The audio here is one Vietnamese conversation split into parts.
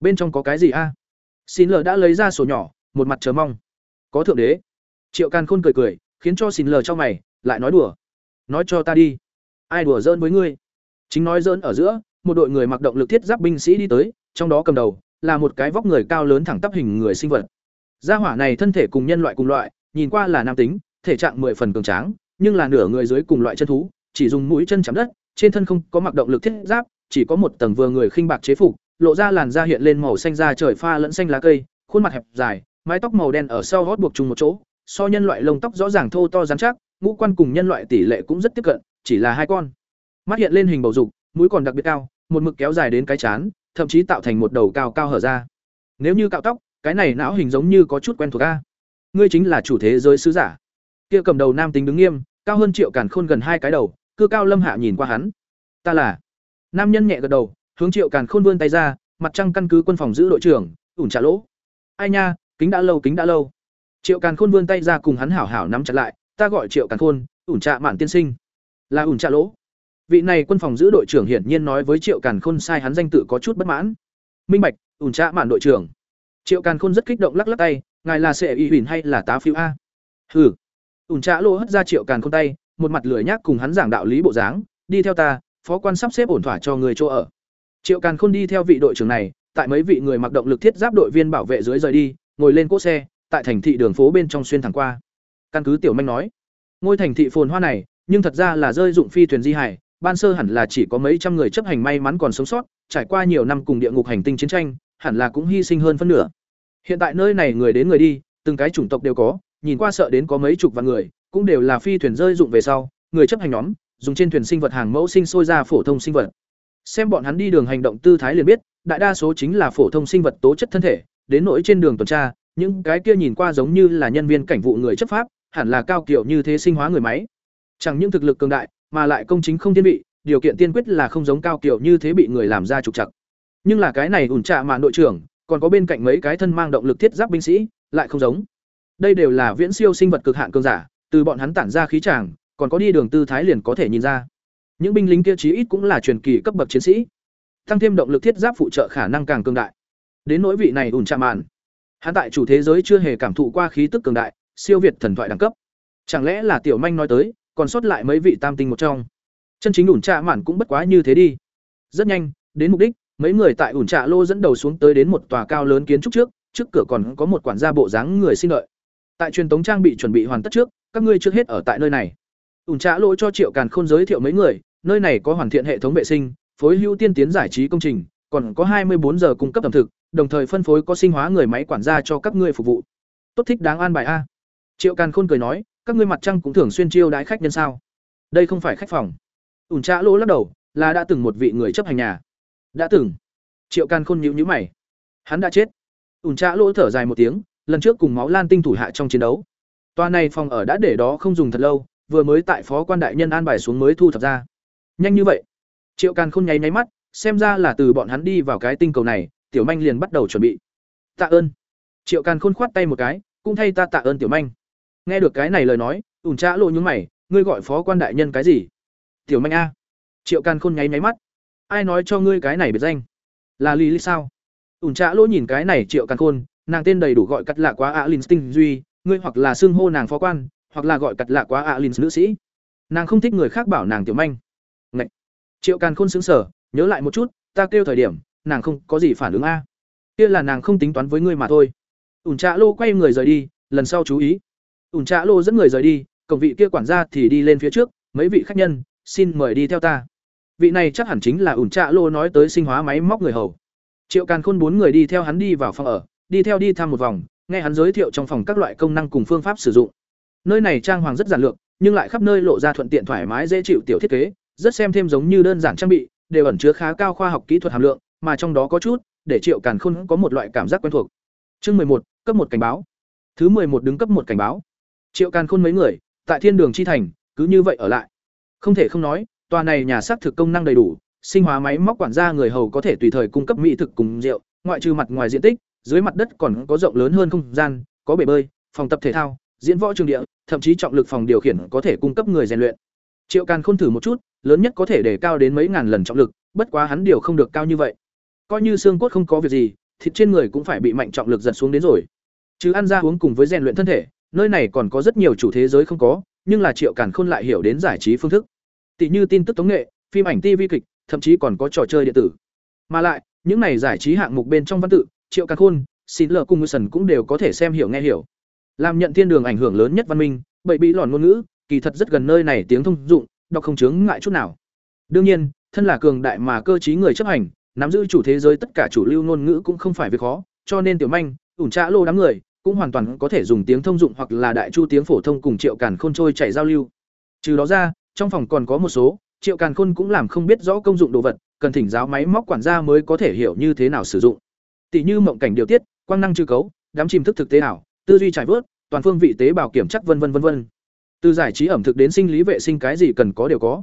bên trong có cái gì a? Xin lờ đã lấy ra sổ nhỏ, một mặt chờ mong. Có thượng đế. Triệu càn khôn cười cười, khiến cho xin lờ cho mày, lại nói đùa. Nói cho ta đi. Ai đùa giỡn với ngươi? Chính nói giỡn ở giữa, một đội người mặc động lực thiết giáp binh sĩ đi tới, trong đó cầm đầu, là một cái vóc người cao lớn thẳng tắp hình người sinh vật. Gia hỏa này thân thể cùng nhân loại cùng loại, nhìn qua là nam tính, thể trạng mười phần cường tráng, nhưng là nửa người dưới cùng loại chân thú, chỉ dùng mũi chân chạm đất, trên thân không có mặc động lực thiết giáp, chỉ có một tầng vừa người khinh bạc chế phục lộ ra làn da hiện lên màu xanh da trời pha lẫn xanh lá cây, khuôn mặt hẹp dài, mái tóc màu đen ở sau gót buộc chung một chỗ. So nhân loại lông tóc rõ ràng thô to rắn chắc, ngũ quan cùng nhân loại tỷ lệ cũng rất tiếp cận, chỉ là hai con. Mắt hiện lên hình bầu dục, mũi còn đặc biệt cao, một mực kéo dài đến cái chán, thậm chí tạo thành một đầu cao cao hở ra. Nếu như cạo tóc, cái này não hình giống như có chút quen thuộc a. Ngươi chính là chủ thế giới sứ giả. Kia cầm đầu nam tính đứng nghiêm, cao hơn triệu càn khôn gần hai cái đầu, cư cao lâm hạ nhìn qua hắn. Ta là. Nam nhân nhẹ gật đầu hướng triệu càn khôn vươn tay ra, mặt trăng căn cứ quân phòng giữ đội trưởng, ủn trả lỗ. Ai nha, kính đã lâu, kính đã lâu. Triệu càn khôn vươn tay ra cùng hắn hảo hảo nắm chặt lại, ta gọi triệu càn khôn, ủn trạ mạn tiên sinh. Là ủn trạ lỗ. Vị này quân phòng giữ đội trưởng hiển nhiên nói với triệu càn khôn sai hắn danh tự có chút bất mãn. Minh bạch, ủn trạ mạn đội trưởng. Triệu càn khôn rất kích động lắc lắc tay, ngài là sệ y huỳnh hay là tá phiêu a? Hừ. Ủn trạ lỗ hất ra triệu càn khôn tay, một mặt lười nhác cùng hắn giảng đạo lý bộ dáng, đi theo ta, phó quan sắp xếp ổn thỏa cho người chỗ ở triệu càn khôn đi theo vị đội trưởng này, tại mấy vị người mặc động lực thiết giáp đội viên bảo vệ dưới rời đi, ngồi lên cỗ xe, tại thành thị đường phố bên trong xuyên thẳng qua. Căn cứ tiểu manh nói, ngôi thành thị phồn hoa này, nhưng thật ra là rơi dụng phi thuyền di hải, ban sơ hẳn là chỉ có mấy trăm người chấp hành may mắn còn sống sót, trải qua nhiều năm cùng địa ngục hành tinh chiến tranh, hẳn là cũng hy sinh hơn phân nửa. Hiện tại nơi này người đến người đi, từng cái chủng tộc đều có, nhìn qua sợ đến có mấy chục vạn người, cũng đều là phi thuyền rơi dụng về sau, người chấp hành nhóm, dùng trên thuyền sinh vật hàng mẫu sinh sôi ra phổ thông sinh vật xem bọn hắn đi đường hành động tư thái liền biết, đại đa số chính là phổ thông sinh vật tố chất thân thể, đến nỗi trên đường tuần tra, những cái kia nhìn qua giống như là nhân viên cảnh vụ người chấp pháp, hẳn là cao kiểu như thế sinh hóa người máy. Chẳng những thực lực cường đại, mà lại công chính không thiên vị, điều kiện tiên quyết là không giống cao kiểu như thế bị người làm ra trục chặt nhưng là cái này ủn trạ mà đội trưởng, còn có bên cạnh mấy cái thân mang động lực thiết giáp binh sĩ, lại không giống. Đây đều là viễn siêu sinh vật cực hạn cường giả, từ bọn hắn tản ra khí tràng, còn có đi đường tư thái liền có thể nhìn ra những binh lính kia chí ít cũng là truyền kỳ cấp bậc chiến sĩ. Tăng thêm động lực thiết giáp phụ trợ khả năng càng cường đại. Đến nỗi vị này ủn chạm màn hắn tại chủ thế giới chưa hề cảm thụ qua khí tức cường đại, siêu việt thần thoại đẳng cấp. Chẳng lẽ là tiểu manh nói tới, còn sót lại mấy vị tam tinh một trong? Chân chính ủn trạ mản cũng bất quá như thế đi. Rất nhanh, đến mục đích, mấy người tại ủn trạ lô dẫn đầu xuống tới đến một tòa cao lớn kiến trúc trước trước cửa còn có một quản gia bộ dáng người xin lợi. Tại truyền tống trang bị chuẩn bị hoàn tất trước, các ngươi trước hết ở tại nơi này. Ủn trạ lô cho triệu càn khôn giới thiệu mấy người nơi này có hoàn thiện hệ thống vệ sinh, phối hữu tiên tiến giải trí công trình, còn có hai mươi bốn giờ cung cấp ẩm thực, đồng thời phân phối có sinh hóa người máy quản gia cho các ngươi phục vụ. Tốt thích đáng an bài a. Triệu càn khôn cười nói, các ngươi mặt trăng cũng thường xuyên chiêu đái khách nhân sao? Đây không phải khách phòng. Ủn trạ lỗ lắc đầu, là đã từng một vị người chấp hành nhà. Đã từng. Triệu càn khôn nhíu nhíu mày. Hắn đã chết. Ủn trạ lỗ thở dài một tiếng, lần trước cùng máu lan tinh thủ hạ trong chiến đấu. Toa này phòng ở đã để đó không dùng thật lâu, vừa mới tại phó quan đại nhân an bài xuống mới thu thập ra nhanh như vậy. Triệu càn khôn nháy nháy mắt, xem ra là từ bọn hắn đi vào cái tinh cầu này, tiểu manh liền bắt đầu chuẩn bị. Tạ ơn. Triệu càn khôn khoát tay một cái, cũng thay ta tạ ơn tiểu manh. Nghe được cái này lời nói ủn trạ lộ nhúng mày, ngươi gọi phó quan đại nhân cái gì? Tiểu manh a. Triệu càn khôn nháy nháy mắt. Ai nói cho ngươi cái này biệt danh? Là lý lý sao? Ủn trạ lỗ nhìn cái này triệu càn khôn, nàng tên đầy đủ gọi cắt lạ quá ạ linh tinh duy, ngươi hoặc là xưng hô nàng phó quan, hoặc là gọi cắt lạ quá ạ linh nữ sĩ. Nàng không thích người khác bảo nàng tiểu manh triệu càn khôn xứng sở nhớ lại một chút, ta kêu thời điểm, nàng không có gì phản ứng a. Kia là nàng không tính toán với ngươi mà thôi. Ủn trạ lô quay người rời đi, lần sau chú ý. Ủn trạ lô dẫn người rời đi, cổng vị kia quản gia thì đi lên phía trước, mấy vị khách nhân, xin mời đi theo ta. Vị này chắc hẳn chính là ủn trạ lô nói tới sinh hóa máy móc người hầu. Triệu càn khôn bốn người đi theo hắn đi vào phòng ở, đi theo đi thăm một vòng, nghe hắn giới thiệu trong phòng các loại công năng cùng phương pháp sử dụng. Nơi này trang hoàng rất giản lược, nhưng lại khắp nơi lộ ra thuận tiện thoải mái dễ chịu tiểu thiết kế rất xem thêm giống như đơn giản trang bị đều ẩn chứa khá cao khoa học kỹ thuật hàm lượng mà trong đó có chút để Triệu Càn Khôn có một loại cảm giác quen thuộc. Chương một cấp một cảnh báo. Thứ một đứng cấp một cảnh báo. Triệu Càn Khôn mấy người, tại Thiên Đường chi thành, cứ như vậy ở lại. Không thể không nói, tòa này nhà xác thực công năng đầy đủ, sinh hóa máy móc quản gia người hầu có thể tùy thời cung cấp mỹ thực cùng rượu, ngoại trừ mặt ngoài diện tích, dưới mặt đất còn có rộng lớn hơn không gian, có bể bơi, phòng tập thể thao, diễn võ trường địa, thậm chí trọng lực phòng điều khiển có thể cung cấp người rèn luyện. Triệu Càn Khôn thử một chút, lớn nhất có thể để cao đến mấy ngàn lần trọng lực, bất quá hắn điều không được cao như vậy coi như xương cốt không có việc gì thịt trên người cũng phải bị mạnh trọng lực giật xuống đến rồi. Chứ ăn ra uống cùng với rèn luyện thân thể, nơi này còn có rất nhiều chủ thế giới không có, nhưng là Triệu Càn Khôn lại hiểu đến giải trí phương thức. Tỷ như tin tức tống nghệ, phim ảnh TV kịch, thậm chí còn có trò chơi điện tử. Mà lại, những này giải trí hạng mục bên trong văn tự, Triệu Càn Khôn, xin lờ cùng sần cũng đều có thể xem hiểu nghe hiểu. Làm nhận thiên đường ảnh hưởng lớn nhất văn minh, bậy bị lòn ngôn ngữ, kỳ thật rất gần nơi này tiếng thông dụng, đọc không chướng ngại chút nào. Đương nhiên, thân là cường đại mà cơ trí người chấp hành, nắm giữ chủ thế giới tất cả chủ lưu ngôn ngữ cũng không phải việc khó, cho nên tiểu manh, ủn trạ lô đám người cũng hoàn toàn có thể dùng tiếng thông dụng hoặc là đại chu tiếng phổ thông cùng Triệu Càn Khôn trôi chảy giao lưu. Trừ đó ra, trong phòng còn có một số, Triệu Càn Khôn cũng làm không biết rõ công dụng đồ vật, cần thỉnh giáo máy móc quản gia mới có thể hiểu như thế nào sử dụng. Tỷ như mộng cảnh điều tiết, quang năng trừ cấu, đám chìm thức thực tế ảo, tư duy trải vớt, toàn phương vị tế bào kiểm chắc vân vân vân vân. Từ giải trí ẩm thực đến sinh lý vệ sinh cái gì cần có đều có.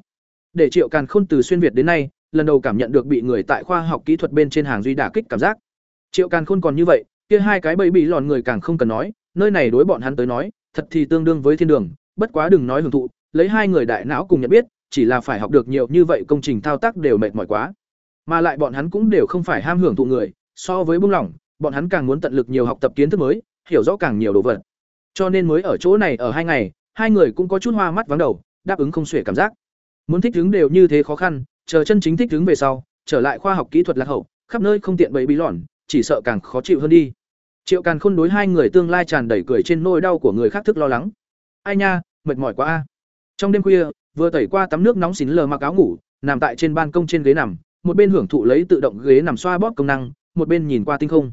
Để Triệu Càn Khôn từ xuyên việt đến nay, lần đầu cảm nhận được bị người tại khoa học kỹ thuật bên trên hàng duy đả kích cảm giác. Triệu Càn Khôn còn như vậy, kia hai cái bẫy bị lòn người càng không cần nói, nơi này đối bọn hắn tới nói, thật thì tương đương với thiên đường, bất quá đừng nói hưởng thụ, lấy hai người đại não cùng nhận biết, chỉ là phải học được nhiều như vậy công trình thao tác đều mệt mỏi quá. Mà lại bọn hắn cũng đều không phải ham hưởng thụ người, so với buông lỏng, bọn hắn càng muốn tận lực nhiều học tập kiến thức mới, hiểu rõ càng nhiều đồ vật. Cho nên mới ở chỗ này ở hai ngày, hai người cũng có chút hoa mắt vắng đầu, đáp ứng không xuể cảm giác. Muốn thích ứng đều như thế khó khăn, chờ chân chính thích ứng về sau, trở lại khoa học kỹ thuật lạc hậu, khắp nơi không tiện bậy bí lỏn, chỉ sợ càng khó chịu hơn đi. Triệu càng Khôn đối hai người tương lai tràn đầy cười trên nỗi đau của người khác thức lo lắng. Ai nha, mệt mỏi quá a. Trong đêm khuya, vừa tẩy qua tắm nước nóng xín lờ mặc áo ngủ, nằm tại trên ban công trên ghế nằm, một bên hưởng thụ lấy tự động ghế nằm xoa bóp công năng, một bên nhìn qua tinh không.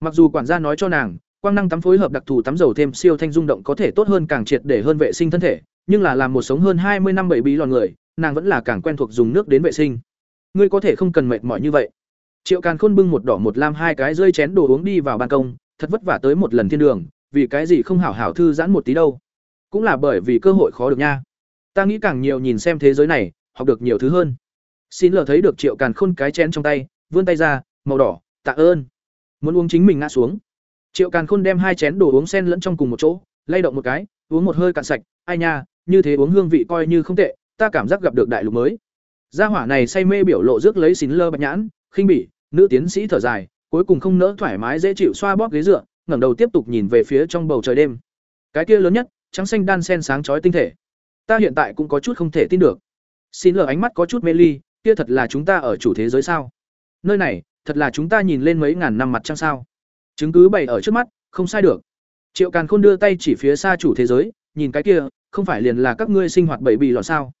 Mặc dù quản gia nói cho nàng, quang năng tắm phối hợp đặc thù tắm dầu thêm siêu thanh dung động có thể tốt hơn càng triệt để hơn vệ sinh thân thể, nhưng là làm một sống hơn hai mươi năm bảy bí lòn người, nàng vẫn là càng quen thuộc dùng nước đến vệ sinh. Ngươi có thể không cần mệt mỏi như vậy. Triệu Càn Khôn bưng một đỏ một lam hai cái rơi chén đồ uống đi vào ban công, thật vất vả tới một lần thiên đường, vì cái gì không hảo hảo thư giãn một tí đâu. Cũng là bởi vì cơ hội khó được nha. Ta nghĩ càng nhiều nhìn xem thế giới này, học được nhiều thứ hơn. Xin lờ thấy được Triệu Càn Khôn cái chén trong tay, vươn tay ra, màu đỏ, tạ ơn. Muốn uống chính mình ngã xuống. Triệu Càn Khôn đem hai chén đồ uống xen lẫn trong cùng một chỗ, lay động một cái, uống một hơi cạn sạch, ai nha, như thế uống hương vị coi như không tệ, ta cảm giác gặp được đại lục mới. Gia hỏa này say mê biểu lộ rước lấy xín lơ bạch nhãn, khinh bỉ, nữ tiến sĩ thở dài, cuối cùng không nỡ thoải mái dễ chịu xoa bóp ghế dựa, ngẩng đầu tiếp tục nhìn về phía trong bầu trời đêm. Cái kia lớn nhất, trắng xanh đan sen sáng chói tinh thể. Ta hiện tại cũng có chút không thể tin được. Xin lờ ánh mắt có chút mê ly, kia thật là chúng ta ở chủ thế giới sao? Nơi này, thật là chúng ta nhìn lên mấy ngàn năm mặt trăng sao? Chứng cứ bày ở trước mắt, không sai được. Triệu Càn Khôn đưa tay chỉ phía xa chủ thế giới, nhìn cái kia, không phải liền là các ngươi sinh hoạt bảy bị lọn sao?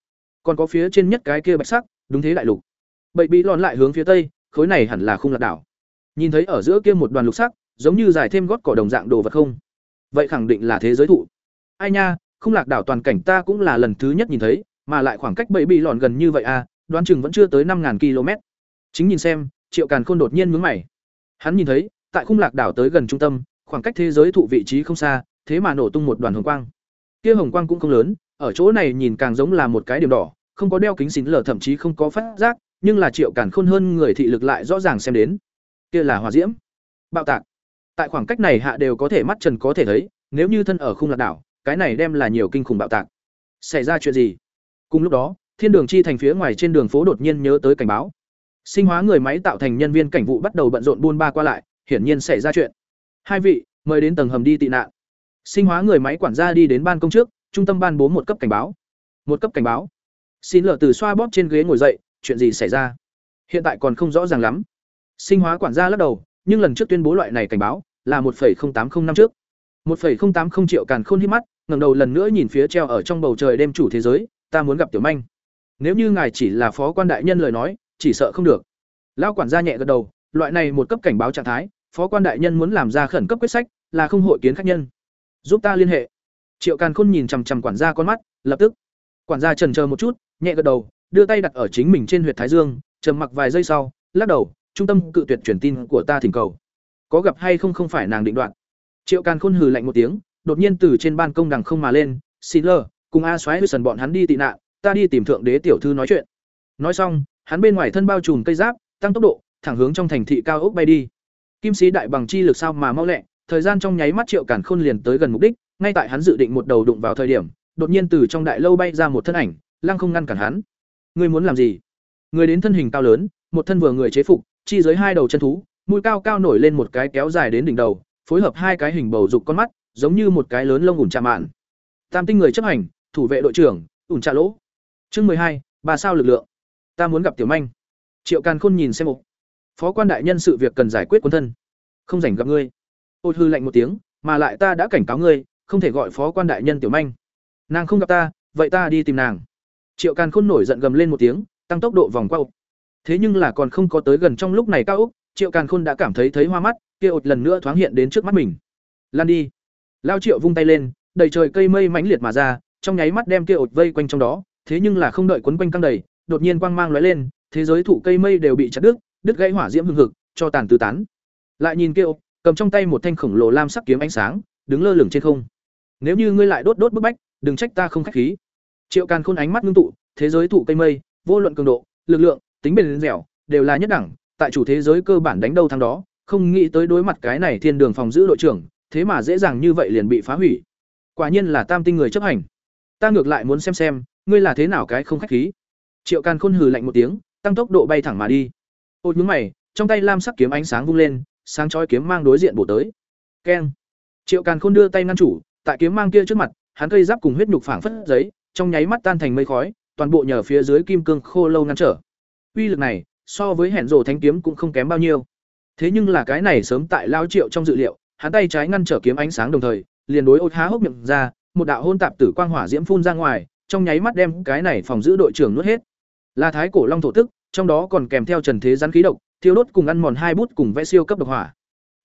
Còn có phía trên nhất cái kia bạch sắc, đúng thế đại lục. Bảy bị lọn lại hướng phía tây, khối này hẳn là không lạc đảo. Nhìn thấy ở giữa kia một đoàn lục sắc, giống như dài thêm gót cỏ đồng dạng đồ vật không? Vậy khẳng định là thế giới thụ. Ai nha, không lạc đảo toàn cảnh ta cũng là lần thứ nhất nhìn thấy, mà lại khoảng cách bảy bị lọn gần như vậy à, đoán chừng vẫn chưa tới năm km. Chính nhìn xem, Triệu Càn Khôn đột nhiên mướn mày. Hắn nhìn thấy, tại khung lạc đảo tới gần trung tâm, khoảng cách thế giới thụ vị trí không xa, thế mà nổ tung một đoàn hồng quang. Kia hồng quang cũng không lớn, ở chỗ này nhìn càng giống là một cái điểm đỏ, không có đeo kính xín lở thậm chí không có phát giác, nhưng là Triệu Càn Khôn hơn người thị lực lại rõ ràng xem đến. Kia là hỏa diễm. Bạo tạc. Tại khoảng cách này hạ đều có thể mắt trần có thể thấy, nếu như thân ở khung lạc đảo, cái này đem là nhiều kinh khủng bạo tạc. Xảy ra chuyện gì? Cùng lúc đó, Thiên Đường chi thành phía ngoài trên đường phố đột nhiên nhớ tới cảnh báo. Sinh hóa người máy tạo thành nhân viên cảnh vụ bắt đầu bận rộn buôn ba qua lại, hiển nhiên xảy ra chuyện. Hai vị, mời đến tầng hầm đi tị nạn. Sinh hóa người máy quản gia đi đến ban công trước, trung tâm ban bố một cấp cảnh báo. Một cấp cảnh báo. Xin lờ từ xoa bóp trên ghế ngồi dậy, chuyện gì xảy ra? Hiện tại còn không rõ ràng lắm. Sinh hóa quản gia lắc đầu, nhưng lần trước tuyên bố loại này cảnh báo là 1.0805 năm trước. 1.080 triệu càn khôn hít mắt, ngẩng đầu lần nữa nhìn phía treo ở trong bầu trời đêm chủ thế giới, ta muốn gặp tiểu manh. Nếu như ngài chỉ là phó quan đại nhân lời nói, chỉ sợ không được. Lão quản gia nhẹ gật đầu, loại này một cấp cảnh báo trạng thái, phó quan đại nhân muốn làm ra khẩn cấp quyết sách, là không hội kiến khách nhân. Giúp ta liên hệ. Triệu Càn Khôn nhìn chằm chằm quản gia con mắt, lập tức. Quản gia chần chờ một chút, nhẹ gật đầu, đưa tay đặt ở chính mình trên huyệt thái dương, trầm mặc vài giây sau, lắc đầu, trung tâm cự tuyệt truyền tin của ta thỉnh cầu. Có gặp hay không không phải nàng định đoạn. Triệu Càn Khôn hừ lạnh một tiếng, đột nhiên từ trên ban công đằng không mà lên, "Xin lờ, cùng A xoáy sần bọn hắn đi tị nạn, ta đi tìm thượng đế tiểu thư nói chuyện." Nói xong, hắn bên ngoài thân bao trùm cây giáp, tăng tốc độ, thẳng hướng trong thành thị cao ốc bay đi. Kim sĩ đại bằng chi lực sao mà mau lẹ, thời gian trong nháy mắt Triệu Càn Khôn liền tới gần mục đích, ngay tại hắn dự định một đầu đụng vào thời điểm, đột nhiên từ trong đại lâu bay ra một thân ảnh, lăng không ngăn cản hắn. "Ngươi muốn làm gì?" Người đến thân hình cao lớn, một thân vừa người chế phục, chi dưới hai đầu chân thú, mũi cao cao nổi lên một cái kéo dài đến đỉnh đầu phối hợp hai cái hình bầu dục con mắt giống như một cái lớn lông ủn trà mạn tam tinh người chấp hành thủ vệ đội trưởng ủn trà lỗ chương mười hai ba sao lực lượng ta muốn gặp tiểu manh triệu càn khôn nhìn xem một phó quan đại nhân sự việc cần giải quyết quân thân. Không rảnh gặp ngươi. Ôi hư lạnh một tiếng, mà lại ta đã cảnh cáo ngươi, không thể gọi phó quan đại nhân tiểu manh. Nàng không gặp ta, vậy ta đi tìm nàng. Triệu càn khôn nổi giận gầm lên một tiếng, tăng tốc độ vòng qua ục. Thế nhưng là còn không có tới gần trong lúc này cao úc triệu càn khôn đã cảm thấy thấy hoa mắt, kia ột lần nữa thoáng hiện đến trước mắt mình. Lan đi. Lao triệu vung tay lên, đầy trời cây mây mãnh liệt mà ra, trong nháy mắt đem kia ột vây quanh trong đó, thế nhưng là không đợi quấn quanh căng đầy, đột nhiên quang mang lóe lên, thế giới thụ cây mây đều bị chặt đứt đứt gãy hỏa diễm hưng hực, cho tàn tứ tán. Lại nhìn kia cầm trong tay một thanh khổng lồ lam sắc kiếm ánh sáng, đứng lơ lửng trên không. Nếu như ngươi lại đốt đốt bức bách, đừng trách ta không khách khí. Triệu càn khôn ánh mắt ngưng tụ, thế giới thụ cây mây, vô luận cường độ, lực lượng, tính bền dẻo, đều là nhất đẳng, tại chủ thế giới cơ bản đánh đâu thắng đó, không nghĩ tới đối mặt cái này thiên đường phòng giữ đội trưởng, thế mà dễ dàng như vậy liền bị phá hủy. Quả nhiên là tam tinh người chấp hành. Ta ngược lại muốn xem xem, ngươi là thế nào cái không khách khí. Triệu càn khôn hừ lạnh một tiếng, tăng tốc độ bay thẳng mà đi ôi nhướng mày, trong tay lam sắc kiếm ánh sáng vung lên, sáng chói kiếm mang đối diện bổ tới. Keng. Triệu càn khôn đưa tay ngăn chủ, tại kiếm mang kia trước mặt, hắn cây giáp cùng huyết nhục phảng phất giấy, trong nháy mắt tan thành mây khói, toàn bộ nhờ phía dưới kim cương khô lâu ngăn trở. Uy lực này, so với hẹn rổ thánh kiếm cũng không kém bao nhiêu. Thế nhưng là cái này sớm tại lao triệu trong dự liệu, hắn tay trái ngăn trở kiếm ánh sáng đồng thời, liền đối ốt há hốc miệng ra, một đạo hôn tạp tử quang hỏa diễm phun ra ngoài, trong nháy mắt đem cái này phòng giữ đội trưởng nuốt hết là thái cổ long thổ tức, trong đó còn kèm theo trần thế rắn khí độc, thiêu đốt cùng ăn mòn hai bút cùng vẽ siêu cấp độc hỏa.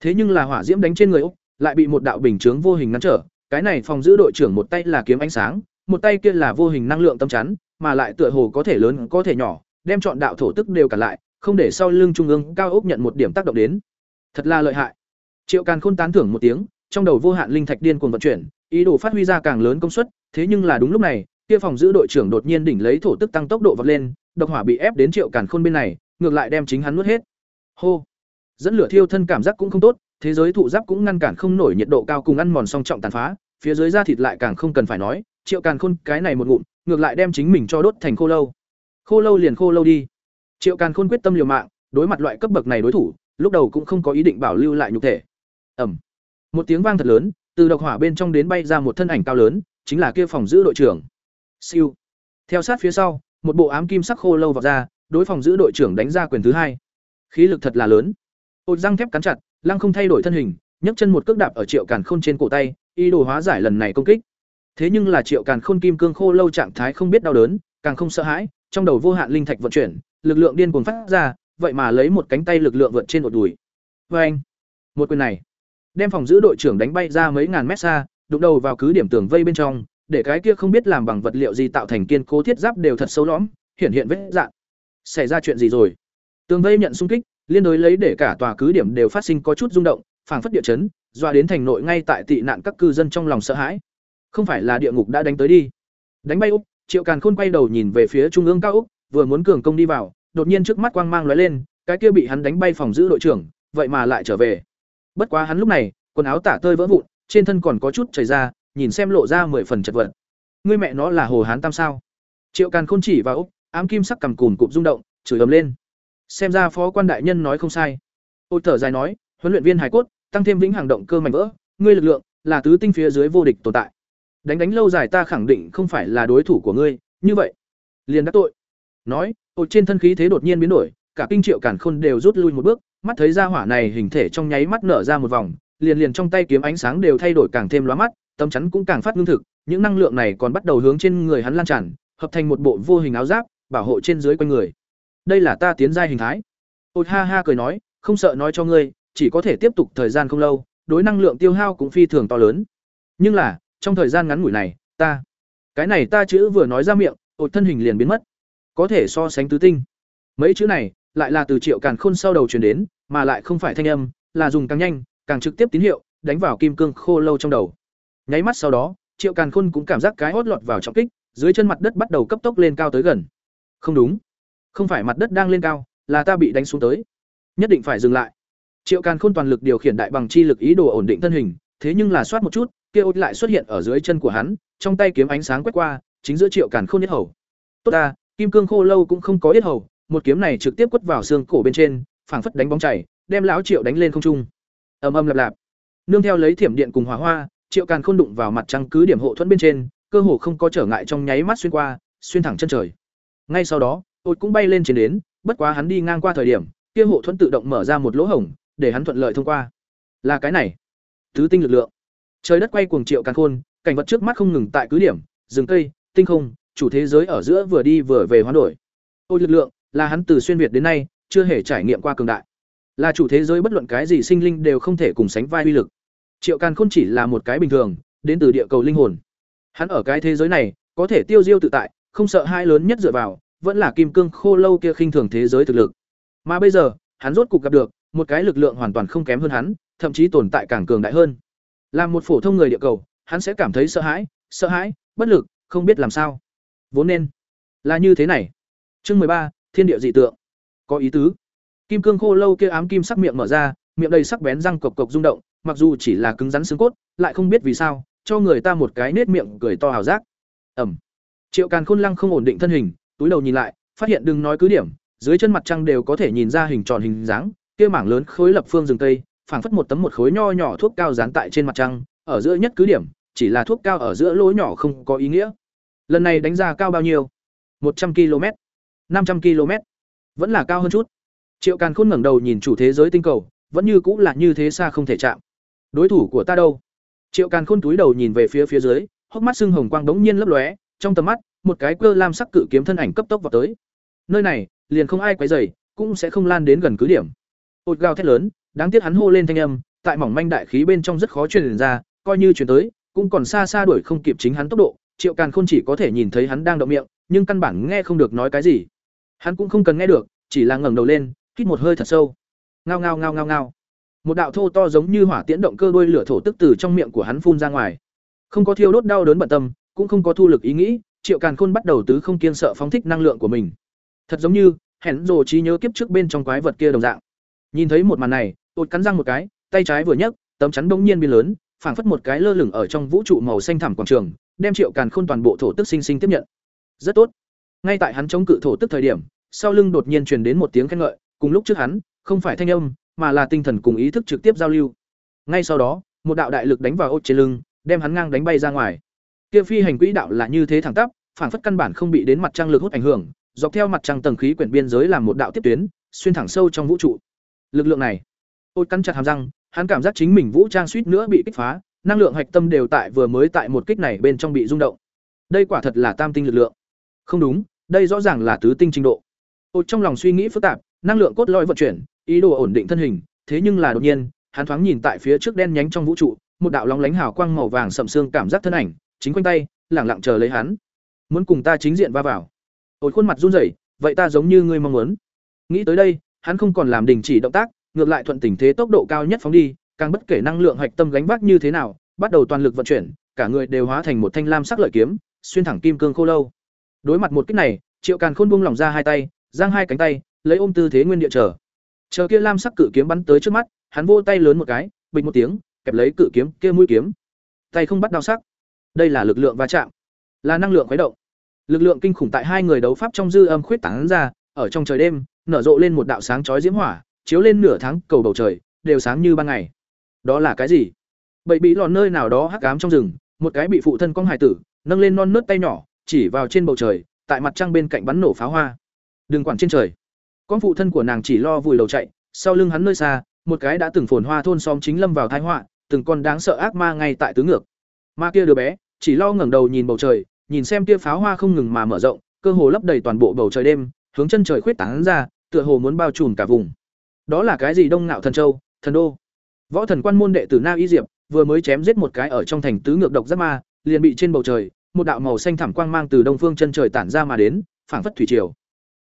Thế nhưng là hỏa diễm đánh trên người úc, lại bị một đạo bình chướng vô hình ngăn trở, cái này phòng giữ đội trưởng một tay là kiếm ánh sáng, một tay kia là vô hình năng lượng tâm chắn, mà lại tựa hồ có thể lớn, có thể nhỏ, đem chọn đạo thổ tức đều cả lại, không để sau lưng trung ương cao ốc nhận một điểm tác động đến. Thật là lợi hại. Triệu càn khôn tán thưởng một tiếng, trong đầu vô hạn linh thạch điên cuồng vận chuyển, ý đồ phát huy ra càng lớn công suất, thế nhưng là đúng lúc này, kia phòng giữ đội trưởng đột nhiên đỉnh lấy thổ tức tăng tốc độ vọt lên độc hỏa bị ép đến triệu càn khôn bên này, ngược lại đem chính hắn nuốt hết. Hô. Dẫn lửa thiêu thân cảm giác cũng không tốt, thế giới thụ giáp cũng ngăn cản không nổi nhiệt độ cao cùng ăn mòn song trọng tàn phá, phía dưới da thịt lại càng không cần phải nói, triệu càn khôn cái này một ngụm, ngược lại đem chính mình cho đốt thành khô lâu. Khô lâu liền khô lâu đi. Triệu càn khôn quyết tâm liều mạng, đối mặt loại cấp bậc này đối thủ, lúc đầu cũng không có ý định bảo lưu lại nhục thể. Ẩm một tiếng vang thật lớn, từ độc hỏa bên trong đến bay ra một thân ảnh cao lớn, chính là kia phòng giữ đội trưởng. Siêu. Theo sát phía sau một bộ ám kim sắc khô lâu vào ra, đối phòng giữ đội trưởng đánh ra quyền thứ hai. Khí lực thật là lớn. Ột răng thép cắn chặt, lăng không thay đổi thân hình, nhấc chân một cước đạp ở triệu càn khôn trên cổ tay y đồ hóa giải lần này công kích. Thế nhưng là triệu càn khôn kim cương khô lâu trạng thái không biết đau đớn, càng không sợ hãi, trong đầu vô hạn linh thạch vận chuyển, lực lượng điên cuồng phát ra, vậy mà lấy một cánh tay lực lượng vượt trên ột đùi. Vê anh, một quyền này, đem phòng giữ đội trưởng đánh bay ra mấy ngàn mét xa, đụng đầu vào cứ điểm tường vây bên trong để cái kia không biết làm bằng vật liệu gì tạo thành kiên cố thiết giáp đều thật xấu lõm hiện hiện vết dạng xảy ra chuyện gì rồi? Tường vây nhận xung kích, liên đối lấy để cả tòa cứ điểm đều phát sinh có chút rung động, phảng phất địa chấn doa đến thành nội ngay tại tị nạn các cư dân trong lòng sợ hãi. Không phải là địa ngục đã đánh tới đi. Đánh bay úc, triệu càn khôn quay đầu nhìn về phía trung ương cao úc, vừa muốn cường công đi vào, đột nhiên trước mắt quang mang lóe lên, cái kia bị hắn đánh bay phòng giữ đội trưởng, vậy mà lại trở về. Bất quá hắn lúc này, quần áo tả tơi vỡ vụn, trên thân còn có chút chảy ra nhìn xem lộ ra mười phần chật vật. Ngươi mẹ nó là hồ hán tam sao? Triệu càn khôn chỉ vào úc, ám kim sắc cầm cùn cụp rung động, chửi ầm lên. Xem ra phó quan đại nhân nói không sai. Ô thở dài nói, huấn luyện viên hải cốt, tăng thêm vĩnh hàng động cơ mạnh vỡ, ngươi lực lượng là tứ tinh phía dưới vô địch tồn tại. Đánh đánh lâu dài ta khẳng định không phải là đối thủ của ngươi, như vậy, liền đắc tội. Nói ô trên thân khí thế đột nhiên biến đổi, cả kinh triệu càn khôn đều rút lui một bước, mắt thấy ra hỏa này hình thể trong nháy mắt nở ra một vòng, liền liền trong tay kiếm ánh sáng đều thay đổi càng thêm lóa mắt tấm chắn cũng càng phát ngưng thực, những năng lượng này còn bắt đầu hướng trên người hắn lan tràn, hợp thành một bộ vô hình áo giáp, bảo hộ trên dưới quanh người. Đây là ta tiến giai hình thái. Ôi ha ha cười nói, không sợ nói cho ngươi, chỉ có thể tiếp tục thời gian không lâu, đối năng lượng tiêu hao cũng phi thường to lớn. Nhưng là, trong thời gian ngắn ngủi này, ta, cái này ta chữ vừa nói ra miệng ột thân hình liền biến mất. Có thể so sánh tứ tinh. Mấy chữ này, lại là từ triệu càn khôn sau đầu truyền đến, mà lại không phải thanh âm, là dùng càng nhanh, càng trực tiếp tín hiệu, đánh vào kim cương khô lâu trong đầu nháy mắt sau đó, triệu càn khôn cũng cảm giác cái hót lọt vào trọng kích, dưới chân mặt đất bắt đầu cấp tốc lên cao tới gần. Không đúng. Không phải mặt đất đang lên cao, là ta bị đánh xuống tới. Nhất định phải dừng lại. Triệu càn khôn toàn lực điều khiển đại bằng chi lực ý đồ ổn định thân hình, thế nhưng là soát một chút, kia ốt lại xuất hiện ở dưới chân của hắn, trong tay kiếm ánh sáng quét qua, chính giữa triệu càn khôn nhất hầu. Tốt ta, kim cương khô lâu cũng không có yết hầu, một kiếm này trực tiếp quất vào xương cổ bên trên, phảng phất đánh bóng chảy, đem lão triệu đánh lên không trung. Ầm ầm lạp lạp. Nương theo lấy thiểm điện cùng hỏa hoa triệu càn khôn đụng vào mặt trăng cứ điểm hộ thuẫn bên trên, cơ hồ không có trở ngại trong nháy mắt xuyên qua, xuyên thẳng chân trời. Ngay sau đó ột cũng bay lên trên đến, bất quá hắn đi ngang qua thời điểm, kia hộ thuẫn tự động mở ra một lỗ hổng, để hắn thuận lợi thông qua. Là cái này. Tứ tinh lực lượng. Trời đất quay cuồng triệu càn khôn, cảnh vật trước mắt không ngừng tại cứ điểm, rừng cây, tinh không, chủ thế giới ở giữa vừa đi vừa về hoán đổi. Ôi lực lượng, là hắn từ xuyên việt đến nay, chưa hề trải nghiệm qua cường đại. Là chủ thế giới bất luận cái gì sinh linh đều không thể cùng sánh vai uy lực triệu càn khôn chỉ là một cái bình thường, đến từ địa cầu linh hồn. Hắn ở cái thế giới này, có thể tiêu diêu tự tại, không sợ hai lớn nhất dựa vào, vẫn là kim cương khô lâu kia khinh thường thế giới thực lực. Mà bây giờ, hắn rốt cục gặp được, một cái lực lượng hoàn toàn không kém hơn hắn, thậm chí tồn tại càng cường đại hơn. Là một phổ thông người địa cầu, hắn sẽ cảm thấy sợ hãi sợ hãi, bất lực, không biết làm sao. Vốn nên là như thế này. Chương mười ba, thiên địa dị tượng. Có ý tứ. Kim cương khô lâu kia ám kim sắc miệng mở ra miệng đầy sắc bén răng cộc cộc rung động, mặc dù chỉ là cứng rắn xương cốt, lại không biết vì sao, cho người ta một cái nết miệng cười to hào giác. Ẩm. Triệu càn khôn lăng không ổn định thân hình, túi đầu nhìn lại, phát hiện đừng nói cứ điểm, dưới chân mặt trăng đều có thể nhìn ra hình tròn hình dáng, kia mảng lớn khối lập phương rừng tây phảng phất một tấm một khối nho nhỏ thuốc cao dán tại trên mặt trăng, ở giữa nhất cứ điểm, chỉ là thuốc cao ở giữa lỗ nhỏ không có ý nghĩa. Lần này đánh ra cao bao nhiêu? Một trăm km năm trăm km vẫn là cao hơn chút. Triệu càn khôn ngẩng đầu nhìn chủ thế giới tinh cầu vẫn như cũng là như thế xa không thể chạm. Đối thủ của ta đâu? Triệu càn khôn túi đầu nhìn về phía phía dưới, hốc mắt sưng hồng quang đống nhiên lấp lóe, trong tầm mắt, một cái cơ lam sắc cự kiếm thân ảnh cấp tốc vào tới. Nơi này, liền không ai quấy dày cũng sẽ không lan đến gần cứ điểm. Ột gào thét lớn, đáng tiếc hắn hô lên thanh âm, tại mỏng manh đại khí bên trong rất khó truyền ra, coi như truyền tới, cũng còn xa xa đuổi không kịp chính hắn tốc độ. Triệu càn khôn chỉ có thể nhìn thấy hắn đang động miệng, nhưng căn bản nghe không được nói cái gì. Hắn cũng không cần nghe được, chỉ là ngẩng đầu lên, hít một hơi thật sâu ngao ngao ngao ngao ngao. Một đạo thô to giống như hỏa tiễn động cơ đuôi lửa thổ tức từ trong miệng của hắn phun ra ngoài. Không có thiêu đốt đau đớn bận tâm, cũng không có thu lực ý nghĩ, triệu càn khôn bắt đầu tứ không kiên sợ phóng thích năng lượng của mình. Thật giống như hẹn rồ trí nhớ kiếp trước bên trong quái vật kia đồng dạng. Nhìn thấy một màn này tôi cắn răng một cái, tay trái vừa nhấc, tấm chắn bỗng nhiên biến lớn, phảng phất một cái lơ lửng ở trong vũ trụ màu xanh thẳm quảng trường, đem triệu càn khôn toàn bộ thổ tức sinh sinh tiếp nhận. Rất tốt. Ngay tại hắn chống cự thổ tức thời điểm, sau lưng đột nhiên truyền đến một tiếng khen ngợi, cùng lúc trước hắn không phải thanh âm, mà là tinh thần cùng ý thức trực tiếp giao lưu. Ngay sau đó, một đạo đại lực đánh vào ốt trên lưng, đem hắn ngang đánh bay ra ngoài. Kia phi hành quỹ đạo là như thế thẳng tắp, phản phất căn bản không bị đến mặt trăng lực hút ảnh hưởng, dọc theo mặt trăng tầng khí quyển biên giới làm một đạo tiếp tuyến, xuyên thẳng sâu trong vũ trụ. Lực lượng này ôi cắn chặt hàm răng, hắn cảm giác chính mình vũ trang suýt nữa bị kích phá, năng lượng hạch tâm đều tại vừa mới tại một kích này bên trong bị rung động. Đây quả thật là tam tinh lực lượng. Không đúng, đây rõ ràng là tứ tinh trình độ. Ôi trong lòng suy nghĩ phức tạp, năng lượng cốt lõi vận chuyển ý đồ ổn định thân hình, thế nhưng là đột nhiên, hắn thoáng nhìn tại phía trước đen nhánh trong vũ trụ, một đạo lóng lánh hào quang màu vàng sậm xương cảm giác thân ảnh, chính quanh tay, lẳng lặng chờ lấy hắn. Muốn cùng ta chính diện va vào. Ôi, khuôn mặt run rẩy, vậy ta giống như ngươi mong muốn. Nghĩ tới đây, hắn không còn làm đình chỉ động tác, ngược lại thuận tình thế tốc độ cao nhất phóng đi, càng bất kể năng lượng hạch tâm gánh vác như thế nào, bắt đầu toàn lực vận chuyển, cả người đều hóa thành một thanh lam sắc lợi kiếm, xuyên thẳng kim cương khô lâu. Đối mặt một kích này, triệu càn khôn buông lỏng ra hai tay, giang hai cánh tay, lấy ôm tư thế nguyên địa chờ chờ kia lam sắc cự kiếm bắn tới trước mắt, hắn vô tay lớn một cái, bịch một tiếng, kẹp lấy cự kiếm kia mũi kiếm. Tay không bắt đau sắc. Đây là lực lượng va chạm, là năng lượng khuấy động. Lực lượng kinh khủng tại hai người đấu pháp trong dư âm khuyết tảng ra, ở trong trời đêm, nở rộ lên một đạo sáng chói diễm hỏa, chiếu lên nửa tháng cầu bầu trời, đều sáng như ban ngày. Đó là cái gì? Bậy bị lọt nơi nào đó hắc ám trong rừng, một cái bị phụ thân con hải tử, nâng lên non nớt tay nhỏ, chỉ vào trên bầu trời, tại mặt trăng bên cạnh bắn nổ pháo hoa. Đừng quản trên trời con phụ thân của nàng chỉ lo vùi đầu chạy, sau lưng hắn nơi xa, một cái đã từng phồn hoa thôn xóm chính lâm vào thái họa, từng con đáng sợ ác ma ngay tại tứ ngược. Ma kia đứa bé, chỉ lo ngẩng đầu nhìn bầu trời, nhìn xem tia pháo hoa không ngừng mà mở rộng, cơ hồ lấp đầy toàn bộ bầu trời đêm, hướng chân trời khuyết tán ra, tựa hồ muốn bao trùm cả vùng. Đó là cái gì đông ngạo thần châu, thần đô? Võ thần quan môn đệ tử na y diệp, vừa mới chém giết một cái ở trong thành tứ ngược độc giáp ma, liền bị trên bầu trời, một đạo màu xanh thẳm quang mang từ đông phương chân trời tản ra mà đến, phảng phất thủy triều.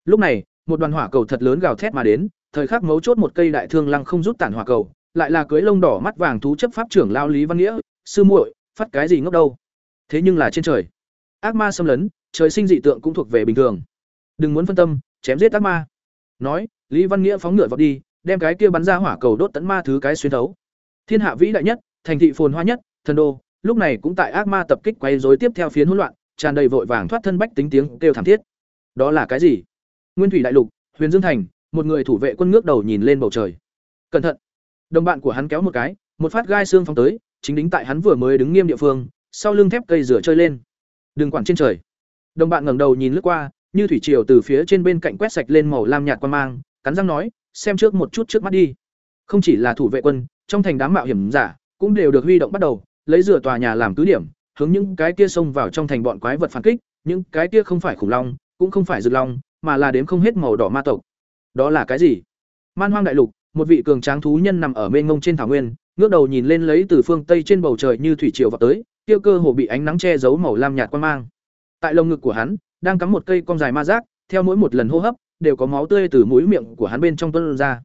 Lúc này một đoàn hỏa cầu thật lớn gào thét mà đến, thời khắc mấu chốt một cây đại thương lăng không rút tản hỏa cầu, lại là cưới lông đỏ mắt vàng thú chấp pháp trưởng lao lý văn nghĩa, sư muội, phát cái gì ngốc đâu? Thế nhưng là trên trời, ác ma xâm lấn, trời sinh dị tượng cũng thuộc về bình thường. Đừng muốn phân tâm, chém giết ác ma. Nói, lý văn nghĩa phóng ngựa vào đi, đem cái kia bắn ra hỏa cầu đốt tấn ma thứ cái xuyên thấu. Thiên hạ vĩ đại nhất, thành thị phồn hoa nhất, thần đô, lúc này cũng tại ác ma tập kích quay rối tiếp theo phiến hỗn loạn, tràn đầy vội vàng thoát thân bách tính tiếng kêu thảm thiết. Đó là cái gì? Nguyên thủy đại lục, huyền dương thành, một người thủ vệ quân ngước đầu nhìn lên bầu trời. Cẩn thận. Đồng bạn của hắn kéo một cái, một phát gai xương phóng tới, chính đính tại hắn vừa mới đứng nghiêm địa phương, sau lưng thép cây rửa chơi lên. Đừng quản trên trời. Đồng bạn ngẩng đầu nhìn lướt qua, như thủy triều từ phía trên bên cạnh quét sạch lên màu lam nhạt quan mang, cắn răng nói, xem trước một chút trước mắt đi. Không chỉ là thủ vệ quân, trong thành đám mạo hiểm giả cũng đều được huy động bắt đầu, lấy rửa tòa nhà làm cứ điểm, hướng những cái kia xông vào trong thành bọn quái vật phản kích, những cái kia không phải khủng long, cũng không phải rực long mà là đếm không hết màu đỏ ma tộc. Đó là cái gì? Man hoang đại lục, một vị cường tráng thú nhân nằm ở mênh mông trên thảo nguyên, ngước đầu nhìn lên lấy từ phương tây trên bầu trời như thủy triều vào tới tiêu cơ hồ bị ánh nắng che giấu màu lam nhạt quan mang. Tại lồng ngực của hắn, đang cắm một cây cong dài ma giác theo mỗi một lần hô hấp, đều có máu tươi từ mũi miệng của hắn bên trong tuôn ra.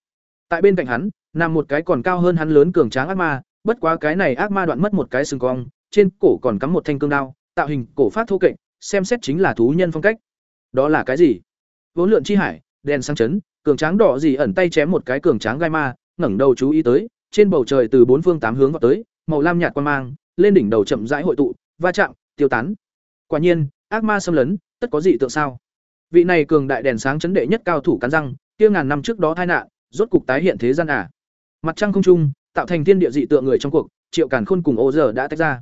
Tại bên cạnh hắn, nằm một cái còn cao hơn hắn lớn cường tráng ác ma, bất quá cái này ác ma đoạn mất một cái sừng cong, trên cổ còn cắm một thanh cương đao, tạo hình cổ phát thô kệch, xem xét chính là thú nhân phong cách. Đó là cái gì? Vốn lượn chi hải, đèn sang chấn, cường tráng đỏ dì ẩn tay chém một cái cường tráng gai ma, ngẩng đầu chú ý tới, trên bầu trời từ bốn phương tám hướng vào tới, màu lam nhạt quan mang, lên đỉnh đầu chậm rãi hội tụ, va chạm, tiêu tán. Quả nhiên, ác ma xâm lấn, tất có dị tượng sao? Vị này cường đại đèn sáng chấn đệ nhất cao thủ cắn răng, kia ngàn năm trước đó tai nạn, rốt cục tái hiện thế gian à? Mặt trăng không trung, tạo thành thiên địa dị tượng người trong cuộc, triệu càn khôn cùng ô giờ đã tách ra.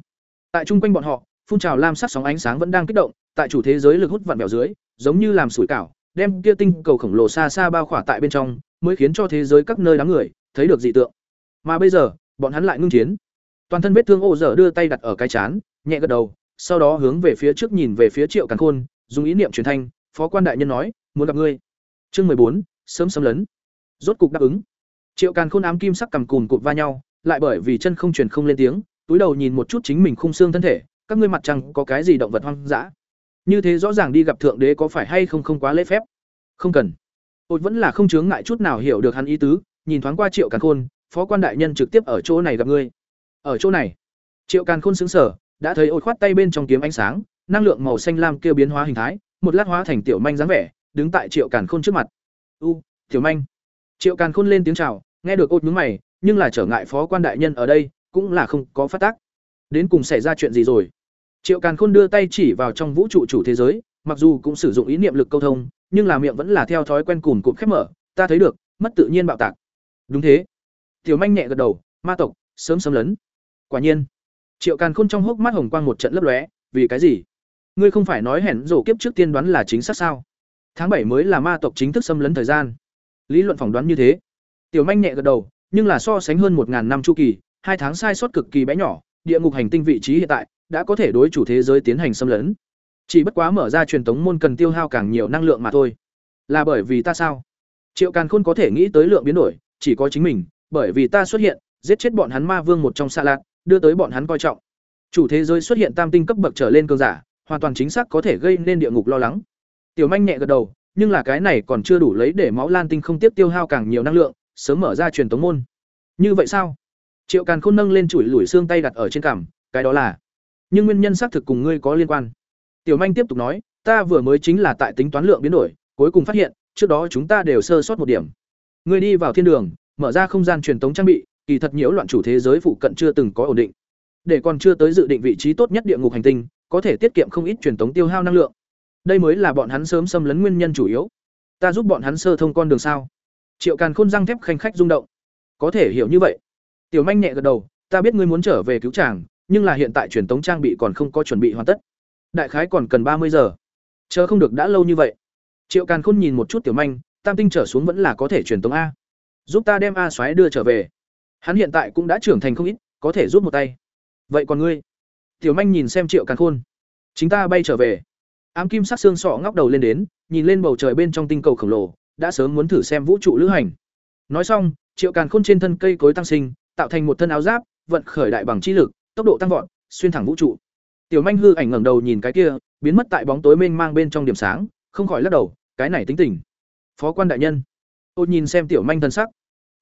Tại trung quanh bọn họ, phun trào lam sắc sóng ánh sáng vẫn đang kích động, tại chủ thế giới lực hút vặn bèo dưới, giống như làm sủi cảo đem kia tinh cầu khổng lồ xa xa bao khỏa tại bên trong, mới khiến cho thế giới các nơi đám người thấy được dị tượng. Mà bây giờ, bọn hắn lại ngưng chiến. Toàn thân vết thương ô dở đưa tay đặt ở cái chán, nhẹ gật đầu, sau đó hướng về phía trước nhìn về phía triệu càn khôn, dùng ý niệm truyền thanh, phó quan đại nhân nói, muốn gặp ngươi. Chương mười bốn, sớm sớm lấn. Rốt cục đáp ứng. Triệu càn khôn ám kim sắc cầm cùn cụt va nhau, lại bởi vì chân không truyền không lên tiếng, túi đầu nhìn một chút chính mình khung xương thân thể, các ngươi mặt trăng có cái gì động vật hoang dã? Như thế rõ ràng đi gặp thượng đế có phải hay không không quá lễ phép? Không cần. Ột vẫn là không chướng ngại chút nào hiểu được hắn ý tứ, nhìn thoáng qua triệu càn khôn, phó quan đại nhân trực tiếp ở chỗ này gặp ngươi. Ở chỗ này. Triệu càn khôn xứng sở đã thấy ột khoát tay bên trong kiếm ánh sáng, năng lượng màu xanh lam kêu biến hóa hình thái, một lát hóa thành tiểu manh dáng vẻ, đứng tại triệu càn khôn trước mặt. U, tiểu manh. Triệu càn khôn lên tiếng chào, nghe được ột nhướng mày, nhưng là trở ngại phó quan đại nhân ở đây, cũng là không có phát tác. Đến cùng xảy ra chuyện gì rồi? Triệu càn khôn đưa tay chỉ vào trong vũ trụ chủ thế giới, mặc dù cũng sử dụng ý niệm lực câu thông, nhưng là miệng vẫn là theo thói quen cùn cụm khép mở, ta thấy được, mất tự nhiên bạo tạc. Đúng thế. Tiểu manh nhẹ gật đầu, ma tộc, sớm sớm lấn. Quả nhiên, triệu càn khôn trong hốc mắt hồng quang một trận lấp lóe, vì cái gì? Ngươi không phải nói hẹn rổ kiếp trước tiên đoán là chính xác sao? Tháng bảy mới là ma tộc chính thức xâm lấn thời gian. Lý luận phỏng đoán như thế. Tiểu manh nhẹ gật đầu, nhưng là so sánh hơn một ngàn năm chu kỳ, hai tháng sai sót cực kỳ bé nhỏ, địa ngục hành tinh vị trí hiện tại đã có thể đối chủ thế giới tiến hành xâm lấn. Chỉ bất quá mở ra truyền tống môn cần tiêu hao càng nhiều năng lượng mà thôi. Là bởi vì ta sao? Triệu càn khôn có thể nghĩ tới lượng biến đổi, chỉ có chính mình, bởi vì ta xuất hiện, giết chết bọn hắn ma vương một trong xa lạc đưa tới bọn hắn coi trọng. Chủ thế giới xuất hiện tam tinh cấp bậc trở lên cơn giả, hoàn toàn chính xác có thể gây nên địa ngục lo lắng. Tiểu manh nhẹ gật đầu, nhưng là cái này còn chưa đủ lấy để máu lan tinh không tiếp tiêu hao càng nhiều năng lượng, sớm mở ra truyền tống môn. Như vậy sao? Triệu càn khôn nâng lên chùi lủi xương tay đặt ở trên cằm, cái đó là nhưng nguyên nhân xác thực cùng ngươi có liên quan. Tiểu manh tiếp tục nói, ta vừa mới chính là tại tính toán lượng biến đổi, cuối cùng phát hiện, trước đó chúng ta đều sơ sót một điểm. Ngươi đi vào thiên đường, mở ra không gian truyền tống trang bị, kỳ thật nhiễu loạn chủ thế giới phụ cận chưa từng có ổn định. Để còn chưa tới dự định vị trí tốt nhất địa ngục hành tinh, có thể tiết kiệm không ít truyền tống tiêu hao năng lượng. Đây mới là bọn hắn sớm xâm lấn nguyên nhân chủ yếu. Ta giúp bọn hắn sơ thông con đường sao? Triệu càn khôn răng thép khanh khách rung động. Có thể hiểu như vậy. Tiểu manh nhẹ gật đầu, ta biết ngươi muốn trở về cứu chàng nhưng là hiện tại truyền tống trang bị còn không có chuẩn bị hoàn tất. Đại khái còn cần ba mươi giờ. Chờ không được đã lâu như vậy. Triệu càn khôn nhìn một chút tiểu manh, tam tinh trở xuống vẫn là có thể truyền tống a. Giúp ta đem a xoáy đưa trở về. Hắn hiện tại cũng đã trưởng thành không ít, có thể giúp một tay. Vậy còn ngươi? Tiểu manh nhìn xem triệu càn khôn. Chính ta bay trở về. Ám kim sắc xương sọ ngóc đầu lên đến, nhìn lên bầu trời bên trong tinh cầu khổng lồ, đã sớm muốn thử xem vũ trụ lữ hành. Nói xong, triệu càn khôn trên thân cây cối tăng sinh, tạo thành một thân áo giáp, vận khởi đại bằng chi lực tốc độ tăng vọt, xuyên thẳng vũ trụ. Tiểu manh hư ảnh ngẩng đầu nhìn cái kia, biến mất tại bóng tối mênh mang bên trong điểm sáng, không khỏi lắc đầu, cái này tính tình. Phó quan đại nhân. Tôi nhìn xem tiểu manh thân sắc.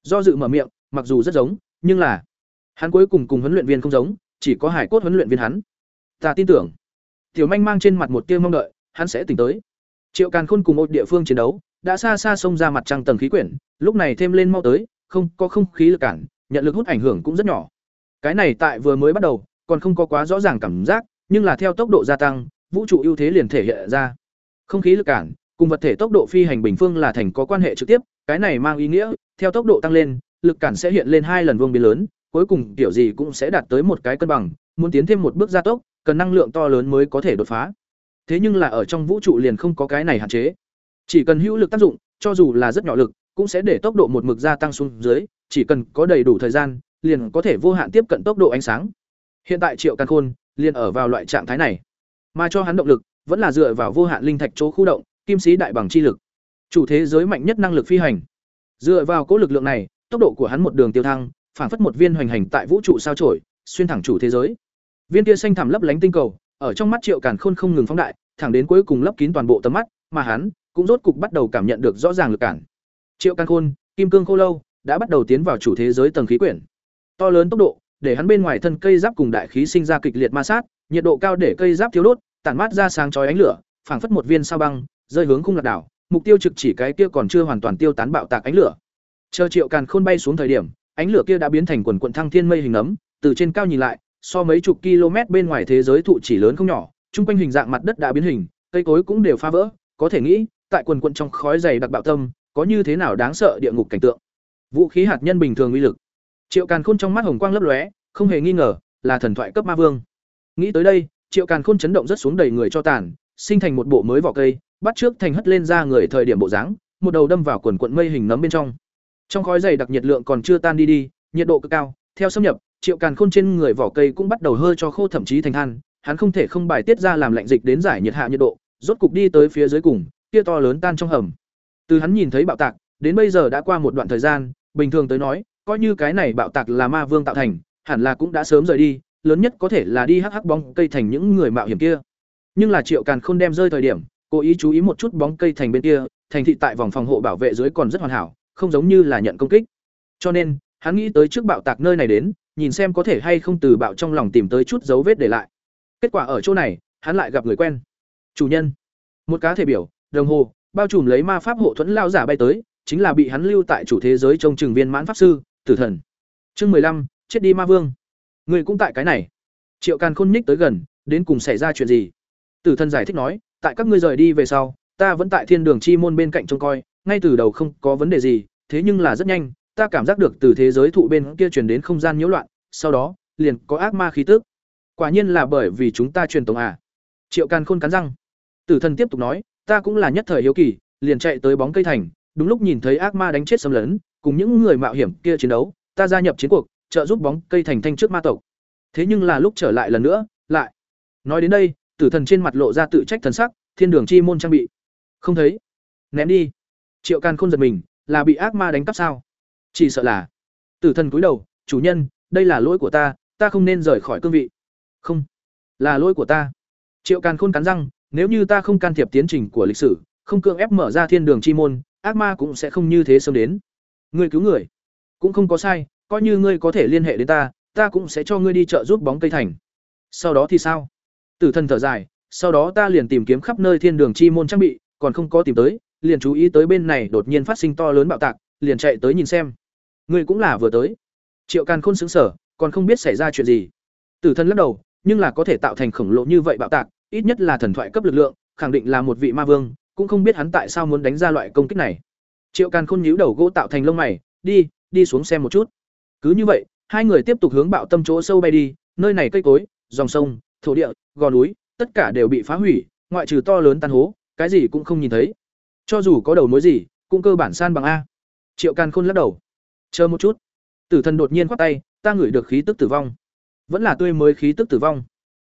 Do dự mở miệng, mặc dù rất giống, nhưng là, hắn cuối cùng cùng huấn luyện viên không giống, chỉ có hải cốt huấn luyện viên hắn. Ta tin tưởng. Tiểu manh mang trên mặt một tia mong đợi, hắn sẽ tỉnh tới. Triệu càn khôn cùng một địa phương chiến đấu, đã xa xa xông ra mặt trăng tầng khí quyển, lúc này thêm lên mau tới, không có không khí lực cản, nhận lực hút ảnh hưởng cũng rất nhỏ cái này tại vừa mới bắt đầu còn không có quá rõ ràng cảm giác nhưng là theo tốc độ gia tăng vũ trụ ưu thế liền thể hiện ra không khí lực cản cùng vật thể tốc độ phi hành bình phương là thành có quan hệ trực tiếp cái này mang ý nghĩa theo tốc độ tăng lên lực cản sẽ hiện lên hai lần vuông biến lớn, cuối cùng kiểu gì cũng sẽ đạt tới một cái cân bằng, muốn tiến thêm một bước gia tốc, cần năng lượng to lớn mới có thể đột phá. Thế nhưng là ở trong vũ trụ liền không có cái này hạn chế. Chỉ cần hữu lực tác dụng, cho dù là rất nhỏ lực, cũng sẽ để tốc độ một mực gia tăng xuống dưới, chỉ cần có đầy đủ thời gian, liền có thể vô hạn tiếp cận tốc độ ánh sáng. Hiện tại Triệu Càn Khôn liền ở vào loại trạng thái này, mà cho hắn động lực, vẫn là dựa vào vô hạn linh thạch chỗ khu động, kim sĩ đại bằng chi lực. Chủ thế giới mạnh nhất năng lực phi hành. Dựa vào cố lực lượng này, tốc độ của hắn một đường tiêu thăng, phản phất một viên hoành hành tại vũ trụ sao chổi, xuyên thẳng chủ thế giới. Viên kia xanh thẳm lấp lánh tinh cầu, ở trong mắt Triệu Càn Khôn không ngừng phóng đại, thẳng đến cuối cùng lấp kín toàn bộ tầm mắt, mà hắn cũng rốt cục bắt đầu cảm nhận được rõ ràng lực cản. Triệu Càn Khôn, Kim Cương Khô Lâu đã bắt đầu tiến vào chủ thế giới tầng khí quyển. To lớn tốc độ, để hắn bên ngoài thân cây giáp cùng đại khí sinh ra kịch liệt ma sát, nhiệt độ cao để cây giáp thiếu đốt, tản mát ra sáng chói ánh lửa, phảng phất một viên sao băng, rơi hướng khung lạc đảo, mục tiêu trực chỉ cái kia còn chưa hoàn toàn tiêu tán bạo tạc ánh lửa. Chờ Triệu Càn Khôn bay xuống thời điểm, ánh lửa kia đã biến thành quần quần thăng thiên mây hình nấm, từ trên cao nhìn lại, so mấy chục km bên ngoài thế giới thụ chỉ lớn không nhỏ, trung quanh hình dạng mặt đất đã biến hình, cây cối cũng đều phá vỡ, có thể nghĩ, tại quần quần trong khói dày đặc bạo tâm, có như thế nào đáng sợ địa ngục cảnh tượng. Vũ khí hạt nhân bình thường uy lực. Triệu Càn Khôn trong mắt hồng quang lấp lóe, không hề nghi ngờ, là thần thoại cấp ma vương. Nghĩ tới đây, Triệu Càn Khôn chấn động rất xuống đầy người cho tàn, sinh thành một bộ mới vỏ cây, bắt trước thành hất lên ra người thời điểm bộ dáng, một đầu đâm vào quần quần mây hình nấm bên trong. Trong khói dày đặc nhiệt lượng còn chưa tan đi đi, nhiệt độ cực cao, theo xâm nhập, Triệu Càn Khôn trên người vỏ cây cũng bắt đầu hơi cho khô thậm chí thành than, hắn không thể không bài tiết ra làm lạnh dịch đến giải nhiệt hạ nhiệt độ, rốt cục đi tới phía dưới cùng, kia to lớn tan trong hầm. Từ hắn nhìn thấy bạo tạc, đến bây giờ đã qua một đoạn thời gian, bình thường tới nói, coi như cái này bạo tạc là ma vương tạo thành, hẳn là cũng đã sớm rời đi, lớn nhất có thể là đi hắc hắc bóng cây thành những người mạo hiểm kia. Nhưng là Triệu Càn không đem rơi thời điểm, cố ý chú ý một chút bóng cây thành bên kia, thành thị tại vòng phòng hộ bảo vệ dưới còn rất hoàn hảo, không giống như là nhận công kích. Cho nên, hắn nghĩ tới trước bạo tạc nơi này đến, nhìn xem có thể hay không từ bạo trong lòng tìm tới chút dấu vết để lại. Kết quả ở chỗ này, hắn lại gặp người quen. Chủ nhân, một cá thể biểu, đồng hồ, bao trùm lấy ma pháp hộ thuẫn lao giả bay tới, chính là bị hắn lưu tại chủ thế giới trong trường viên mãn pháp sư, Tử Thần. Chương mười lăm chết đi ma vương. Người cũng tại cái này. Triệu Càn Khôn nhích tới gần, đến cùng xảy ra chuyện gì? Tử Thần giải thích nói, tại các ngươi rời đi về sau, ta vẫn tại Thiên Đường Chi môn bên cạnh trông coi, ngay từ đầu không có vấn đề gì, thế nhưng là rất nhanh, ta cảm giác được từ thế giới thụ bên kia truyền đến không gian nhiễu loạn, sau đó, liền có ác ma khí tức. Quả nhiên là bởi vì chúng ta truyền tống à? Triệu Càn Khôn cắn răng. Tử Thần tiếp tục nói, ta cũng là nhất thời hiếu kỳ, liền chạy tới bóng cây thành, đúng lúc nhìn thấy ác ma đánh chết xâm lấn, cùng những người mạo hiểm kia chiến đấu, ta gia nhập chiến cuộc, trợ giúp bóng cây thành thanh trước ma tộc. Thế nhưng là lúc trở lại lần nữa, lại. Nói đến đây, Tử Thần trên mặt lộ ra tự trách thần sắc, thiên đường chi môn trang bị. Không thấy. Ném đi. Triệu Càn Khôn giật mình, là bị ác ma đánh cắp sao? Chỉ sợ là. Tử Thần cúi đầu, chủ nhân, đây là lỗi của ta, ta không nên rời khỏi cương vị. Không, là lỗi của ta. Triệu Càn Khôn cắn răng, nếu như ta không can thiệp tiến trình của lịch sử, không cưỡng ép mở ra thiên đường chi môn, ác ma cũng sẽ không như thế sớm đến. Ngươi cứu người, cũng không có sai, coi như ngươi có thể liên hệ đến ta, ta cũng sẽ cho ngươi đi chợ giúp bóng cây thành. Sau đó thì sao? Tử thần thở dài, sau đó ta liền tìm kiếm khắp nơi thiên đường chi môn trang bị, còn không có tìm tới, liền chú ý tới bên này đột nhiên phát sinh to lớn bạo tạc, liền chạy tới nhìn xem. Ngươi cũng là vừa tới. Triệu Càn Khôn xứng sở, còn không biết xảy ra chuyện gì. Tử thần lắc đầu, nhưng là có thể tạo thành khổng lồ như vậy bạo tạc, ít nhất là thần thoại cấp lực lượng, khẳng định là một vị ma vương, cũng không biết hắn tại sao muốn đánh ra loại công kích này. Triệu Càn Khôn nhíu đầu gỗ tạo thành lông mày, đi, đi xuống xem một chút. Cứ như vậy, hai người tiếp tục hướng bạo tâm chỗ sâu bay đi, nơi này cây cối, dòng sông, thổ địa, gò núi, tất cả đều bị phá hủy, ngoại trừ to lớn tan hố, cái gì cũng không nhìn thấy. Cho dù có đầu mối gì, cũng cơ bản san bằng a. Triệu Càn Khôn lắc đầu. Chờ một chút. Tử thần đột nhiên quát tay, ta ngửi được khí tức tử vong. Vẫn là tươi mới khí tức tử vong.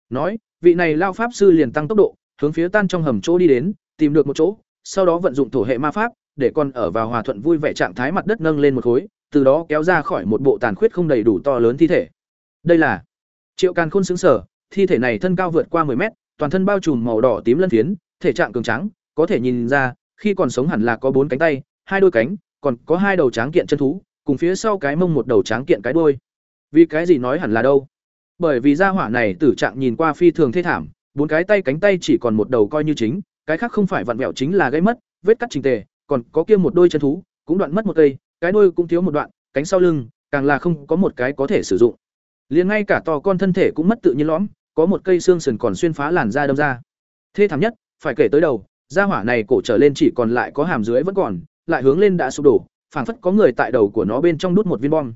Nói, vị này lao pháp sư liền tăng tốc độ, hướng phía tan trong hầm chỗ đi đến, tìm được một chỗ, sau đó vận dụng thổ hệ ma pháp, để con ở vào hòa thuận vui vẻ trạng thái mặt đất nâng lên một khối, từ đó kéo ra khỏi một bộ tàn khuyết không đầy đủ to lớn thi thể. Đây là Triệu Càn Khôn sững sờ thi thể này thân cao vượt qua 10 mét, toàn thân bao trùm màu đỏ tím lân phiến, thể trạng cường tráng, có thể nhìn ra, khi còn sống hẳn là có bốn cánh tay, hai đôi cánh, còn có hai đầu tráng kiện chân thú, cùng phía sau cái mông một đầu tráng kiện cái đuôi. Vì cái gì nói hẳn là đâu? Bởi vì gia hỏa này tử trạng nhìn qua phi thường thê thảm, bốn cái tay cánh tay chỉ còn một đầu coi như chính, cái khác không phải vặn vẹo chính là gãy mất, vết cắt trình tề, còn có kia một đôi chân thú, cũng đoạn mất một cây, cái đuôi cũng thiếu một đoạn, cánh sau lưng, càng là không có một cái có thể sử dụng. Liền ngay cả to con thân thể cũng mất tự nhiên lõm, có một cây xương sườn còn xuyên phá làn da đâm ra. Thê thảm nhất, phải kể tới đầu, da hỏa này cổ trở lên chỉ còn lại có hàm dưới vẫn còn, lại hướng lên đã sụp đổ, phảng phất có người tại đầu của nó bên trong đút một viên bom.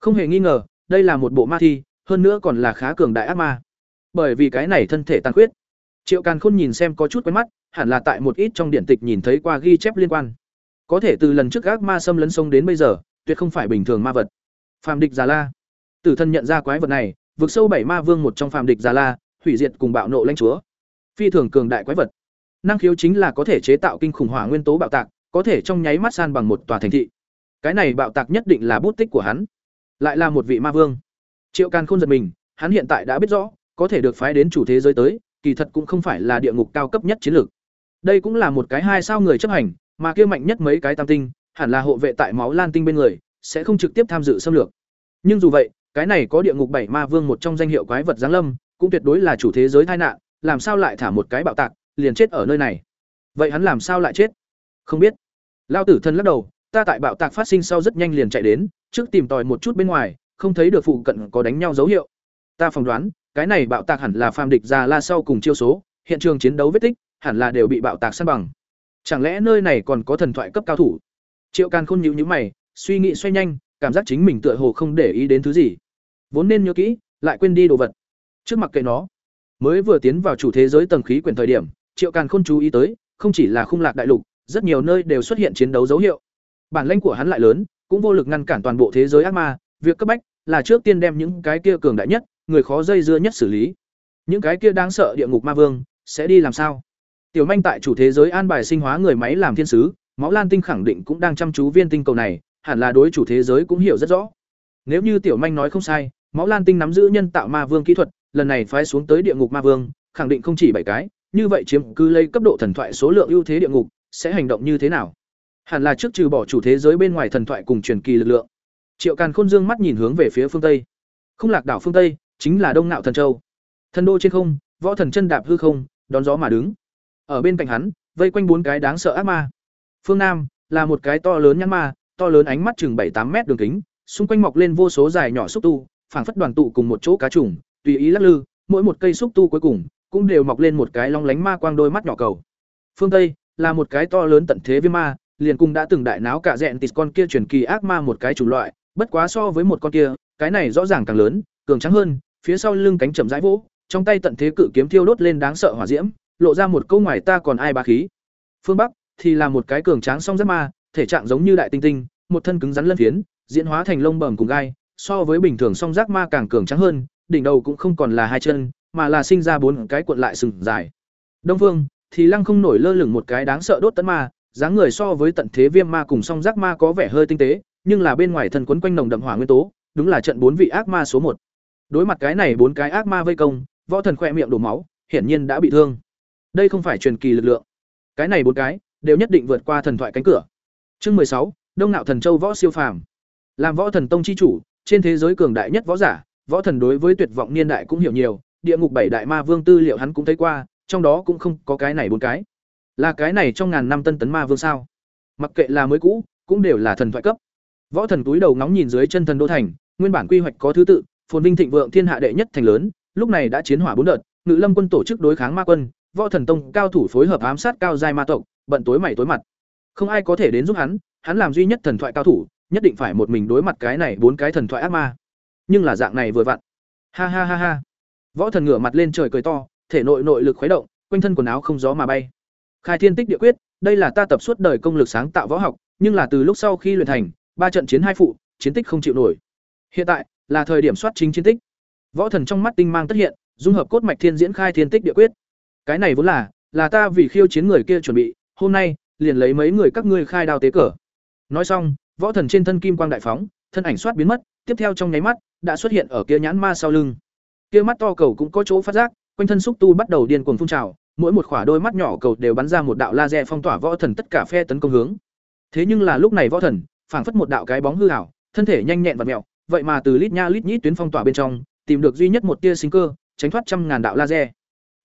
Không hề nghi ngờ, đây là một bộ ma thi, hơn nữa còn là khá cường đại ác ma. Bởi vì cái này thân thể tàn khuyết. Triệu Càn Khôn nhìn xem có chút quen mắt, hẳn là tại một ít trong điển tịch nhìn thấy qua ghi chép liên quan. Có thể từ lần trước ác ma xâm lấn sông đến bây giờ, tuyệt không phải bình thường ma vật. Phàm địch Già La. Tử thân nhận ra quái vật này, vượt sâu bảy ma vương một trong phàm địch Già La, hủy diệt cùng bạo nộ lãnh chúa. Phi thường cường đại quái vật. Năng khiếu chính là có thể chế tạo kinh khủng hỏa nguyên tố bạo tạc, có thể trong nháy mắt san bằng một tòa thành thị. Cái này bạo tạc nhất định là bút tích của hắn. Lại là một vị ma vương. Triệu Càn Khôn giật mình, hắn hiện tại đã biết rõ, có thể được phái đến chủ thế giới tới, kỳ thật cũng không phải là địa ngục cao cấp nhất chiến lược. Đây cũng là một cái hai sao người chấp hành, mà kia mạnh nhất mấy cái tam tinh, hẳn là hộ vệ tại máu lan tinh bên người, sẽ không trực tiếp tham dự xâm lược. Nhưng dù vậy, cái này có địa ngục bảy ma vương một trong danh hiệu quái vật giáng lâm, cũng tuyệt đối là chủ thế giới tai nạn, làm sao lại thả một cái bạo tạc, liền chết ở nơi này. Vậy hắn làm sao lại chết? Không biết. Lao tử thân lắc đầu, ta tại bạo tạc phát sinh sau rất nhanh liền chạy đến, trước tìm tòi một chút bên ngoài, không thấy được phụ cận có đánh nhau dấu hiệu. Ta phỏng đoán, cái này bạo tạc hẳn là phàm địch già la sau cùng chiêu số, hiện trường chiến đấu vết tích, hẳn là đều bị bạo tạc san bằng. Chẳng lẽ nơi này còn có thần thoại cấp cao thủ? Triệu Càn Khôn nhíu nhíu mày, suy nghĩ xoay nhanh, cảm giác chính mình tựa hồ không để ý đến thứ gì. Vốn nên nhớ kỹ, lại quên đi đồ vật. Trước mặt kệ nó, mới vừa tiến vào chủ thế giới tầng khí quyển thời điểm, Triệu Càn Khôn chú ý tới, không chỉ là khung lạc đại lục, rất nhiều nơi đều xuất hiện chiến đấu dấu hiệu. Bản lĩnh của hắn lại lớn, cũng vô lực ngăn cản toàn bộ thế giới ác ma, việc cấp bách là trước tiên đem những cái kia cường đại nhất, người khó dây dưa nhất xử lý. Những cái kia đáng sợ địa ngục ma vương sẽ đi làm sao? Tiểu Manh tại chủ thế giới an bài sinh hóa người máy làm thiên sứ, Máu Lan Tinh khẳng định cũng đang chăm chú viên tinh cầu này, hẳn là đối chủ thế giới cũng hiểu rất rõ. Nếu như Tiểu Manh nói không sai, Máu Lan Tinh nắm giữ nhân tạo ma vương kỹ thuật, lần này phái xuống tới địa ngục ma vương, khẳng định không chỉ bảy cái, như vậy chiếm cứ lấy cấp độ thần thoại số lượng ưu thế địa ngục, sẽ hành động như thế nào? Hẳn là trước trừ bỏ chủ thế giới bên ngoài thần thoại cùng truyền kỳ lực lượng. Triệu Càn Khôn dương mắt nhìn hướng về phía phương tây. Không lạc đảo phương tây, chính là Đông Nạo Thần Châu. Thần đô trên không, võ thần chân đạp hư không, đón gió mà đứng. Ở bên cạnh hắn, vây quanh bốn cái đáng sợ ác ma. Phương Nam là một cái to lớn nhãn ma, to lớn ánh mắt chừng bảy tám mét đường kính, xung quanh mọc lên vô số dài nhỏ xúc tu, phảng phất đoàn tụ cùng một chỗ cá trùng, tùy ý lắc lư, mỗi một cây xúc tu cuối cùng cũng đều mọc lên một cái long lánh ma quang đôi mắt nhỏ cầu. Phương Tây là một cái to lớn tận thế viêm ma, liền cùng đã từng đại náo cả dẹn tịt con kia truyền kỳ ác ma một cái chủng loại, bất quá so với một con kia, cái này rõ ràng càng lớn, cường trắng hơn, phía sau lưng cánh chậm rãi vỗ, trong tay tận thế cự kiếm thiêu đốt lên đáng sợ hỏa diễm, lộ ra một câu ngoài ta còn ai bá khí. Phương Bắc thì là một cái cường tráng song rất ma, thể trạng giống như đại tinh tinh, một thân cứng rắn lân phiến, diễn hóa thành lông bẩm cùng gai, so với bình thường song giác ma càng cường tráng hơn, đỉnh đầu cũng không còn là hai chân, mà là sinh ra bốn cái cuộn lại sừng dài. Đông Phương thì lăng không nổi lơ lửng một cái đáng sợ đốt tấn ma, dáng người so với tận thế viêm ma cùng song giác ma có vẻ hơi tinh tế, nhưng là bên ngoài thân quấn quanh nồng đậm hỏa nguyên tố, đúng là trận bốn vị ác ma số một. Đối mặt cái này bốn cái ác ma vây công, võ thần khỏe miệng đổ máu, hiển nhiên đã bị thương. Đây không phải truyền kỳ lực lượng. Cái này bốn cái đều nhất định vượt qua thần thoại cánh cửa. Chương mười sáu, Đông Nạo Thần Châu võ siêu phàm. Làm võ thần tông chi chủ, trên thế giới cường đại nhất võ giả, võ thần đối với tuyệt vọng niên đại cũng hiểu nhiều, địa ngục bảy đại ma vương tư liệu hắn cũng thấy qua, trong đó cũng không có cái này bốn cái. Là cái này trong ngàn năm tân tấn ma vương sao? Mặc kệ là mới cũ, cũng đều là thần thoại cấp. Võ thần túi đầu ngóng nhìn dưới chân thần đô thành, nguyên bản quy hoạch có thứ tự, phồn vinh thịnh vượng thiên hạ đệ nhất thành lớn, lúc này đã chiến hỏa bốn đợt, Ngự Lâm quân tổ chức đối kháng ma quân, Võ Thần Tông cao thủ phối hợp ám sát cao giai ma tộc, bận tối mày tối mặt. Không ai có thể đến giúp hắn, hắn làm duy nhất thần thoại cao thủ, nhất định phải một mình đối mặt cái này bốn cái thần thoại ác ma. Nhưng là dạng này vừa vặn. Ha ha ha ha. Võ thần ngửa mặt lên trời cười to, thể nội nội lực khuấy động, quanh thân quần áo không gió mà bay. Khai Thiên Tích Địa Quyết, đây là ta tập suốt đời công lực sáng tạo võ học, nhưng là từ lúc sau khi luyện thành, ba trận chiến hai phụ, chiến tích không chịu nổi. Hiện tại là thời điểm soát chính chiến tích. Võ thần trong mắt tinh mang tất hiện, dung hợp cốt mạch thiên diễn khai thiên tích địa quyết. Cái này vốn là là ta vì khiêu chiến người kia chuẩn bị, hôm nay liền lấy mấy người các ngươi khai đao tế cờ. Nói xong, võ thần trên thân kim quang đại phóng, thân ảnh soát biến mất, tiếp theo trong nháy mắt đã xuất hiện ở kia nhãn ma sau lưng. Kia mắt to cầu cũng có chỗ phát giác, quanh thân xúc tu bắt đầu điên cuồng phun trào, mỗi một khỏa đôi mắt nhỏ cầu đều bắn ra một đạo laser phong tỏa võ thần tất cả phe tấn công hướng. Thế nhưng là lúc này võ thần, phảng phất một đạo cái bóng hư ảo, thân thể nhanh nhẹn và mèo, vậy mà từ lít nha lít nhít tuyến phong tỏa bên trong, tìm được duy nhất một tia sinh cơ, tránh thoát trăm ngàn đạo laser.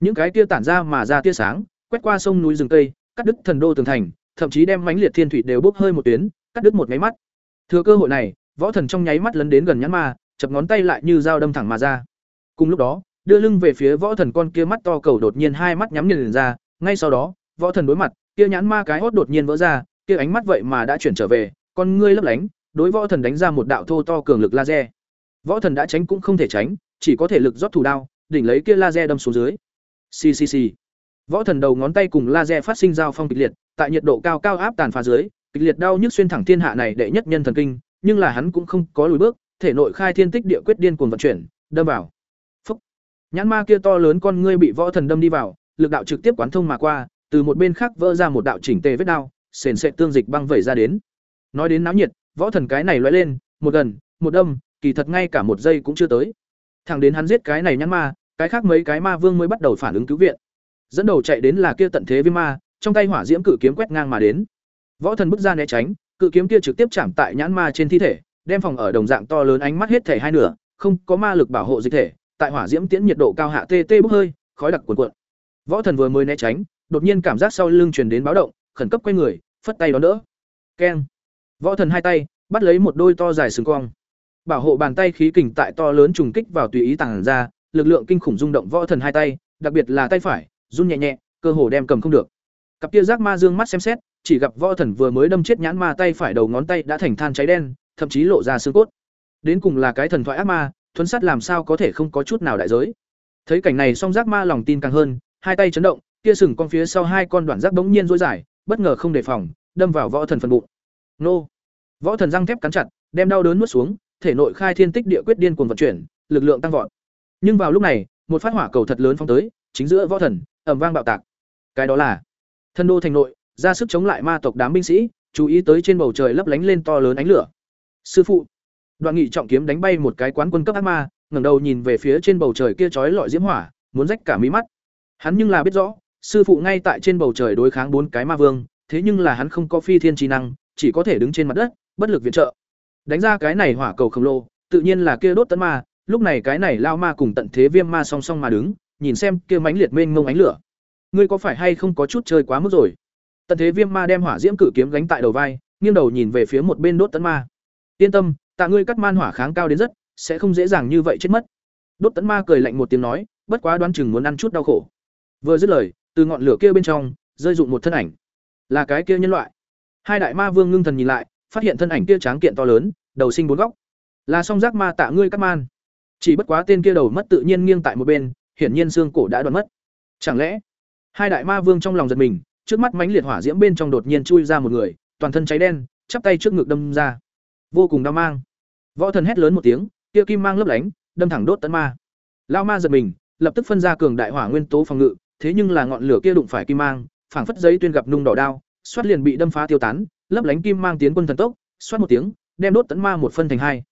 Những cái tia tản ra mà ra tia sáng, quét qua sông núi rừng cây, cắt đứt thần đô tường thành, thậm chí đem mánh liệt thiên thủy đều bốc hơi một tuyến, cắt đứt một nháy mắt. Thừa cơ hội này, võ thần trong nháy mắt lấn đến gần nhãn ma, chập ngón tay lại như dao đâm thẳng mà ra. Cùng lúc đó, đưa lưng về phía võ thần con kia mắt to cầu đột nhiên hai mắt nhắm nhìn ra, ngay sau đó, võ thần đối mặt, kia nhãn ma cái hốt đột nhiên vỡ ra, kia ánh mắt vậy mà đã chuyển trở về, con ngươi lấp lánh, đối võ thần đánh ra một đạo thô to cường lực laser. Võ thần đã tránh cũng không thể tránh, chỉ có thể lực rót thủ đao, đỉnh lấy kia laser đâm xuống dưới ccc. Võ thần đầu ngón tay cùng laser phát sinh giao phong kịch liệt, tại nhiệt độ cao cao áp tàn phá dưới, kịch liệt đau nhức xuyên thẳng thiên hạ này đệ nhất nhân thần kinh, nhưng là hắn cũng không có lùi bước, thể nội khai thiên tích địa quyết điên cuồng vận chuyển, đâm vào. Phúc. Nhãn ma kia to lớn con ngươi bị võ thần đâm đi vào, lực đạo trực tiếp quán thông mà qua, từ một bên khác vỡ ra một đạo chỉnh tề vết đao, sền sệt tương dịch băng vẩy ra đến. Nói đến náo nhiệt, võ thần cái này lóe lên, một gần, một đâm, kỳ thật ngay cả một giây cũng chưa tới. Thẳng đến hắn giết cái này nhãn ma, cái khác mấy cái ma vương mới bắt đầu phản ứng cứu viện. Dẫn đầu chạy đến là kia tận thế viêm ma, trong tay hỏa diễm cự kiếm quét ngang mà đến. Võ thần bước ra né tránh, cự kiếm kia trực tiếp chạm tại nhãn ma trên thi thể, đem phòng ở đồng dạng to lớn ánh mắt hết thể hai nửa, không có ma lực bảo hộ dịch thể, tại hỏa diễm tiễn nhiệt độ cao hạ tê tê bốc hơi, khói đặc cuồn cuộn. Võ thần vừa mới né tránh, đột nhiên cảm giác sau lưng truyền đến báo động, khẩn cấp quay người, phất tay đón đỡ. Keng. Võ thần hai tay bắt lấy một đôi to dài sừng cong. Bảo hộ bàn tay khí kình tại to lớn trùng kích vào tùy ý tàng ra, lực lượng kinh khủng rung động võ thần hai tay, đặc biệt là tay phải, run nhẹ nhẹ, cơ hồ đem cầm không được. Cặp kia giác ma dương mắt xem xét, chỉ gặp võ thần vừa mới đâm chết nhãn ma tay phải đầu ngón tay đã thành than cháy đen, thậm chí lộ ra xương cốt. Đến cùng là cái thần thoại ác ma, thuấn sát làm sao có thể không có chút nào đại giới. Thấy cảnh này song giác ma lòng tin càng hơn, hai tay chấn động, kia sừng con phía sau hai con đoạn giác bỗng nhiên rối dài, bất ngờ không đề phòng, đâm vào võ thần phần bụng. Nô! Võ thần răng thép cắn chặt, đem đau đớn nuốt xuống, thể nội khai thiên tích địa quyết điên cuồng vận chuyển, lực lượng tăng vọt. Nhưng vào lúc này, một phát hỏa cầu thật lớn phóng tới, chính giữa võ thần, ầm vang bạo tạc. Cái đó là Thân đô thành nội, ra sức chống lại ma tộc đám binh sĩ, chú ý tới trên bầu trời lấp lánh lên to lớn ánh lửa. Sư phụ, Đoạn Nghị trọng kiếm đánh bay một cái quán quân cấp ác ma, ngẩng đầu nhìn về phía trên bầu trời kia chói lọi diễm hỏa, muốn rách cả mí mắt. Hắn nhưng là biết rõ, sư phụ ngay tại trên bầu trời đối kháng bốn cái ma vương, thế nhưng là hắn không có phi thiên trí năng, chỉ có thể đứng trên mặt đất, bất lực viện trợ. Đánh ra cái này hỏa cầu khổng lồ, tự nhiên là kia đốt tấn ma, lúc này cái này lao ma cùng tận thế viêm ma song song mà đứng, nhìn xem kia mánh liệt mênh mông ánh lửa. Ngươi có phải hay không có chút chơi quá mức rồi? Tận thế viêm ma đem hỏa diễm cử kiếm gánh tại đầu vai, nghiêng đầu nhìn về phía một bên đốt tấn ma. Yên tâm, tạ ngươi cắt man hỏa kháng cao đến rất, sẽ không dễ dàng như vậy chết mất. Đốt tấn ma cười lạnh một tiếng nói, bất quá đoán chừng muốn ăn chút đau khổ. Vừa dứt lời, từ ngọn lửa kia bên trong, rơi dụng một thân ảnh. Là cái kia nhân loại. Hai đại ma vương ngưng thần nhìn lại, phát hiện thân ảnh kia tráng kiện to lớn, đầu sinh bốn góc. Là song giác ma tạ ngươi cắt man. Chỉ bất quá tên kia đầu mất tự nhiên nghiêng tại một bên, hiển nhiên xương cổ đã đoạn mất. Chẳng lẽ, hai đại ma vương trong lòng giật mình, trước mắt mánh liệt hỏa diễm bên trong đột nhiên chui ra một người, toàn thân cháy đen, chắp tay trước ngực đâm ra. Vô cùng đau mang. Võ thần hét lớn một tiếng, kia kim mang lấp lánh, đâm thẳng đốt tấn ma. Lao ma giật mình, lập tức phân ra cường đại hỏa nguyên tố phòng ngự, thế nhưng là ngọn lửa kia đụng phải kim mang, phảng phất giấy tuyên gặp nung đỏ đao, xoát liền bị đâm phá tiêu tán, lấp lánh kim mang tiến quân thần tốc, xoát một tiếng, đem đốt tấn ma một phân thành hai.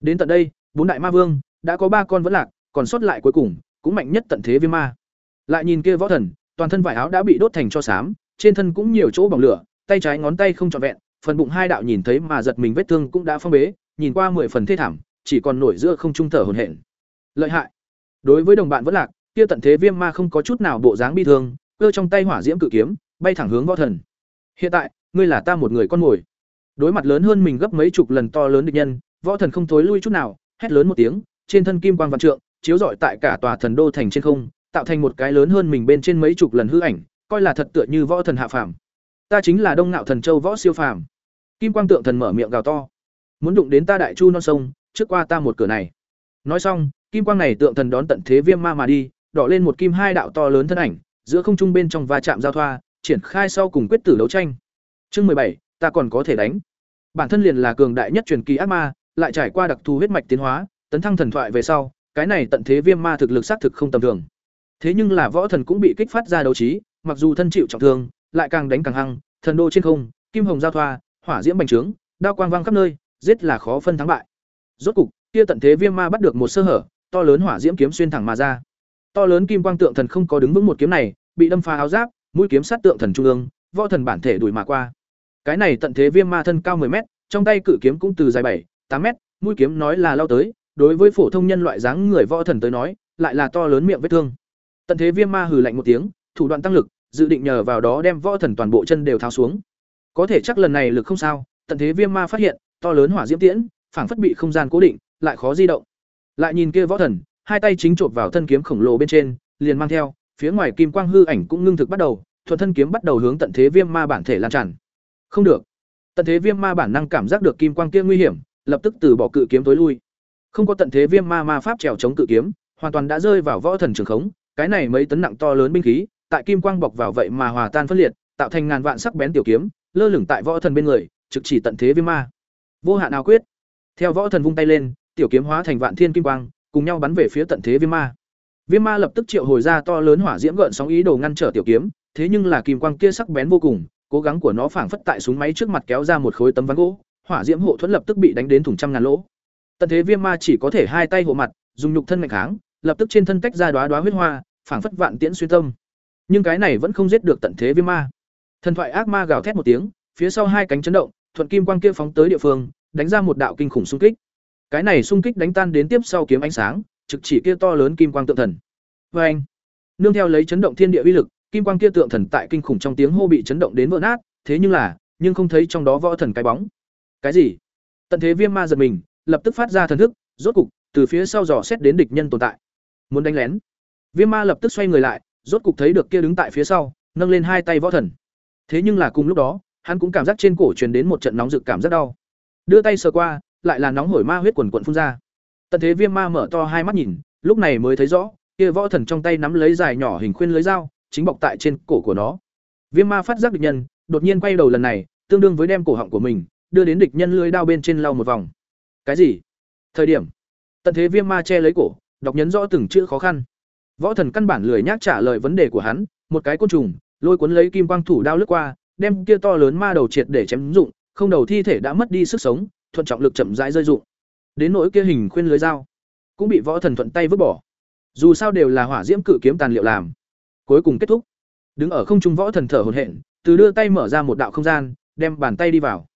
Đến tận đây, bốn đại ma vương đã có ba con vẫn lạc, còn sót lại cuối cùng, cũng mạnh nhất tận thế viêm ma. Lại nhìn kia võ thần, toàn thân vải áo đã bị đốt thành cho xám, trên thân cũng nhiều chỗ bỏng lửa, tay trái ngón tay không trọn vẹn, phần bụng hai đạo nhìn thấy mà giật mình vết thương cũng đã phong bế, nhìn qua mười phần thê thảm, chỉ còn nổi giữa không trung thở hổn hển. Lợi hại. Đối với đồng bạn vẫn lạc, kia tận thế viêm ma không có chút nào bộ dáng bi thương, cơ trong tay hỏa diễm cự kiếm, bay thẳng hướng võ thần. Hiện tại, ngươi là ta một người con mồi. Đối mặt lớn hơn mình gấp mấy chục lần to lớn địch nhân, võ thần không thối lui chút nào, hét lớn một tiếng, trên thân kim quang vạn trượng, chiếu rọi tại cả tòa thần đô thành trên không, tạo thành một cái lớn hơn mình bên trên mấy chục lần hư ảnh, coi là thật tựa như võ thần hạ phàm. Ta chính là Đông Nạo thần châu võ siêu phàm. Kim quang tượng thần mở miệng gào to. Muốn đụng đến ta đại chu non sông, trước qua ta một cửa này. Nói xong, kim quang này tượng thần đón tận thế viêm ma mà đi, đỏ lên một kim hai đạo to lớn thân ảnh, giữa không trung bên trong va chạm giao thoa, triển khai sau cùng quyết tử đấu tranh. Chương mười bảy, ta còn có thể đánh. Bản thân liền là cường đại nhất truyền kỳ ác ma, lại trải qua đặc thù huyết mạch tiến hóa, tấn thăng thần thoại về sau, cái này tận thế viêm ma thực lực xác thực không tầm thường. Thế nhưng là võ thần cũng bị kích phát ra đấu trí, mặc dù thân chịu trọng thương, lại càng đánh càng hăng, thần đô trên không, kim hồng giao thoa, hỏa diễm bành trướng, đao quang vang khắp nơi, giết là khó phân thắng bại. Rốt cục, kia tận thế viêm ma bắt được một sơ hở, to lớn hỏa diễm kiếm xuyên thẳng mà ra. To lớn kim quang tượng thần không có đứng vững một kiếm này, bị đâm phá áo giáp, mũi kiếm sát tượng thần trung ương, võ thần bản thể đuổi mà qua. Cái này tận thế viêm ma thân cao 10 mét, trong tay cự kiếm cũng từ dài 7, 8 mét, mũi kiếm nói là lao tới, đối với phổ thông nhân loại dáng người võ thần tới nói, lại là to lớn miệng vết thương. Tận thế viêm ma hừ lạnh một tiếng, thủ đoạn tăng lực, dự định nhờ vào đó đem võ thần toàn bộ chân đều tháo xuống. Có thể chắc lần này lực không sao, tận thế viêm ma phát hiện, to lớn hỏa diễm tiễn, phảng phất bị không gian cố định, lại khó di động. Lại nhìn kia võ thần, hai tay chính chộp vào thân kiếm khổng lồ bên trên, liền mang theo, phía ngoài kim quang hư ảnh cũng ngưng thực bắt đầu, thuận thân kiếm bắt đầu hướng tận thế viêm ma bản thể lan tràn. Không được. Tận thế viêm ma bản năng cảm giác được kim quang kia nguy hiểm, lập tức từ bỏ cự kiếm tối lui. Không có tận thế viêm ma ma pháp trèo chống cự kiếm, hoàn toàn đã rơi vào võ thần trường khống, cái này mấy tấn nặng to lớn binh khí, tại kim quang bọc vào vậy mà hòa tan phân liệt, tạo thành ngàn vạn sắc bén tiểu kiếm, lơ lửng tại võ thần bên người, trực chỉ tận thế viêm ma. Vô hạn áo quyết. Theo võ thần vung tay lên, tiểu kiếm hóa thành vạn thiên kim quang, cùng nhau bắn về phía tận thế viêm ma. Viêm ma lập tức triệu hồi ra to lớn hỏa diễm gợn sóng ý đồ ngăn trở tiểu kiếm, thế nhưng là kim quang kia sắc bén vô cùng, cố gắng của nó phảng phất tại súng máy trước mặt kéo ra một khối tấm ván gỗ, hỏa diễm hộ thuẫn lập tức bị đánh đến thủng trăm ngàn lỗ. Tận thế viêm ma chỉ có thể hai tay hộ mặt, dùng nhục thân mạnh kháng, lập tức trên thân tách ra đóa đóa huyết hoa, phảng phất vạn tiễn xuyên tâm. Nhưng cái này vẫn không giết được tận thế viêm ma. Thần thoại ác ma gào thét một tiếng, phía sau hai cánh chấn động, thuận kim quang kia phóng tới địa phương, đánh ra một đạo kinh khủng xung kích. Cái này xung kích đánh tan đến tiếp sau kiếm ánh sáng, trực chỉ kia to lớn kim quang tượng thần. vê anh, nương theo lấy chấn động thiên địa uy lực, kim quang kia tượng thần tại kinh khủng trong tiếng hô bị chấn động đến vỡ nát, thế nhưng là, nhưng không thấy trong đó võ thần cái bóng. Cái gì? Tận thế viêm ma giật mình, lập tức phát ra thần thức, rốt cục từ phía sau dò xét đến địch nhân tồn tại. Muốn đánh lén. Viêm ma lập tức xoay người lại, rốt cục thấy được kia đứng tại phía sau, nâng lên hai tay võ thần. Thế nhưng là cùng lúc đó, hắn cũng cảm giác trên cổ truyền đến một trận nóng rực cảm rất đau. Đưa tay sờ qua, lại là nóng hổi ma huyết quần quần phun ra. Tận thế viêm ma mở to hai mắt nhìn, lúc này mới thấy rõ, kia võ thần trong tay nắm lấy dài nhỏ hình khuyên lưới dao, chính bọc tại trên cổ của nó. Viêm ma phát giác địch nhân, đột nhiên quay đầu lần này, tương đương với đem cổ họng của mình đưa đến địch nhân lưới đao bên trên lau một vòng. Cái gì? Thời điểm. Tận thế viêm ma che lấy cổ, đọc nhấn rõ từng chữ khó khăn. Võ thần căn bản lười nhác trả lời vấn đề của hắn, một cái côn trùng, lôi cuốn lấy kim quang thủ đao lướt qua, đem kia to lớn ma đầu triệt để chém dụng, không đầu thi thể đã mất đi sức sống, thuận trọng lực chậm rãi rơi dụng. Đến nỗi kia hình khuyên lưới dao, cũng bị võ thần thuận tay vứt bỏ. Dù sao đều là hỏa diễm cự kiếm tàn liệu làm. Cuối cùng kết thúc. Đứng ở không trung võ thần thở hổn hển, từ đưa tay mở ra một đạo không gian, đem bàn tay đi vào.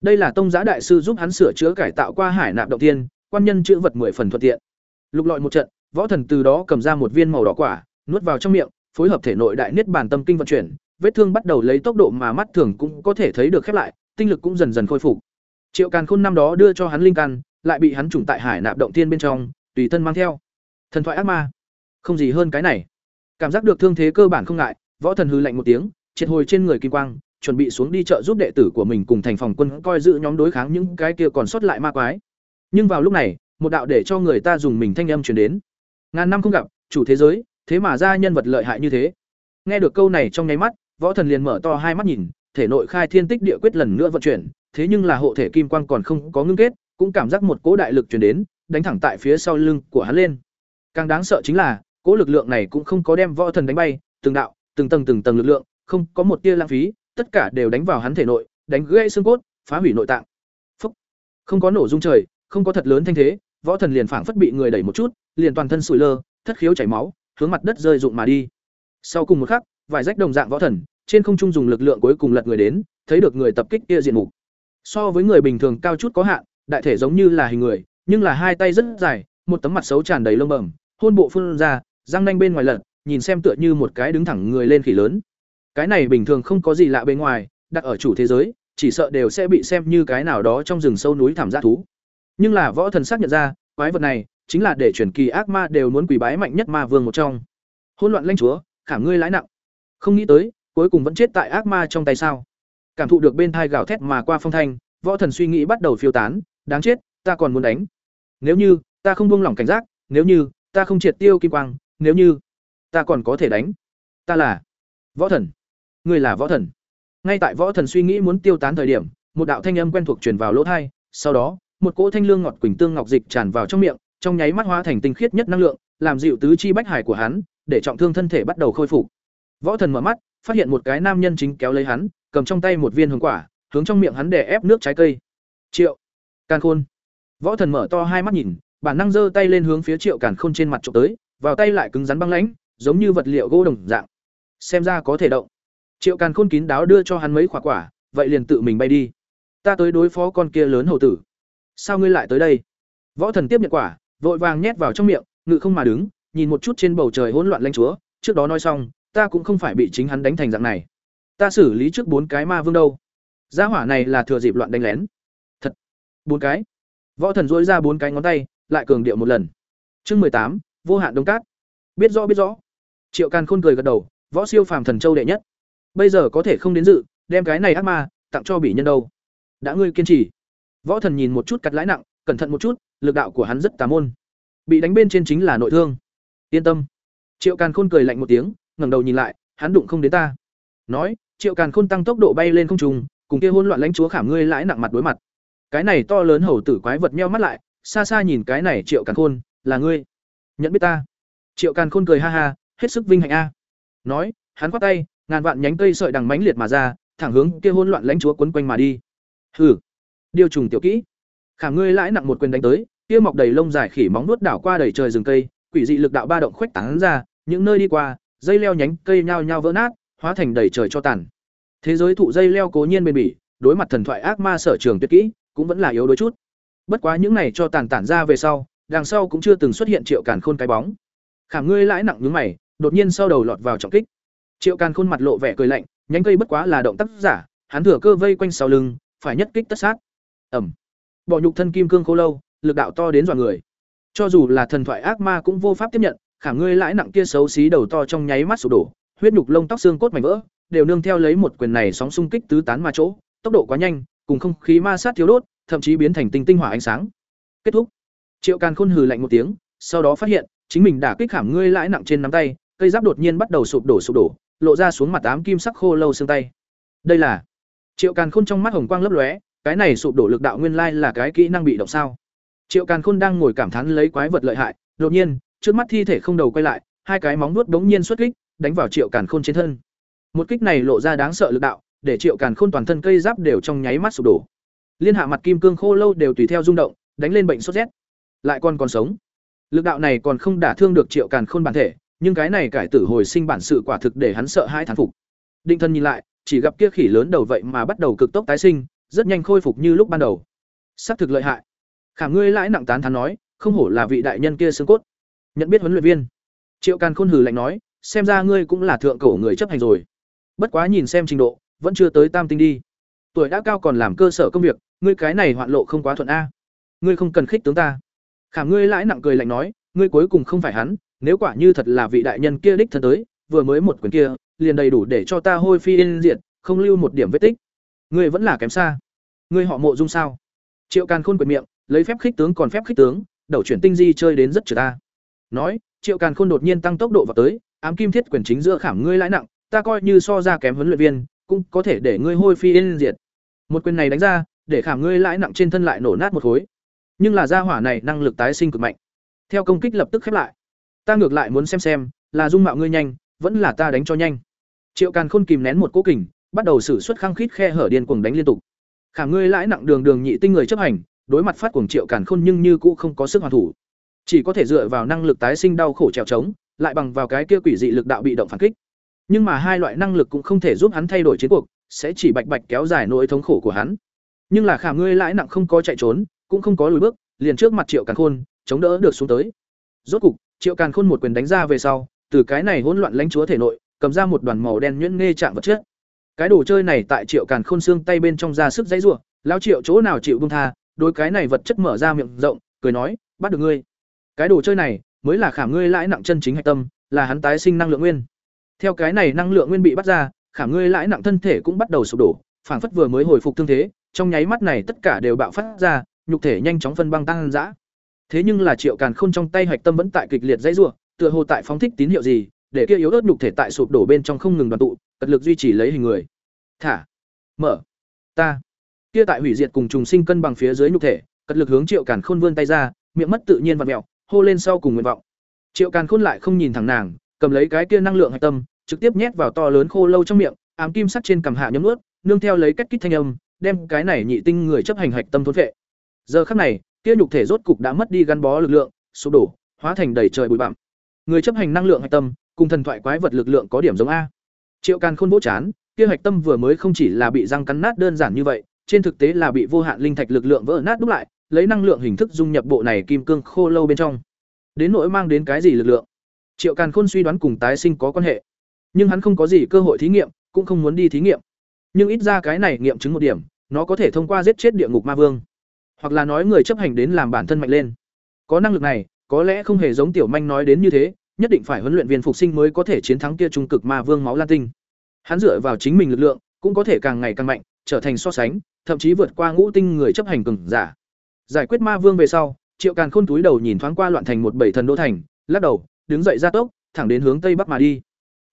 Đây là tông giá đại sư giúp hắn sửa chữa cải tạo qua hải nạp động tiên, quan nhân chữ vật mười phần thuận tiện. Lục lọi một trận, võ thần từ đó cầm ra một viên màu đỏ quả, nuốt vào trong miệng, phối hợp thể nội đại niết bàn tâm kinh vận chuyển, vết thương bắt đầu lấy tốc độ mà mắt thường cũng có thể thấy được khép lại, tinh lực cũng dần dần khôi phục. Triệu Càn Khôn năm đó đưa cho hắn linh căn, lại bị hắn trùng tại hải nạp động tiên bên trong, tùy thân mang theo. Thần thoại ác ma, không gì hơn cái này. Cảm giác được thương thế cơ bản không ngại, võ thần hư lạnh một tiếng, triệt hồi trên người kim quang, chuẩn bị xuống đi chợ giúp đệ tử của mình cùng thành phòng quân coi giữ nhóm đối kháng những cái kia còn sót lại ma quái. Nhưng vào lúc này, một đạo để cho người ta dùng mình thanh âm truyền đến. Ngàn năm không gặp, chủ thế giới, thế mà ra nhân vật lợi hại như thế. Nghe được câu này trong nháy mắt, võ thần liền mở to hai mắt nhìn, thể nội khai thiên tích địa quyết lần nữa vận chuyển, thế nhưng là hộ thể kim quang còn không có ngưng kết, cũng cảm giác một cỗ đại lực truyền đến, đánh thẳng tại phía sau lưng của hắn lên. Càng đáng sợ chính là, cỗ lực lượng này cũng không có đem võ thần đánh bay, từng đạo, từng tầng từng tầng lực lượng, không có một tia lãng phí, tất cả đều đánh vào hắn thể nội, đánh gãy xương cốt, phá hủy nội tạng. Phúc. Không có nổ rung trời, không có thật lớn thanh thế, võ thần liền phảng phất bị người đẩy một chút, liền toàn thân sủi lơ, thất khiếu chảy máu, hướng mặt đất rơi rụng mà đi. Sau cùng một khắc, vài rách đồng dạng võ thần, trên không trung dùng lực lượng cuối cùng lật người đến, thấy được người tập kích kia diện mục. So với người bình thường cao chút có hạn, đại thể giống như là hình người, nhưng là hai tay rất dài, một tấm mặt xấu tràn đầy lông bẩm, hôn bộ phun ra, răng nanh bên ngoài lật, nhìn xem tựa như một cái đứng thẳng người lên khỉ lớn. Cái này bình thường không có gì lạ bên ngoài, đặt ở chủ thế giới, chỉ sợ đều sẽ bị xem như cái nào đó trong rừng sâu núi thảm dã thú. Nhưng là võ thần xác nhận ra, quái vật này chính là để truyền kỳ ác ma đều muốn quỳ bái mạnh nhất ma vương một trong. Hỗn loạn lãnh chúa, khảm ngươi lái nặng. Không nghĩ tới, cuối cùng vẫn chết tại ác ma trong tay sao? Cảm thụ được bên thai gào thét mà qua phong thanh, võ thần suy nghĩ bắt đầu phiêu tán, đáng chết, ta còn muốn đánh. Nếu như ta không buông lỏng cảnh giác, nếu như ta không triệt tiêu kim quang, nếu như ta còn có thể đánh. Ta là võ thần. Ngươi là võ thần. Ngay tại võ thần suy nghĩ muốn tiêu tán thời điểm, một đạo thanh âm quen thuộc truyền vào lỗ tai, sau đó, một cỗ thanh lương ngọt quỳnh tương ngọc dịch tràn vào trong miệng, trong nháy mắt hóa thành tinh khiết nhất năng lượng, làm dịu tứ chi bách hải của hắn, để trọng thương thân thể bắt đầu khôi phục. Võ thần mở mắt, phát hiện một cái nam nhân chính kéo lấy hắn, cầm trong tay một viên hương quả, hướng trong miệng hắn để ép nước trái cây. Triệu, Càn Khôn. Võ thần mở to hai mắt nhìn, bản năng giơ tay lên hướng phía Triệu Càn Khôn trên mặt trộm tới, vào tay lại cứng rắn băng lãnh, giống như vật liệu gỗ đồng dạng. Xem ra có thể động. Triệu Càn Khôn kín đáo đưa cho hắn mấy quả quả, vậy liền tự mình bay đi. Ta tới đối phó con kia lớn hầu tử. Sao ngươi lại tới đây? Võ thần tiếp nhận quả, vội vàng nhét vào trong miệng, ngự không mà đứng, nhìn một chút trên bầu trời hỗn loạn lanh chúa, trước đó nói xong, ta cũng không phải bị chính hắn đánh thành dạng này. Ta xử lý trước bốn cái ma vương đâu. Gia hỏa này là thừa dịp loạn đánh lén. Thật. Bốn cái. Võ thần duỗi ra bốn cái ngón tay, lại cường điệu một lần. Chương mười tám, vô hạn đông cát. Biết rõ biết rõ. Triệu Càn Khôn cười gật đầu, võ siêu phàm thần châu đệ nhất. Bây giờ có thể không đến dự, đem cái này ác ma tặng cho bị nhân đâu. đã ngươi kiên trì. Võ thần nhìn một chút cắt lãi nặng cẩn thận một chút lực đạo của hắn rất tà môn. Bị đánh bên trên chính là nội thương. Yên tâm. Triệu càn khôn cười lạnh một tiếng ngẩng đầu nhìn lại hắn đụng không đến ta. Nói triệu càn khôn tăng tốc độ bay lên không trung cùng kia hôn loạn lãnh chúa khảm ngươi lãi nặng mặt đối mặt. Cái này to lớn hầu tử quái vật meo mắt lại xa xa nhìn cái này triệu càn khôn là ngươi. Nhận biết ta. Triệu càn khôn cười ha ha hết sức vinh hạnh a. Nói hắn quát tay ngàn vạn nhánh cây sợi đằng mãnh liệt mà ra, thẳng hướng kia hôn loạn lãnh chúa quấn quanh mà đi. Hừ, điều trùng tiểu kỹ. Khảm ngươi lãi nặng một quyền đánh tới, kia mọc đầy lông dài khỉ móng nuốt đảo qua đầy trời rừng cây, quỷ dị lực đạo ba động khuếch tán ra, những nơi đi qua, dây leo nhánh cây nhao nhao vỡ nát, hóa thành đầy trời cho tàn. Thế giới thụ dây leo cố nhiên bền bỉ, đối mặt thần thoại ác ma sở trường tuyệt kỹ, cũng vẫn là yếu đôi chút. Bất quá những này cho tàn tản ra về sau, đằng sau cũng chưa từng xuất hiện triệu càn khôn cái bóng. Khảm ngươi lãi nặng nhướng mày, đột nhiên sau đầu lọt vào trọng kích triệu càn khôn mặt lộ vẻ cười lạnh, nhánh cây bất quá là động tác giả, hắn thừa cơ vây quanh sau lưng, phải nhất kích tất sát. Ẩm bỏ nhục thân kim cương khô lâu, lực đạo to đến dọa người. Cho dù là thần thoại ác ma cũng vô pháp tiếp nhận khảm ngươi lãi nặng kia xấu xí đầu to trong nháy mắt sụp đổ, huyết nhục lông tóc xương cốt mảnh vỡ, đều nương theo lấy một quyền này sóng xung kích tứ tán mà chỗ, tốc độ quá nhanh, cùng không khí ma sát thiếu đốt, thậm chí biến thành tinh tinh hỏa ánh sáng. Kết thúc. Triệu càn khôn hừ lạnh một tiếng, sau đó phát hiện, chính mình đã kích khảm ngươi lãi nặng trên nắm tay, cây giáp đột nhiên bắt đầu sụp đổ sụp đổ lộ ra xuống mặt ám kim sắc khô lâu xương tay. Đây là triệu càn khôn trong mắt hồng quang lấp lóe, cái này sụp đổ lực đạo nguyên lai là cái kỹ năng bị động sao? Triệu càn khôn đang ngồi cảm thán lấy quái vật lợi hại, đột nhiên, trước mắt thi thể không đầu quay lại, hai cái móng nuốt đống nhiên xuất kích, đánh vào triệu càn khôn trên thân. Một kích này lộ ra đáng sợ lực đạo, để triệu càn khôn toàn thân cây giáp đều trong nháy mắt sụp đổ. Liên hạ mặt kim cương khô lâu đều tùy theo rung động, đánh lên bệnh sốt rét. Lại còn còn sống. Lực đạo này còn không đả thương được triệu càn khôn bản thể nhưng cái này cải tử hồi sinh bản sự quả thực để hắn sợ hai thán phục. Định thân nhìn lại, chỉ gặp kia khỉ lớn đầu vậy mà bắt đầu cực tốc tái sinh, rất nhanh khôi phục như lúc ban đầu. Xác thực lợi hại. Khả ngươi lãi nặng tán thán nói, không hổ là vị đại nhân kia xương cốt. Nhận biết huấn luyện viên. Triệu càn khôn hừ lạnh nói, xem ra ngươi cũng là thượng cổ người chấp hành rồi. Bất quá nhìn xem trình độ, vẫn chưa tới tam tinh đi. Tuổi đã cao còn làm cơ sở công việc, ngươi cái này hoạn lộ không quá thuận a. Ngươi không cần khích tướng ta. Khảm ngươi lãi nặng cười lạnh nói, ngươi cuối cùng không phải hắn nếu quả như thật là vị đại nhân kia đích thân tới, vừa mới một quyền kia, liền đầy đủ để cho ta hôi phi yên diện không lưu một điểm vết tích. Ngươi vẫn là kém xa. Ngươi họ mộ dung sao? Triệu càn khôn quyệt miệng, lấy phép khích tướng còn phép khích tướng, đầu chuyển tinh di chơi đến rất trừ ta. Nói, triệu càn khôn đột nhiên tăng tốc độ vào tới, ám kim thiết quyền chính giữa khảm ngươi lãi nặng, ta coi như so ra kém huấn luyện viên, cũng có thể để ngươi hôi phi yên diệt. Một quyền này đánh ra, để khảm ngươi lãi nặng trên thân lại nổ nát một khối. Nhưng là gia hỏa này năng lực tái sinh cực mạnh. Theo công kích lập tức khép lại ta ngược lại muốn xem xem, là dung mạo ngươi nhanh, vẫn là ta đánh cho nhanh. Triệu càn khôn kìm nén một cố kình, bắt đầu sử suất khăng khít khe hở điên cuồng đánh liên tục. Khả ngươi lãi nặng đường đường nhị tinh người chấp hành, đối mặt phát cuồng triệu càn khôn nhưng như cũ không có sức hoàn thủ. Chỉ có thể dựa vào năng lực tái sinh đau khổ trèo trống, lại bằng vào cái kia quỷ dị lực đạo bị động phản kích. Nhưng mà hai loại năng lực cũng không thể giúp hắn thay đổi chiến cuộc, sẽ chỉ bạch bạch kéo dài nỗi thống khổ của hắn. Nhưng là khả ngươi lãi nặng không có chạy trốn, cũng không có lùi bước, liền trước mặt triệu càn khôn, chống đỡ được xuống tới. Rốt cục triệu càn khôn một quyền đánh ra về sau, từ cái này hỗn loạn lãnh chúa thể nội, cầm ra một đoàn màu đen nhuyễn nghe chạm vật chất. Cái đồ chơi này tại triệu càn khôn xương tay bên trong ra sức dãy rủa lao triệu, chỗ nào chịu bung tha? Đôi cái này vật chất mở ra miệng rộng, cười nói, bắt được ngươi. Cái đồ chơi này mới là khảm ngươi lãi nặng chân chính hạch tâm, là hắn tái sinh năng lượng nguyên. Theo cái này năng lượng nguyên bị bắt ra, khảm ngươi lãi nặng thân thể cũng bắt đầu sụp đổ, phảng phất vừa mới hồi phục thương thế, trong nháy mắt này tất cả đều bạo phát ra, nhục thể nhanh chóng phân băng tăng dã thế nhưng là triệu càn khôn trong tay hạch tâm vẫn tại kịch liệt dãy rủa, tựa hồ tại phóng thích tín hiệu gì, để kia yếu ớt nhục thể tại sụp đổ bên trong không ngừng đoàn tụ, cật lực duy trì lấy hình người. Thả. Mở. Ta. Kia tại hủy diệt cùng trùng sinh cân bằng phía dưới nhục thể, cật lực hướng triệu càn khôn vươn tay ra, miệng mất tự nhiên vặn mẹo, hô lên sau cùng nguyện vọng. Triệu càn khôn lại không nhìn thẳng nàng, cầm lấy cái kia năng lượng hạch tâm, trực tiếp nhét vào to lớn khô lâu trong miệng, ám kim sắt trên cằm hạ nhấm ướt nương theo lấy cách kích thanh âm, đem cái này nhị tinh người chấp hành hạch tâm thôn vệ giờ khắc này kia nhục thể rốt cục đã mất đi gắn bó lực lượng, sụp đổ, hóa thành đầy trời bụi bặm. Người chấp hành năng lượng hạch tâm, cùng thần thoại quái vật lực lượng có điểm giống a. Triệu càn khôn vỗ chán, kia hạch tâm vừa mới không chỉ là bị răng cắn nát đơn giản như vậy, trên thực tế là bị vô hạn linh thạch lực lượng vỡ nát đúc lại, lấy năng lượng hình thức dung nhập bộ này kim cương khô lâu bên trong. Đến nỗi mang đến cái gì lực lượng? Triệu càn khôn suy đoán cùng tái sinh có quan hệ. Nhưng hắn không có gì cơ hội thí nghiệm, cũng không muốn đi thí nghiệm. Nhưng ít ra cái này nghiệm chứng một điểm, nó có thể thông qua giết chết địa ngục ma vương hoặc là nói người chấp hành đến làm bản thân mạnh lên có năng lực này có lẽ không hề giống tiểu manh nói đến như thế nhất định phải huấn luyện viên phục sinh mới có thể chiến thắng kia trung cực ma vương máu lan tinh hắn dựa vào chính mình lực lượng cũng có thể càng ngày càng mạnh trở thành so sánh thậm chí vượt qua ngũ tinh người chấp hành cường giả. Giải quyết ma vương về sau, Triệu Càn Khôn túi đầu nhìn thoáng qua loạn thành một bảy thần đô thành, lắc đầu, đứng dậy ra tốc, thẳng đến hướng tây bắc mà đi.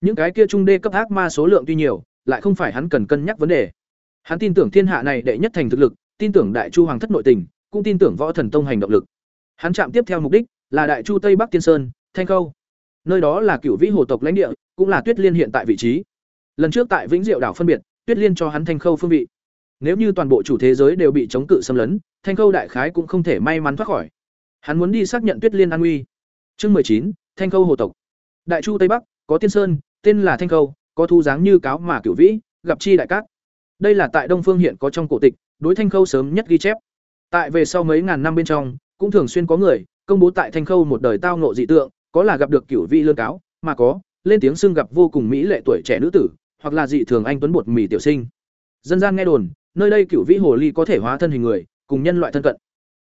Những cái kia trung đê cấp ác ma số lượng tuy nhiều, lại không phải hắn cần cân nhắc vấn đề. Hắn tin tưởng thiên hạ này đệ nhất thành thực lực, tin tưởng Đại Chu hoàng thất nội tình, cũng tin tưởng võ thần tông hành động lực. Hắn chạm tiếp theo mục đích là Đại Chu Tây Bắc Tiên Sơn, Thanh Khâu. Nơi đó là cựu vĩ hồ tộc lãnh địa, cũng là Tuyết Liên hiện tại vị trí. Lần trước tại Vĩnh Diệu đảo phân biệt, Tuyết Liên cho hắn Thanh Khâu phương vị. Nếu như toàn bộ chủ thế giới đều bị chống cự xâm lấn, Thanh Khâu đại khái cũng không thể may mắn thoát khỏi. Hắn muốn đi xác nhận Tuyết Liên an uy Chương mười chín, Thanh Khâu hồ tộc. Đại Chu Tây Bắc, có Tiên Sơn, tên là Thanh Khâu, có thu dáng như cáo mà cửu vĩ, gặp chi đại cát. Đây là tại Đông Phương hiện có trong cổ tịch, đối Thanh Khâu sớm nhất ghi chép. Tại về sau mấy ngàn năm bên trong, cũng thường xuyên có người công bố tại Thanh Khâu một đời tao ngộ dị tượng, có là gặp được cửu vị lương cáo, mà có lên tiếng xưng gặp vô cùng mỹ lệ tuổi trẻ nữ tử, hoặc là dị thường anh tuấn bột mì tiểu sinh. Dân gian nghe đồn, nơi đây cửu vĩ hồ ly có thể hóa thân hình người, cùng nhân loại thân cận.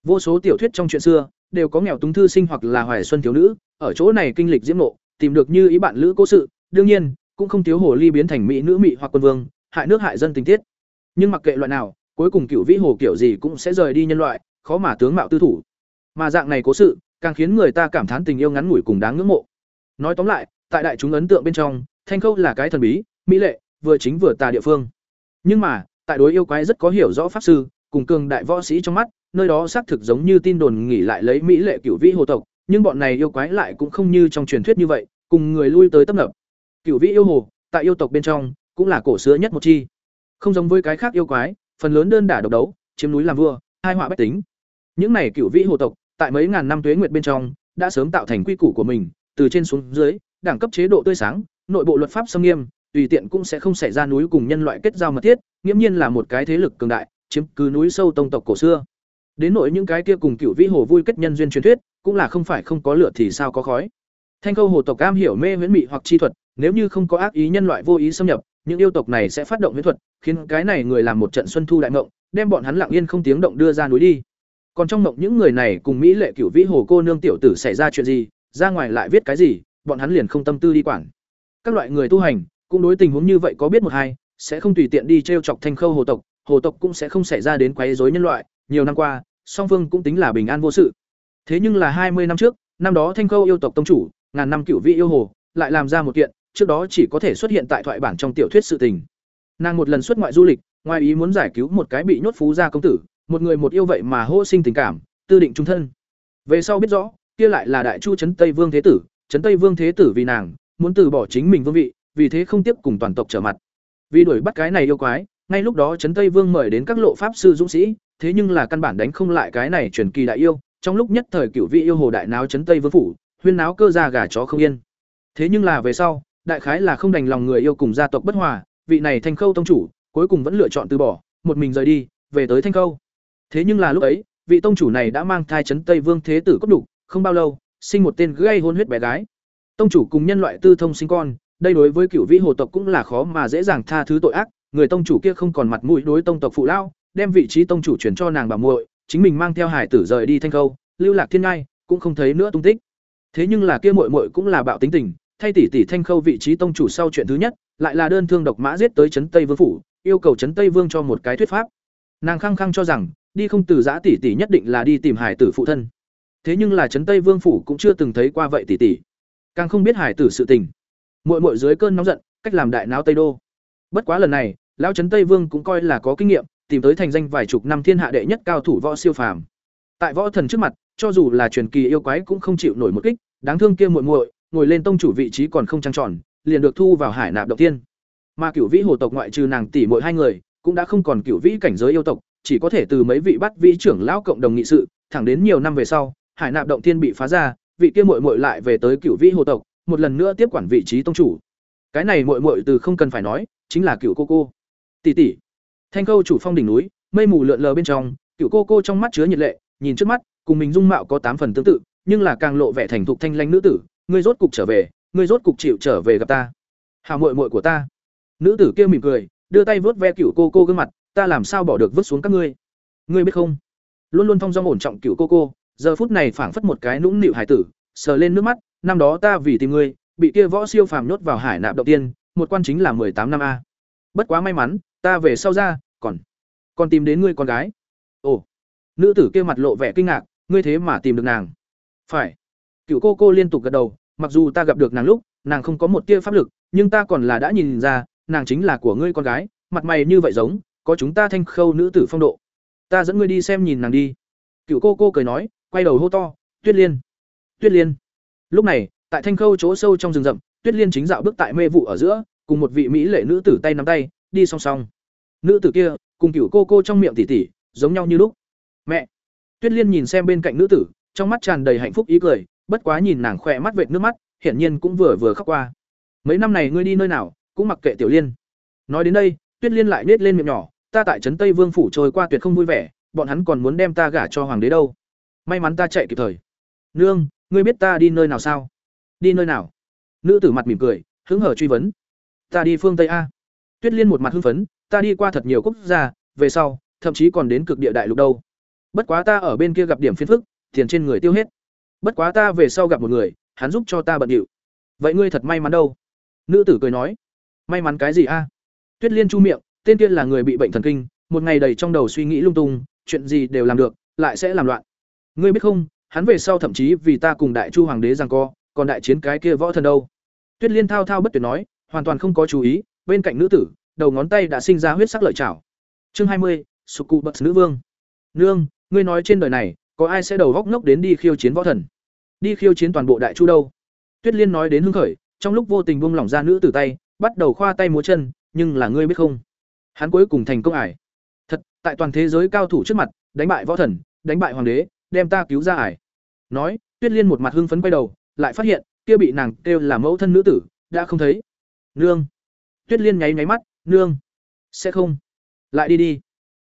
Vô số tiểu thuyết trong chuyện xưa đều có nghèo túng thư sinh hoặc là hoài xuân thiếu nữ, ở chỗ này kinh lịch diễm nộ tìm được như ý bạn lữ cố sự, đương nhiên, cũng không thiếu hồ ly biến thành mỹ nữ mỹ hoặc quân vương, hại nước hại dân tình tiết. Nhưng mặc kệ loại nào, cuối cùng cựu vĩ hồ kiểu gì cũng sẽ rời đi nhân loại, khó mà tướng mạo tư thủ. Mà dạng này cố sự, càng khiến người ta cảm thán tình yêu ngắn ngủi cùng đáng ngưỡng mộ. Nói tóm lại, tại đại chúng ấn tượng bên trong, Thanh Khâu là cái thần bí, mỹ lệ, vừa chính vừa tà địa phương. Nhưng mà, tại đối yêu quái rất có hiểu rõ pháp sư, cùng cường đại võ sĩ trong mắt, nơi đó xác thực giống như tin đồn nghỉ lại lấy mỹ lệ cựu vĩ hồ tộc, nhưng bọn này yêu quái lại cũng không như trong truyền thuyết như vậy, cùng người lui tới tấp nập. Cựu vĩ yêu hồ, tại yêu tộc bên trong, cũng là cổ xưa nhất một chi. Không giống với cái khác yêu quái, phần lớn đơn đả độc đấu, chiếm núi làm vua, hai họa bách tính. Những này cựu vĩ hồ tộc, tại mấy ngàn năm tuế nguyệt bên trong, đã sớm tạo thành quy củ của mình, từ trên xuống dưới, đẳng cấp chế độ tươi sáng, nội bộ luật pháp xâm nghiêm, tùy tiện cũng sẽ không xảy ra núi cùng nhân loại kết giao mật thiết, nghiễm nhiên là một cái thế lực cường đại, chiếm cứ núi sâu tông tộc cổ xưa. Đến nội những cái kia cùng cựu vĩ hồ vui kết nhân duyên truyền thuyết, cũng là không phải không có lửa thì sao có khói. Thanh Câu hồ tộc cam hiểu mê huyễn mị hoặc chi thuật, nếu như không có ác ý nhân loại vô ý xâm nhập, những yêu tộc này sẽ phát động huyễn thuật, khiến cái này người làm một trận xuân thu đại mộng, đem bọn hắn lặng yên không tiếng động đưa ra núi đi. Còn trong mộng những người này cùng mỹ lệ cửu vĩ hồ cô nương tiểu tử xảy ra chuyện gì, ra ngoài lại viết cái gì, bọn hắn liền không tâm tư đi quản. Các loại người tu hành, cũng đối tình huống như vậy có biết một hai, sẽ không tùy tiện đi trêu chọc Thanh Khâu hồ tộc, hồ tộc cũng sẽ không xảy ra đến quấy rối nhân loại, nhiều năm qua, song phương cũng tính là bình an vô sự. Thế nhưng là hai mươi năm trước, năm đó Thanh Khâu yêu tộc tông chủ, ngàn năm cựu vị yêu hồ, lại làm ra một kiện, trước đó chỉ có thể xuất hiện tại thoại bản trong tiểu thuyết sự tình. Nàng một lần xuất ngoại du lịch, ngoài ý muốn giải cứu một cái bị nhốt phú gia công tử, một người một yêu vậy mà hô sinh tình cảm, tư định trung thân. Về sau biết rõ, kia lại là đại chu trấn Tây Vương thế tử, trấn Tây Vương thế tử vì nàng, muốn từ bỏ chính mình vương vị, vì thế không tiếp cùng toàn tộc trở mặt. Vì đuổi bắt cái này yêu quái, ngay lúc đó trấn Tây Vương mời đến các lộ pháp sư dũng sĩ, thế nhưng là căn bản đánh không lại cái này truyền kỳ đại yêu, trong lúc nhất thời cửu vị yêu hồ đại náo trấn Tây Vương phủ, huyên náo cơ ra gà chó không yên. Thế nhưng là về sau, đại khái là không đành lòng người yêu cùng gia tộc bất hòa, vị này Thanh Khâu tông chủ, cuối cùng vẫn lựa chọn từ bỏ, một mình rời đi, về tới Thanh Khâu. Thế nhưng là lúc ấy, vị tông chủ này đã mang thai trấn Tây Vương thế tử cốt đủ, không bao lâu, sinh một tên gây hôn huyết bé gái. Tông chủ cùng nhân loại tư thông sinh con, đây đối với cựu vĩ hồ tộc cũng là khó mà dễ dàng tha thứ tội ác, người tông chủ kia không còn mặt mũi đối tông tộc phụ lao, đem vị trí tông chủ chuyển cho nàng bà muội, chính mình mang theo hải tử rời đi thanh khâu, lưu lạc thiên ngai, cũng không thấy nữa tung tích. Thế nhưng là kia muội muội cũng là bạo tính tình, thay tỷ tỷ thanh khâu vị trí tông chủ sau chuyện thứ nhất, lại là đơn thương độc mã giết tới trấn Tây Vương phủ, yêu cầu trấn Tây Vương cho một cái thuyết pháp. Nàng khăng khăng cho rằng, đi không từ giã tỷ tỷ nhất định là đi tìm hải tử phụ thân. Thế nhưng là trấn Tây Vương phủ cũng chưa từng thấy qua vậy tỷ tỷ, càng không biết hải tử sự tình. Muội muội dưới cơn nóng giận, cách làm đại náo Tây đô. Bất quá lần này, lão trấn Tây Vương cũng coi là có kinh nghiệm, tìm tới thành danh vài chục năm thiên hạ đệ nhất cao thủ võ siêu phàm. Tại võ thần trước mặt, cho dù là truyền kỳ yêu quái cũng không chịu nổi một kích, đáng thương kia muội muội, ngồi lên tông chủ vị trí còn không trăng tròn, liền được thu vào hải nạp động tiên. Mà cửu vĩ hồ tộc ngoại trừ nàng tỷ muội hai người, cũng đã không còn cửu vĩ cảnh giới yêu tộc, chỉ có thể từ mấy vị bắt vĩ trưởng lão cộng đồng nghị sự, thẳng đến nhiều năm về sau, hải nạp động tiên bị phá ra, vị kia muội muội lại về tới cửu vĩ hồ tộc, một lần nữa tiếp quản vị trí tông chủ. Cái này muội muội từ không cần phải nói, chính là cửu cô cô. Tỷ tỷ. Thanh câu chủ phong đỉnh núi, mây mù lượn lờ bên trong, cửu cô cô trong mắt chứa nhiệt lệ, nhìn trước mắt, cùng mình dung mạo có tám phần tương tự, nhưng là càng lộ vẻ thành thục thanh lãnh nữ tử, ngươi rốt cục trở về, ngươi rốt cục chịu trở về gặp ta. Hảo muội muội của ta. Nữ tử kia mỉm cười, đưa tay vớt ve cửu cô cô gương mặt, ta làm sao bỏ được vứt xuống các ngươi? Ngươi biết không? Luôn luôn phong dong ổn trọng cửu cô cô, giờ phút này phảng phất một cái nũng nịu hải tử, sờ lên nước mắt, năm đó ta vì tìm ngươi, bị kia võ siêu phàm nhốt vào hải nạp đầu tiên, một quan chính là tám năm a. Bất quá may mắn, ta về sau ra, còn còn tìm đến ngươi con gái ồ nữ tử kia mặt lộ vẻ kinh ngạc ngươi thế mà tìm được nàng phải cựu cô cô liên tục gật đầu mặc dù ta gặp được nàng lúc, nàng không có một tia pháp lực, nhưng ta còn là đã nhìn ra, nàng chính là của ngươi con gái, mặt mày như vậy giống, có chúng ta thanh khâu nữ tử phong độ. Ta dẫn ngươi đi xem nhìn nàng đi. Cựu cô cô cười nói, quay đầu hô to, tuyết liên! Tuyết liên! Lúc này, tại thanh khâu chỗ sâu trong rừng rậm, tuyết liên chính dạo bước tại mê vụ ở giữa, cùng một vị mỹ lệ nữ tử tay nắm tay, đi song song. Nữ tử kia, cùng cựu cô cô trong miệng tỉ tỉ, giống nhau như lúc. Mẹ! Tuyết liên nhìn xem bên cạnh nữ tử, trong mắt tràn đầy hạnh phúc ý cười bất quá nhìn nàng khỏe mắt vệt nước mắt, hiển nhiên cũng vừa vừa khóc qua. Mấy năm này ngươi đi nơi nào, cũng mặc kệ tiểu liên. Nói đến đây, tuyết liên lại nết lên miệng nhỏ, ta tại trấn tây vương phủ trôi qua tuyệt không vui vẻ, bọn hắn còn muốn đem ta gả cho hoàng đế đâu. May mắn ta chạy kịp thời. Nương, ngươi biết ta đi nơi nào sao? Đi nơi nào? Nữ tử mặt mỉm cười, hứng hở truy vấn. Ta đi phương tây a. Tuyết liên một mặt hưng phấn, ta đi qua thật nhiều quốc gia, về sau, thậm chí còn đến cực địa đại lục đâu. Bất quá ta ở bên kia gặp điểm phiền phức, tiền trên người tiêu hết bất quá ta về sau gặp một người, hắn giúp cho ta bận điệu. Vậy ngươi thật may mắn đâu? Nữ tử cười nói. May mắn cái gì a? Tuyết liên chu miệng, tên kia là người bị bệnh thần kinh, một ngày đầy trong đầu suy nghĩ lung tung, chuyện gì đều làm được, lại sẽ làm loạn. Ngươi biết không, hắn về sau thậm chí vì ta cùng đại chu hoàng đế rằng co, còn đại chiến cái kia võ thần đâu. Tuyết liên thao thao bất tuyệt nói, hoàn toàn không có chú ý, bên cạnh nữ tử, đầu ngón tay đã sinh ra huyết sắc lợi chảo chương hai mươi sục cụ bậc nữ vương. Nương, ngươi nói trên đời này có ai sẽ đầu góc ngốc đến đi khiêu chiến võ thần? Đi khiêu chiến toàn bộ đại chu đâu? Tuyết liên nói đến hưng khởi, trong lúc vô tình buông lỏng ra nữ tử tay, bắt đầu khoa tay múa chân, nhưng là ngươi biết không? Hắn cuối cùng thành công ải. Thật, tại toàn thế giới cao thủ trước mặt, đánh bại võ thần, đánh bại hoàng đế, đem ta cứu ra ải. Nói, tuyết liên một mặt hưng phấn quay đầu, lại phát hiện, kia bị nàng kêu là mẫu thân nữ tử, đã không thấy. Nương. Tuyết liên nháy nháy mắt, nương, sẽ không. Lại đi đi.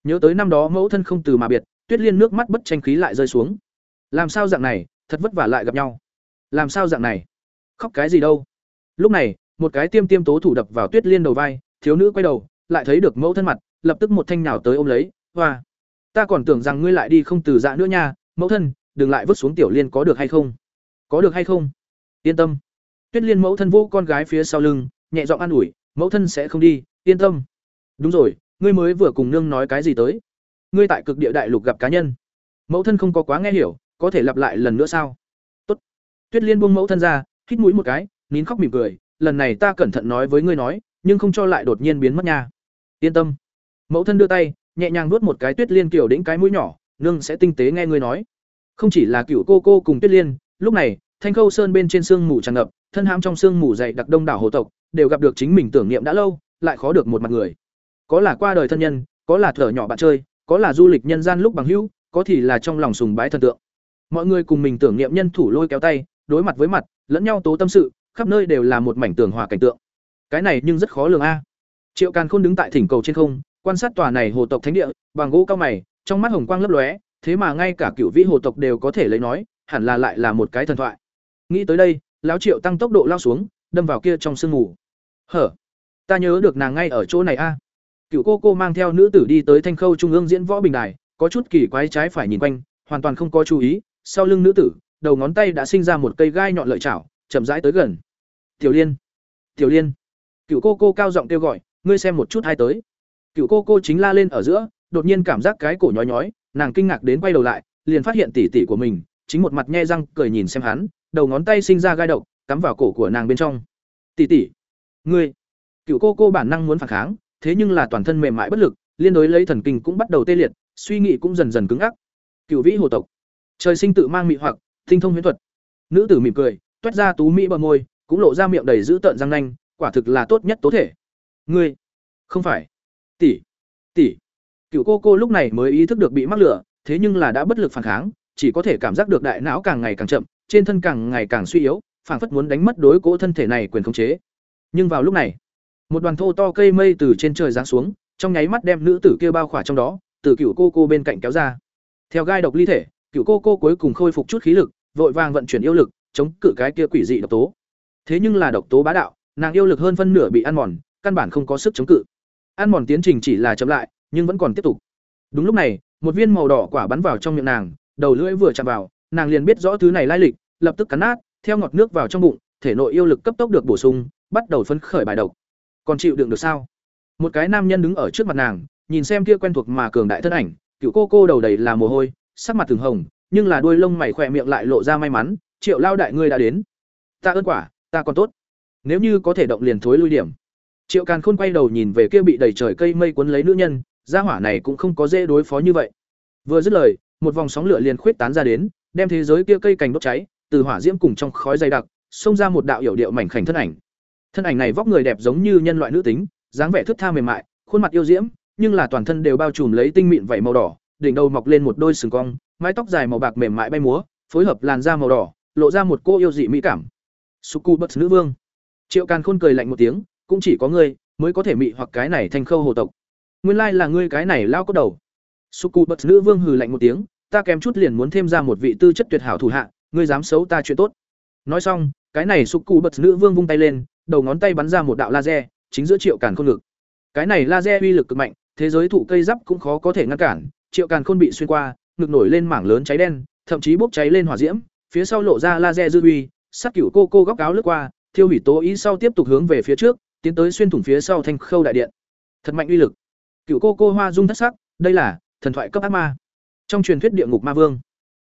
Nhớ tới năm đó mẫu thân không từ mà biệt tuyết liên nước mắt bất tranh khí lại rơi xuống. Làm sao dạng này, thật vất vả lại gặp nhau. Làm sao dạng này? Khóc cái gì đâu. Lúc này, một cái tiêm tiêm tố thủ đập vào tuyết liên đầu vai, thiếu nữ quay đầu, lại thấy được mẫu thân mặt, lập tức một thanh nào tới ôm lấy, hoa, ta còn tưởng rằng ngươi lại đi không từ dạ nữa nha, mẫu thân, đừng lại vứt xuống tiểu liên có được hay không? Có được hay không? Yên tâm. Tuyết liên mẫu thân vô con gái phía sau lưng, nhẹ giọng an ủi, mẫu thân sẽ không đi, yên tâm. Đúng rồi, ngươi mới vừa cùng nương nói cái gì tới? Ngươi tại cực địa đại lục gặp cá nhân. Mẫu thân không có quá nghe hiểu, có thể lặp lại lần nữa sao? Tốt. Tuyết liên buông mẫu thân ra, hít mũi một cái, nín khóc mỉm cười, lần này ta cẩn thận nói với ngươi nói, nhưng không cho lại đột nhiên biến mất nha. Yên tâm. Mẫu thân đưa tay, nhẹ nhàng nuốt một cái tuyết liên kiểu đĩnh cái mũi nhỏ, nương sẽ tinh tế nghe ngươi nói. Không chỉ là cựu cô cô cùng tuyết liên, lúc này, thanh khâu sơn bên trên sương mù tràn ngập, thân hãm trong sương mù dày đặc đông đảo hồ tộc, đều gặp được chính mình tưởng niệm đã lâu, lại khó được một mặt người. Có là qua đời thân nhân, có là thở nhỏ bạn chơi có là du lịch nhân gian lúc bằng hữu, có thì là trong lòng sùng bái thần tượng. Mọi người cùng mình tưởng niệm nhân thủ lôi kéo tay, đối mặt với mặt, lẫn nhau tố tâm sự, khắp nơi đều là một mảnh tường hòa cảnh tượng. Cái này nhưng rất khó lường a. Triệu càn khôn đứng tại thỉnh cầu trên không, quan sát tòa này hồ tộc thánh địa, bằng gỗ cao mày, trong mắt hồng quang lấp lóe, thế mà ngay cả cựu vĩ hồ tộc đều có thể lấy nói, hẳn là lại là một cái thần thoại. Nghĩ tới đây, lão triệu tăng tốc độ lao xuống, đâm vào kia trong sương mù. Hở, ta nhớ được nàng ngay ở chỗ này a cựu cô cô mang theo nữ tử đi tới thanh khâu trung ương diễn võ bình đài, có chút kỳ quái trái phải nhìn quanh, hoàn toàn không có chú ý, sau lưng nữ tử, đầu ngón tay đã sinh ra một cây gai nhọn lợi chảo, chậm rãi tới gần. Tiểu liên tiểu liên. Cựu cô cô cao giọng kêu gọi, ngươi xem một chút hai tới. Cựu cô cô chính la lên ở giữa, đột nhiên cảm giác cái cổ nhói nhói, nàng kinh ngạc đến quay đầu lại, liền phát hiện tỉ tỉ của mình, chính một mặt nhe răng cười nhìn xem hắn, đầu ngón tay sinh ra gai độc, cắm vào cổ của nàng bên trong. Tỉ tỉ, ngươi. Cựu cô cô bản năng muốn phản kháng thế nhưng là toàn thân mềm mại bất lực, liên đối lấy thần kinh cũng bắt đầu tê liệt, suy nghĩ cũng dần dần cứng ngắc. cựu vĩ hồ tộc. Trời sinh tự mang mị hoặc, tinh thông huyễn thuật. Nữ tử mỉm cười toát ra tú mỹ bờ môi, cũng lộ ra miệng đầy dữ tợn răng nanh, quả thực là tốt nhất tố thể. Ngươi, không phải. Tỷ tỷ. Cựu cô cô lúc này mới ý thức được bị mắc lửa, thế nhưng là đã bất lực phản kháng, chỉ có thể cảm giác được đại não càng ngày càng chậm, trên thân càng ngày càng suy yếu, phảng phất muốn đánh mất đối cỗ thân thể này quyền khống chế. Nhưng vào lúc này một đoàn thô to cây mây từ trên trời giáng xuống, trong nháy mắt đem nữ tử kia bao khỏa trong đó, từ cựu cô cô bên cạnh kéo ra. Theo gai độc ly thể, cựu cô cô cuối cùng khôi phục chút khí lực, vội vàng vận chuyển yêu lực, chống cự cái kia quỷ dị độc tố. Thế nhưng là độc tố bá đạo, nàng yêu lực hơn phân nửa bị ăn mòn, căn bản không có sức chống cự. Ăn mòn tiến trình chỉ là chậm lại, nhưng vẫn còn tiếp tục. Đúng lúc này, một viên màu đỏ quả bắn vào trong miệng nàng, đầu lưỡi vừa chạm vào, nàng liền biết rõ thứ này lai lịch, lập tức cắn nát, theo ngọt nước vào trong bụng, thể nội yêu lực cấp tốc được bổ sung, bắt đầu phấn khởi bài độc còn chịu đựng được sao? Một cái nam nhân đứng ở trước mặt nàng, nhìn xem kia quen thuộc mà cường đại thân ảnh, cựu cô cô đầu đầy là mồ hôi, sắc mặt thường hồng, nhưng là đuôi lông mày khỏe miệng lại lộ ra may mắn, triệu lao đại ngươi đã đến. Ta ơn quả, ta còn tốt. Nếu như có thể động liền thối lui điểm. Triệu càn khôn quay đầu nhìn về kia bị đầy trời cây mây cuốn lấy nữ nhân, gia hỏa này cũng không có dễ đối phó như vậy. Vừa dứt lời, một vòng sóng lửa liền khuyết tán ra đến, đem thế giới kia cây cành đốt cháy, từ hỏa diễm cùng trong khói dày đặc, xông ra một đạo hiểu điệu mảnh khảnh thân ảnh thân ảnh này vóc người đẹp giống như nhân loại nữ tính, dáng vẻ thướt tha mềm mại, khuôn mặt yêu diễm, nhưng là toàn thân đều bao trùm lấy tinh mịn vảy màu đỏ, đỉnh đầu mọc lên một đôi sừng cong, mái tóc dài màu bạc mềm mại bay múa, phối hợp làn da màu đỏ, lộ ra một cô yêu dị mỹ cảm. Suku bất nữ vương. Triệu càn khôn cười lạnh một tiếng, cũng chỉ có ngươi mới có thể mị hoặc cái này thành khâu hồ tộc. Nguyên lai là ngươi cái này lao có đầu. Suku bất nữ vương hừ lạnh một tiếng, ta kém chút liền muốn thêm ra một vị tư chất tuyệt hảo thủ hạ, ngươi dám xấu ta chuyện tốt. Nói xong, cái này suku bất nữ vương vung tay lên đầu ngón tay bắn ra một đạo laser, chính giữa triệu càn khôn lực. cái này laser uy lực cực mạnh, thế giới thụ cây giáp cũng khó có thể ngăn cản, triệu càn khôn bị xuyên qua, ngực nổi lên mảng lớn cháy đen, thậm chí bốc cháy lên hỏa diễm, phía sau lộ ra laser dư uy, sát cửu cô cô góc áo lướt qua, thiêu hủy tố ý sau tiếp tục hướng về phía trước, tiến tới xuyên thủng phía sau thanh khâu đại điện. Thật mạnh uy lực. Cửu cô cô hoa dung thất sắc, đây là thần thoại cấp ác ma. Trong truyền thuyết địa ngục ma vương.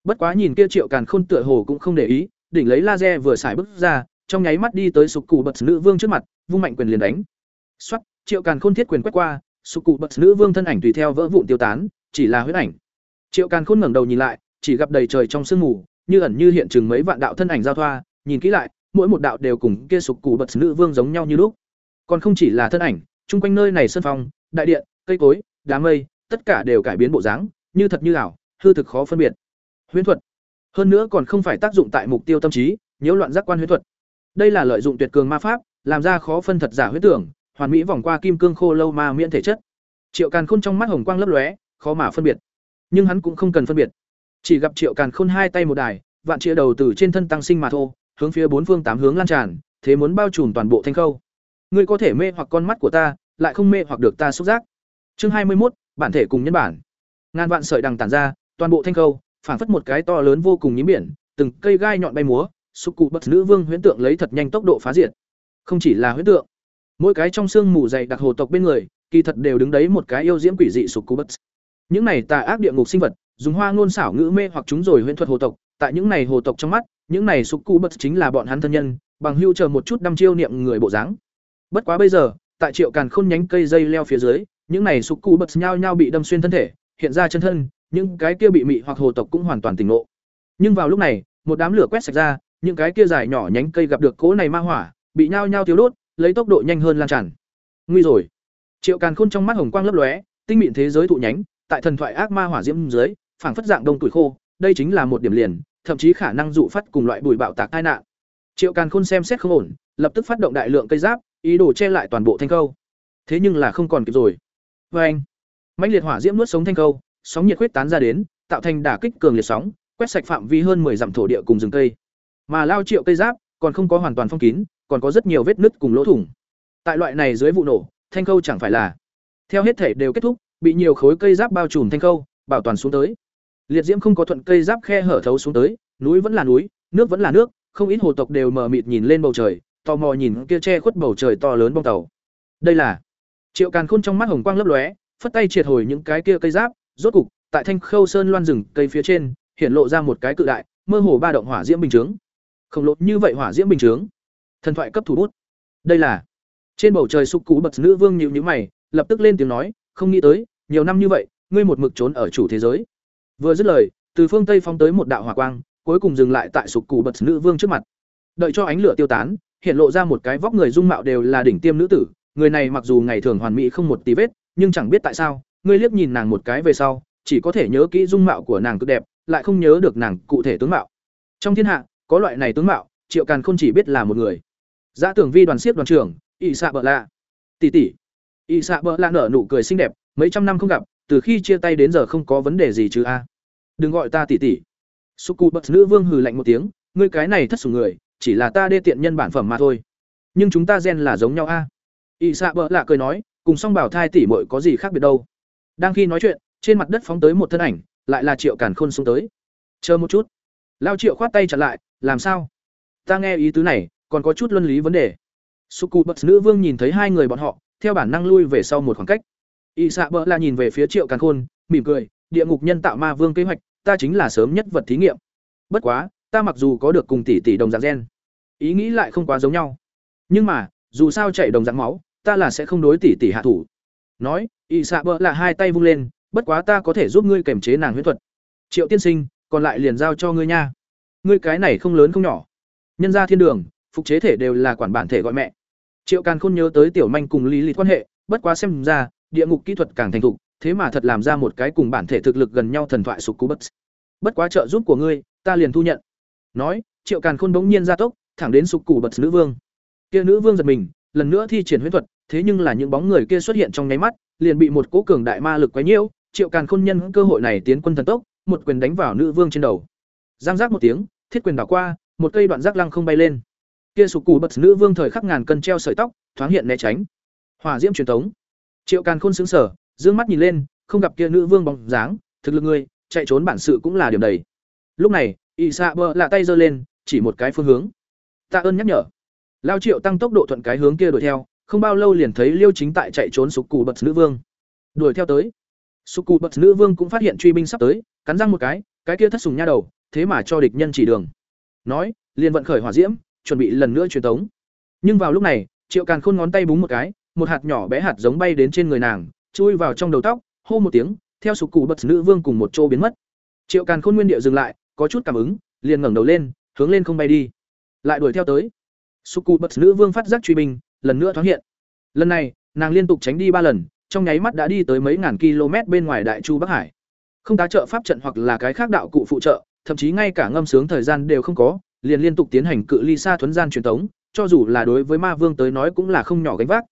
Bất quá nhìn kia triệu càn khôn tựa hồ cũng không để ý, đỉnh lấy laser vừa xài bước ra trong nháy mắt đi tới sục cụ bật nữ vương trước mặt, vung mạnh quyền liền đánh. Xoát, triệu càn khôn thiết quyền quét qua, sục cụ bật nữ vương thân ảnh tùy theo vỡ vụn tiêu tán, chỉ là huyết ảnh. Triệu càn khôn ngẩng đầu nhìn lại, chỉ gặp đầy trời trong sương mù, như ẩn như hiện chừng mấy vạn đạo thân ảnh giao thoa, nhìn kỹ lại, mỗi một đạo đều cùng kia sục cụ bật nữ vương giống nhau như lúc. Còn không chỉ là thân ảnh, chung quanh nơi này sân phong, đại điện, cây cối, đám mây, tất cả đều cải biến bộ dáng, như thật như ảo, hư thực khó phân biệt. Huyễn thuật. Hơn nữa còn không phải tác dụng tại mục tiêu tâm trí, nhiễu loạn giác quan huyễn thuật đây là lợi dụng tuyệt cường ma pháp, làm ra khó phân thật giả huyễn tưởng, hoàn mỹ vòng qua kim cương khô lâu ma miễn thể chất. Triệu càn khôn trong mắt hồng quang lấp lóe, khó mà phân biệt. Nhưng hắn cũng không cần phân biệt. Chỉ gặp triệu càn khôn hai tay một đài, vạn chia đầu từ trên thân tăng sinh mà thô, hướng phía bốn phương tám hướng lan tràn, thế muốn bao trùm toàn bộ thanh khâu. Ngươi có thể mê hoặc con mắt của ta, lại không mê hoặc được ta xúc giác. Chương hai mươi một bản thể cùng nhân bản. Ngàn vạn sợi đằng tản ra, toàn bộ thanh khâu, phảng phất một cái to lớn vô cùng nhím biển, từng cây gai nhọn bay múa sục cụ bất nữ vương huyễn tượng lấy thật nhanh tốc độ phá diệt. Không chỉ là huyễn tượng, mỗi cái trong xương mù dày đặc hồ tộc bên người, kỳ thật đều đứng đấy một cái yêu diễm quỷ dị sục cụ bất. Những này tà ác địa ngục sinh vật, dùng hoa ngôn xảo ngữ mê hoặc chúng rồi huyễn thuật hồ tộc. Tại những này hồ tộc trong mắt, những này sục cụ bất chính là bọn hắn thân nhân, bằng hưu chờ một chút đăm chiêu niệm người bộ dáng. Bất quá bây giờ, tại triệu càn khôn nhánh cây dây leo phía dưới, những này sục cụ bất nhao nhao bị đâm xuyên thân thể, hiện ra chân thân, những cái kia bị mị hoặc hồ tộc cũng hoàn toàn tỉnh ngộ. Nhưng vào lúc này, một đám lửa quét sạch ra những cái kia dài nhỏ nhánh cây gặp được cỗ này ma hỏa, bị nhao nhao thiếu đốt, lấy tốc độ nhanh hơn lan tràn. Nguy rồi. Triệu càn khôn trong mắt hồng quang lấp lóe, tinh mịn thế giới thụ nhánh, tại thần thoại ác ma hỏa diễm dưới, phảng phất dạng đông tuổi khô, đây chính là một điểm liền, thậm chí khả năng dụ phát cùng loại bùi bạo tạc tai nạn. Triệu càn khôn xem xét không ổn, lập tức phát động đại lượng cây giáp, ý đồ che lại toàn bộ thanh câu thế nhưng là không còn kịp rồi. Vê anh, mãnh liệt hỏa diễm nuốt sống thanh câu sóng nhiệt huyết tán ra đến, tạo thành đả kích cường liệt sóng, quét sạch phạm vi hơn 10 dặm thổ địa cùng rừng cây mà lao triệu cây giáp còn không có hoàn toàn phong kín, còn có rất nhiều vết nứt cùng lỗ thủng. Tại loại này dưới vụ nổ, thanh khâu chẳng phải là. Theo hết thể đều kết thúc, bị nhiều khối cây giáp bao trùm thanh khâu, bảo toàn xuống tới. Liệt diễm không có thuận cây giáp khe hở thấu xuống tới, núi vẫn là núi, nước vẫn là nước, không ít hồ tộc đều mờ mịt nhìn lên bầu trời, tò mò nhìn kia che khuất bầu trời to lớn bong tàu. Đây là triệu càn khôn trong mắt hồng quang lấp lóe, phất tay triệt hồi những cái kia cây giáp, rốt cục, tại thanh khâu sơn loan rừng cây phía trên, hiện lộ ra một cái cự đại, mơ hồ ba động hỏa diễm bình chướng khổng lồ như vậy hỏa diễm bình chướng. Thần thoại cấp thủ bút. Đây là, trên bầu trời sục cú bật nữ vương nhịu nhữ mày, lập tức lên tiếng nói, không nghĩ tới, nhiều năm như vậy, ngươi một mực trốn ở chủ thế giới. Vừa dứt lời, từ phương tây phóng tới một đạo hỏa quang, cuối cùng dừng lại tại sục cù bật nữ vương trước mặt. Đợi cho ánh lửa tiêu tán, hiện lộ ra một cái vóc người dung mạo đều là đỉnh tiêm nữ tử, người này mặc dù ngày thường hoàn mỹ không một tí vết, nhưng chẳng biết tại sao, ngươi liếc nhìn nàng một cái về sau, chỉ có thể nhớ kỹ dung mạo của nàng cực đẹp, lại không nhớ được nàng cụ thể tướng mạo. Trong thiên hạ có loại này tướng mạo, triệu càn không chỉ biết là một người. Giã tưởng vi đoàn siết đoàn trưởng ỵ xạ bợ lạ. Tỷ tỷ. Ỵ xạ bợ lạ nở nụ cười xinh đẹp, mấy trăm năm không gặp, từ khi chia tay đến giờ không có vấn đề gì chứ a. Đừng gọi ta tỷ tỷ. Suku bật nữ vương hừ lạnh một tiếng, ngươi cái này thất sủng người, chỉ là ta đê tiện nhân bản phẩm mà thôi. Nhưng chúng ta gen là giống nhau a. Ỵ xạ bợ lạ cười nói, cùng song bảo thai tỷ muội có gì khác biệt đâu. Đang khi nói chuyện, trên mặt đất phóng tới một thân ảnh, lại là triệu càn khôn xuống tới. Chờ một chút. Lao triệu khoát tay chặt lại làm sao? Ta nghe ý tứ này, còn có chút luân lý vấn đề. Suku bật nữ vương nhìn thấy hai người bọn họ, theo bản năng lui về sau một khoảng cách. Y xạ bỡ là nhìn về phía triệu càn khôn, mỉm cười, địa ngục nhân tạo ma vương kế hoạch, ta chính là sớm nhất vật thí nghiệm. Bất quá, ta mặc dù có được cùng tỷ tỷ đồng dạng gen, ý nghĩ lại không quá giống nhau. Nhưng mà, dù sao chạy đồng dạng máu, ta là sẽ không đối tỷ tỷ hạ thủ. Nói y xạ bỡ là hai tay vung lên, bất quá ta có thể giúp ngươi kềm chế nàng huyễn thuật. Triệu tiên sinh, còn lại liền giao cho ngươi nha ngươi cái này không lớn không nhỏ. Nhân gia thiên đường, phục chế thể đều là quản bản thể gọi mẹ. Triệu càn khôn nhớ tới tiểu manh cùng lý lịch quan hệ, bất quá xem ra, địa ngục kỹ thuật càng thành thục, thế mà thật làm ra một cái cùng bản thể thực lực gần nhau thần thoại sục cú bất bất quá trợ giúp của ngươi, ta liền thu nhận. Nói, triệu càn khôn bỗng nhiên ra tốc, thẳng đến sục cù bật nữ vương. Kia nữ vương giật mình, lần nữa thi triển huyễn thuật, thế nhưng là những bóng người kia xuất hiện trong nháy mắt, liền bị một cố cường đại ma lực quấy nhiễu. Triệu càn khôn nhân cơ hội này tiến quân thần tốc, một quyền đánh vào nữ vương trên đầu giang giác một tiếng, thiết quyền đảo qua, một cây đoạn giác lăng không bay lên. Kia sục cù bật nữ vương thời khắc ngàn cân treo sợi tóc, thoáng hiện né tránh. Hỏa diễm truyền thống triệu càn khôn xứng sở dương mắt nhìn lên, không gặp kia nữ vương bóng dáng, thực lực ngươi, chạy trốn bản sự cũng là điểm đầy. Lúc này ỵ xạ bờ lạ tay giơ lên, chỉ một cái phương hướng. Tạ ơn nhắc nhở. Lao triệu tăng tốc độ thuận cái hướng kia đuổi theo, không bao lâu liền thấy liêu chính tại chạy trốn sục cù bật nữ vương. Đuổi theo tới. Sục cù bật nữ vương cũng phát hiện truy binh sắp tới, cắn răng một cái cái kia thất sùng nha đầu thế mà cho địch nhân chỉ đường. Nói, liền vận khởi hỏa diễm, chuẩn bị lần nữa truyền tống. Nhưng vào lúc này, triệu càn khôn ngón tay búng một cái, một hạt nhỏ bé hạt giống bay đến trên người nàng, chui vào trong đầu tóc, hô một tiếng, theo sục cụ bật nữ vương cùng một chỗ biến mất. Triệu càn khôn nguyên địa dừng lại, có chút cảm ứng, liền ngẩng đầu lên, hướng lên không bay đi. Lại đuổi theo tới. Sục cụ bật nữ vương phát giác truy binh, lần nữa thoáng hiện. Lần này, nàng liên tục tránh đi ba lần, trong nháy mắt đã đi tới mấy ngàn km bên ngoài đại chu bắc hải. Không tá trợ pháp trận hoặc là cái khác đạo cụ phụ trợ thậm chí ngay cả ngâm sướng thời gian đều không có liền liên tục tiến hành cự ly xa thuấn gian truyền tống cho dù là đối với ma vương tới nói cũng là không nhỏ gánh vác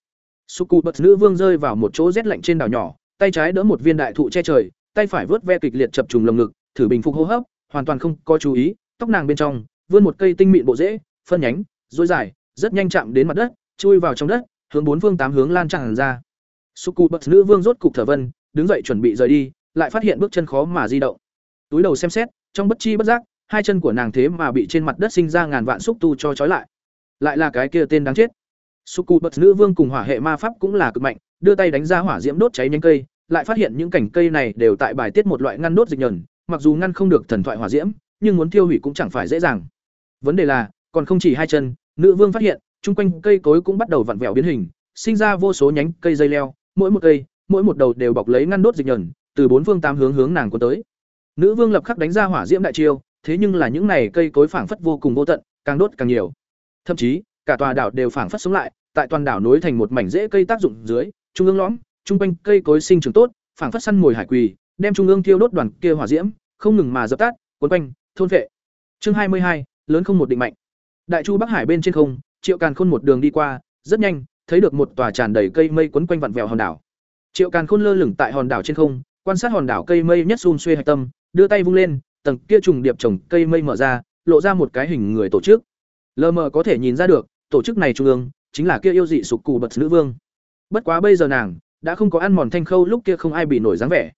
Sukubt nữ vương rơi vào một chỗ rét lạnh trên đảo nhỏ, tay trái đỡ một viên đại thụ che trời, tay phải vớt ve kịch liệt chập trùng lồng ngực, thử bình phục hô hấp, hoàn toàn không có chú ý, tóc nàng bên trong vươn một cây tinh mịn bộ rễ, phân nhánh, rối dài, rất nhanh chạm đến mặt đất, chui vào trong đất, hướng bốn phương tám hướng lan tràn ra. Sukubt nữ vương rốt cục thở vân, đứng dậy chuẩn bị rời đi, lại phát hiện bước chân khó mà di động. Túi đầu xem xét, trong bất chi bất giác, hai chân của nàng thế mà bị trên mặt đất sinh ra ngàn vạn xúc tu cho trói lại. Lại là cái kia tên đáng chết. Suku bật nữ vương cùng hỏa hệ ma pháp cũng là cực mạnh, đưa tay đánh ra hỏa diễm đốt cháy nhánh cây, lại phát hiện những cảnh cây này đều tại bài tiết một loại ngăn đốt dịch nhờn, mặc dù ngăn không được thần thoại hỏa diễm, nhưng muốn tiêu hủy cũng chẳng phải dễ dàng. Vấn đề là, còn không chỉ hai chân, nữ vương phát hiện, chung quanh cây cối cũng bắt đầu vặn vẹo biến hình, sinh ra vô số nhánh cây dây leo, mỗi một cây, mỗi một đầu đều bọc lấy ngăn đốt dịch nhờn, từ bốn phương tám hướng hướng nàng cuốn tới. Nữ vương lập khắc đánh ra hỏa diễm đại chiêu, thế nhưng là những này cây cối phảng phất vô cùng vô tận, càng đốt càng nhiều. Thậm chí, cả tòa đảo đều phảng phất sống lại, tại toàn đảo nối thành một mảnh rễ cây tác dụng dưới, trung ương lõm, trung quanh cây cối sinh trưởng tốt, phảng phất săn mồi hải quỳ, đem trung ương thiêu đốt đoàn kia hỏa diễm, không ngừng mà dập tắt, cuốn quanh, thôn vệ. Chương hai mươi hai, lớn không một định mạnh. Đại Chu Bắc Hải bên trên không, Triệu Càn Khôn một đường đi qua, rất nhanh, thấy được một tòa tràn đầy cây mây quấn quanh vặn vẹo hòn đảo. Triệu Càn Khôn lơ lửng tại hòn đảo trên không, quan sát hòn đảo cây mây nhất xun xuê hạch tâm, đưa tay vung lên, tầng kia trùng điệp trồng cây mây mở ra, lộ ra một cái hình người tổ chức. Lờ mờ có thể nhìn ra được, tổ chức này trung ương chính là kia yêu dị sục cù bật nữ vương. Bất quá bây giờ nàng đã không có ăn mòn thanh khâu lúc kia không ai bị nổi dáng vẻ.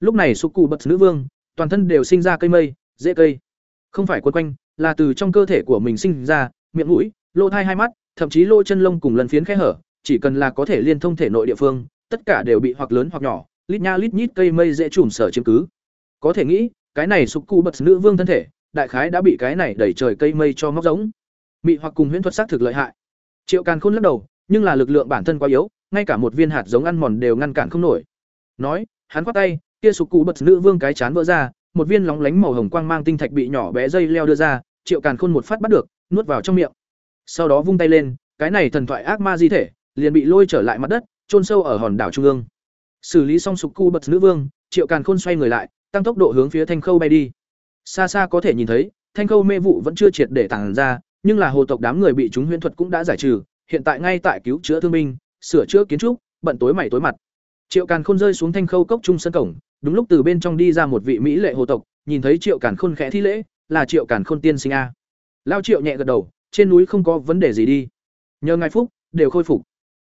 Lúc này sục cù bật nữ vương toàn thân đều sinh ra cây mây dễ cây. Không phải quấn quanh là từ trong cơ thể của mình sinh ra miệng mũi lỗ thai hai mắt thậm chí lỗ chân lông cùng lần phiến khe hở chỉ cần là có thể liên thông thể nội địa phương tất cả đều bị hoặc lớn hoặc nhỏ lít nha lít nhít cây mây dễ trùm sở chiếm cứ. Có thể nghĩ, cái này sục cù bật nữ vương thân thể, đại khái đã bị cái này đẩy trời cây mây cho móc giống. Mị hoặc cùng huyễn thuật xác thực lợi hại. Triệu càn khôn lắc đầu, nhưng là lực lượng bản thân quá yếu, ngay cả một viên hạt giống ăn mòn đều ngăn cản không nổi. Nói, hắn khoát tay, kia sục cụ bật nữ vương cái chán vỡ ra, một viên lóng lánh màu hồng quang mang tinh thạch bị nhỏ bé dây leo đưa ra, triệu càn khôn một phát bắt được, nuốt vào trong miệng. Sau đó vung tay lên, cái này thần thoại ác ma di thể, liền bị lôi trở lại mặt đất, chôn sâu ở hòn đảo trung ương xử lý xong sục cu bật nữ vương triệu càn khôn xoay người lại tăng tốc độ hướng phía thanh khâu bay đi xa xa có thể nhìn thấy thanh khâu mê vụ vẫn chưa triệt để tản ra nhưng là hồ tộc đám người bị chúng huyễn thuật cũng đã giải trừ, hiện tại ngay tại cứu chữa thương binh, sửa chữa kiến trúc, bận tối mày tối mặt. Triệu Càn Khôn rơi xuống thanh khâu cốc trung sân cổng, đúng lúc từ bên trong đi ra một vị mỹ lệ hồ tộc, nhìn thấy Triệu Càn Khôn khẽ thi lễ, là Triệu Càn Khôn tiên sinh a. Lao Triệu nhẹ gật đầu, trên núi không có vấn đề gì đi. Nhờ ngài phúc, đều khôi phục.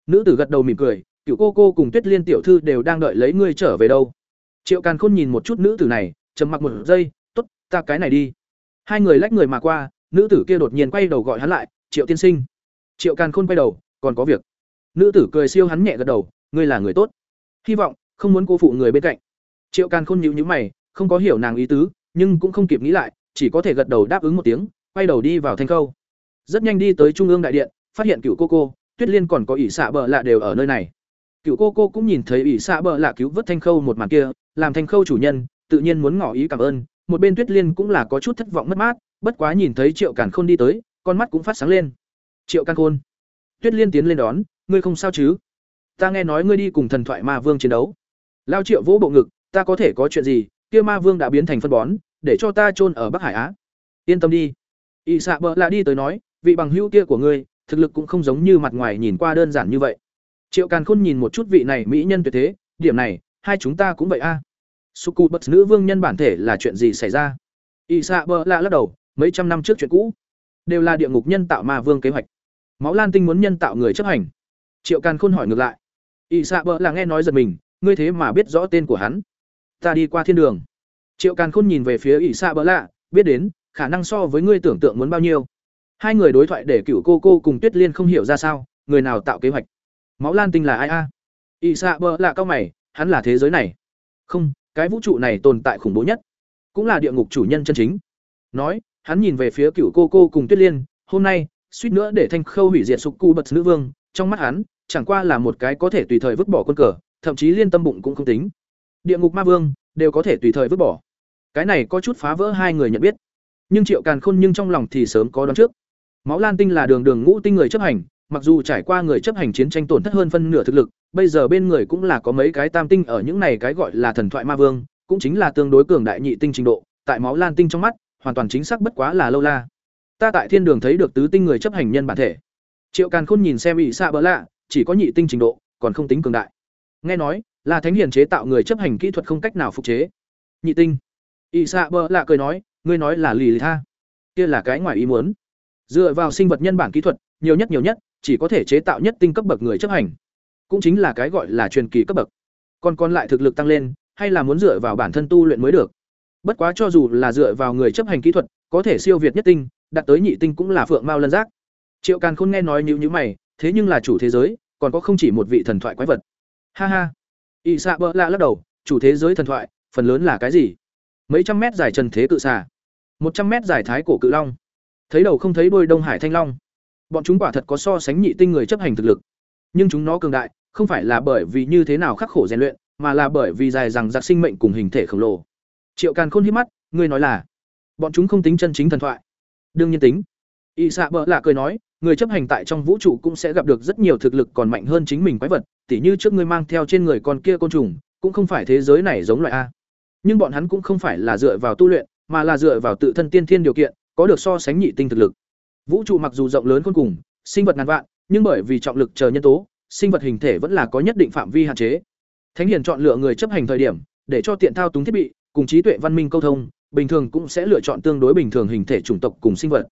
Nữ tử gật đầu mỉm cười, cựu cô cô cùng Tuyết Liên tiểu thư đều đang đợi lấy ngươi trở về đâu. Triệu Càn Khôn nhìn một chút nữ tử này, trầm mặc một giây, "Tốt, ta cái này đi." Hai người lách người mà qua, nữ tử kia đột nhiên quay đầu gọi hắn lại triệu tiên sinh. Triệu càn khôn quay đầu còn có việc. Nữ tử cười siêu hắn nhẹ gật đầu ngươi là người tốt. Hy vọng không muốn cô phụ người bên cạnh. Triệu càn khôn nhíu nhíu mày không có hiểu nàng ý tứ nhưng cũng không kịp nghĩ lại chỉ có thể gật đầu đáp ứng một tiếng quay đầu đi vào thanh khâu. Rất nhanh đi tới trung ương đại điện phát hiện cựu cô cô tuyết liên còn có ỷ xạ bợ lạ đều ở nơi này cựu cô cô cũng nhìn thấy ỷ xạ bợ lạ cứu vớt thanh khâu một màn kia, làm thanh khâu chủ nhân, tự nhiên muốn ngỏ ý cảm ơn. Một bên tuyết liên cũng là có chút thất vọng mất mát, bất quá nhìn thấy triệu càn khôn đi tới, con mắt cũng phát sáng lên. Triệu càn khôn. Tuyết liên tiến lên đón, ngươi không sao chứ? Ta nghe nói ngươi đi cùng thần thoại ma vương chiến đấu. Lao triệu vỗ bộ ngực, ta có thể có chuyện gì? Kia ma vương đã biến thành phân bón, để cho ta chôn ở bắc hải á. Yên tâm đi. Ỵ xạ bợ lạ đi tới nói, vị bằng hữu kia của ngươi, thực lực cũng không giống như mặt ngoài nhìn qua đơn giản như vậy triệu càn khôn nhìn một chút vị này mỹ nhân tuyệt thế, điểm này, hai chúng ta cũng vậy a. À. suku bất nữ vương nhân bản thể là chuyện gì xảy ra? Y xạ bợ lạ lắc đầu, mấy trăm năm trước chuyện cũ, đều là địa ngục nhân tạo ma vương kế hoạch. Máu lan tinh muốn nhân tạo người chấp hành. Triệu càn khôn hỏi ngược lại. Y xạ bợ là nghe nói giật mình, ngươi thế mà biết rõ tên của hắn. Ta đi qua thiên đường. Triệu càn khôn nhìn về phía ỵ xạ bợ lạ, biết đến, khả năng so với ngươi tưởng tượng muốn bao nhiêu. Hai người đối thoại để cựu cô cô cùng tuyết liên không hiểu ra sao, người nào tạo kế hoạch? Máu lan tinh là ai a? Ỵ xạ bờ lạ cao mày, hắn là thế giới này. Không, cái vũ trụ này tồn tại khủng bố nhất. Cũng là địa ngục chủ nhân chân chính. Nói, hắn nhìn về phía cựu cô cô cùng tuyết liên, hôm nay, suýt nữa để thanh khâu hủy diệt sục cu bật nữ vương, trong mắt hắn, chẳng qua là một cái có thể tùy thời vứt bỏ quân cờ, thậm chí liên tâm bụng cũng không tính. Địa ngục ma vương, đều có thể tùy thời vứt bỏ. Cái này có chút phá vỡ hai người nhận biết. Nhưng triệu càn khôn nhưng trong lòng thì sớm có đoán trước. Máu lan tinh là đường đường ngũ tinh người chấp hành mặc dù trải qua người chấp hành chiến tranh tổn thất hơn phân nửa thực lực, bây giờ bên người cũng là có mấy cái tam tinh ở những này cái gọi là thần thoại ma vương, cũng chính là tương đối cường đại nhị tinh trình độ, tại máu lan tinh trong mắt, hoàn toàn chính xác bất quá là lâu la. Ta tại thiên đường thấy được tứ tinh người chấp hành nhân bản thể. Triệu càn khôn nhìn xem ỵ xạ bỡ lạ, chỉ có nhị tinh trình độ, còn không tính cường đại. Nghe nói là thánh hiền chế tạo người chấp hành kỹ thuật không cách nào phục chế. Nhị tinh. Ỵ xạ bỡ lạ cười nói, ngươi nói là lì lì tha. Kia là cái ngoài ý muốn. Dựa vào sinh vật nhân bản kỹ thuật, nhiều nhất nhiều nhất chỉ có thể chế tạo nhất tinh cấp bậc người chấp hành. Cũng chính là cái gọi là truyền kỳ cấp bậc. Còn còn lại thực lực tăng lên, hay là muốn dựa vào bản thân tu luyện mới được. Bất quá cho dù là dựa vào người chấp hành kỹ thuật, có thể siêu việt nhất tinh, đạt tới nhị tinh cũng là phượng mao lân giác. Triệu càn khôn nghe nói như nhữ mày, thế nhưng là chủ thế giới, còn có không chỉ một vị thần thoại quái vật. Ha ha. Ỵ xạ bỡ lạ lắc đầu, chủ thế giới thần thoại, phần lớn là cái gì? Mấy trăm mét dài trần thế cự xà. Một trăm mét dài thái cổ cự long. Thấy đầu không thấy đuôi đông hải thanh long bọn chúng quả thật có so sánh nhị tinh người chấp hành thực lực. Nhưng chúng nó cường đại, không phải là bởi vì như thế nào khắc khổ rèn luyện, mà là bởi vì dài rằng giặc sinh mệnh cùng hình thể khổng lồ. Triệu càn khôn hiếp mắt, ngươi nói là, bọn chúng không tính chân chính thần thoại. Đương nhiên tính. Y xạ bỡ lạ cười nói, người chấp hành tại trong vũ trụ cũng sẽ gặp được rất nhiều thực lực còn mạnh hơn chính mình quái vật, tỉ như trước ngươi mang theo trên người con kia côn trùng, cũng không phải thế giới này giống loại a. Nhưng bọn hắn cũng không phải là dựa vào tu luyện, mà là dựa vào tự thân tiên thiên điều kiện, có được so sánh nhị tinh thực lực vũ trụ mặc dù rộng lớn khôn cùng, sinh vật ngàn vạn, nhưng bởi vì trọng lực chờ nhân tố, sinh vật hình thể vẫn là có nhất định phạm vi hạn chế. Thánh hiền chọn lựa người chấp hành thời điểm, để cho tiện thao túng thiết bị, cùng trí tuệ văn minh câu thông, bình thường cũng sẽ lựa chọn tương đối bình thường hình thể chủng tộc cùng sinh vật.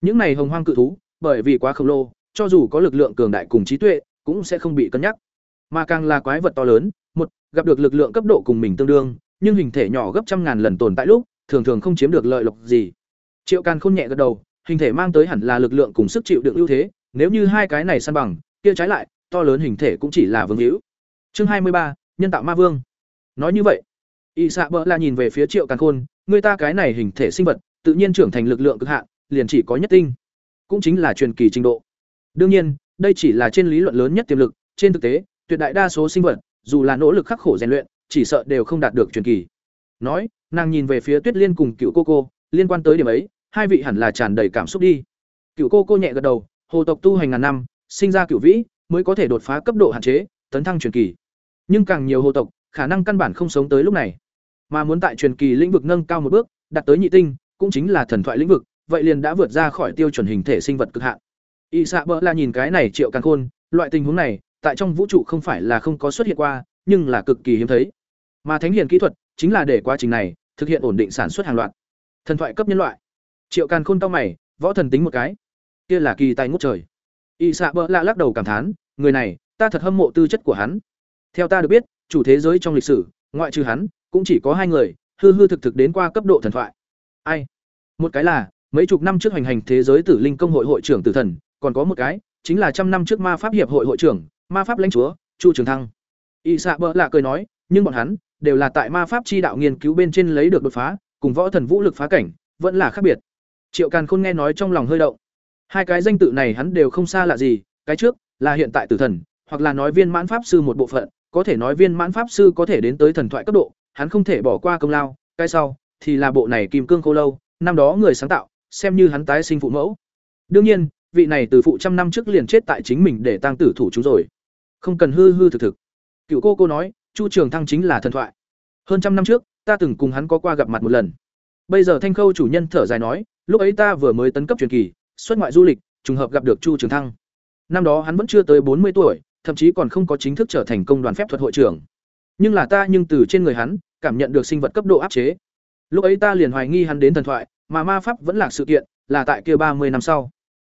Những này hồng hoang cự thú, bởi vì quá khổng lồ, cho dù có lực lượng cường đại cùng trí tuệ, cũng sẽ không bị cân nhắc. Mà càng là quái vật to lớn, một, gặp được lực lượng cấp độ cùng mình tương đương, nhưng hình thể nhỏ gấp trăm ngàn lần tồn tại lúc, thường thường không chiếm được lợi lộc gì. Triệu càn khôn nhẹ gật đầu hình thể mang tới hẳn là lực lượng cùng sức chịu đựng ưu thế, nếu như hai cái này san bằng, kia trái lại, to lớn hình thể cũng chỉ là vương hữu. Chương hai mươi ba, nhân tạo ma vương. Nói như vậy y Sạ bỡ là nhìn về phía triệu càn khôn, người ta cái này hình thể sinh vật, tự nhiên trưởng thành lực lượng cực hạn, liền chỉ có nhất tinh. Cũng chính là truyền kỳ trình độ. Đương nhiên, đây chỉ là trên lý luận lớn nhất tiềm lực, trên thực tế, tuyệt đại đa số sinh vật, dù là nỗ lực khắc khổ rèn luyện, chỉ sợ đều không đạt được truyền kỳ. Nói, nàng nhìn về phía tuyết liên cùng cựu cô cô, liên quan tới điểm ấy hai vị hẳn là tràn đầy cảm xúc đi. Cựu cô cô nhẹ gật đầu, hồ tộc tu hành ngàn năm, sinh ra cựu vĩ, mới có thể đột phá cấp độ hạn chế, tấn thăng truyền kỳ. Nhưng càng nhiều hồ tộc, khả năng căn bản không sống tới lúc này. Mà muốn tại truyền kỳ lĩnh vực nâng cao một bước, đạt tới nhị tinh, cũng chính là thần thoại lĩnh vực, vậy liền đã vượt ra khỏi tiêu chuẩn hình thể sinh vật cực hạn. Y xạ bỡ là nhìn cái này triệu càng khôn, loại tình huống này, tại trong vũ trụ không phải là không có xuất hiện qua, nhưng là cực kỳ hiếm thấy. Mà thánh hiền kỹ thuật, chính là để quá trình này, thực hiện ổn định sản xuất hàng loạt. Thần thoại cấp nhân loại triệu càn khôn cao mày, võ thần tính một cái. Kia là kỳ tài ngút trời. Y xạ bỡ lạ lắc đầu cảm thán, người này, ta thật hâm mộ tư chất của hắn. Theo ta được biết, chủ thế giới trong lịch sử, ngoại trừ hắn, cũng chỉ có hai người, hư hư thực thực đến qua cấp độ thần thoại. Ai? Một cái là, mấy chục năm trước hành hành thế giới tử linh công hội hội trưởng tử thần, còn có một cái, chính là trăm năm trước ma pháp hiệp hội hội trưởng, ma pháp lãnh chúa, chu trường thăng. Y xạ bỡ lạ cười nói, nhưng bọn hắn, đều là tại ma pháp chi đạo nghiên cứu bên trên lấy được đột phá, cùng võ thần vũ lực phá cảnh, vẫn là khác biệt triệu càn khôn nghe nói trong lòng hơi động. Hai cái danh tự này hắn đều không xa lạ gì, cái trước là hiện tại tử thần, hoặc là nói viên mãn pháp sư một bộ phận, có thể nói viên mãn pháp sư có thể đến tới thần thoại cấp độ, hắn không thể bỏ qua công lao, cái sau thì là bộ này kim cương khô lâu, năm đó người sáng tạo, xem như hắn tái sinh phụ mẫu. Đương nhiên, vị này từ phụ trăm năm trước liền chết tại chính mình để tăng tử thủ chúng rồi. Không cần hư hư thực thực. Cựu cô cô nói, chu trường thăng chính là thần thoại. Hơn trăm năm trước, ta từng cùng hắn có qua gặp mặt một lần bây giờ thanh khâu chủ nhân thở dài nói, lúc ấy ta vừa mới tấn cấp truyền kỳ, xuất ngoại du lịch, trùng hợp gặp được chu trường thăng. Năm đó hắn vẫn chưa tới bốn mươi tuổi, thậm chí còn không có chính thức trở thành công đoàn phép thuật hội trưởng. Nhưng là ta nhưng từ trên người hắn, cảm nhận được sinh vật cấp độ áp chế. Lúc ấy ta liền hoài nghi hắn đến thần thoại, mà ma pháp vẫn là sự kiện, là tại kia ba mươi năm sau.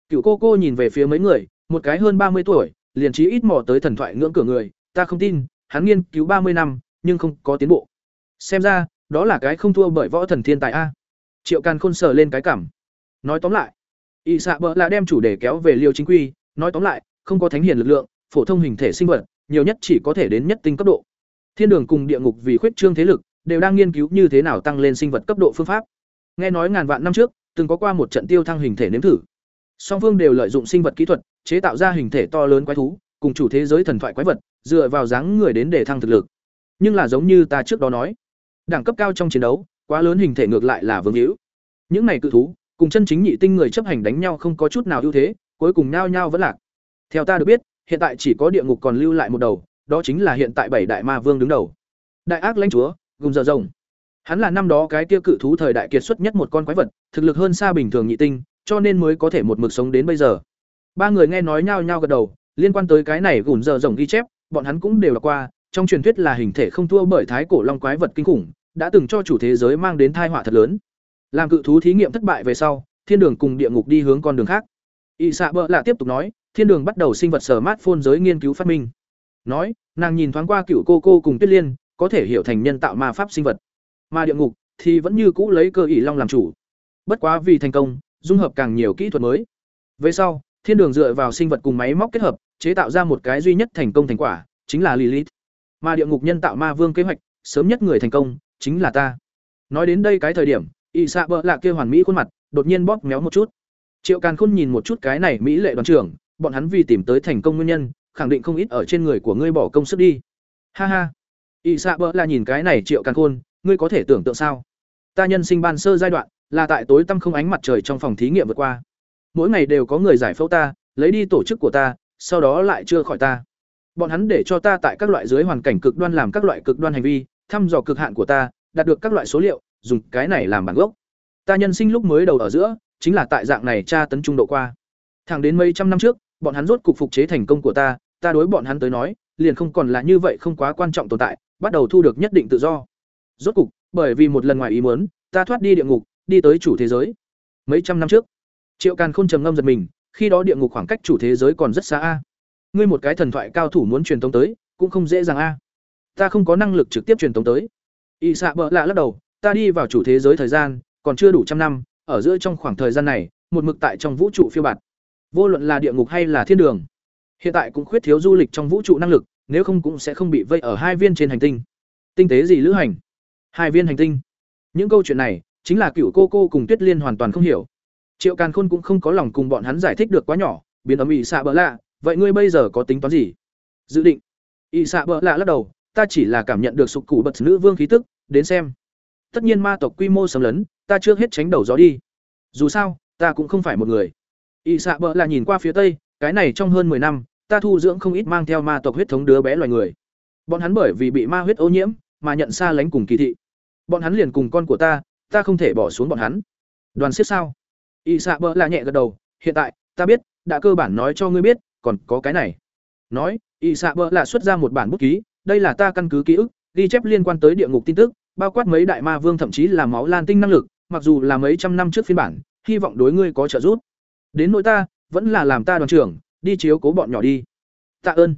Cựu cô cô nhìn về phía mấy người, một cái hơn ba mươi tuổi, liền trí ít mò tới thần thoại ngưỡng cửa người, ta không tin, hắn nghiên cứu ba mươi năm, nhưng không có tiến bộ. Xem ra đó là cái không thua bởi võ thần thiên tài a. Triệu càn khôn sờ lên cái cảm. Nói tóm lại, y xạ bỡ là đem chủ đề kéo về liêu chính quy, nói tóm lại, không có thánh hiền lực lượng, phổ thông hình thể sinh vật, nhiều nhất chỉ có thể đến nhất tinh cấp độ. Thiên đường cùng địa ngục vì khuyết trương thế lực, đều đang nghiên cứu như thế nào tăng lên sinh vật cấp độ phương pháp. Nghe nói ngàn vạn năm trước, từng có qua một trận tiêu thăng hình thể nếm thử. Song phương đều lợi dụng sinh vật kỹ thuật, chế tạo ra hình thể to lớn quái thú, cùng chủ thế giới thần thoại quái vật, dựa vào dáng người đến để thăng thực lực. Nhưng là giống như ta trước đó nói đẳng cấp cao trong chiến đấu, quá lớn hình thể ngược lại là vương hữu. Những này cự thú, cùng chân chính nhị tinh người chấp hành đánh nhau không có chút nào ưu thế, cuối cùng nhao nhao vẫn lạc. Theo ta được biết, hiện tại chỉ có địa ngục còn lưu lại một đầu, đó chính là hiện tại bảy đại ma vương đứng đầu. Đại ác lãnh chúa gùng dở rồng. Hắn là năm đó cái kia cự thú thời đại kiệt xuất nhất một con quái vật, thực lực hơn xa bình thường nhị tinh, cho nên mới có thể một mực sống đến bây giờ. Ba người nghe nói nhao nhao gật đầu, liên quan tới cái này gùn giờ rồng ghi chép, bọn hắn cũng đều đọc qua trong truyền thuyết là hình thể không thua bởi thái cổ long quái vật kinh khủng, đã từng cho chủ thế giới mang đến tai họa thật lớn. Làm cự thú thí nghiệm thất bại về sau, thiên đường cùng địa ngục đi hướng con đường khác. Y xạ bợ lạ tiếp tục nói, thiên đường bắt đầu sinh vật sở mát phôn giới nghiên cứu phát minh. Nói, nàng nhìn thoáng qua cựu cô cô cùng tuyết liên, có thể hiểu thành nhân tạo ma pháp sinh vật. Mà địa ngục thì vẫn như cũ lấy cơ ỷ long làm chủ. Bất quá vì thành công, dung hợp càng nhiều kỹ thuật mới. Về sau, thiên đường dựa vào sinh vật cùng máy móc kết hợp, chế tạo ra một cái duy nhất thành công thành quả, chính là lilith mà địa ngục nhân tạo ma vương kế hoạch, sớm nhất người thành công chính là ta. Nói đến đây cái thời điểm ỵ xạ bợ lạ kia hoàn mỹ khuôn mặt đột nhiên bóp méo một chút. Triệu càn khôn nhìn một chút cái này mỹ lệ đoàn trưởng, bọn hắn vì tìm tới thành công nguyên nhân, khẳng định không ít ở trên người của ngươi bỏ công sức đi. Ha ha. Ỵ xạ bợ lạ nhìn cái này triệu càn khôn, ngươi có thể tưởng tượng sao? Ta nhân sinh ban sơ giai đoạn, là tại tối tăm không ánh mặt trời trong phòng thí nghiệm vượt qua. Mỗi ngày đều có người giải phẫu ta, lấy đi tổ chức của ta, sau đó lại chưa khỏi ta bọn hắn để cho ta tại các loại dưới hoàn cảnh cực đoan làm các loại cực đoan hành vi, thăm dò cực hạn của ta, đạt được các loại số liệu, dùng cái này làm bản gốc. Ta nhân sinh lúc mới đầu ở giữa, chính là tại dạng này tra tấn trung độ qua. Thẳng đến mấy trăm năm trước, bọn hắn rốt cục phục chế thành công của ta ta đối bọn hắn tới nói, liền không còn là như vậy không quá quan trọng tồn tại, bắt đầu thu được nhất định tự do. Rốt cục, bởi vì một lần ngoài ý muốn, ta thoát đi địa ngục, đi tới chủ thế giới. Mấy trăm năm trước, triệu càn khôn trầm ngâm giật mình, khi đó địa ngục khoảng cách chủ thế giới còn rất xa a ngươi một cái thần thoại cao thủ muốn truyền tống tới, cũng không dễ dàng a. Ta không có năng lực trực tiếp truyền tống tới. Y xạ bỡ lạ lắc đầu, ta đi vào chủ thế giới thời gian, còn chưa đủ trăm năm, ở giữa trong khoảng thời gian này, một mực tại trong vũ trụ phiêu bạt. Vô luận là địa ngục hay là thiên đường, hiện tại cũng khuyết thiếu du lịch trong vũ trụ năng lực, nếu không cũng sẽ không bị vây ở hai viên trên hành tinh. Tinh tế gì lữ hành? Hai viên hành tinh. Những câu chuyện này, chính là cựu cô cô cùng tuyết liên hoàn toàn không hiểu. Triệu càn khôn cũng không có lòng cùng bọn hắn giải thích được quá nhỏ, biến ấm ỉ xạ bỡ lạ vậy ngươi bây giờ có tính toán gì? Dự định. Ỵ xạ bợ lạ lắc đầu, ta chỉ là cảm nhận được sụp cụ bật nữ vương khí tức, đến xem. Tất nhiên ma tộc quy mô sầm lấn, ta trước hết tránh đầu gió đi. Dù sao, ta cũng không phải một người. Ỵ xạ bợ lạ nhìn qua phía tây, cái này trong hơn 10 năm, ta thu dưỡng không ít mang theo ma tộc huyết thống đứa bé loài người. Bọn hắn bởi vì bị ma huyết ô nhiễm, mà nhận xa lánh cùng kỳ thị. Bọn hắn liền cùng con của ta ta không thể bỏ xuống bọn hắn. Đoàn siết sao? Y xạ bợ lạ nhẹ gật đầu, hiện tại, ta biết, đã cơ bản nói cho ngươi biết còn có cái này. Nói y xạ bỡ là xuất ra một bản bút ký, đây là ta căn cứ ký ức, ghi chép liên quan tới địa ngục tin tức, bao quát mấy đại ma vương thậm chí là máu lan tinh năng lực, mặc dù là mấy trăm năm trước phiên bản, hy vọng đối ngươi có trợ giúp. Đến nỗi ta, vẫn là làm ta đoàn trưởng, đi chiếu cố bọn nhỏ đi. Tạ ơn.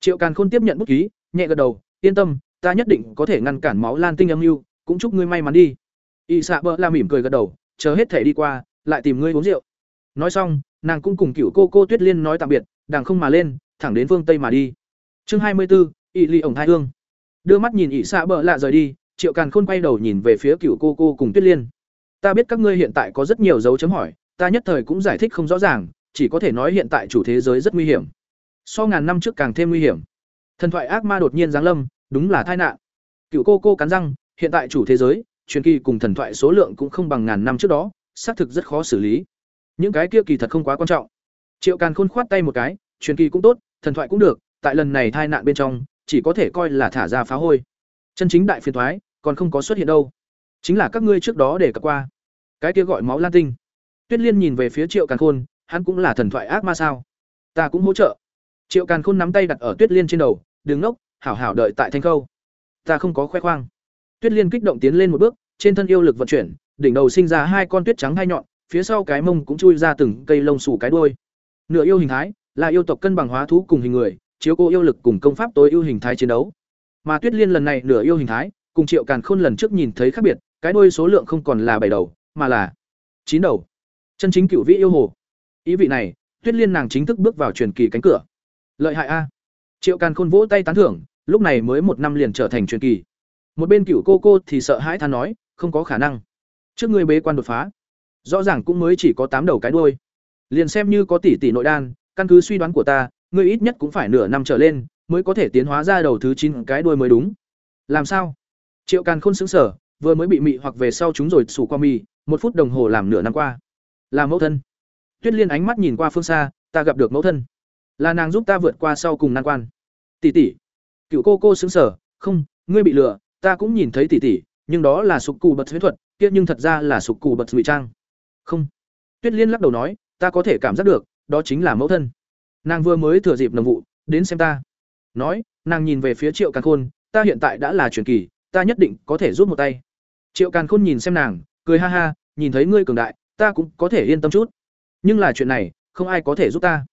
Triệu càn khôn tiếp nhận bút ký, nhẹ gật đầu, yên tâm, ta nhất định có thể ngăn cản máu lan tinh âm mưu, cũng chúc ngươi may mắn đi. Y xạ bỡ la mỉm cười gật đầu, chờ hết thể đi qua, lại tìm ngươi uống rượu. Nói xong, nàng cũng cùng cựu cô cô tuyết liên nói tạm biệt đàng không mà lên thẳng đến phương tây mà đi. Chương hai mươi 24, ỵ ly ổng thái hương. Đưa mắt nhìn ỵ xạ bợ lạ rời đi triệu càn khôn quay đầu nhìn về phía cựu cô cô cùng tuyết liên. Ta biết các ngươi hiện tại có rất nhiều dấu chấm hỏi ta nhất thời cũng giải thích không rõ ràng chỉ có thể nói hiện tại chủ thế giới rất nguy hiểm. So ngàn năm trước càng thêm nguy hiểm. Thần thoại ác ma đột nhiên giáng lâm đúng là tai nạn. Cựu cô cô cắn răng hiện tại chủ thế giới truyền kỳ cùng thần thoại số lượng cũng không bằng ngàn năm trước đó xác thực rất khó xử lý. Những cái kia kỳ thật không quá quan trọng. Triệu càn khôn khoát tay một cái truyền kỳ cũng tốt, thần thoại cũng được, tại lần này tai nạn bên trong, chỉ có thể coi là thả ra phá hôi. Chân chính đại phiền thoái còn không có xuất hiện đâu. Chính là các ngươi trước đó để cập qua. Cái kia gọi máu lan tinh. Tuyết liên nhìn về phía triệu càn khôn, hắn cũng là thần thoại ác ma sao? Ta cũng hỗ trợ. Triệu càn khôn nắm tay đặt ở tuyết liên trên đầu đứng ngốc, hảo hảo đợi tại thanh khâu. Ta không có khoe khoang. Tuyết liên kích động tiến lên một bước, trên thân yêu lực vận chuyển, đỉnh đầu sinh ra hai con tuyết trắng hai nhọn, phía sau cái mông cũng chui ra từng cây lông xù cái đuôi. Nửa yêu hình thái là yêu tộc cân bằng hóa thú cùng hình người, chiếu cố yêu lực cùng công pháp tối ưu hình thái chiến đấu. Mà tuyết liên lần này nửa yêu hình thái, cùng triệu càn khôn lần trước nhìn thấy khác biệt, cái đuôi số lượng không còn là bảy đầu, mà là chín đầu. Chân chính cựu vị yêu hồ. Ý vị này, tuyết liên nàng chính thức bước vào truyền kỳ cánh cửa. Lợi hại a. Triệu càn khôn vỗ tay tán thưởng, lúc này mới một năm liền trở thành truyền kỳ. Một bên cựu cô cô thì sợ hãi than nói, không có khả năng. Trước ngươi bế quan đột phá, rõ ràng cũng mới chỉ có tám đầu cái đuôi. Liền xem như có tỷ tỷ nội đan căn cứ suy đoán của ta, ngươi ít nhất cũng phải nửa năm trở lên mới có thể tiến hóa ra đầu thứ chín cái đuôi mới đúng. Làm sao? Triệu càn khôn xứng sở vừa mới bị mị hoặc về sau chúng rồi sủ qua mì một phút đồng hồ làm nửa năm qua. Là mẫu thân. Tuyết liên ánh mắt nhìn qua phương xa, ta gặp được mẫu thân. Là nàng giúp ta vượt qua sau cùng nan quan. Tỷ tỷ. Cựu cô cô xứng sở không, ngươi bị lừa, ta cũng nhìn thấy tỷ tỷ, nhưng đó là sục cù bật huyết thuật, kia nhưng thật ra là sục cù bật ngụy trang. Không. Tuyết liên lắc đầu nói, ta có thể cảm giác được đó chính là mẫu thân. Nàng vừa mới thừa dịp nồng vụ, đến xem ta. Nói, nàng nhìn về phía triệu càn khôn, ta hiện tại đã là truyền kỳ, ta nhất định có thể rút một tay. Triệu càn khôn nhìn xem nàng, cười ha ha, nhìn thấy ngươi cường đại, ta cũng có thể yên tâm chút. Nhưng là chuyện này, không ai có thể giúp ta.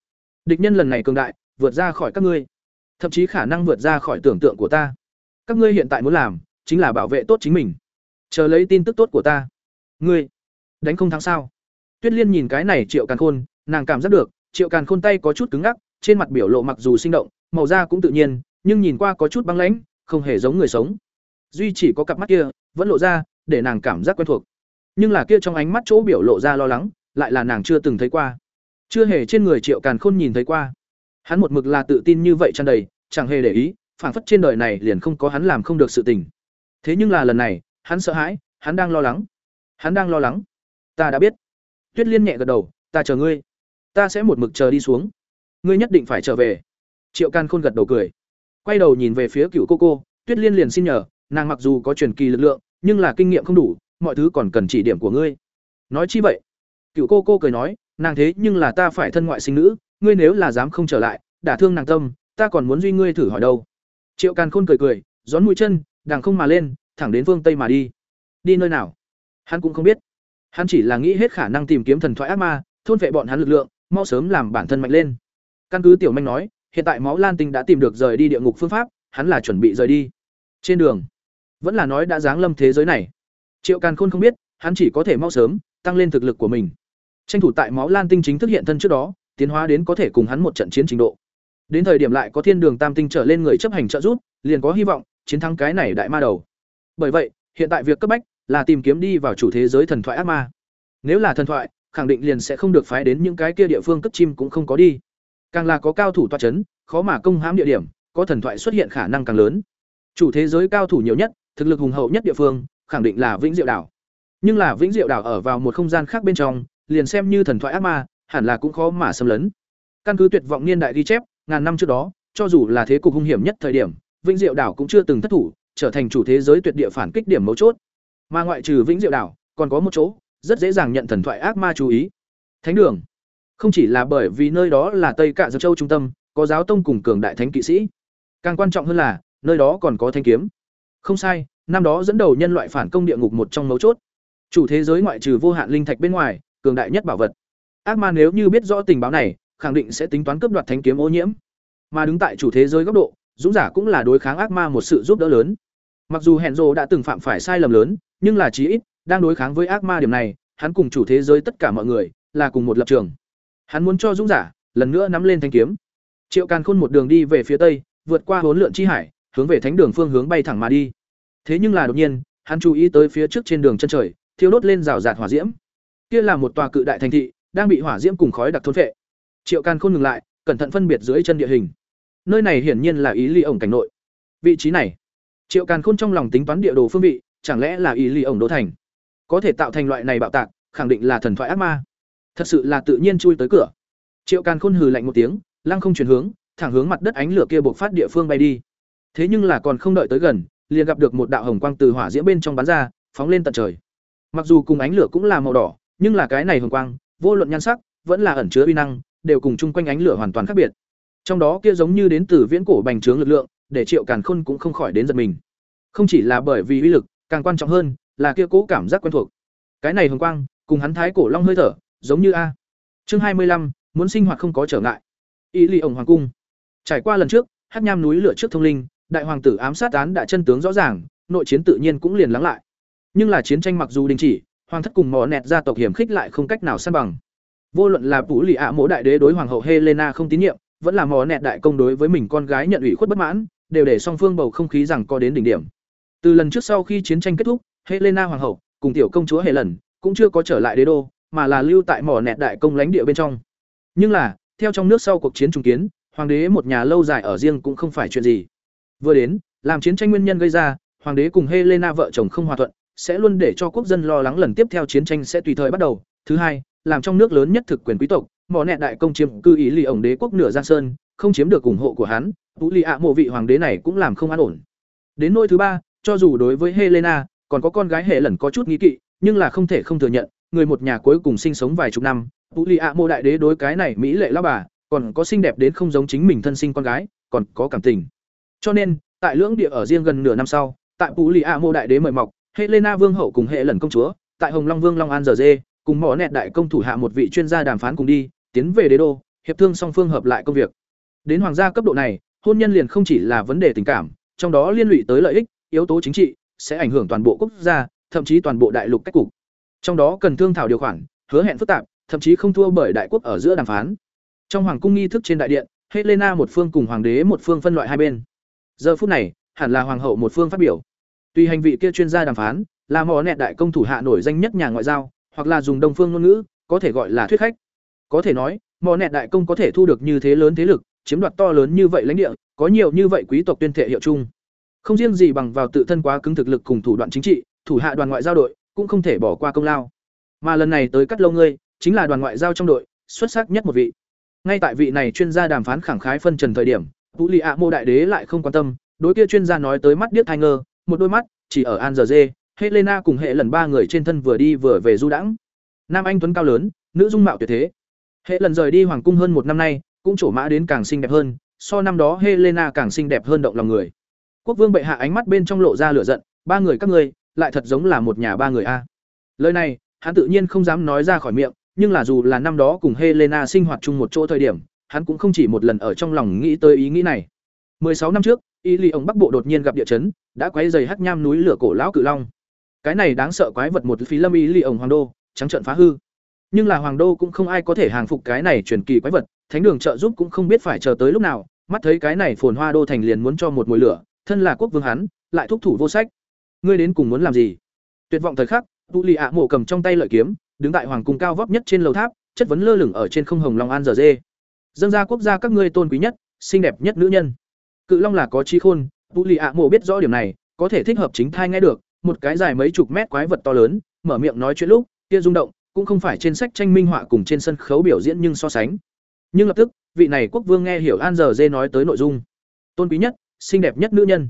Địch nhân lần này cường đại, vượt ra khỏi các ngươi. Thậm chí khả năng vượt ra khỏi tưởng tượng của ta. Các ngươi hiện tại muốn làm, chính là bảo vệ tốt chính mình. Chờ lấy tin tức tốt của ta. Ngươi, đánh không thắng sao? Tuyết liên nhìn cái này triệu càn khôn nàng cảm giác được, triệu càn khôn tay có chút cứng ngắc, trên mặt biểu lộ mặc dù sinh động, màu da cũng tự nhiên, nhưng nhìn qua có chút băng lãnh, không hề giống người sống. Duy chỉ có cặp mắt kia, vẫn lộ ra, để nàng cảm giác quen thuộc. Nhưng là kia trong ánh mắt chỗ biểu lộ ra lo lắng, lại là nàng chưa từng thấy qua. Chưa hề trên người triệu càn khôn nhìn thấy qua. Hắn một mực là tự tin như vậy tràn đầy, chẳng hề để ý, phảng phất trên đời này liền không có hắn làm không được sự tình. Thế nhưng là lần này, hắn sợ hãi, hắn đang lo lắng. Hắn đang lo lắng. Ta đã biết. Tuyết liên nhẹ gật đầu, ta chờ ngươi ta sẽ một mực chờ đi xuống. Ngươi nhất định phải trở về. Triệu can khôn gật đầu cười. Quay đầu nhìn về phía cựu cô cô, tuyết liên liền xin nhờ, nàng mặc dù có truyền kỳ lực lượng, nhưng là kinh nghiệm không đủ, mọi thứ còn cần chỉ điểm của ngươi. Nói chi vậy? Cựu cô cô cười nói, nàng thế nhưng là ta phải thân ngoại sinh nữ, ngươi nếu là dám không trở lại, đả thương nàng tâm, ta còn muốn duy ngươi thử hỏi đâu. Triệu càn khôn cười cười, gión mũi chân đàng không mà lên, thẳng đến phương tây mà đi. Đi nơi nào? Hắn cũng không biết. Hắn chỉ là nghĩ hết khả năng tìm kiếm thần thoại ác ma, thôn vệ bọn hắn lực lượng mau sớm làm bản thân mạnh lên. Căn cứ tiểu manh nói, hiện tại máu lan tinh đã tìm được rời đi địa ngục phương pháp, hắn là chuẩn bị rời đi. Trên đường, vẫn là nói đã giáng lâm thế giới này. Triệu càn khôn không biết, hắn chỉ có thể mau sớm, tăng lên thực lực của mình. Tranh thủ tại máu lan tinh chính thức hiện thân trước đó, tiến hóa đến có thể cùng hắn một trận chiến trình độ. Đến thời điểm lại có thiên đường tam tinh trở lên người chấp hành trợ giúp, liền có hy vọng, chiến thắng cái này đại ma đầu. Bởi vậy, hiện tại việc cấp bách là tìm kiếm đi vào chủ thế giới thần thoại ác ma. Nếu là thần thoại khẳng định liền sẽ không được phái đến những cái kia địa phương cấp chim cũng không có đi. Càng là có cao thủ toa chấn, khó mà công hãm địa điểm, có thần thoại xuất hiện khả năng càng lớn. Chủ thế giới cao thủ nhiều nhất, thực lực hùng hậu nhất địa phương, khẳng định là vĩnh diệu đảo. Nhưng là vĩnh diệu đảo ở vào một không gian khác bên trong, liền xem như thần thoại ác ma, hẳn là cũng khó mà xâm lấn. Căn cứ tuyệt vọng niên đại ghi chép, ngàn năm trước đó, cho dù là thế cục hung hiểm nhất thời điểm, vĩnh diệu đảo cũng chưa từng thất thủ, trở thành chủ thế giới tuyệt địa phản kích điểm mấu chốt. Mà ngoại trừ vĩnh diệu đảo, còn có một chỗ rất dễ dàng nhận thần thoại ác ma chú ý. Thánh đường. Không chỉ là bởi vì nơi đó là tây cạ dược châu trung tâm, có giáo tông cùng cường đại thánh kỵ sĩ. Càng quan trọng hơn là, nơi đó còn có thanh kiếm. Không sai, năm đó dẫn đầu nhân loại phản công địa ngục một trong mấu chốt. Chủ thế giới ngoại trừ vô hạn linh thạch bên ngoài, cường đại nhất bảo vật. Ác ma nếu như biết rõ tình báo này, khẳng định sẽ tính toán cướp đoạt thánh kiếm ô nhiễm. Mà đứng tại chủ thế giới góc độ, dũng giả cũng là đối kháng ác ma một sự giúp đỡ lớn. Mặc dù hẹn rồ đã từng phạm phải sai lầm lớn, nhưng là chí ít đang đối kháng với ác ma điểm này hắn cùng chủ thế giới tất cả mọi người là cùng một lập trường hắn muốn cho dũng giả lần nữa nắm lên thanh kiếm triệu càn khôn một đường đi về phía tây vượt qua hỗn lượn chi hải, hướng về thánh đường phương hướng bay thẳng mà đi. Thế nhưng là đột nhiên, hắn chú ý tới phía trước trên đường chân trời, thiêu đốt lên rào rạt hỏa diễm. Kia là một tòa cự đại thành thị, đang bị hỏa diễm cùng khói đặc thôn phệ. Triệu Càn Khôn ngừng lại, cẩn thận phân biệt dưới chân địa hình. Nơi này hiển nhiên là ý ly ổng cảnh nội. Vị trí này, Triệu Càn Khôn trong lòng tính toán địa đồ phương vị, chẳng lẽ là ý ly ổng đô thành? Có thể tạo thành loại này bạo tạc, khẳng định là thần thoại ác ma. Thật sự là tự nhiên chui tới cửa. Triệu Càn Khôn hừ lạnh một tiếng, lăng không chuyển hướng, thẳng hướng mặt đất ánh lửa kia bộc phát địa phương bay đi. Thế nhưng là còn không đợi tới gần, liền gặp được một đạo hồng quang từ hỏa diễm bên trong bắn ra, phóng lên tận trời. Mặc dù cùng ánh lửa cũng là màu đỏ, nhưng là cái này hồng quang, vô luận nhan sắc, vẫn là ẩn chứa uy năng, đều cùng chung quanh ánh lửa hoàn toàn khác biệt. Trong đó kia giống như đến từ viễn cổ bành trướng lực lượng, để Triệu Càn Khôn cũng không khỏi đến giật mình. Không chỉ là bởi vì uy lực, càng quan trọng hơn là kia cố cảm giác quen thuộc. Cái này hồng quang, cùng hắn thái cổ long hơi thở, giống như a. Chương hai mươi lăm muốn sinh hoạt không có trở ngại. Ý Ly ổng hoàng cung. Trải qua lần trước, Hắc Nham núi lửa trước thông linh, đại hoàng tử ám sát án đã chân tướng rõ ràng, nội chiến tự nhiên cũng liền lắng lại. Nhưng là chiến tranh mặc dù đình chỉ, hoàng thất cùng mỏ nẹt gia tộc hiểm khích lại không cách nào san bằng. Vô luận là Vũ Lị ạ mỗ đại đế đối hoàng hậu Helena không tín nhiệm, vẫn là mỏ nẹt đại công đối với mình con gái nhận ủy khuất bất mãn, đều để song phương bầu không khí rằng có đến đỉnh điểm. Từ lần trước sau khi chiến tranh kết thúc, Helena hoàng hậu cùng tiểu công chúa Helen cũng chưa có trở lại đế đô, mà là lưu tại mỏ nẹt đại công lãnh địa bên trong. Nhưng là, theo trong nước sau cuộc chiến trùng kiến, hoàng đế một nhà lâu dài ở riêng cũng không phải chuyện gì. Vừa đến, làm chiến tranh nguyên nhân gây ra, hoàng đế cùng Helena vợ chồng không hòa thuận, sẽ luôn để cho quốc dân lo lắng lần tiếp theo chiến tranh sẽ tùy thời bắt đầu. Thứ hai, làm trong nước lớn nhất thực quyền quý tộc, mỏ nẹt đại công chiếm cư ý lì ổng đế quốc nửa giang sơn, không chiếm được ủng hộ của hắn, Vũ Lì ạ mộ vị hoàng đế này cũng làm không an ổn. Đến nỗi thứ ba, cho dù đối với Helena, còn có con gái hệ lần có chút nghĩ kỵ, nhưng là không thể không thừa nhận, người một nhà cuối cùng sinh sống vài chục năm, Vũ Lì ạ mô đại đế đối cái này mỹ lệ lao bà, còn có xinh đẹp đến không giống chính mình thân sinh con gái, còn có cảm tình. Cho nên, tại lưỡng địa ở riêng gần nửa năm sau, tại Vũ Lì ạ mô đại đế mời mọc, Helena vương hậu cùng hệ lần công chúa, tại Hồng Long Vương Long An giờ dê, cùng mỏ nẹt đại công thủ hạ một vị chuyên gia đàm phán cùng đi, tiến về đế đô, hiệp thương song phương hợp lại công việc. Đến hoàng gia cấp độ này, hôn nhân liền không chỉ là vấn đề tình cảm, trong đó liên lụy tới lợi ích, yếu tố chính trị, sẽ ảnh hưởng toàn bộ quốc gia, thậm chí toàn bộ đại lục cách cục. Trong đó cần thương thảo điều khoản, hứa hẹn phức tạp, thậm chí không thua bởi đại quốc ở giữa đàm phán. Trong hoàng cung nghi thức trên đại điện, Helena một phương cùng hoàng đế một phương phân loại hai bên. Giờ phút này, hẳn là hoàng hậu một phương phát biểu. Tuy hành vị kia chuyên gia đàm phán, là mỏ nẹt đại công thủ hạ nổi danh nhất nhà ngoại giao, hoặc là dùng đông phương ngôn ngữ, có thể gọi là thuyết khách. Có thể nói, mỏ nẹt đại công có thể thu được như thế lớn thế lực, chiếm đoạt to lớn như vậy lãnh địa, có nhiều như vậy quý tộc tuyên thệ hiệu chung. Không riêng gì bằng vào tự thân quá cứng thực lực cùng thủ đoạn chính trị, thủ hạ đoàn ngoại giao đội cũng không thể bỏ qua công lao. Mà lần này tới cắt lâu ngươi, chính là đoàn ngoại giao trong đội, xuất sắc nhất một vị. Ngay tại vị này chuyên gia đàm phán khẳng khái phân trần thời điểm, Vũ Lị ạ Mô đại đế lại không quan tâm, đối kia chuyên gia nói tới mắt điếc hai ngơ, một đôi mắt chỉ ở An giờ dê, Helena cùng hệ lần ba người trên thân vừa đi vừa về du đãng. Nam anh tuấn cao lớn, nữ dung mạo tuyệt thế. Hệ lần rời đi hoàng cung hơn một năm nay, cũng trổ mã đến càng xinh đẹp hơn, so năm đó Helena càng xinh đẹp hơn động lòng người. Quốc vương bệ hạ ánh mắt bên trong lộ ra lửa giận, ba người các ngươi, lại thật giống là một nhà ba người a. Lời này, hắn tự nhiên không dám nói ra khỏi miệng, nhưng là dù là năm đó cùng Helena sinh hoạt chung một chỗ thời điểm, hắn cũng không chỉ một lần ở trong lòng nghĩ tới ý nghĩ này. 16 năm trước, Y Ly ông Bắc Bộ đột nhiên gặp địa chấn, đã quấy dày hắc nham núi lửa cổ lão cự long. Cái này đáng sợ quái vật một phí lâm Y Ly ông hoàng đô, trắng trợn phá hư. Nhưng là hoàng đô cũng không ai có thể hàng phục cái này truyền kỳ quái vật, thánh đường trợ giúp cũng không biết phải chờ tới lúc nào, mắt thấy cái này phồn hoa đô thành liền muốn cho một mùi lửa, thân là quốc vương hắn, lại thúc thủ vô sách. Ngươi đến cùng muốn làm gì? Tuyệt vọng thời khắc, Tu Lì ạ mộ cầm trong tay lợi kiếm, đứng tại hoàng cung cao vóc nhất trên lầu tháp, chất vấn lơ lửng ở trên không hồng long an giờ dê. Dân gia quốc gia các ngươi tôn quý nhất, xinh đẹp nhất nữ nhân. Cự long là có trí khôn, Tu Lì ạ mộ biết rõ điểm này, có thể thích hợp chính thai nghe được, một cái dài mấy chục mét quái vật to lớn, mở miệng nói chuyện lúc, kia rung động, cũng không phải trên sách tranh minh họa cùng trên sân khấu biểu diễn nhưng so sánh. Nhưng lập tức, vị này quốc vương nghe hiểu An giờ dê nói tới nội dung. Tôn quý nhất, xinh đẹp nhất nữ nhân.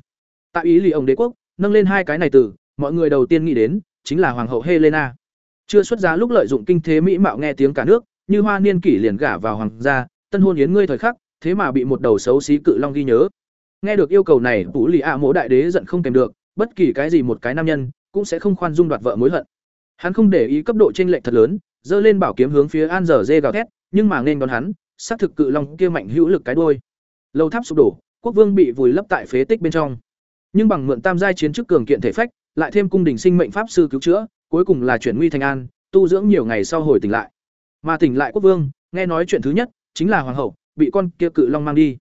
Tại ý lì ông đế quốc, nâng lên hai cái này từ, mọi người đầu tiên nghĩ đến chính là hoàng hậu Helena. Chưa xuất giá lúc lợi dụng kinh thế mỹ mạo nghe tiếng cả nước, như hoa niên kỷ liền gả vào hoàng gia, tân hôn yến ngươi thời khắc, thế mà bị một đầu xấu xí cự long ghi nhớ. Nghe được yêu cầu này, Vũ Lì ạ Mỗ đại đế giận không kèm được, bất kỳ cái gì một cái nam nhân cũng sẽ không khoan dung đoạt vợ mối hận. Hắn không để ý cấp độ chênh lệch thật lớn, giơ lên bảo kiếm hướng phía An Dở Dê gào thét, nhưng mà nên đón hắn, xác thực cự long kia mạnh hữu lực cái đuôi. Lâu tháp sụp đổ, quốc vương bị vùi lấp tại phế tích bên trong. Nhưng bằng mượn tam giai chiến chức cường kiện thể phách, lại thêm cung đình sinh mệnh pháp sư cứu chữa, cuối cùng là chuyển nguy thành an, tu dưỡng nhiều ngày sau hồi tỉnh lại. Mà tỉnh lại quốc vương, nghe nói chuyện thứ nhất chính là hoàng hậu bị con kia cự long mang đi.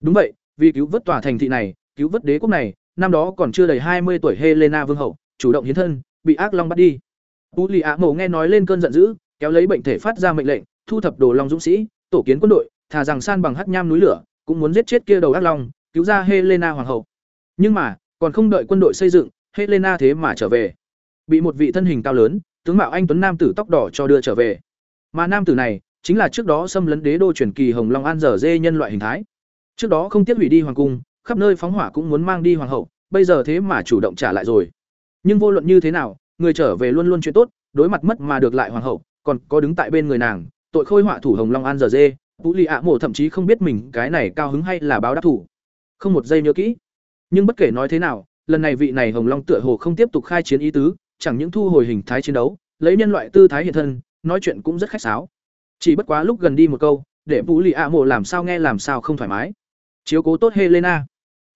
Đúng vậy, Vì cứu vớt tòa thành thị này, cứu vớt đế quốc này, năm đó còn chưa đầy hai mươi tuổi Helena vương hậu, chủ động hiến thân, bị ác long bắt đi. Tú Lì ạ mổ nghe nói lên cơn giận dữ, kéo lấy bệnh thể phát ra mệnh lệnh, thu thập đồ long dũng sĩ, tổ kiến quân đội, thà rằng san bằng hắc nham núi lửa, cũng muốn giết chết kia đầu ác long, cứu ra Helena hoàng hậu. Nhưng mà, còn không đợi quân đội xây dựng, Helena thế mà trở về. Bị một vị thân hình cao lớn, tướng mạo anh tuấn nam tử tóc đỏ cho đưa trở về. Mà nam tử này, chính là trước đó xâm lấn đế đô truyền kỳ Hồng Long An dở dê nhân loại hình thái. Trước đó không tiếc hủy đi hoàng cung, khắp nơi phóng hỏa cũng muốn mang đi hoàng hậu, bây giờ thế mà chủ động trả lại rồi. Nhưng vô luận như thế nào, người trở về luôn luôn chuyện tốt, đối mặt mất mà được lại hoàng hậu, còn có đứng tại bên người nàng, tội khôi họa thủ Hồng Long An dở dê, Vũ Ly ạ mộ thậm chí không biết mình cái này cao hứng hay là báo đáp thủ. Không một giây nhớ kỹ. Nhưng bất kể nói thế nào, lần này vị này Hồng Long tựa hồ không tiếp tục khai chiến ý tứ, chẳng những thu hồi hình thái chiến đấu, lấy nhân loại tư thái hiện thân, nói chuyện cũng rất khách sáo. Chỉ bất quá lúc gần đi một câu, để Vũ Ly ạ mộ làm sao nghe làm sao không thoải mái. Chiếu cố tốt Helena.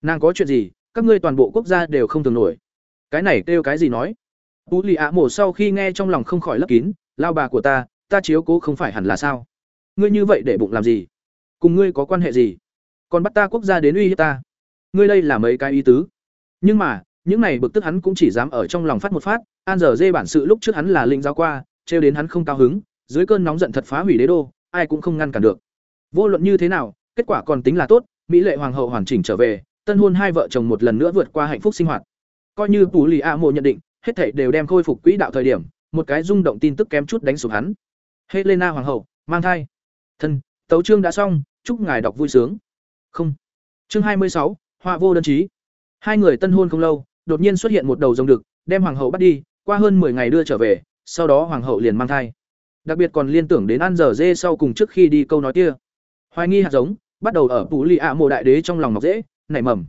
Nàng có chuyện gì, các ngươi toàn bộ quốc gia đều không thường nổi. Cái này kêu cái gì nói? Vũ Ly ạ mộ sau khi nghe trong lòng không khỏi lấp kín, lao bà của ta, ta chiếu cố không phải hẳn là sao? Ngươi như vậy để bụng làm gì? Cùng ngươi có quan hệ gì? Còn bắt ta quốc gia đến uy hiếp ta? Ngươi đây là mấy cái ý tứ? Nhưng mà, những này bực tức hắn cũng chỉ dám ở trong lòng phát một phát, an giờ dê bản sự lúc trước hắn là linh giáo qua, trêu đến hắn không cao hứng, dưới cơn nóng giận thật phá hủy đế đô, ai cũng không ngăn cản được. Vô luận như thế nào, kết quả còn tính là tốt, mỹ lệ hoàng hậu hoàn chỉnh trở về, tân hôn hai vợ chồng một lần nữa vượt qua hạnh phúc sinh hoạt. Coi như tù Lì A Mộ nhận định, hết thảy đều đem khôi phục quỹ đạo thời điểm, một cái rung động tin tức kém chút đánh sụp hắn. Helena hoàng hậu mang thai. Thân, tấu chương đã xong, chúc ngài đọc vui sướng. Không. Chương hai mươi sáu, Họa vô đơn chí. Hai người tân hôn không lâu, đột nhiên xuất hiện một đầu rồng đực, đem hoàng hậu bắt đi, qua hơn 10 ngày đưa trở về, sau đó hoàng hậu liền mang thai. Đặc biệt còn liên tưởng đến ăn giờ dê sau cùng trước khi đi câu nói kia. Hoài nghi hạt giống, bắt đầu ở phủ Lì ạ mộ đại đế trong lòng ngọc dễ, nảy mầm.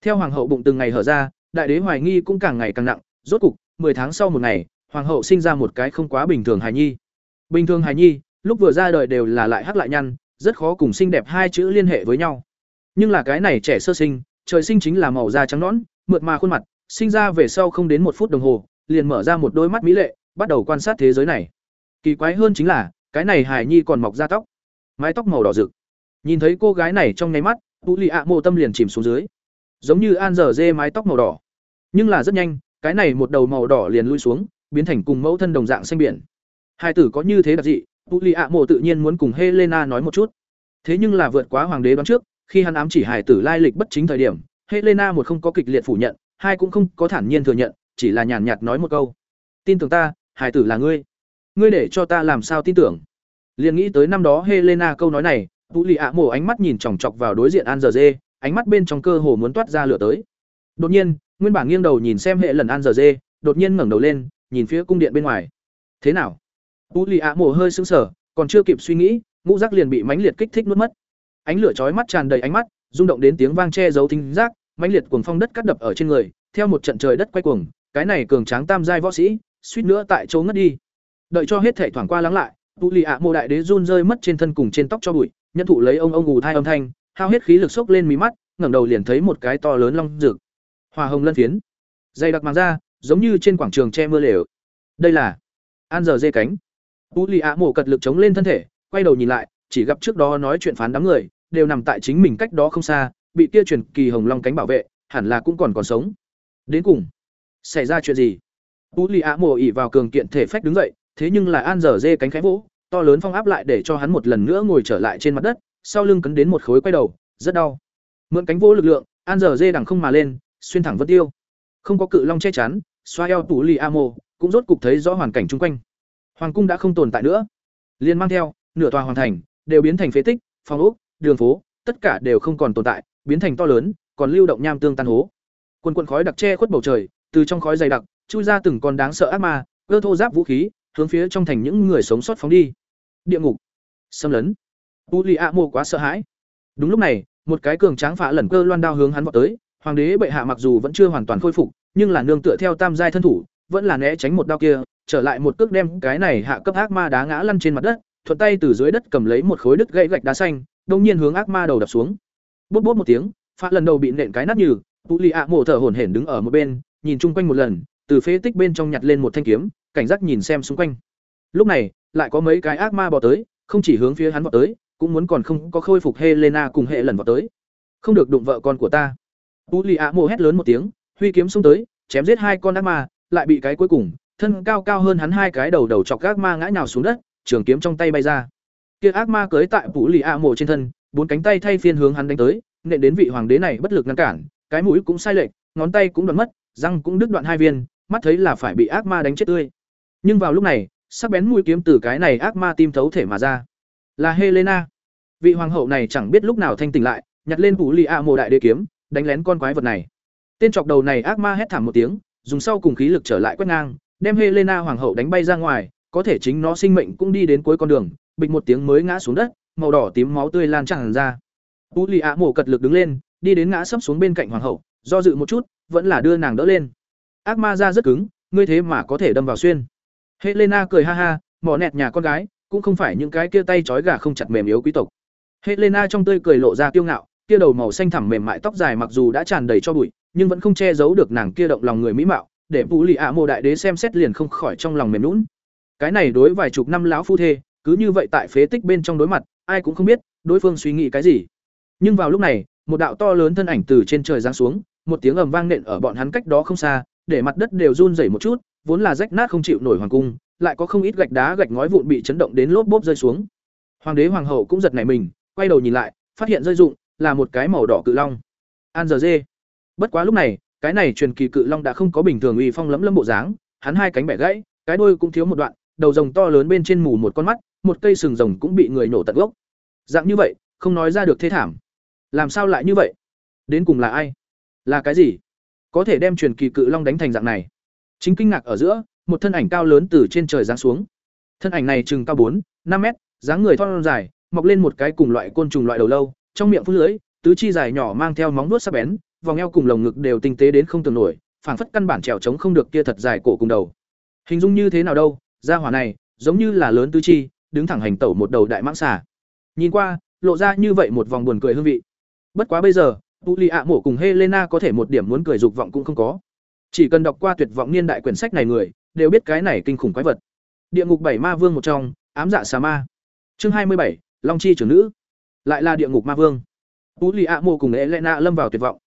Theo hoàng hậu bụng từng ngày hở ra, đại đế hoài nghi cũng càng ngày càng nặng, rốt cục, 10 tháng sau một ngày, hoàng hậu sinh ra một cái không quá bình thường hài nhi. Bình thường hài nhi, lúc vừa ra đời đều là lại hắc lại nhăn, rất khó cùng xinh đẹp hai chữ liên hệ với nhau. Nhưng là cái này trẻ sơ sinh, trời sinh chính là màu da trắng nõn, mượt mà khuôn mặt, sinh ra về sau không đến một phút đồng hồ, liền mở ra một đôi mắt mỹ lệ, bắt đầu quan sát thế giới này. Kỳ quái hơn chính là, cái này Hải Nhi còn mọc ra tóc, mái tóc màu đỏ rực. Nhìn thấy cô gái này trong nháy mắt, Tu lì ạ mộ tâm liền chìm xuống dưới. Giống như An dở dê mái tóc màu đỏ. Nhưng là rất nhanh, cái này một đầu màu đỏ liền lui xuống, biến thành cùng mẫu thân đồng dạng xanh biển. Hai tử có như thế đặc dị, Tu Lệ ạ mộ tự nhiên muốn cùng Helena nói một chút. Thế nhưng là vượt quá hoàng đế đoán trước, khi hắn ám chỉ hải tử lai lịch bất chính thời điểm, Helena một không có kịch liệt phủ nhận, hai cũng không có thản nhiên thừa nhận, chỉ là nhàn nhạt nói một câu. "Tin tưởng ta, hải tử là ngươi." "Ngươi để cho ta làm sao tin tưởng?" Liền nghĩ tới năm đó Helena câu nói này, Vũ Lị ạ mổ ánh mắt nhìn chòng chọc vào đối diện An Giờ Dê, ánh mắt bên trong cơ hồ muốn toát ra lửa tới. Đột nhiên, nguyên bản nghiêng đầu nhìn xem hệ lần An Giờ Dê, đột nhiên ngẩng đầu lên, nhìn phía cung điện bên ngoài. "Thế nào?" Vũ lì ạ mổ hơi sững sờ, còn chưa kịp suy nghĩ, ngũ giác liền bị mãnh liệt kích thích nuốt mất. Ánh lửa chói mắt tràn đầy ánh mắt rung động đến tiếng vang che giấu thính giác mãnh liệt cuồng phong đất cắt đập ở trên người theo một trận trời đất quay cuồng cái này cường tráng tam giai võ sĩ suýt nữa tại chỗ ngất đi. Đợi cho hết thể thoảng qua lắng lại tu lì ạ mộ đại đế run rơi mất trên thân cùng trên tóc cho bụi nhân thụ lấy ông ông ngủ thai âm thanh hao hết khí lực sốc lên mí mắt ngẩng đầu liền thấy một cái to lớn long rực hòa hồng lân phiến. Dày đặc màng ra giống như trên quảng trường che mưa lều. Đây là an giờ dê cánh tu lì ạ mô cật lực chống lên thân thể quay đầu nhìn lại chỉ gặp trước đó nói chuyện phán đám người đều nằm tại chính mình cách đó không xa, bị kia truyền kỳ hồng long cánh bảo vệ, hẳn là cũng còn còn sống. Đến cùng, xảy ra chuyện gì? Tú Lì Á Mộ ỉ vào cường kiện thể phách đứng dậy, thế nhưng là An Dở dê cánh khẽ vỗ, to lớn phong áp lại để cho hắn một lần nữa ngồi trở lại trên mặt đất, sau lưng cấn đến một khối quay đầu, rất đau. Mượn cánh vỗ lực lượng, An Dở dê đằng không mà lên, xuyên thẳng vân tiêu. Không có cự long che chắn, xoa eo Tú Lì A Mộ, cũng rốt cục thấy rõ hoàn cảnh chung quanh. Hoàng cung đã không tồn tại nữa, liền mang theo nửa tòa hoàn thành đều biến thành phế tích, phòng ốc, đường phố, tất cả đều không còn tồn tại, biến thành to lớn, còn lưu động nham tương tan hố. Quần quần khói đặc che khuất bầu trời, từ trong khói dày đặc, chui ra từng con đáng sợ ác ma, cơ thô giáp vũ khí, hướng phía trong thành những người sống sót phóng đi. Địa ngục, xâm lấn. Tu Lì A Mộ quá sợ hãi. Đúng lúc này, một cái cường tráng phá lẩn cơ loan đao hướng hắn vọt tới, hoàng đế bệ hạ mặc dù vẫn chưa hoàn toàn khôi phục, nhưng là nương tựa theo tam giai thân thủ, vẫn là né tránh một đao kia, trở lại một cước đem cái này hạ cấp ác ma đá ngã lăn trên mặt đất, thuận tay từ dưới đất cầm lấy một khối đứt gãy gạch đá xanh, đông nhiên hướng ác ma đầu đập xuống. Bút bút một tiếng phát lần đầu bị nện cái nát như tú lì ạ mổ thở hổn hển đứng ở một bên nhìn chung quanh một lần từ phế tích bên trong nhặt lên một thanh kiếm cảnh giác nhìn xem xung quanh. Lúc này lại có mấy cái ác ma bò tới không chỉ hướng phía hắn vọt tới cũng muốn còn không có khôi phục helena cùng hệ lần vọt tới. Không được đụng vợ con của ta. U lì ạ mổ hét lớn một tiếng huy kiếm xông tới chém giết hai con ác ma lại bị cái cuối cùng thân cao cao hơn hắn hai cái đầu đầu chọc ác ma ngã nhào xuống đất, trường kiếm trong tay bay ra. Kia ác ma cưới tại vũ lì a mộ trên thân, bốn cánh tay thay phiên hướng hắn đánh tới, nện đến vị hoàng đế này bất lực ngăn cản, cái mũi cũng sai lệch, ngón tay cũng đoạn mất, răng cũng đứt đoạn hai viên, mắt thấy là phải bị ác ma đánh chết tươi. Nhưng vào lúc này, sắc bén mũi kiếm từ cái này ác ma tim thấu thể mà ra. Là helena. Vị hoàng hậu này chẳng biết lúc nào thanh tỉnh lại, nhặt lên vũ lì a mộ đại đế kiếm, đánh lén con quái vật này. Tên chọc đầu này ác ma hét thảm một tiếng, dùng sau cùng khí lực trở lại quét ngang đem helena hoàng hậu đánh bay ra ngoài, có thể chính nó sinh mệnh cũng đi đến cuối con đường, bịch một tiếng mới ngã xuống đất, màu đỏ tím máu tươi lan tràn ra. Julia mổ cật lực đứng lên, đi đến ngã sấp xuống bên cạnh hoàng hậu, do dự một chút, vẫn là đưa nàng đỡ lên. Ác ma ra rất cứng, ngươi thế mà có thể đâm vào xuyên. Helena cười ha ha, mỏ nẹt nhà con gái, cũng không phải những cái kia tay trói gà không chặt mềm yếu quý tộc. Helena trong tươi cười lộ ra kiêu ngạo, kia đầu màu xanh thẳm mềm mại tóc dài mặc dù đã tràn đầy cho bụi, nhưng vẫn không che giấu được nàng kia động lòng người mỹ mạo để vũ lì ạ mộ đại đế xem xét liền không khỏi trong lòng mềm lún cái này đối vài chục năm lão phu thê, cứ như vậy tại phế tích bên trong đối mặt, ai cũng không biết đối phương suy nghĩ cái gì. Nhưng vào lúc này, một đạo to lớn thân ảnh từ trên trời giáng xuống, một tiếng ầm vang nện ở bọn hắn cách đó không xa, để mặt đất đều run rẩy một chút, vốn là rách nát không chịu nổi hoàng cung, lại có không ít gạch đá gạch ngói vụn bị chấn động đến lốp bốp rơi xuống. Hoàng đế hoàng hậu cũng giật nảy mình, quay đầu nhìn lại, phát hiện rơi rụng là một cái màu đỏ cự long. An giờ dê. Bất quá lúc này cái này truyền kỳ cự long đã không có bình thường uy phong lẫm lẫm bộ dáng, hắn hai cánh bẻ gãy, cái đuôi cũng thiếu một đoạn, đầu rồng to lớn bên trên mù một con mắt, một cây sừng rồng cũng bị người nổ tận gốc. Dạng như vậy, không nói ra được thế thảm. Làm sao lại như vậy? Đến cùng là ai? Là cái gì? Có thể đem truyền kỳ cự long đánh thành dạng này. Chính kinh ngạc ở giữa, một thân ảnh cao lớn từ trên trời giáng xuống. Thân ảnh này chừng cao bốn, năm mét, dáng người thon dài, mọc lên một cái cùng loại côn trùng loại đầu lâu, trong miệng phun lưỡi tứ chi dài nhỏ mang theo móng vuốt sắc bén vòng eo cùng lồng ngực đều tinh tế đến không tưởng nổi, phảng phất căn bản trèo trống không được kia thật dài cổ cùng đầu. Hình dung như thế nào đâu, gia hỏa này, giống như là lớn tứ chi, đứng thẳng hành tẩu một đầu đại mãng xà. Nhìn qua, lộ ra như vậy một vòng buồn cười hương vị. Bất quá bây giờ u lì ạ mổ cùng helena có thể một điểm muốn cười dục vọng cũng không có. Chỉ cần đọc qua tuyệt vọng niên đại quyển sách này người, đều biết cái này kinh khủng quái vật. Địa ngục bảy ma vương một trong, ám dạ xà ma. Chương hai mươi bảy, long chi trưởng nữ. Lại là địa ngục ma vương. U lì ạ mổ cùng helena lâm vào tuyệt vọng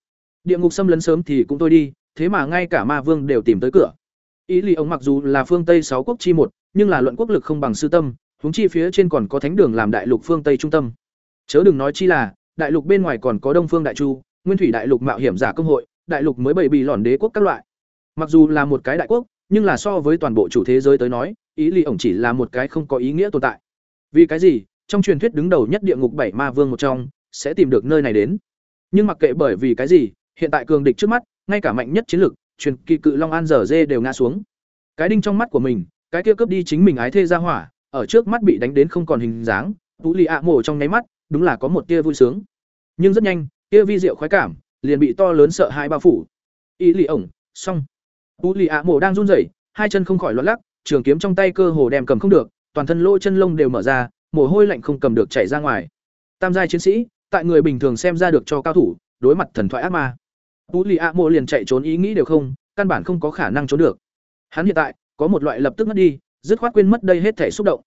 địa ngục xâm lấn sớm thì cũng tôi đi, thế mà ngay cả ma vương đều tìm tới cửa. Ý lì ông mặc dù là phương tây sáu quốc chi một, nhưng là luận quốc lực không bằng sư tâm, huống chi phía trên còn có thánh đường làm đại lục phương tây trung tâm. Chớ đừng nói chi là, đại lục bên ngoài còn có đông phương đại chu, nguyên thủy đại lục mạo hiểm giả công hội, đại lục mới bày bị lòn đế quốc các loại. Mặc dù là một cái đại quốc, nhưng là so với toàn bộ chủ thế giới tới nói, ý lì ổng chỉ là một cái không có ý nghĩa tồn tại. Vì cái gì? Trong truyền thuyết đứng đầu nhất địa ngục bảy ma vương một trong, sẽ tìm được nơi này đến. Nhưng mặc kệ bởi vì cái gì hiện tại cường địch trước mắt, ngay cả mạnh nhất chiến lực truyền kỳ cự long an dở dê đều ngã xuống. Cái đinh trong mắt của mình, cái kia cướp đi chính mình ái thê ra hỏa, ở trước mắt bị đánh đến không còn hình dáng, tú lì ạ mổ trong nháy mắt, đúng là có một tia vui sướng. Nhưng rất nhanh tia vi diệu khoái cảm, liền bị to lớn sợ hai bao phủ. Ý lì ổng, xong. Tú lì ạ mổ đang run rẩy, hai chân không khỏi loạn lắc, trường kiếm trong tay cơ hồ đem cầm không được, toàn thân lỗ chân lông đều mở ra, mồ hôi lạnh không cầm được chảy ra ngoài. Tam giai chiến sĩ, tại người bình thường xem ra được cho cao thủ, đối mặt thần thoại ác ma tú lì ạ mộ liền chạy trốn ý nghĩ đều không, căn bản không có khả năng trốn được. Hắn hiện tại, có một loại lập tức mất đi, dứt khoát quên mất đây hết thể xúc động.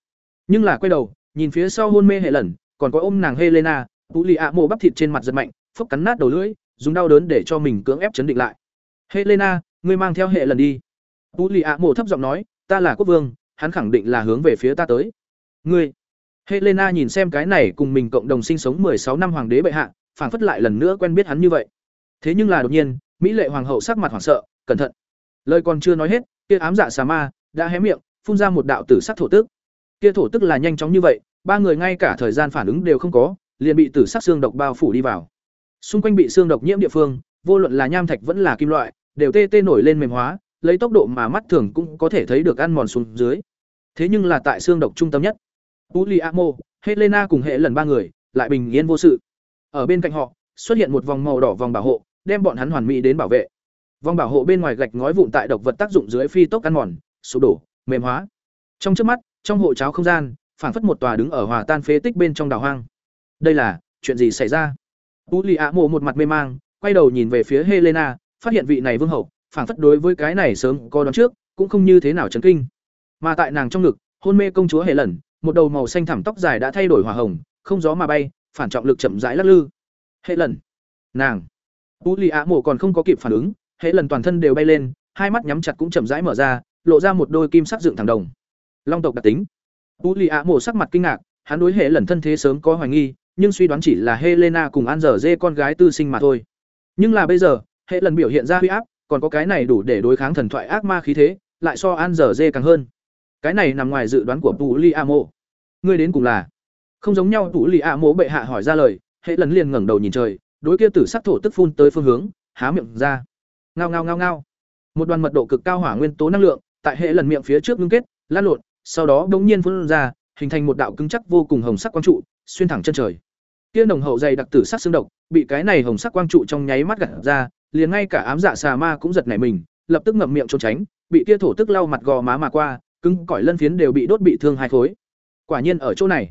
Nhưng là quay đầu, nhìn phía sau hôn mê hệ lần, còn có ôm nàng helena, tú lì ạ mộ bắp thịt trên mặt giật mạnh, phốc cắn nát đầu lưỡi, dùng đau đớn để cho mình cưỡng ép chấn định lại. Helena, ngươi mang theo hệ lần đi. Tú lì ạ mộ thấp giọng nói, ta là quốc vương, hắn khẳng định là hướng về phía ta tới. Ngươi? Helena nhìn xem cái này cùng mình cộng đồng sinh sống sáu năm hoàng đế bệ hạ, phảng phất lại lần nữa quen biết hắn như vậy thế nhưng là đột nhiên mỹ lệ hoàng hậu sắc mặt hoảng sợ cẩn thận. Lời còn chưa nói hết kia ám dạ xà ma đã hé miệng phun ra một đạo tử sắc thổ tức. Kia thổ tức là nhanh chóng như vậy ba người ngay cả thời gian phản ứng đều không có liền bị tử sắc xương độc bao phủ đi vào. Xung quanh bị xương độc nhiễm địa phương vô luận là nham thạch vẫn là kim loại đều tê tê nổi lên mềm hóa lấy tốc độ mà mắt thường cũng có thể thấy được ăn mòn xuống dưới. Thế nhưng là tại xương độc trung tâm nhất Uliamo, Helena cùng hệ lần ba người lại bình yên vô sự. Ở bên cạnh họ xuất hiện một vòng màu đỏ vòng bảo hộ đem bọn hắn hoàn mỹ đến bảo vệ. Vòng bảo hộ bên ngoài gạch ngói vụn tại độc vật tác dụng dưới phi tốc ăn mòn, sụp đổ, mềm hóa. Trong trước mắt, trong hộ cháo không gian, phảng phất một tòa đứng ở hòa tan phế tích bên trong đảo hoang. Đây là, chuyện gì xảy ra? Tú lì ạ mộ một mặt mê mang, quay đầu nhìn về phía helena, phát hiện vị này vương hậu, phảng phất đối với cái này sớm có đón trước, cũng không như thế nào chấn kinh. Mà tại nàng trong ngực, hôn mê công chúa hệ lần một đầu màu xanh thẳm tóc dài đã thay đổi hỏa hồng, không gió mà bay, phản trọng lực chậm rãi lắc lư. Hệ lần nàng u lì ạ mộ còn không có kịp phản ứng hệ lần toàn thân đều bay lên, hai mắt nhắm chặt cũng chậm rãi mở ra, lộ ra một đôi kim sắc dựng thẳng đồng. Long tộc đặc tính. U lì ạ mộ sắc mặt kinh ngạc, hắn đối hệ lần thân thế sớm có hoài nghi, nhưng suy đoán chỉ là helena cùng an dở dê con gái tư sinh mà thôi. Nhưng là bây giờ hệ lần biểu hiện ra huy áp, còn có cái này đủ để đối kháng thần thoại ác ma khí thế, lại so an dở dê càng hơn. Cái này nằm ngoài dự đoán của u lì ạ mộ. Ngươi đến cùng là? Không giống nhau u lì ạ mộ bệ hạ hỏi ra lời hệ lần liền ngẩng đầu nhìn trời đối kia tử sắc thổ tức phun tới phương hướng, há miệng ra. Ngao ngao ngao ngao. Một đoàn mật độ cực cao hỏa nguyên tố năng lượng, tại hệ lần miệng phía trước ngưng kết, lan lộn, sau đó bỗng nhiên phun ra, hình thành một đạo cứng chắc vô cùng hồng sắc quang trụ, xuyên thẳng chân trời. Kia nồng hậu dày đặc tử sắc xương độc, bị cái này hồng sắc quang trụ trong nháy mắt gặt ra, liền ngay cả ám dạ xà ma cũng giật nảy mình, lập tức ngậm miệng trốn tránh, bị kia thổ tức lau mặt gò má mà qua, cứng cỏi lân phiến đều bị đốt bị thương hai khối. Quả nhiên ở chỗ này,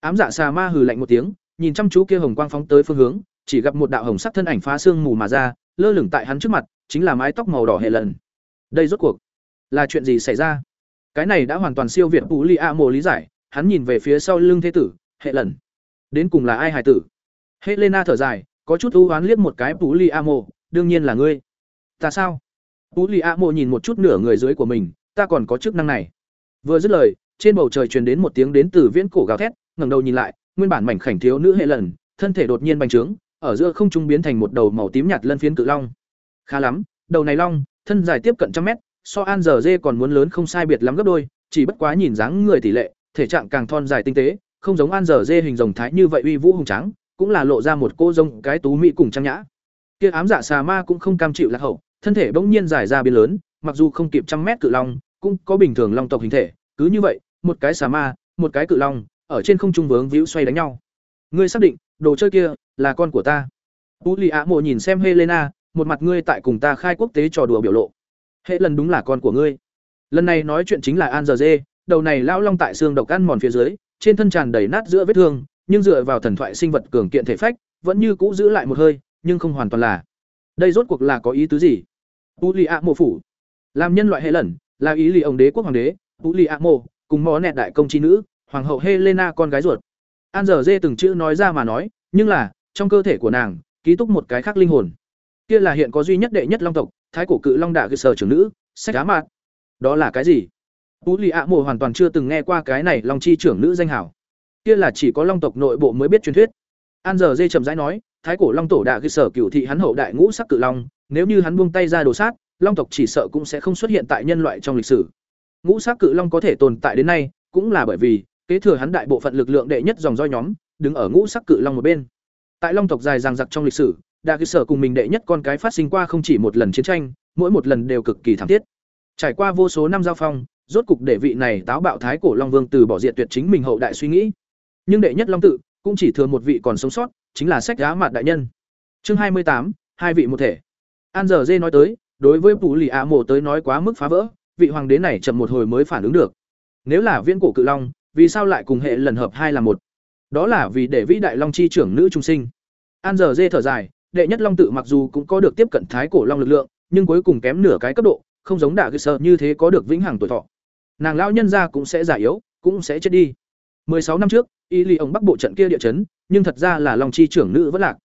ám dạ xà ma hừ lạnh một tiếng, nhìn chăm chú kia hồng quang phóng tới phương hướng chỉ gặp một đạo hồng sắc thân ảnh phá xương mù mà ra, lơ lửng tại hắn trước mặt, chính là mái tóc màu đỏ hệ lần. Đây rốt cuộc là chuyện gì xảy ra? Cái này đã hoàn toàn siêu việt vũ li a mồ lý giải, hắn nhìn về phía sau lưng thế tử hệ lần. Đến cùng là ai hài tử? Helena thở dài, có chút ưu oán liếc một cái vũ li a mồ đương nhiên là ngươi. Ta sao? Vũ li a mồ nhìn một chút nửa người dưới của mình, ta còn có chức năng này. Vừa dứt lời, trên bầu trời truyền đến một tiếng đến từ viễn cổ gào thét, ngẩng đầu nhìn lại, nguyên bản mảnh khảnh thiếu nữ hệ lần, thân thể đột nhiên bành trướng ở giữa không trung biến thành một đầu màu tím nhạt lân phiến cự long. Khá lắm đầu này long thân dài tiếp cận trăm mét so an giờ dê còn muốn lớn không sai biệt lắm gấp đôi chỉ bất quá nhìn dáng người tỷ lệ thể trạng càng thon dài tinh tế không giống an giờ dê hình rồng thái như vậy uy vũ hùng tráng, cũng là lộ ra một cô rông cái tú mỹ cùng trang nhã. Kia ám dạ xà ma cũng không cam chịu lạc hậu thân thể bỗng nhiên dài ra biến lớn mặc dù không kịp trăm mét cự long cũng có bình thường long tộc hình thể cứ như vậy một cái xà ma một cái cự long ở trên không trung vướng víu xoay đánh nhau. Ngươi xác định đồ chơi kia là con của ta. Tú lì ạ mộ nhìn xem helena, một mặt ngươi tại cùng ta khai quốc tế trò đùa biểu lộ. Hệ lần đúng là con của ngươi. Lần này nói chuyện chính là an giờ dê, đầu này lão long tại xương độc ăn mòn phía dưới, trên thân tràn đầy nát giữa vết thương, nhưng dựa vào thần thoại sinh vật cường kiện thể phách, vẫn như cũ giữ lại một hơi, nhưng không hoàn toàn là. Đây rốt cuộc là có ý tứ gì? Tú lì ạ mộ phủ. Làm nhân loại hệ lần, là ý lì ông đế quốc hoàng đế, tú lì ạ mộ, cùng mò nẹt đại công chi nữ, hoàng hậu helena con gái ruột. An giờ dê từng chữ nói ra mà nói, nhưng là trong cơ thể của nàng, ký túc một cái khác linh hồn. Kia là hiện có duy nhất đệ nhất long tộc, thái cổ cự long đạ cơ sở trưởng nữ, sách á mạt. Đó là cái gì? Tú lì ạ mộ hoàn toàn chưa từng nghe qua cái này long chi trưởng nữ danh hảo. Kia là chỉ có long tộc nội bộ mới biết truyền thuyết. An giờ dê chậm rãi nói, thái cổ long tổ đạ cơ sở cửu thị hắn hậu đại ngũ sắc cự long, nếu như hắn buông tay ra đồ sát, long tộc chỉ sợ cũng sẽ không xuất hiện tại nhân loại trong lịch sử. Ngũ sắc cự long có thể tồn tại đến nay, cũng là bởi vì, kế thừa hắn đại bộ phận lực lượng đệ nhất dòng roi nhóm, đứng ở ngũ sắc cự long một bên tại long tộc dài ràng giặc trong lịch sử, đa cơ sở cùng mình đệ nhất con cái phát sinh qua không chỉ một lần chiến tranh, mỗi một lần đều cực kỳ thảm thiết. Trải qua vô số năm giao phong, rốt cục để vị này táo bạo thái cổ long vương từ bỏ diệt tuyệt chính mình hậu đại suy nghĩ. Nhưng đệ nhất long tự cũng chỉ thừa một vị còn sống sót, chính là sách giá mạt đại nhân. Chương hai mươi tám, hai vị một thể. An giờ dê nói tới, đối với phủ lì ạ mộ tới nói quá mức phá vỡ, vị hoàng đế này chậm một hồi mới phản ứng được. Nếu là viễn cổ cự long, vì sao lại cùng hệ lần hợp hai là một? Đó là vì để vĩ đại long chi trưởng nữ trung sinh. An giờ dê thở dài, đệ nhất long tự mặc dù cũng có được tiếp cận thái cổ long lực lượng, nhưng cuối cùng kém nửa cái cấp độ, không giống đạ cơ sơ như thế có được vĩnh hằng tuổi thọ. Nàng lão nhân gia cũng sẽ già yếu, cũng sẽ chết đi. Sáu năm trước, y lì ông bắc bộ trận kia địa chấn, nhưng thật ra là long chi trưởng nữ vẫn lạc.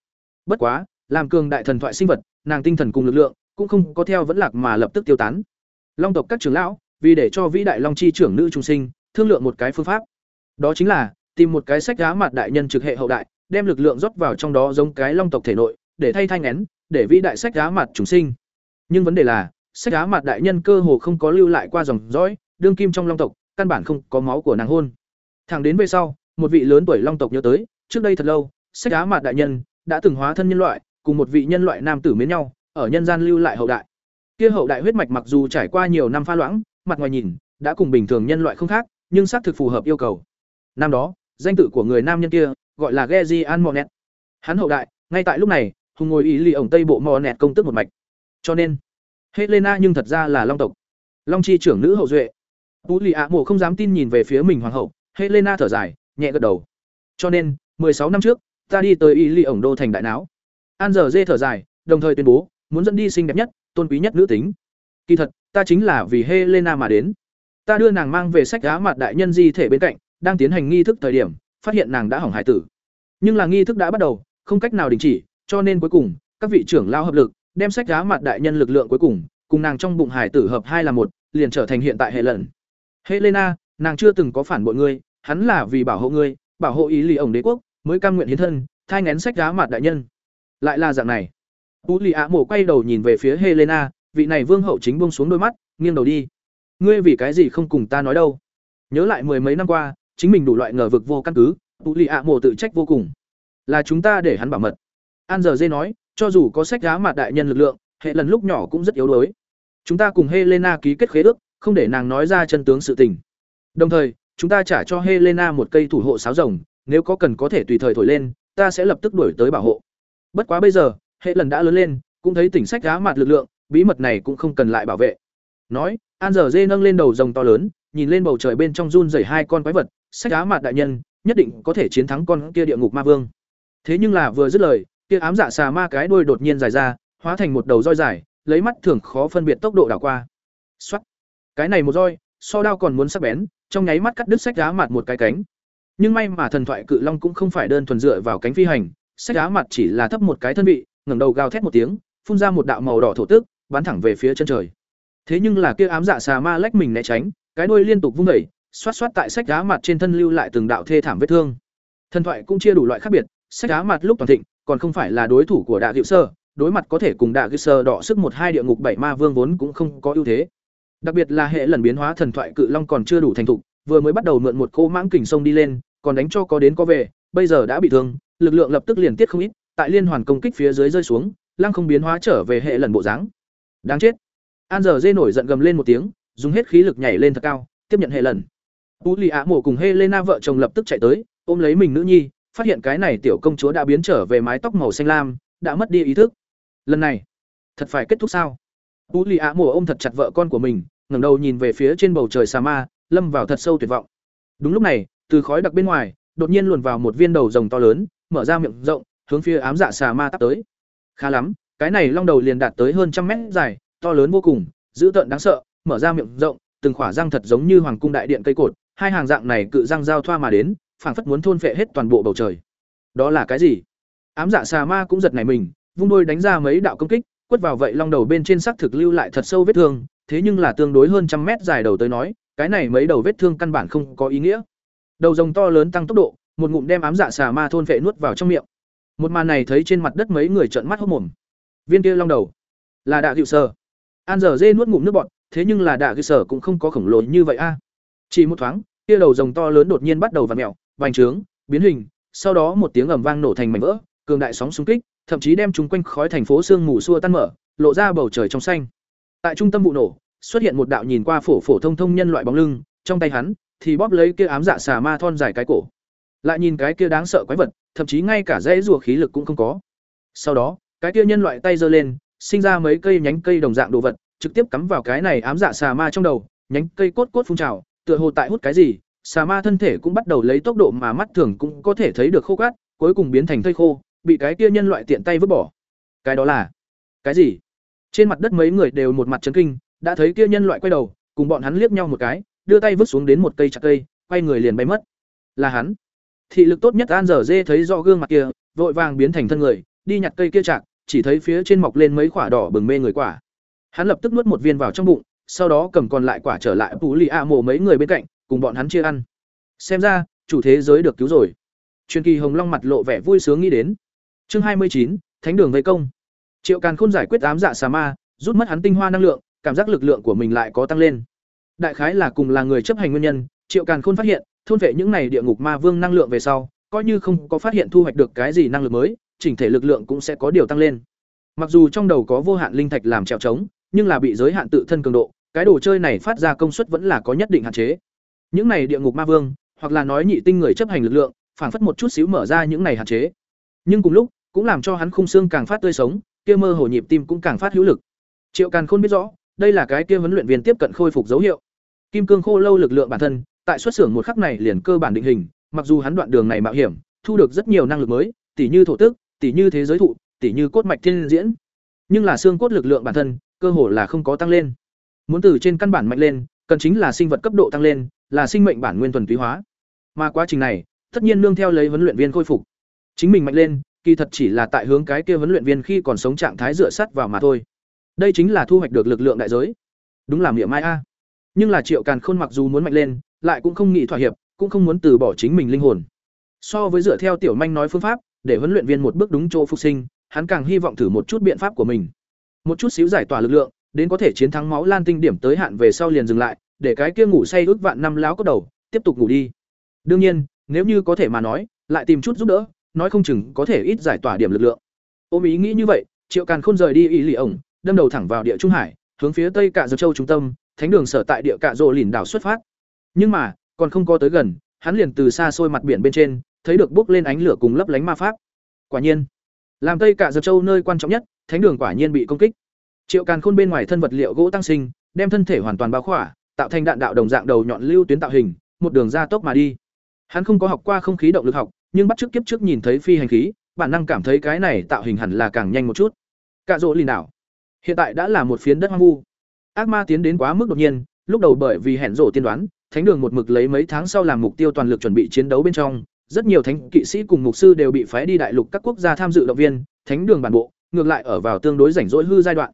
Bất quá, làm cường đại thần thoại sinh vật, nàng tinh thần cùng lực lượng, cũng không có theo vẫn lạc mà lập tức tiêu tán. Long tộc các trưởng lão, vì để cho vĩ đại long chi trưởng nữ trung sinh, thương lượng một cái phương pháp. Đó chính là tìm một cái sách giá mặt đại nhân trực hệ hậu đại, đem lực lượng rót vào trong đó giống cái long tộc thể nội, để thay thanh nén, để vĩ đại sách giá mặt chúng sinh. Nhưng vấn đề là, sách giá mặt đại nhân cơ hồ không có lưu lại qua dòng dõi, đương kim trong long tộc, căn bản không có máu của nàng hôn. Thẳng đến về sau, một vị lớn tuổi long tộc nhớ tới, trước đây thật lâu, sách giá mặt đại nhân đã từng hóa thân nhân loại, cùng một vị nhân loại nam tử mến nhau, ở nhân gian lưu lại hậu đại. Kia hậu đại huyết mạch mặc dù trải qua nhiều năm pha loãng, mặt ngoài nhìn, đã cùng bình thường nhân loại không khác, nhưng xác thực phù hợp yêu cầu. Năm đó danh tự của người nam nhân kia gọi là Geji An Monet. Hắn hậu đại, ngay tại lúc này, hùng ngồi ý lì ổng tây bộ Monet công tức một mạch. Cho nên, Helena nhưng thật ra là long tộc. Long chi trưởng nữ hậu duệ. Tú Lì ạ mộ không dám tin nhìn về phía mình hoàng hậu, Helena thở dài, nhẹ gật đầu. Cho nên, sáu năm trước, ta đi tới ý lì ổng đô thành đại náo. An giờ dê thở dài, đồng thời tuyên bố, muốn dẫn đi xinh đẹp nhất, tôn quý nhất nữ tính. Kỳ thật, ta chính là vì Helena mà đến. Ta đưa nàng mang về sách giá mặt đại nhân di thể bên cạnh, đang tiến hành nghi thức thời điểm, phát hiện nàng đã hỏng hải tử. Nhưng là nghi thức đã bắt đầu không cách nào đình chỉ cho nên cuối cùng các vị trưởng lao hợp lực đem sách giá mặt đại nhân lực lượng cuối cùng cùng nàng trong bụng hải tử hợp hai là một liền trở thành hiện tại hệ lần. Helena nàng chưa từng có phản bội ngươi hắn là vì bảo hộ ngươi bảo hộ ý lì ổng đế quốc mới cam nguyện hiến thân thai ngén sách giá mặt đại nhân. Lại là dạng này. Tú lì ạ mổ quay đầu nhìn về phía helena vị này vương hậu chính bông xuống đôi mắt nghiêng đầu đi. Ngươi vì cái gì không cùng ta nói đâu? Nhớ lại mười mấy năm qua chính mình đủ loại ngờ vực vô căn cứ tụ lì ạ mồ tự trách vô cùng. Là chúng ta để hắn bảo mật. An giờ dê nói, cho dù có sách giá mặt đại nhân lực lượng, hệ lần lúc nhỏ cũng rất yếu đuối. Chúng ta cùng helena ký kết khế ước, không để nàng nói ra chân tướng sự tình. Đồng thời, chúng ta trả cho helena một cây thủ hộ sáo rồng, nếu có cần có thể tùy thời thổi lên, ta sẽ lập tức đuổi tới bảo hộ. Bất quá bây giờ, hệ lần đã lớn lên, cũng thấy tỉnh sách giá mặt lực lượng, bí mật này cũng không cần lại bảo vệ. Nói, an giờ dê nâng lên đầu rồng to lớn, nhìn lên bầu trời bên trong run rẩy hai con quái vật sách giá mạt đại nhân, nhất định có thể chiến thắng con kia địa ngục ma vương. Thế nhưng là vừa dứt lời, kia ám dạ xà ma cái đuôi đột nhiên dài ra, hóa thành một đầu roi dài, lấy mắt thường khó phân biệt tốc độ đảo qua. Soát. cái này một roi, so đao còn muốn sắc bén, trong nháy mắt cắt đứt sách giá mặt một cái cánh. Nhưng may mà thần thoại cự long cũng không phải đơn thuần dựa vào cánh phi hành, sách giá mặt chỉ là thấp một cái thân vị, ngẩng đầu gào thét một tiếng, phun ra một đạo màu đỏ thổ tức, bắn thẳng về phía chân trời. Thế nhưng là kia ám dạ xà ma lách mình né tránh, cái đuôi liên tục vung đẩy xoát xoát tại sách đá mặt trên thân lưu lại từng đạo thê thảm vết thương. Thần thoại cũng chia đủ loại khác biệt, sách đá mặt lúc toàn thịnh, còn không phải là đối thủ của đạ diệu sơ, đối mặt có thể cùng đạ diệu sơ đọ sức một hai địa ngục bảy ma vương vốn cũng không có ưu thế. Đặc biệt là hệ lần biến hóa thần thoại cự long còn chưa đủ thành thục, vừa mới bắt đầu mượn một cô mãng kình sông đi lên, còn đánh cho có đến có về, bây giờ đã bị thương, lực lượng lập tức liền tiết không ít, tại liên hoàn công kích phía dưới rơi xuống, lăng không biến hóa trở về hệ lần bộ dáng. Đáng chết. An giờ dê nổi giận gầm lên một tiếng, dùng hết khí lực nhảy lên thật cao, tiếp nhận hệ lần u lì ạ mổ cùng helena vợ chồng lập tức chạy tới, ôm lấy mình nữ nhi, phát hiện cái này tiểu công chúa đã biến trở về mái tóc màu xanh lam, đã mất đi ý thức. Lần này, thật phải kết thúc sao? U lì ạ mổ ôm thật chặt vợ con của mình, ngẩng đầu nhìn về phía trên bầu trời sa ma, lâm vào thật sâu tuyệt vọng. Đúng lúc này, từ khói đặc bên ngoài, đột nhiên luồn vào một viên đầu rồng to lớn, mở ra miệng rộng, hướng phía ám dạ xà ma tấp tới. Khá lắm, cái này long đầu liền đạt tới hơn trăm mét dài, to lớn vô cùng, dữ tợn đáng sợ, mở ra miệng rộng, từng khỏa răng thật giống như hoàng cung đại điện cây cột hai hàng dạng này cự răng giao thoa mà đến, phảng phất muốn thôn phệ hết toàn bộ bầu trời. Đó là cái gì? Ám dạ xà ma cũng giật nảy mình, vung đôi đánh ra mấy đạo công kích, quất vào vậy long đầu bên trên sắc thực lưu lại thật sâu vết thương, thế nhưng là tương đối hơn trăm mét dài đầu tới nói, cái này mấy đầu vết thương căn bản không có ý nghĩa. Đầu rồng to lớn tăng tốc độ, một ngụm đem ám dạ xà ma thôn phệ nuốt vào trong miệng. Một màn này thấy trên mặt đất mấy người trợn mắt hốc mồm. Viên kia long đầu, là đạ dịu sơ an giờ dê nuốt ngụm nước bọt, thế nhưng là đạ dịu sở cũng không có khổng lồ như vậy a chỉ một thoáng kia đầu rồng to lớn đột nhiên bắt đầu vặn mèo, vành trướng, biến hình, sau đó một tiếng ầm vang nổ thành mảnh vỡ, cường đại sóng xung kích, thậm chí đem chúng quanh khói thành phố sương mù xua tan mở, lộ ra bầu trời trong xanh. Tại trung tâm vụ nổ, xuất hiện một đạo nhìn qua phổ phổ thông thông nhân loại bóng lưng, trong tay hắn thì bóp lấy kia ám dạ xà ma thon dài cái cổ. Lại nhìn cái kia đáng sợ quái vật, thậm chí ngay cả dãy rùa khí lực cũng không có. Sau đó, cái kia nhân loại tay giơ lên, sinh ra mấy cây nhánh cây đồng dạng đồ vật, trực tiếp cắm vào cái này ám dạ xà ma trong đầu, nhánh cây cốt cốt phun trào tựa hồ tại hút cái gì, xà ma thân thể cũng bắt đầu lấy tốc độ mà mắt thường cũng có thể thấy được khô cát, cuối cùng biến thành thây khô, bị cái kia nhân loại tiện tay vứt bỏ. Cái đó là cái gì? Trên mặt đất mấy người đều một mặt chấn kinh, đã thấy kia nhân loại quay đầu, cùng bọn hắn liếc nhau một cái, đưa tay vứt xuống đến một cây chặt cây, quay người liền bay mất. Là hắn. Thị lực tốt nhất an dở dê thấy do gương mặt kia, vội vàng biến thành thân người, đi nhặt cây kia chạc, chỉ thấy phía trên mọc lên mấy quả đỏ bừng mê người quả. Hắn lập tức nuốt một viên vào trong bụng sau đó cầm còn lại quả trở lại bù lì a mổ mấy người bên cạnh, cùng bọn hắn chia ăn. Xem ra, chủ thế giới được cứu rồi. Truyền kỳ hồng long mặt lộ vẻ vui sướng nghĩ đến. Chương hai mươi chín, thánh đường vây công. Triệu càn khôn giải quyết ám dạ xà ma, rút mất hắn tinh hoa năng lượng, cảm giác lực lượng của mình lại có tăng lên. Đại khái là cùng là người chấp hành nguyên nhân, triệu càn khôn phát hiện, thôn vệ những này địa ngục ma vương năng lượng về sau, coi như không có phát hiện thu hoạch được cái gì năng lực mới, chỉnh thể lực lượng cũng sẽ có điều tăng lên. Mặc dù trong đầu có vô hạn linh thạch làm trèo trống nhưng là bị giới hạn tự thân cường độ, cái đồ chơi này phát ra công suất vẫn là có nhất định hạn chế. Những này địa ngục ma vương, hoặc là nói nhị tinh người chấp hành lực lượng phản phất một chút xíu mở ra những này hạn chế. Nhưng cùng lúc, cũng làm cho hắn khung xương càng phát tươi sống, kia mơ hồ nhịp tim cũng càng phát hữu lực. Triệu càn khôn biết rõ, đây là cái kia huấn luyện viên tiếp cận khôi phục dấu hiệu. Kim cương khô lâu lực lượng bản thân, tại xuất xưởng một khắc này liền cơ bản định hình, mặc dù hắn đoạn đường này mạo hiểm, thu được rất nhiều năng lực mới, tỉ như thổ tức, tỉ như thế giới thụ, tỉ như cốt mạch thiên diễn. Nhưng là xương cốt lực lượng bản thân cơ hồ là không có tăng lên muốn từ trên căn bản mạnh lên cần chính là sinh vật cấp độ tăng lên là sinh mệnh bản nguyên thuần túy hóa mà quá trình này tất nhiên nương theo lấy huấn luyện viên khôi phục chính mình mạnh lên kỳ thật chỉ là tại hướng cái kia huấn luyện viên khi còn sống trạng thái dựa sắt vào mà thôi. Đây chính là thu hoạch được lực lượng đại giới. Đúng là miệng mai a. Nhưng là Triệu Càn Khôn mặc dù muốn mạnh lên, lại cũng không nghĩ thỏa hiệp, cũng không muốn từ bỏ chính mình linh hồn. So với dựa theo tiểu manh nói phương pháp, để huấn luyện viên một bước đúng chỗ phục sinh, hắn càng hy vọng thử một chút biện pháp của mình. Một chút xíu giải tỏa lực lượng, đến có thể chiến thắng máu lan tinh điểm tới hạn về sau liền dừng lại, để cái kia ngủ say ước vạn năm láo có đầu, tiếp tục ngủ đi. Đương nhiên, nếu như có thể mà nói, lại tìm chút giúp đỡ, nói không chừng có thể ít giải tỏa điểm lực lượng. Ôm ý nghĩ như vậy, Triệu Càn Khôn rời đi ý lì ổng, đâm đầu thẳng vào địa trung hải, hướng phía tây cạ Dược Châu trung tâm, thánh đường sở tại địa cạ rộ lìn đảo xuất phát. Nhưng mà, còn không có tới gần, hắn liền từ xa xôi mặt biển bên trên, thấy được bốc lên ánh lửa cùng lấp lánh ma pháp. Quả nhiên, làm tây cạ Dược Châu nơi quan trọng nhất, thánh đường quả nhiên bị công kích. Triệu Càn Khôn bên ngoài thân vật liệu gỗ tăng sinh, đem thân thể hoàn toàn bao khỏa, tạo thành đạn đạo đồng dạng đầu nhọn lưu tuyến tạo hình, một đường ra tốc mà đi. Hắn không có học qua không khí động lực học, nhưng bắt trước kiếp trước nhìn thấy phi hành khí, bản năng cảm thấy cái này tạo hình hẳn là càng nhanh một chút. Cạ rỗ lìn đảo, hiện tại đã là một phiến đất hoang vu. Ác ma tiến đến quá mức đột nhiên, lúc đầu bởi vì hẹn rổ tiên đoán, thánh đường một mực lấy mấy tháng sau làm mục tiêu toàn lực chuẩn bị chiến đấu bên trong, rất nhiều thánh kỵ sĩ cùng mục sư đều bị phái đi đại lục các quốc gia tham dự động viên, thánh đường bản bộ, ngược lại ở vào tương đối rảnh rỗi hư giai đoạn.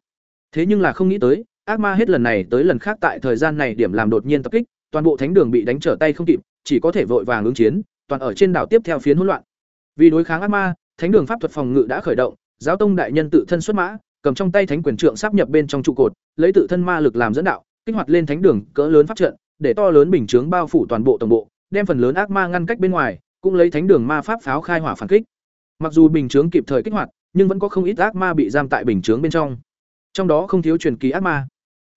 Thế nhưng là không nghĩ tới, ác ma hết lần này tới lần khác tại thời gian này điểm làm đột nhiên tập kích, toàn bộ thánh đường bị đánh trở tay không kịp, chỉ có thể vội vàng ứng chiến, toàn ở trên đảo tiếp theo phiến hỗn loạn. Vì đối kháng ác ma, thánh đường pháp thuật phòng ngự đã khởi động, giáo tông đại nhân tự thân xuất mã, cầm trong tay thánh quyền trượng sắp nhập bên trong trụ cột, lấy tự thân ma lực làm dẫn đạo, kích hoạt lên thánh đường cỡ lớn pháp trận, để to lớn bình chướng bao phủ toàn bộ tổng bộ, đem phần lớn ác ma ngăn cách bên ngoài, cũng lấy thánh đường ma pháp pháo khai hỏa phản kích. Mặc dù bình chướng kịp thời kích hoạt, nhưng vẫn có không ít ác ma bị giam tại bình chướng bên trong. Trong đó không thiếu truyền kỳ ác ma.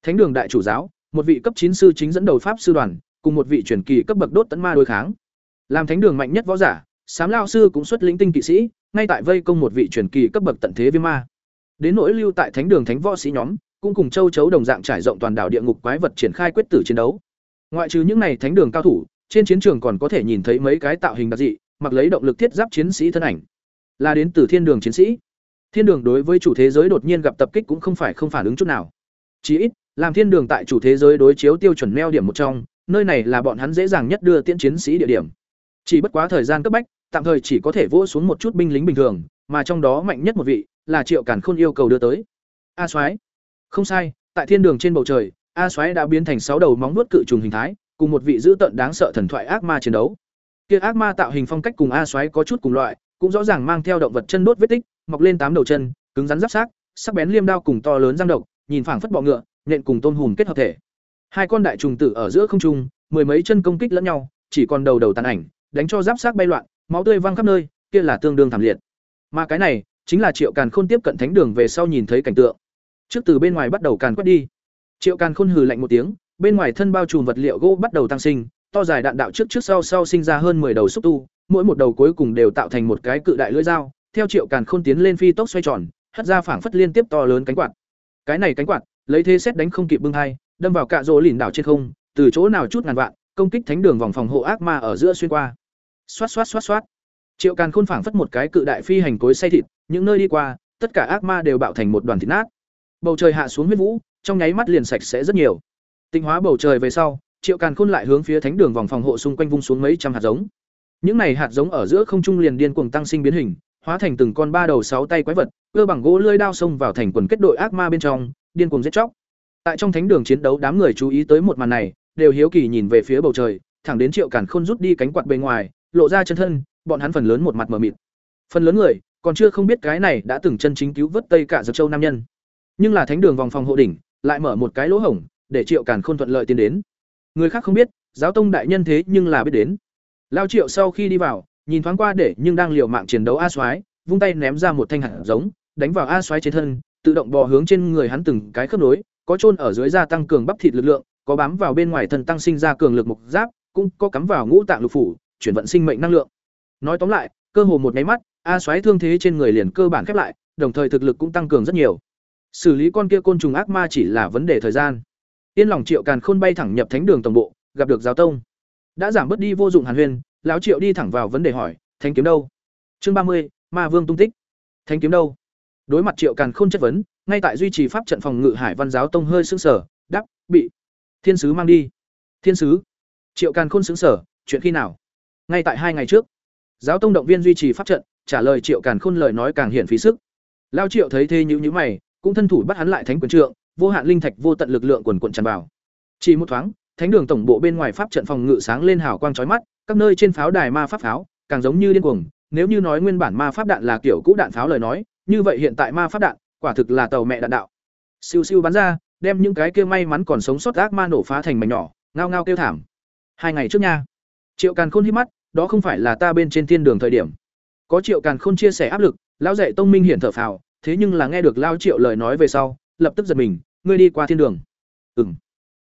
Thánh đường đại chủ giáo, một vị cấp chín sư chính dẫn đầu pháp sư đoàn, cùng một vị truyền kỳ cấp bậc đốt tấn ma đối kháng. Làm thánh đường mạnh nhất võ giả, Sám lao sư cũng xuất lĩnh tinh kỵ sĩ, ngay tại vây công một vị truyền kỳ cấp bậc tận thế viêm ma. Đến nỗi lưu tại thánh đường thánh võ sĩ nhóm, cũng cùng châu chấu đồng dạng trải rộng toàn đảo địa ngục quái vật triển khai quyết tử chiến đấu. Ngoại trừ những này thánh đường cao thủ, trên chiến trường còn có thể nhìn thấy mấy cái tạo hình đặc dị, mặc lấy động lực thiết giáp chiến sĩ thân ảnh. Là đến từ thiên đường chiến sĩ. Thiên đường đối với chủ thế giới đột nhiên gặp tập kích cũng không phải không phản ứng chút nào. chí ít, làm thiên đường tại chủ thế giới đối chiếu tiêu chuẩn neo điểm một trong, nơi này là bọn hắn dễ dàng nhất đưa tiễn chiến sĩ địa điểm. Chỉ bất quá thời gian cấp bách, tạm thời chỉ có thể vỗ xuống một chút binh lính bình thường, mà trong đó mạnh nhất một vị là Triệu Càn Khôn yêu cầu đưa tới. A Soái. Không sai, tại thiên đường trên bầu trời, A Soái đã biến thành sáu đầu móng vuốt cự trùng hình thái, cùng một vị dữ tận đáng sợ thần thoại ác ma chiến đấu. Kia ác ma tạo hình phong cách cùng A Soái có chút cùng loại, cũng rõ ràng mang theo động vật chân đốt vết tích, mọc lên tám đầu chân, cứng rắn giáp xác, sắc bén liêm đao cùng to lớn răng độc, nhìn phảng phất bọ ngựa, nện cùng tôm hùm kết hợp thể. Hai con đại trùng tử ở giữa không trung, mười mấy chân công kích lẫn nhau, chỉ còn đầu đầu tàn ảnh, đánh cho giáp xác bay loạn, máu tươi văng khắp nơi, kia là tương đương thảm liệt. Mà cái này, chính là Triệu Càn Khôn tiếp cận thánh đường về sau nhìn thấy cảnh tượng. Trước từ bên ngoài bắt đầu càn quét đi. Triệu Càn Khôn hừ lạnh một tiếng, bên ngoài thân bao trùm vật liệu gỗ bắt đầu tăng sinh, to dài đạn đạo trước trước sau sau sinh ra hơn 10 đầu xúc tu, mỗi một đầu cuối cùng đều tạo thành một cái cự đại lưỡi dao, theo Triệu Càn Khôn tiến lên phi tốc xoay tròn, hất ra phảng phất liên tiếp to lớn cánh quạt. Cái này cánh quạt, lấy thế xét đánh không kịp bưng hai, đâm vào cạ rỗ lìn đảo trên không, từ chỗ nào chút ngàn vạn, công kích thánh đường vòng phòng hộ ác ma ở giữa xuyên qua. Xoát xoát xoát xoát. Triệu Càn Khôn phảng phất một cái cự đại phi hành cối xay thịt, những nơi đi qua, tất cả ác ma đều bạo thành một đoàn thịt nát. Bầu trời hạ xuống huyết vũ, trong nháy mắt liền sạch sẽ rất nhiều. Tinh hóa bầu trời về sau, Triệu Càn Khôn lại hướng phía thánh đường vòng phòng hộ xung quanh vung xuống mấy trăm hạt giống. Những này hạt giống ở giữa không trung liền điên cuồng tăng sinh biến hình, hóa thành từng con ba đầu sáu tay quái vật, cưa bằng gỗ lưỡi đao xông vào thành quần kết đội ác ma bên trong, điên cuồng giết chóc. Tại trong thánh đường chiến đấu đám người chú ý tới một màn này, đều hiếu kỳ nhìn về phía bầu trời, thẳng đến Triệu cản Khôn rút đi cánh quạt bên ngoài, lộ ra chân thân, bọn hắn phần lớn một mặt mờ mịt. Phần lớn người còn chưa không biết cái này đã từng chân chính cứu vớt Tây cả Giặc Châu nam nhân. Nhưng là thánh đường vòng phòng hộ đỉnh, lại mở một cái lỗ hổng, để Triệu cản Khôn thuận lợi tiến đến. Người khác không biết, giáo tông đại nhân thế nhưng là biết đến. Lao Triệu sau khi đi vào, nhìn thoáng qua để nhưng đang liều mạng chiến đấu A Soái, vung tay ném ra một thanh hạt giống, đánh vào A Soái trên thân, tự động bò hướng trên người hắn từng cái khớp nối, có chôn ở dưới da tăng cường bắp thịt lực lượng, có bám vào bên ngoài thân tăng sinh ra cường lực mục giáp, cũng có cắm vào ngũ tạng lục phủ, chuyển vận sinh mệnh năng lượng. Nói tóm lại, cơ hồ một cái mắt, A Soái thương thế trên người liền cơ bản khép lại, đồng thời thực lực cũng tăng cường rất nhiều. Xử lý con kia côn trùng ác ma chỉ là vấn đề thời gian. Tiên lòng Triệu Càn Khôn bay thẳng nhập thánh đường tổng bộ, gặp được giáo tông. Đã giảm bớt đi vô dụng Hàn huyên, lão Triệu đi thẳng vào vấn đề hỏi, thánh kiếm đâu? Chương ba mươi, Ma Vương tung tích. Thánh kiếm đâu? Đối mặt Triệu Càn Khôn chất vấn, ngay tại duy trì pháp trận phòng ngự Hải Văn giáo tông hơi sững sờ, đắp bị thiên sứ mang đi. Thiên sứ? Triệu Càn Khôn sững sờ, chuyện khi nào? Ngay tại hai ngày trước. Giáo tông động viên duy trì pháp trận, trả lời Triệu Càn Khôn lời nói càng hiển phí sức. Lao Triệu thấy thế nhữ nhữ mày, cũng thân thủ bắt hắn lại thánh quyền trượng, vô hạn linh thạch vô tận lực lượng quần quận tràn vào. Chỉ một thoáng, thánh đường tổng bộ bên ngoài pháp trận phòng ngự sáng lên hào quang chói mắt, các nơi trên pháo đài ma pháp pháo, càng giống như điên cuồng, nếu như nói nguyên bản ma pháp đạn là kiểu cũ đạn pháo lời nói, như vậy hiện tại ma pháp đạn, quả thực là tàu mẹ đạn đạo. Siêu siêu bắn ra, đem những cái kia may mắn còn sống sót ác ma nổ phá thành mảnh nhỏ, ngao ngao kêu thảm. Hai ngày trước nha. Triệu Càn Khôn hít mắt, đó không phải là ta bên trên thiên đường thời điểm. Có Triệu Càn Khôn chia sẻ áp lực, lão dạy tông minh hiển thở phào, thế nhưng là nghe được lao Triệu lời nói về sau, lập tức giật mình, ngươi đi qua thiên đường. Ừm.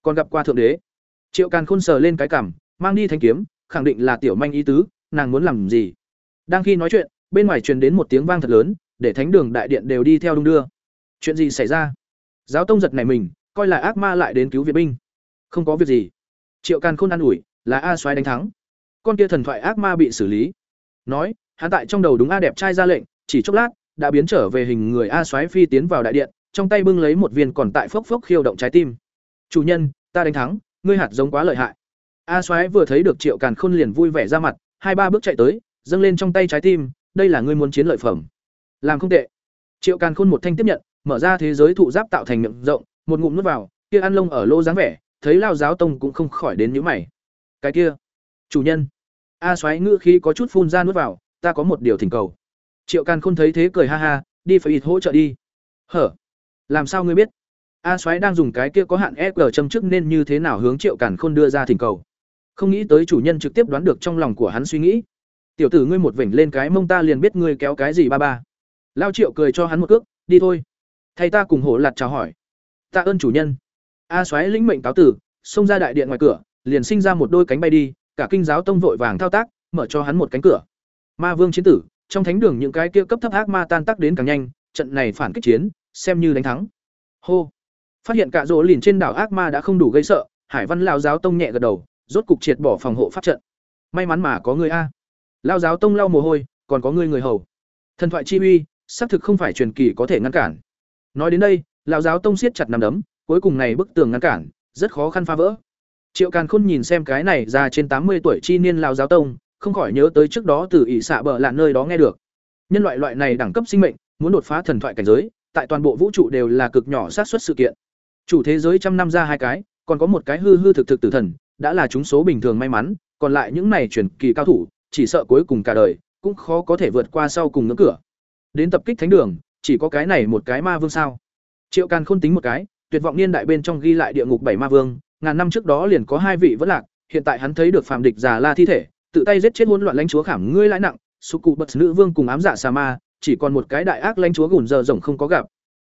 Còn gặp qua thượng đế. Triệu Càn Khôn sờ lên cái cảm, mang đi thanh kiếm, khẳng định là tiểu manh ý tứ, nàng muốn làm gì? Đang khi nói chuyện, bên ngoài truyền đến một tiếng vang thật lớn, để thánh đường đại điện đều đi theo đung đưa. Chuyện gì xảy ra? Giáo tông giật này mình, coi là ác ma lại đến cứu viện binh. Không có việc gì. Triệu Càn Khôn an ủi, là A xoáy đánh thắng. Con kia thần thoại ác ma bị xử lý. Nói, hắn tại trong đầu đúng A đẹp trai ra lệnh, chỉ chốc lát, đã biến trở về hình người A xoáy phi tiến vào đại điện, trong tay bưng lấy một viên còn tại phốc phốc khiêu động trái tim. "Chủ nhân, ta đánh thắng, ngươi hạt giống quá lợi hại." A Soái vừa thấy được Triệu Càn Khôn liền vui vẻ ra mặt, hai ba bước chạy tới, dâng lên trong tay trái tim, "Đây là ngươi muốn chiến lợi phẩm." Làm không tệ. Triệu Càn Khôn một thanh tiếp nhận, mở ra thế giới thụ giáp tạo thành miệng rộng, một ngụm nuốt vào, kia ăn lông ở lô dáng vẻ, thấy Lao giáo tông cũng không khỏi đến nhíu mày. "Cái kia, chủ nhân." A Soái ngữ khí có chút phun ra nuốt vào, "Ta có một điều thỉnh cầu." Triệu Càn Khôn thấy thế cười ha ha, "Đi phải ít hỗ trợ đi." "Hở? Làm sao ngươi biết?" A Soái đang dùng cái kia có hạn EQ châm trước nên như thế nào hướng Triệu Càn Khôn đưa ra thỉnh cầu. Không nghĩ tới chủ nhân trực tiếp đoán được trong lòng của hắn suy nghĩ. "Tiểu tử ngươi một vểnh lên cái mông ta liền biết ngươi kéo cái gì ba ba." Lao Triệu cười cho hắn một cước, "Đi thôi." Thay ta cùng hổ lạt chào hỏi. "Tạ ơn chủ nhân." A Soái lĩnh mệnh cáo tử, xông ra đại điện ngoài cửa, liền sinh ra một đôi cánh bay đi, cả kinh giáo tông vội vàng thao tác, mở cho hắn một cánh cửa. Ma Vương chiến tử, trong thánh đường những cái kia cấp thấp ác ma tan tác đến càng nhanh, trận này phản kích chiến, xem như đánh thắng. Hô. Phát hiện cả rỗ lìn trên đảo ác ma đã không đủ gây sợ, Hải Văn lão giáo tông nhẹ gật đầu, rốt cục triệt bỏ phòng hộ pháp trận. May mắn mà có người a. Lão giáo tông lau mồ hôi, còn có người người hầu. Thần thoại chi uy, xác thực không phải truyền kỳ có thể ngăn cản. Nói đến đây, lão giáo tông siết chặt nắm đấm, cuối cùng này bức tường ngăn cản, rất khó khăn phá vỡ. Triệu Càn Khôn nhìn xem cái này ra trên tám mươi tuổi chi niên lão giáo tông, không khỏi nhớ tới trước đó từ ỷ xạ bờ lạn nơi đó nghe được. Nhân loại loại này đẳng cấp sinh mệnh, muốn đột phá thần thoại cảnh giới, tại toàn bộ vũ trụ đều là cực nhỏ sát suất sự kiện. Chủ thế giới trăm năm ra hai cái, còn có một cái hư hư thực thực tử thần, đã là chúng số bình thường may mắn, còn lại những này truyền kỳ cao thủ, chỉ sợ cuối cùng cả đời cũng khó có thể vượt qua sau cùng ngưỡng cửa. Đến tập kích thánh đường, chỉ có cái này một cái ma vương sao? Triệu Càn Khôn tính một cái, tuyệt vọng niên đại bên trong ghi lại địa ngục bảy ma vương, ngàn năm trước đó liền có hai vị vẫn lạc, hiện tại hắn thấy được phàm địch già la thi thể, tự tay giết chết hỗn loạn lãnh chúa khảm ngươi lãi nặng, su cụ bật nữ vương cùng ám dạ giả sa ma, chỉ còn một cái đại ác lãnh chúa gùn giờ rồng không có gặp,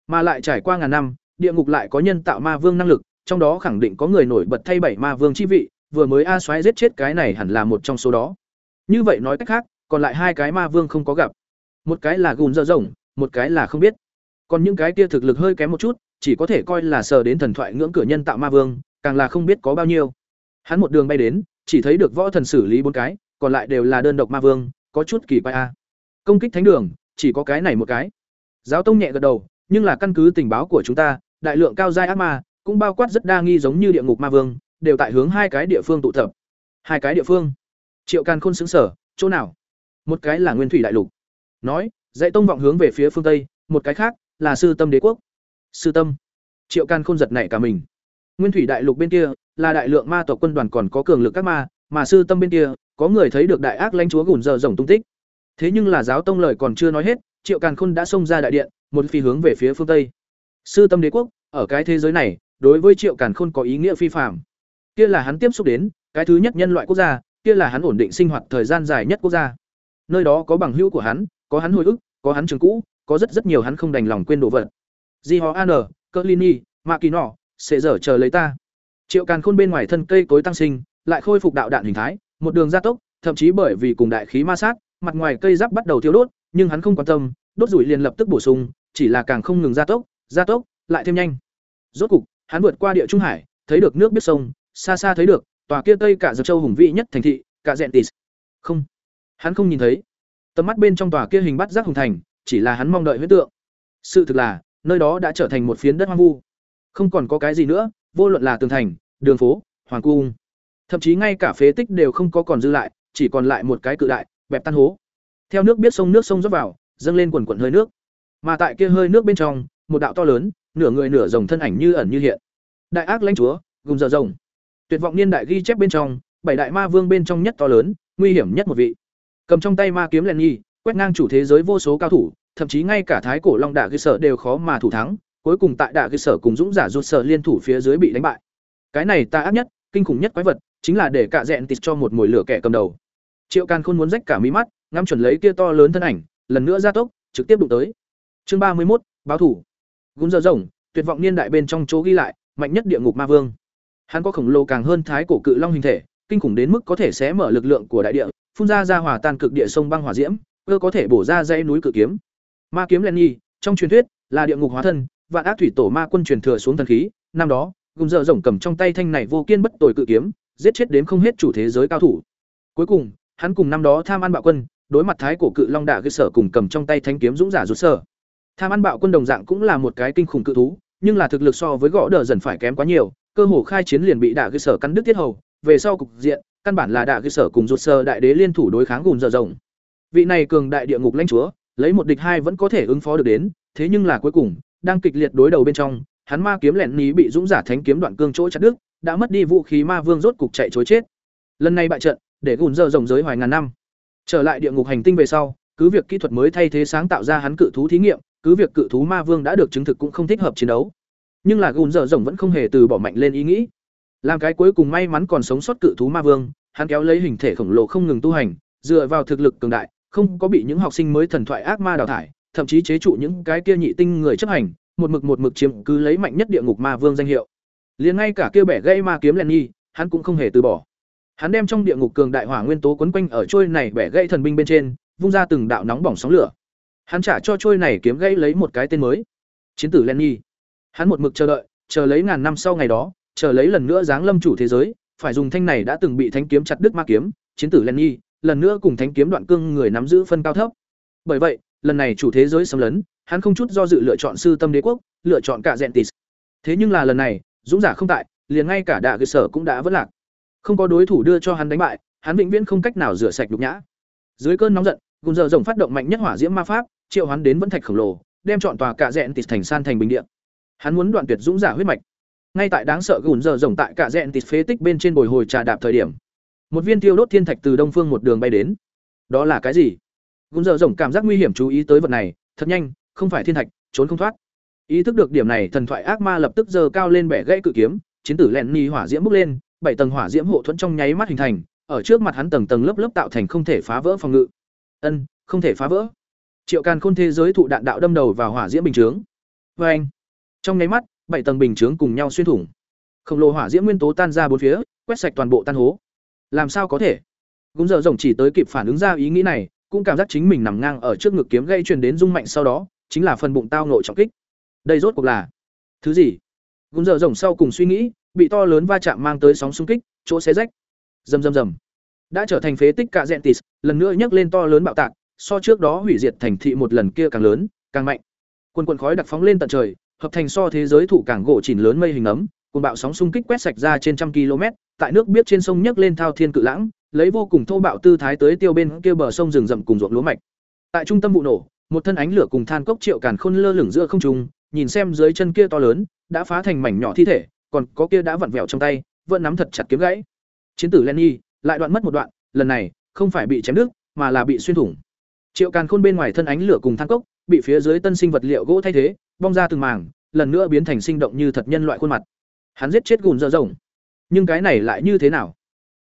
mà lại trải qua ngàn năm, địa ngục lại có nhân tạo ma vương năng lực, trong đó khẳng định có người nổi bật thay bảy ma vương chi vị, vừa mới a xoáy giết chết cái này hẳn là một trong số đó. Như vậy nói cách khác, còn lại hai cái ma vương không có gặp. Một cái là gùn dơ rồng, một cái là không biết. Còn những cái kia thực lực hơi kém một chút, chỉ có thể coi là sờ đến thần thoại ngưỡng cửa nhân tạo ma vương, càng là không biết có bao nhiêu. Hắn một đường bay đến, chỉ thấy được võ thần xử lý bốn cái, còn lại đều là đơn độc ma vương, có chút kỳ quái a. Công kích thánh đường, chỉ có cái này một cái. Giáo tông nhẹ gật đầu, nhưng là căn cứ tình báo của chúng ta, đại lượng cao giai ác ma, cũng bao quát rất đa nghi giống như địa ngục ma vương, đều tại hướng hai cái địa phương tụ tập. Hai cái địa phương? Triệu Càn Khôn sững sở, chỗ nào? Một cái là Nguyên Thủy Đại Lục. Nói, dãy tông vọng hướng về phía phương tây, một cái khác là Sư Tâm Đế quốc. Sư Tâm. Triệu Càn Khôn giật nảy cả mình. Nguyên Thủy Đại Lục bên kia là đại lượng ma tộc quân đoàn còn có cường lực các ma, mà Sư Tâm bên kia có người thấy được đại ác lãnh chúa gùn giờ rồng tung tích. Thế nhưng là giáo tông lời còn chưa nói hết, Triệu Càn Khôn đã xông ra đại điện, một phi hướng về phía phương tây. Sư Tâm Đế quốc, ở cái thế giới này, đối với Triệu Càn Khôn có ý nghĩa phi phàm. Kia là hắn tiếp xúc đến, cái thứ nhất nhân loại quốc gia, kia là hắn ổn định sinh hoạt thời gian dài nhất quốc gia. Nơi đó có bằng hữu của hắn, có hắn hồi ức, có hắn trường cũ, có rất rất nhiều hắn không đành lòng quên đồ vật. Di họ An, Kerlini, Makino, sẽ dở chờ lấy ta. Triệu Càn Khôn bên ngoài thân cây cối tăng sinh, lại khôi phục đạo đạn hình thái, một đường gia tốc, thậm chí bởi vì cùng đại khí ma sát, mặt ngoài cây giáp bắt đầu thiêu đốt, nhưng hắn không quan tâm, đốt rủi liền lập tức bổ sung, chỉ là càng không ngừng gia tốc, gia tốc, lại thêm nhanh. Rốt cục, hắn vượt qua địa trung hải, thấy được nước biết sông, xa xa thấy được tòa kia tây cả dập châu hùng vĩ nhất thành thị, cả dẹn tịt. Không, hắn không nhìn thấy. Tầm mắt bên trong tòa kia hình bắt giác hùng thành, chỉ là hắn mong đợi huyết tượng. Sự thực là, nơi đó đã trở thành một phiến đất hoang vu. Không còn có cái gì nữa, vô luận là tường thành, đường phố, hoàng cung, thậm chí ngay cả phế tích đều không có còn dư lại, chỉ còn lại một cái cự đại, bẹp tan hố. theo nước biết sông nước sông rót vào dâng lên quần quần hơi nước mà tại kia hơi nước bên trong một đạo to lớn, nửa người nửa rồng thân ảnh như ẩn như hiện. Đại ác lãnh chúa gùng giờ rồng. Tuyệt vọng niên đại ghi chép bên trong, bảy đại ma vương bên trong nhất to lớn, nguy hiểm nhất một vị. Cầm trong tay ma kiếm len nhi quét ngang chủ thế giới vô số cao thủ, thậm chí ngay cả thái cổ long đạ cơ sở đều khó mà thủ thắng, cuối cùng tại đạ cơ sở cùng dũng giả ruột sở liên thủ phía dưới bị đánh bại. Cái này ta ác nhất, kinh khủng nhất quái vật, chính là để cạ dẹn tịt cho một mồi lửa kẻ cầm đầu. Triệu càn khôn muốn rách cả mí mắt, ngắm chuẩn lấy kia to lớn thân ảnh, lần nữa ra tốc, trực tiếp đụng tới. Chương ba mươi một báo thủ gún giờ rồng, tuyệt vọng niên đại bên trong chỗ ghi lại, mạnh nhất địa ngục ma vương. Hắn có khổng lồ càng hơn thái cổ cự long hình thể, kinh khủng đến mức có thể xé mở lực lượng của đại địa, phun ra ra hòa tan cực địa sông băng hỏa diễm, cơ có thể bổ ra dãy núi cự kiếm. Ma kiếm len nhi, trong truyền thuyết, là địa ngục hóa thân, vạn ác thủy tổ ma quân truyền thừa xuống thần khí, năm đó gùng dở rồng cầm trong tay thanh này vô kiên bất tồi cự kiếm, giết chết đến không hết chủ thế giới cao thủ. Cuối cùng, hắn cùng năm đó tham ăn bạo quân, đối mặt thái cổ cự long đạ cơ sở cùng cầm trong tay thanh kiếm dũng giả rụt sở tham ăn bạo quân đồng dạng cũng là một cái kinh khủng cự thú, nhưng là thực lực so với gõ đờ dần phải kém quá nhiều, cơ hồ khai chiến liền bị đạ cơ sở cắn đứt tiết hầu. Về sau cục diện, căn bản là đạ cơ sở cùng ruột sơ đại đế liên thủ đối kháng gùn dở rồng vị này cường đại địa ngục lãnh chúa, lấy một địch hai vẫn có thể ứng phó được đến, thế nhưng là cuối cùng, đang kịch liệt đối đầu bên trong, hắn ma kiếm lẹn ní bị dũng giả thánh kiếm đoạn cương chỗ chặt đứt, đã mất đi vũ khí ma vương rốt cục chạy chối chết. Lần này bại trận, để gùn dở rồng giới hoài ngàn năm. Trở lại địa ngục hành tinh về sau, cứ việc kỹ thuật mới thay thế sáng tạo ra hắn cự thú thí nghiệm cứ việc cự thú ma vương đã được chứng thực cũng không thích hợp chiến đấu. Nhưng là gùn dở rồng vẫn không hề từ bỏ mạnh lên ý nghĩ. Làm cái cuối cùng may mắn còn sống sót cự thú ma vương, hắn kéo lấy hình thể khổng lồ không ngừng tu hành, dựa vào thực lực cường đại, không có bị những học sinh mới thần thoại ác ma đào thải, thậm chí chế trụ những cái kia nhị tinh người chấp hành, một mực một mực chiếm cứ lấy mạnh nhất địa ngục ma vương danh hiệu. Liền ngay cả kia bẻ gây ma kiếm len nhi hắn cũng không hề từ bỏ. Hắn đem trong địa ngục cường đại hỏa nguyên tố quấn quanh ở trôi này bẻ gãy thần binh bên trên, vung ra từng đạo nóng bỏng sóng lửa hắn trả cho trôi này kiếm gãy lấy một cái tên mới. Chiến tử len nhi hắn một mực chờ đợi, chờ lấy ngàn năm sau ngày đó, chờ lấy lần nữa giáng lâm chủ thế giới, phải dùng thanh này đã từng bị thánh kiếm chặt đứt ma kiếm, chiến tử len nhi lần nữa cùng thánh kiếm đoạn cương người nắm giữ phân cao thấp. Bởi vậy, lần này chủ thế giới xâm lấn, hắn không chút do dự lựa chọn sư tâm đế quốc, lựa chọn cả dẹn tis thế nhưng là lần này, dũng giả không tại, liền ngay cả đạ cơ sở cũng đã vất lạc. Không có đối thủ đưa cho hắn đánh bại, hắn vĩnh viễn không cách nào rửa sạch nhục nhã. Dưới cơn nóng giận gùn giờ rồng phát động mạnh nhất hỏa diễm ma pháp triệu hắn đến vẫn thạch khổng lồ đem chọn tòa cạ dẹn tịt thành san thành bình điện hắn muốn đoạn tuyệt dũng giả huyết mạch. Ngay tại đáng sợ gùn giờ rồng tại cạ dẹn tịt phế tích bên trên bồi hồi trà đạp thời điểm một viên tiêu đốt thiên thạch từ đông phương một đường bay đến. Đó là cái gì? Gùn giờ rồng cảm giác nguy hiểm chú ý tới vật này thật nhanh không phải thiên thạch trốn không thoát. Ý thức được điểm này thần thoại ác ma lập tức giơ cao lên bẻ gãy cự kiếm chiến tử lẹn ni hỏa diễm bốc lên bảy tầng hỏa diễm hộ thuẫn trong nháy mắt hình thành, ở trước mặt hắn tầng tầng lớp lớp tạo thành không thể phá vỡ phòng ngự. Ân, không thể phá vỡ. Triệu Càn Khôn thế giới thụ đạn đạo đâm đầu vào hỏa diễm bình chướng. Anh, Trong nháy mắt, bảy tầng bình chướng cùng nhau xuyên thủng. Khổng lồ hỏa diễm nguyên tố tan ra bốn phía, quét sạch toàn bộ tan hố. Làm sao có thể? Cũng giờ rồng chỉ tới kịp phản ứng ra ý nghĩ này, cũng cảm giác chính mình nằm ngang ở trước ngực kiếm gây truyền đến rung mạnh sau đó, chính là phần bụng tao nội trọng kích. Đây rốt cuộc là thứ gì? Cũng giờ rồng sau cùng suy nghĩ, bị to lớn va chạm mang tới sóng xung kích, chỗ xé rách. Rầm rầm rầm. Đã trở thành phế tích cả tịt lần nữa nhấc lên to lớn bạo tạc, so trước đó hủy diệt thành thị một lần kia càng lớn, càng mạnh. Quần quần khói đặc phóng lên tận trời, hợp thành so thế giới thủ càng gỗ chỉnh lớn mây hình ấm, cuồng bạo sóng xung kích quét sạch ra trên trăm km, tại nước biết trên sông nhấc lên thao thiên cự lãng, lấy vô cùng thô bạo tư thái tới tiêu bên kia bờ sông rừng rậm cùng ruộng lúa mạch. Tại trung tâm vụ nổ, một thân ánh lửa cùng than cốc triệu càn khôn lơ lửng giữa không trung, nhìn xem dưới chân kia to lớn, đã phá thành mảnh nhỏ thi thể, còn có kia đã vặn vẹo trong tay, vẫn nắm thật chặt kiếm gãy. Chiến tử Lenny lại đoạn mất một đoạn, lần này không phải bị chém đứt, mà là bị xuyên thủng. Triệu Càn Khôn bên ngoài thân ánh lửa cùng thang cốc, bị phía dưới tân sinh vật liệu gỗ thay thế, bong ra từng mảng, lần nữa biến thành sinh động như thật nhân loại khuôn mặt. Hắn giết chết gùn dơ rồng. Nhưng cái này lại như thế nào?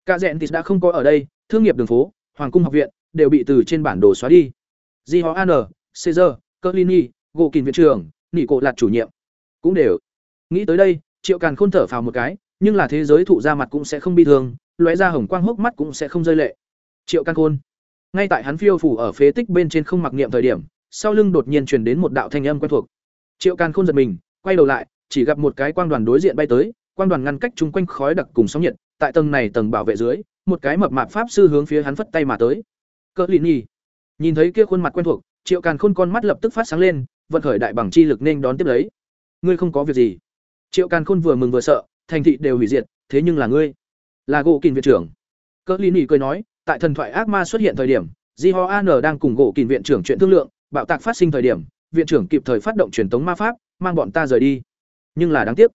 Cả rẽn thì đã không có ở đây, thương nghiệp đường phố, hoàng cung học viện đều bị từ trên bản đồ xóa đi. Di họ An, Caesar, Kerlini, gỗ kìn viện trưởng, nỉ cộ lạt chủ nhiệm, cũng đều. Nghĩ tới đây, Triệu Càn Khôn thở phào một cái, nhưng là thế giới thụ ra mặt cũng sẽ không bi thương, lóe ra hồng quang hốc mắt cũng sẽ không rơi lệ. Triệu Càn Khôn. Ngay tại hắn phiêu phủ ở phế tích bên trên không mặc niệm thời điểm, sau lưng đột nhiên truyền đến một đạo thanh âm quen thuộc. Triệu Càn Khôn giật mình, quay đầu lại, chỉ gặp một cái quang đoàn đối diện bay tới, quang đoàn ngăn cách chung quanh khói đặc cùng sóng nhiệt, tại tầng này tầng bảo vệ dưới, một cái mập mạp pháp sư hướng phía hắn phất tay mà tới. Cỡ lì Nhi. Nhìn thấy kia khuôn mặt quen thuộc, Triệu Càn Khôn con mắt lập tức phát sáng lên, vận khởi đại bằng chi lực nên đón tiếp lấy. Ngươi không có việc gì? Triệu Càn Khôn vừa mừng vừa sợ, thành thị đều hủy diệt, thế nhưng là ngươi, là gỗ kình viện trưởng. Cỡ lì nhi cười nói, tại thần thoại ác ma xuất hiện thời điểm, di ho An đang cùng gỗ kìn viện trưởng chuyện thương lượng, bạo tạc phát sinh thời điểm, viện trưởng kịp thời phát động truyền tống ma pháp, mang bọn ta rời đi. Nhưng là đáng tiếc,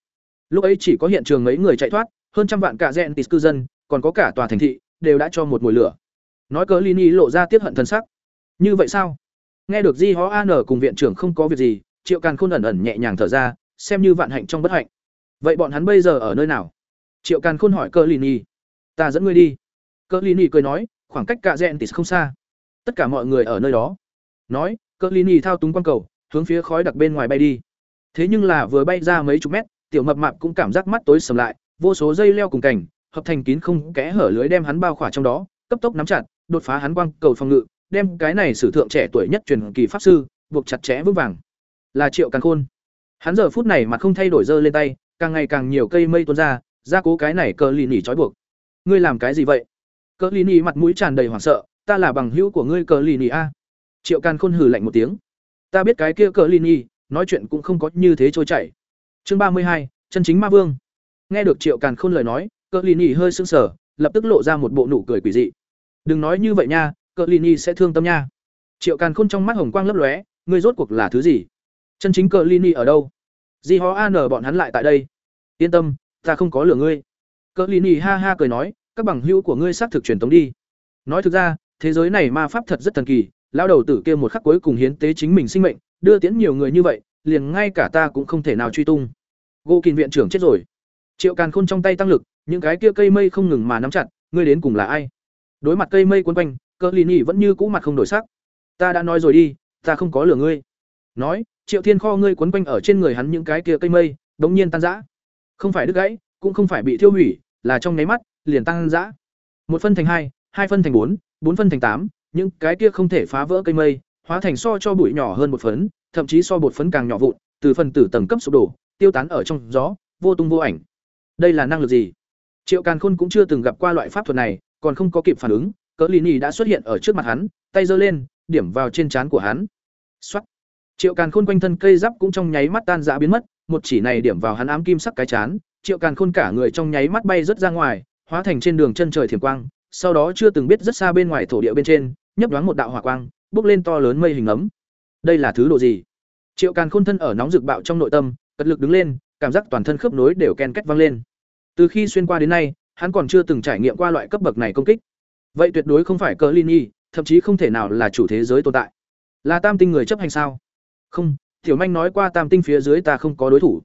lúc ấy chỉ có hiện trường mấy người chạy thoát, hơn trăm vạn cả gen tis cư dân, còn có cả tòa thành thị, đều đã cho một mùi lửa. Nói cớ Lini lộ ra tiếc hận thân sắc. Như vậy sao? Nghe được di ho An cùng viện trưởng không có việc gì, Triệu Càn Khôn ẩn ẩn nhẹ nhàng thở ra, xem như vạn hạnh trong bất hạnh. Vậy bọn hắn bây giờ ở nơi nào? Triệu Càn Khôn hỏi Cơ Lini. Ta dẫn ngươi đi. Cơ nỉ cười nói, khoảng cách cả gen thì không xa. Tất cả mọi người ở nơi đó. Nói cỡ Nỉ thao túng quang cầu hướng phía khói đặc bên ngoài bay đi. Thế nhưng là vừa bay ra mấy chục mét tiểu mập mạp cũng cảm giác mắt tối sầm lại vô số dây leo cùng cảnh hợp thành kín không kẽ hở lưới đem hắn bao khỏa trong đó cấp tốc nắm chặt đột phá hắn quang cầu phòng ngự đem cái này sử thượng trẻ tuổi nhất truyền kỳ pháp sư buộc chặt chẽ vững vàng. Là triệu càng khôn. Hắn giờ phút này mà không thay đổi dơ lên tay càng ngày càng nhiều cây mây tuôn ra ra cố cái này cờ lì nỉ trói buộc. Ngươi làm cái gì vậy? Cờ lì nỉ mặt mũi tràn đầy hoảng sợ, ta là bằng hữu của ngươi cờ lì nỉ a? Triệu càn khôn hừ lạnh một tiếng. Ta biết cái kia cờ lì nỉ nói chuyện cũng không có như thế trôi chảy. Chương ba mươi hai, chân chính ma vương. Nghe được triệu càn khôn lời nói cờ lì nỉ hơi sững sờ, lập tức lộ ra một bộ nụ cười quỷ dị. Đừng nói như vậy nha cờ lì nỉ sẽ thương tâm nha. Triệu càn khôn trong mắt hồng quang lấp lóe, ngươi rốt cuộc là thứ gì? Chân chính cờ lì ở đâu? Di hó an bọn hắn lại tại đây? Yên tâm, ta không có lừa ngươi. Cờ lì ha ha cười nói các bằng hữu của ngươi xác thực truyền tống đi. Nói thực ra, thế giới này ma pháp thật rất thần kỳ lao đầu tử kia một khắc cuối cùng hiến tế chính mình sinh mệnh, đưa tiễn nhiều người như vậy, liền ngay cả ta cũng không thể nào truy tung. Gỗ kìn viện trưởng chết rồi. Triệu càn khôn trong tay tăng lực, những cái kia cây mây không ngừng mà nắm chặt, ngươi đến cùng là ai? Đối mặt cây mây quấn quanh cỡ lì nhì vẫn như cũ mặt không đổi sắc. Ta đã nói rồi đi, ta không có lửa ngươi. Nói, triệu thiên kho ngươi quấn quanh ở trên người hắn những cái kia cây mây, đống nhiên tan rã. Không phải đứt gãy, cũng không phải bị thiêu hủy, là trong nháy mắt liền tan rã một phân thành hai hai phân thành bốn bốn phân thành tám những cái kia không thể phá vỡ cây mây hóa thành so cho bụi nhỏ hơn một phấn thậm chí so bột phấn càng nhỏ vụn từ phần tử tầng cấp sụp đổ tiêu tán ở trong gió vô tung vô ảnh. Đây là năng lực gì? Triệu càn khôn cũng chưa từng gặp qua loại pháp thuật này còn không có kịp phản ứng cỡ Lý nhì đã xuất hiện ở trước mặt hắn tay giơ lên điểm vào trên trán của hắn. Soát, triệu càn khôn quanh thân cây giáp cũng trong nháy mắt tan rã biến mất một chỉ này điểm vào hắn ám kim sắc cái chán triệu càn khôn cả người trong nháy mắt bay rất ra ngoài hóa thành trên đường chân trời thiểm quang, sau đó chưa từng biết rất xa bên ngoài thổ địa bên trên, nhấp đoán một đạo hỏa quang bốc lên to lớn mây hình ấm. Đây là thứ độ gì? Triệu càn khôn thân ở nóng rực bạo trong nội tâm, cật lực đứng lên, cảm giác toàn thân khớp nối đều ken két vang lên. Từ khi xuyên qua đến nay, hắn còn chưa từng trải nghiệm qua loại cấp bậc này công kích. Vậy tuyệt đối không phải cờ linh thậm chí không thể nào là chủ thế giới tồn tại. Là tam tinh người chấp hành sao? Không, tiểu manh nói qua tam tinh phía dưới ta không có đối thủ.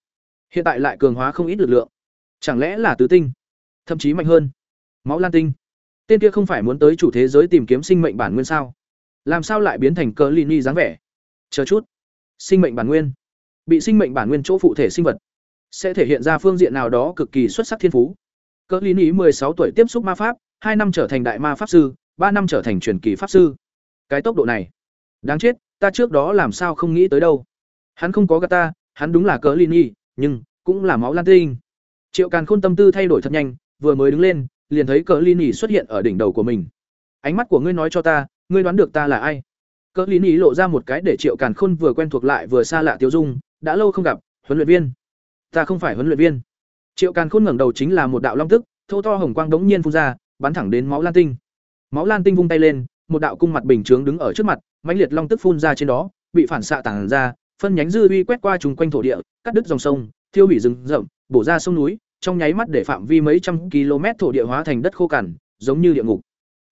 Hiện tại lại cường hóa không ít lực lượng. Chẳng lẽ là tứ tinh? Thậm chí mạnh hơn máu lan tinh Tên kia không phải muốn tới chủ thế giới tìm kiếm sinh mệnh bản nguyên sao? Làm sao lại biến thành cờ Lini dáng vẻ? Chờ chút. Sinh mệnh bản nguyên. Bị sinh mệnh bản nguyên chỗ phụ thể sinh vật sẽ thể hiện ra phương diện nào đó cực kỳ xuất sắc thiên phú. Cờ Lini sáu tuổi tiếp xúc ma pháp, hai năm trở thành đại ma pháp sư, ba năm trở thành truyền kỳ pháp sư. Cái tốc độ này, đáng chết, ta trước đó làm sao không nghĩ tới đâu. Hắn không có gà ta, hắn đúng là cờ Lini, nhưng cũng là máu lan tinh. Triệu Càn Khôn tâm tư thay đổi thật nhanh, vừa mới đứng lên, liền thấy cờ ly nỉ xuất hiện ở đỉnh đầu của mình. Ánh mắt của ngươi nói cho ta ngươi đoán được ta là ai? Cờ ly nỉ lộ ra một cái để triệu càn khôn vừa quen thuộc lại vừa xa lạ tiêu dung đã lâu không gặp huấn luyện viên. Ta không phải huấn luyện viên. Triệu càn khôn ngẩng đầu chính là một đạo long tức thô to hồng quang đống nhiên phun ra bắn thẳng đến máu lan tinh. Máu lan tinh vung tay lên một đạo cung mặt bình chướng đứng ở trước mặt mãnh liệt long tức phun ra trên đó bị phản xạ tản ra phân nhánh dư uy quét qua trùng quanh thổ địa cắt đứt dòng sông thiêu hủy rừng rậm bổ ra sông núi trong nháy mắt để phạm vi mấy trăm km thổ địa hóa thành đất khô cằn, giống như địa ngục.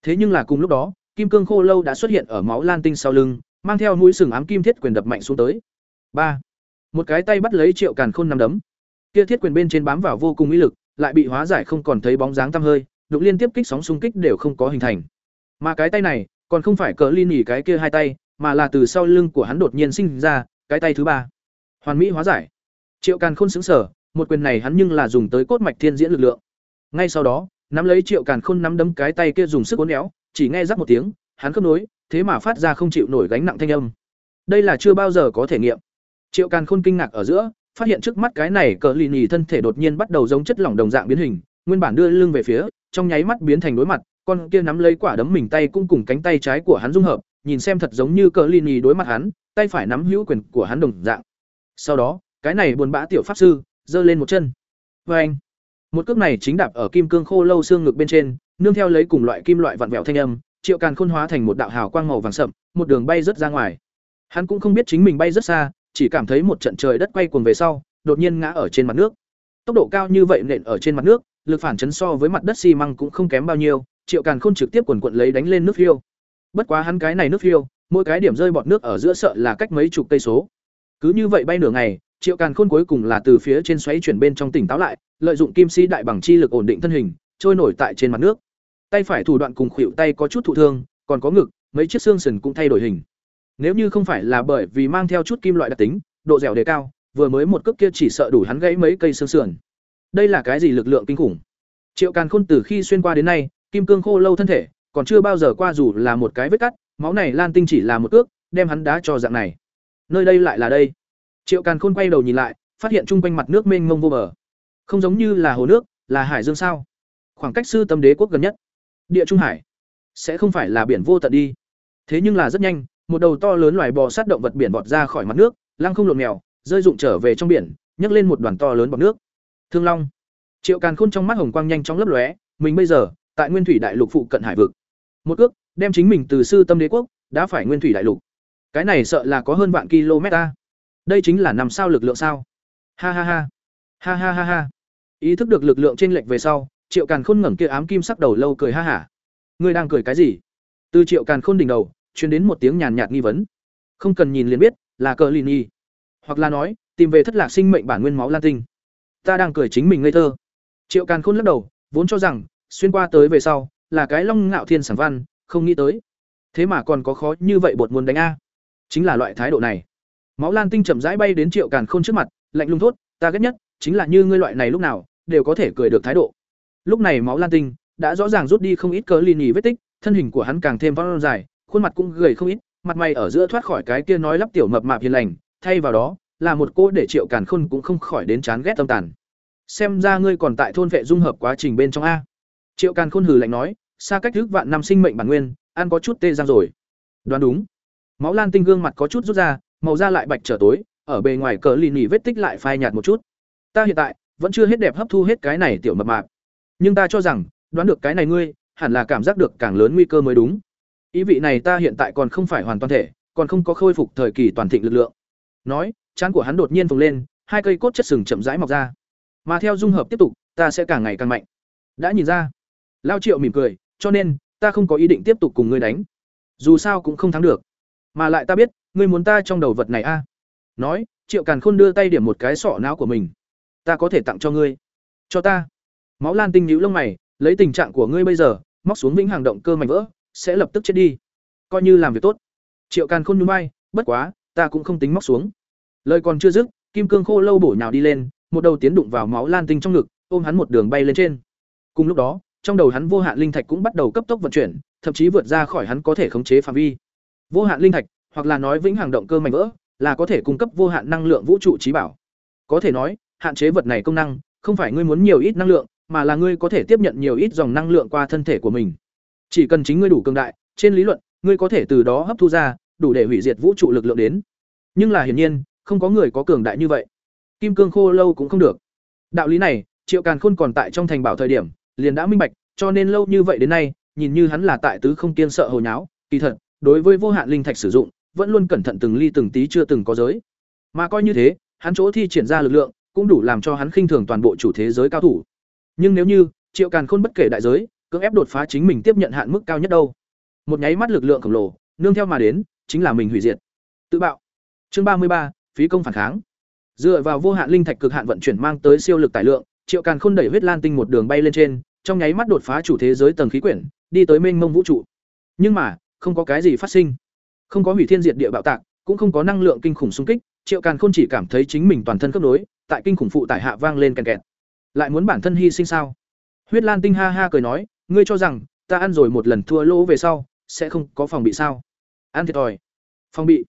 Thế nhưng là cùng lúc đó, kim cương khô lâu đã xuất hiện ở máu lan tinh sau lưng, mang theo mũi sừng ám kim thiết quyền đập mạnh xuống tới. ba Một cái tay bắt lấy Triệu Càn Khôn nắm đấm. Kia thiết quyền bên trên bám vào vô cùng ý lực, lại bị hóa giải không còn thấy bóng dáng tăm hơi, đụng liên tiếp kích sóng xung kích đều không có hình thành. Mà cái tay này, còn không phải cỡ ly nhỉ cái kia hai tay, mà là từ sau lưng của hắn đột nhiên sinh ra, cái tay thứ ba. Hoàn mỹ hóa giải. Triệu Càn Khôn sững sờ, một quyền này hắn nhưng là dùng tới cốt mạch thiên diễn lực lượng. Ngay sau đó, nắm lấy Triệu Càn Khôn nắm đấm cái tay kia dùng sức uốn éo, chỉ nghe rắc một tiếng, hắn khớp nối, thế mà phát ra không chịu nổi gánh nặng thanh âm. Đây là chưa bao giờ có thể nghiệm. Triệu Càn Khôn kinh ngạc ở giữa, phát hiện trước mắt cái này cờ lì nhì thân thể đột nhiên bắt đầu giống chất lỏng đồng dạng biến hình, nguyên bản đưa lưng về phía, trong nháy mắt biến thành đối mặt, con kia nắm lấy quả đấm mình tay cũng cùng cánh tay trái của hắn dung hợp, nhìn xem thật giống như cờ lì nhì đối mặt hắn, tay phải nắm hữu quyền của hắn đồng dạng. Sau đó, cái này buồn bã tiểu pháp sư, giơ lên một chân. Và anh, một cước này chính đạp ở kim cương khô lâu xương ngực bên trên, nương theo lấy cùng loại kim loại vặn vẹo thanh âm, triệu càn khôn hóa thành một đạo hào quang màu vàng sậm một đường bay rất ra ngoài. Hắn cũng không biết chính mình bay rất xa chỉ cảm thấy một trận trời đất quay cuồng về sau đột nhiên ngã ở trên mặt nước. Tốc độ cao như vậy nện ở trên mặt nước lực phản chấn so với mặt đất xi măng cũng không kém bao nhiêu triệu càn khôn trực tiếp quần quật lấy đánh lên nước phiêu. Bất quá hắn cái này nước phiêu mỗi cái điểm rơi bọt nước ở giữa sợ là cách mấy chục cây số. Cứ như vậy bay nửa ngày triệu càn khôn cuối cùng là từ phía trên xoáy chuyển bên trong tỉnh táo lại, lợi dụng kim si đại bằng chi lực ổn định thân hình, trôi nổi tại trên mặt nước. Tay phải thủ đoạn cùng khuỵu tay có chút thụ thương, còn có ngực, mấy chiếc xương sườn cũng thay đổi hình. Nếu như không phải là bởi vì mang theo chút kim loại đặc tính, độ dẻo đề cao, vừa mới một cước kia chỉ sợ đủ hắn gãy mấy cây xương sườn. Đây là cái gì lực lượng kinh khủng? Triệu càn khôn từ khi xuyên qua đến nay, kim cương khô lâu thân thể, còn chưa bao giờ qua dù là một cái vết cắt, máu này lan tinh chỉ là một cước, đem hắn đá cho dạng này. Nơi đây lại là đây triệu càn khôn quay đầu nhìn lại, phát hiện chung quanh mặt nước mênh mông vô bờ. Không giống như là hồ nước, là hải dương sao? Khoảng cách sư tâm đế quốc gần nhất. Địa trung hải. Sẽ không phải là biển vô tận đi. Thế nhưng là rất nhanh, một đầu to lớn loài bò sát động vật biển bọt ra khỏi mặt nước, lăng không lộn mèo rơi rụng trở về trong biển, nhấc lên một đoàn to lớn bọt nước. Thương long. Triệu càn khôn trong mắt hồng quang nhanh chóng lấp lóe, mình bây giờ, tại nguyên thủy đại lục phụ cận hải vực. Một cước, đem chính mình từ sư tâm đế quốc đã phải nguyên thủy đại lục. Cái này sợ là có hơn vạn km a đây chính là năm sao lực lượng sao? Ha ha ha. Ha ha ha ha. Ý thức được lực lượng trên lệch về sau, triệu càn khôn ngẩng kia ám kim sắc đầu lâu cười ha hả. Ngươi đang cười cái gì? Từ triệu càn khôn đỉnh đầu, truyền đến một tiếng nhàn nhạt nghi vấn. Không cần nhìn liền biết, là cờ lì nhi hoặc là nói, tìm về thất lạc sinh mệnh bản nguyên máu lan tinh. Ta đang cười chính mình ngây thơ. Triệu càn khôn lắc đầu, vốn cho rằng, xuyên qua tới về sau, là cái long ngạo thiên sản văn, không nghĩ tới. Thế mà còn có khó như vậy bột muốn đánh a. Chính là loại thái độ này máu lan tinh chậm rãi bay đến triệu càn khôn trước mặt, lạnh lùng thốt, ta ghét nhất chính là như ngươi loại này lúc nào đều có thể cười được thái độ. Lúc này máu lan tinh đã rõ ràng rút đi không ít cớ lì nhì vết tích, thân hình của hắn càng thêm vong dài, khuôn mặt cũng gầy không ít, mặt mày ở giữa thoát khỏi cái kia nói lắp tiểu mập mạp hiền lành, thay vào đó là một cô để triệu càn khôn cũng không khỏi đến chán ghét tâm tàn. Xem ra ngươi còn tại thôn vệ dung hợp quá trình bên trong a. Triệu càn khôn hừ lạnh nói, xa cách thức vạn năm sinh mệnh bản nguyên, ăn có chút tê giang rồi. Đoán đúng. Máu lan tinh gương mặt có chút rút ra màu da lại bạch trở tối, ở bề ngoài cờ lì nỉ vết tích lại phai nhạt một chút. Ta hiện tại vẫn chưa hết đẹp hấp thu hết cái này tiểu mập mạp. Nhưng ta cho rằng, đoán được cái này ngươi, hẳn là cảm giác được càng lớn nguy cơ mới đúng. Ý vị này ta hiện tại còn không phải hoàn toàn thể, còn không có khôi phục thời kỳ toàn thịnh lực lượng. Nói chán của hắn đột nhiên phồng lên, hai cây cốt chất sừng chậm rãi mọc ra. Mà theo dung hợp tiếp tục, ta sẽ càng ngày càng mạnh. Đã nhìn ra. Lao triệu mỉm cười, cho nên, ta không có ý định tiếp tục cùng ngươi đánh. Dù sao cũng không thắng được. Mà lại ta biết ngươi muốn ta trong đầu vật này a? Nói, triệu càn khôn đưa tay điểm một cái sọ não của mình. Ta có thể tặng cho ngươi. Cho ta. Máu lan tinh nhũ lông mày, lấy tình trạng của ngươi bây giờ, móc xuống vĩnh hàng động cơ mảnh vỡ, sẽ lập tức chết đi. Coi như làm việc tốt. Triệu càn khôn núi bay bất quá, ta cũng không tính móc xuống. Lời còn chưa dứt, kim cương khô lâu bổ nhào đi lên, một đầu tiến đụng vào máu lan tinh trong ngực, ôm hắn một đường bay lên trên. Cùng lúc đó, trong đầu hắn vô hạn linh thạch cũng bắt đầu cấp tốc vận chuyển, thậm chí vượt ra khỏi hắn có thể khống chế phạm vi. Vô hạn linh thạch hoặc là nói vĩnh hằng động cơ mảnh vỡ, là có thể cung cấp vô hạn năng lượng vũ trụ trí bảo. Có thể nói, hạn chế vật này công năng, không phải ngươi muốn nhiều ít năng lượng, mà là ngươi có thể tiếp nhận nhiều ít dòng năng lượng qua thân thể của mình. Chỉ cần chính ngươi đủ cường đại, trên lý luận, ngươi có thể từ đó hấp thu ra, đủ để hủy diệt vũ trụ lực lượng đến. Nhưng là hiển nhiên, không có người có cường đại như vậy. Kim cương khô lâu cũng không được. Đạo lý này, triệu càn khôn còn tại trong thành bảo thời điểm, liền đã minh bạch, cho nên lâu như vậy đến nay, nhìn như hắn là tại tứ không kiên sợ hồ nháo. Kỳ thật, đối với vô hạn linh thạch sử dụng vẫn luôn cẩn thận từng ly từng tí chưa từng có giới. Mà coi như thế, hắn chỗ thi triển ra lực lượng cũng đủ làm cho hắn khinh thường toàn bộ chủ thế giới cao thủ. Nhưng nếu như, triệu càn khôn bất kể đại giới, cưỡng ép đột phá chính mình tiếp nhận hạn mức cao nhất đâu. Một nháy mắt lực lượng khổng lồ, nương theo mà đến, chính là mình hủy diệt. Tự bạo. Chương ba mươi ba, phí công phản kháng. Dựa vào vô hạn linh thạch cực hạn vận chuyển mang tới siêu lực tài lượng, triệu càn khôn đẩy huyết lan tinh một đường bay lên trên, trong nháy mắt đột phá chủ thế giới tầng khí quyển, đi tới mênh mông vũ trụ. Nhưng mà, không có cái gì phát sinh không có hủy thiên diệt địa bạo tạc, cũng không có năng lượng kinh khủng xung kích, triệu càn khôn chỉ cảm thấy chính mình toàn thân cấp nối, tại kinh khủng phụ tải hạ vang lên kèn kẹt. Lại muốn bản thân hy sinh sao? Huyết lan tinh ha ha cười nói, ngươi cho rằng, ta ăn rồi một lần thua lỗ về sau, sẽ không có phòng bị sao? Ăn thiệt thòi. Phòng bị.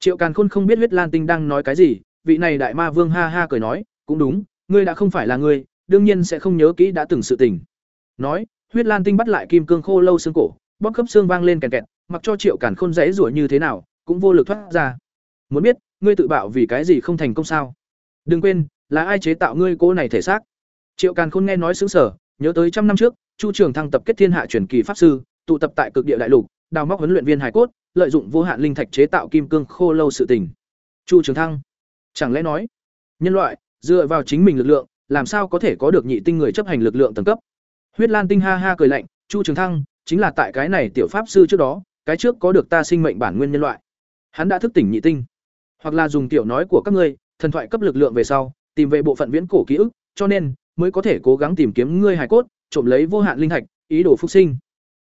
Triệu càn khôn không biết huyết lan tinh đang nói cái gì, vị này đại ma vương ha ha cười nói, cũng đúng, ngươi đã không phải là ngươi, đương nhiên sẽ không nhớ kỹ đã từng sự tình. Nói, huyết lan tinh bắt lại kim cương khô lâu xương cổ, bóp khớp xương vang lên kèn kẹt mặc cho triệu càn khôn rẽ rủa như thế nào cũng vô lực thoát ra muốn biết ngươi tự bạo vì cái gì không thành công sao đừng quên là ai chế tạo ngươi cố này thể xác triệu càn khôn nghe nói xứng sở nhớ tới trăm năm trước chu trường thăng tập kết thiên hạ truyền kỳ pháp sư tụ tập tại cực địa đại lục, đào móc huấn luyện viên hải cốt, lợi dụng vô hạn linh thạch chế tạo kim cương khô lâu sự tình. Chu Trường Thăng, chẳng lẽ nói, nhân loại dựa vào chính mình lực lượng, làm sao có thể có được nhị tinh người chấp hành lực lượng tầng cấp? Huyết Lan Tinh ha ha cười lạnh, Chu Trường Thăng, chính là tại cái này tiểu pháp sư trước đó, cái trước có được ta sinh mệnh bản nguyên nhân loại. Hắn đã thức tỉnh nhị tinh, hoặc là dùng tiểu nói của các ngươi, thần thoại cấp lực lượng về sau, tìm về bộ phận viễn cổ ký ức, cho nên mới có thể cố gắng tìm kiếm ngươi hài cốt, trộm lấy vô hạn linh thạch, ý đồ phục sinh.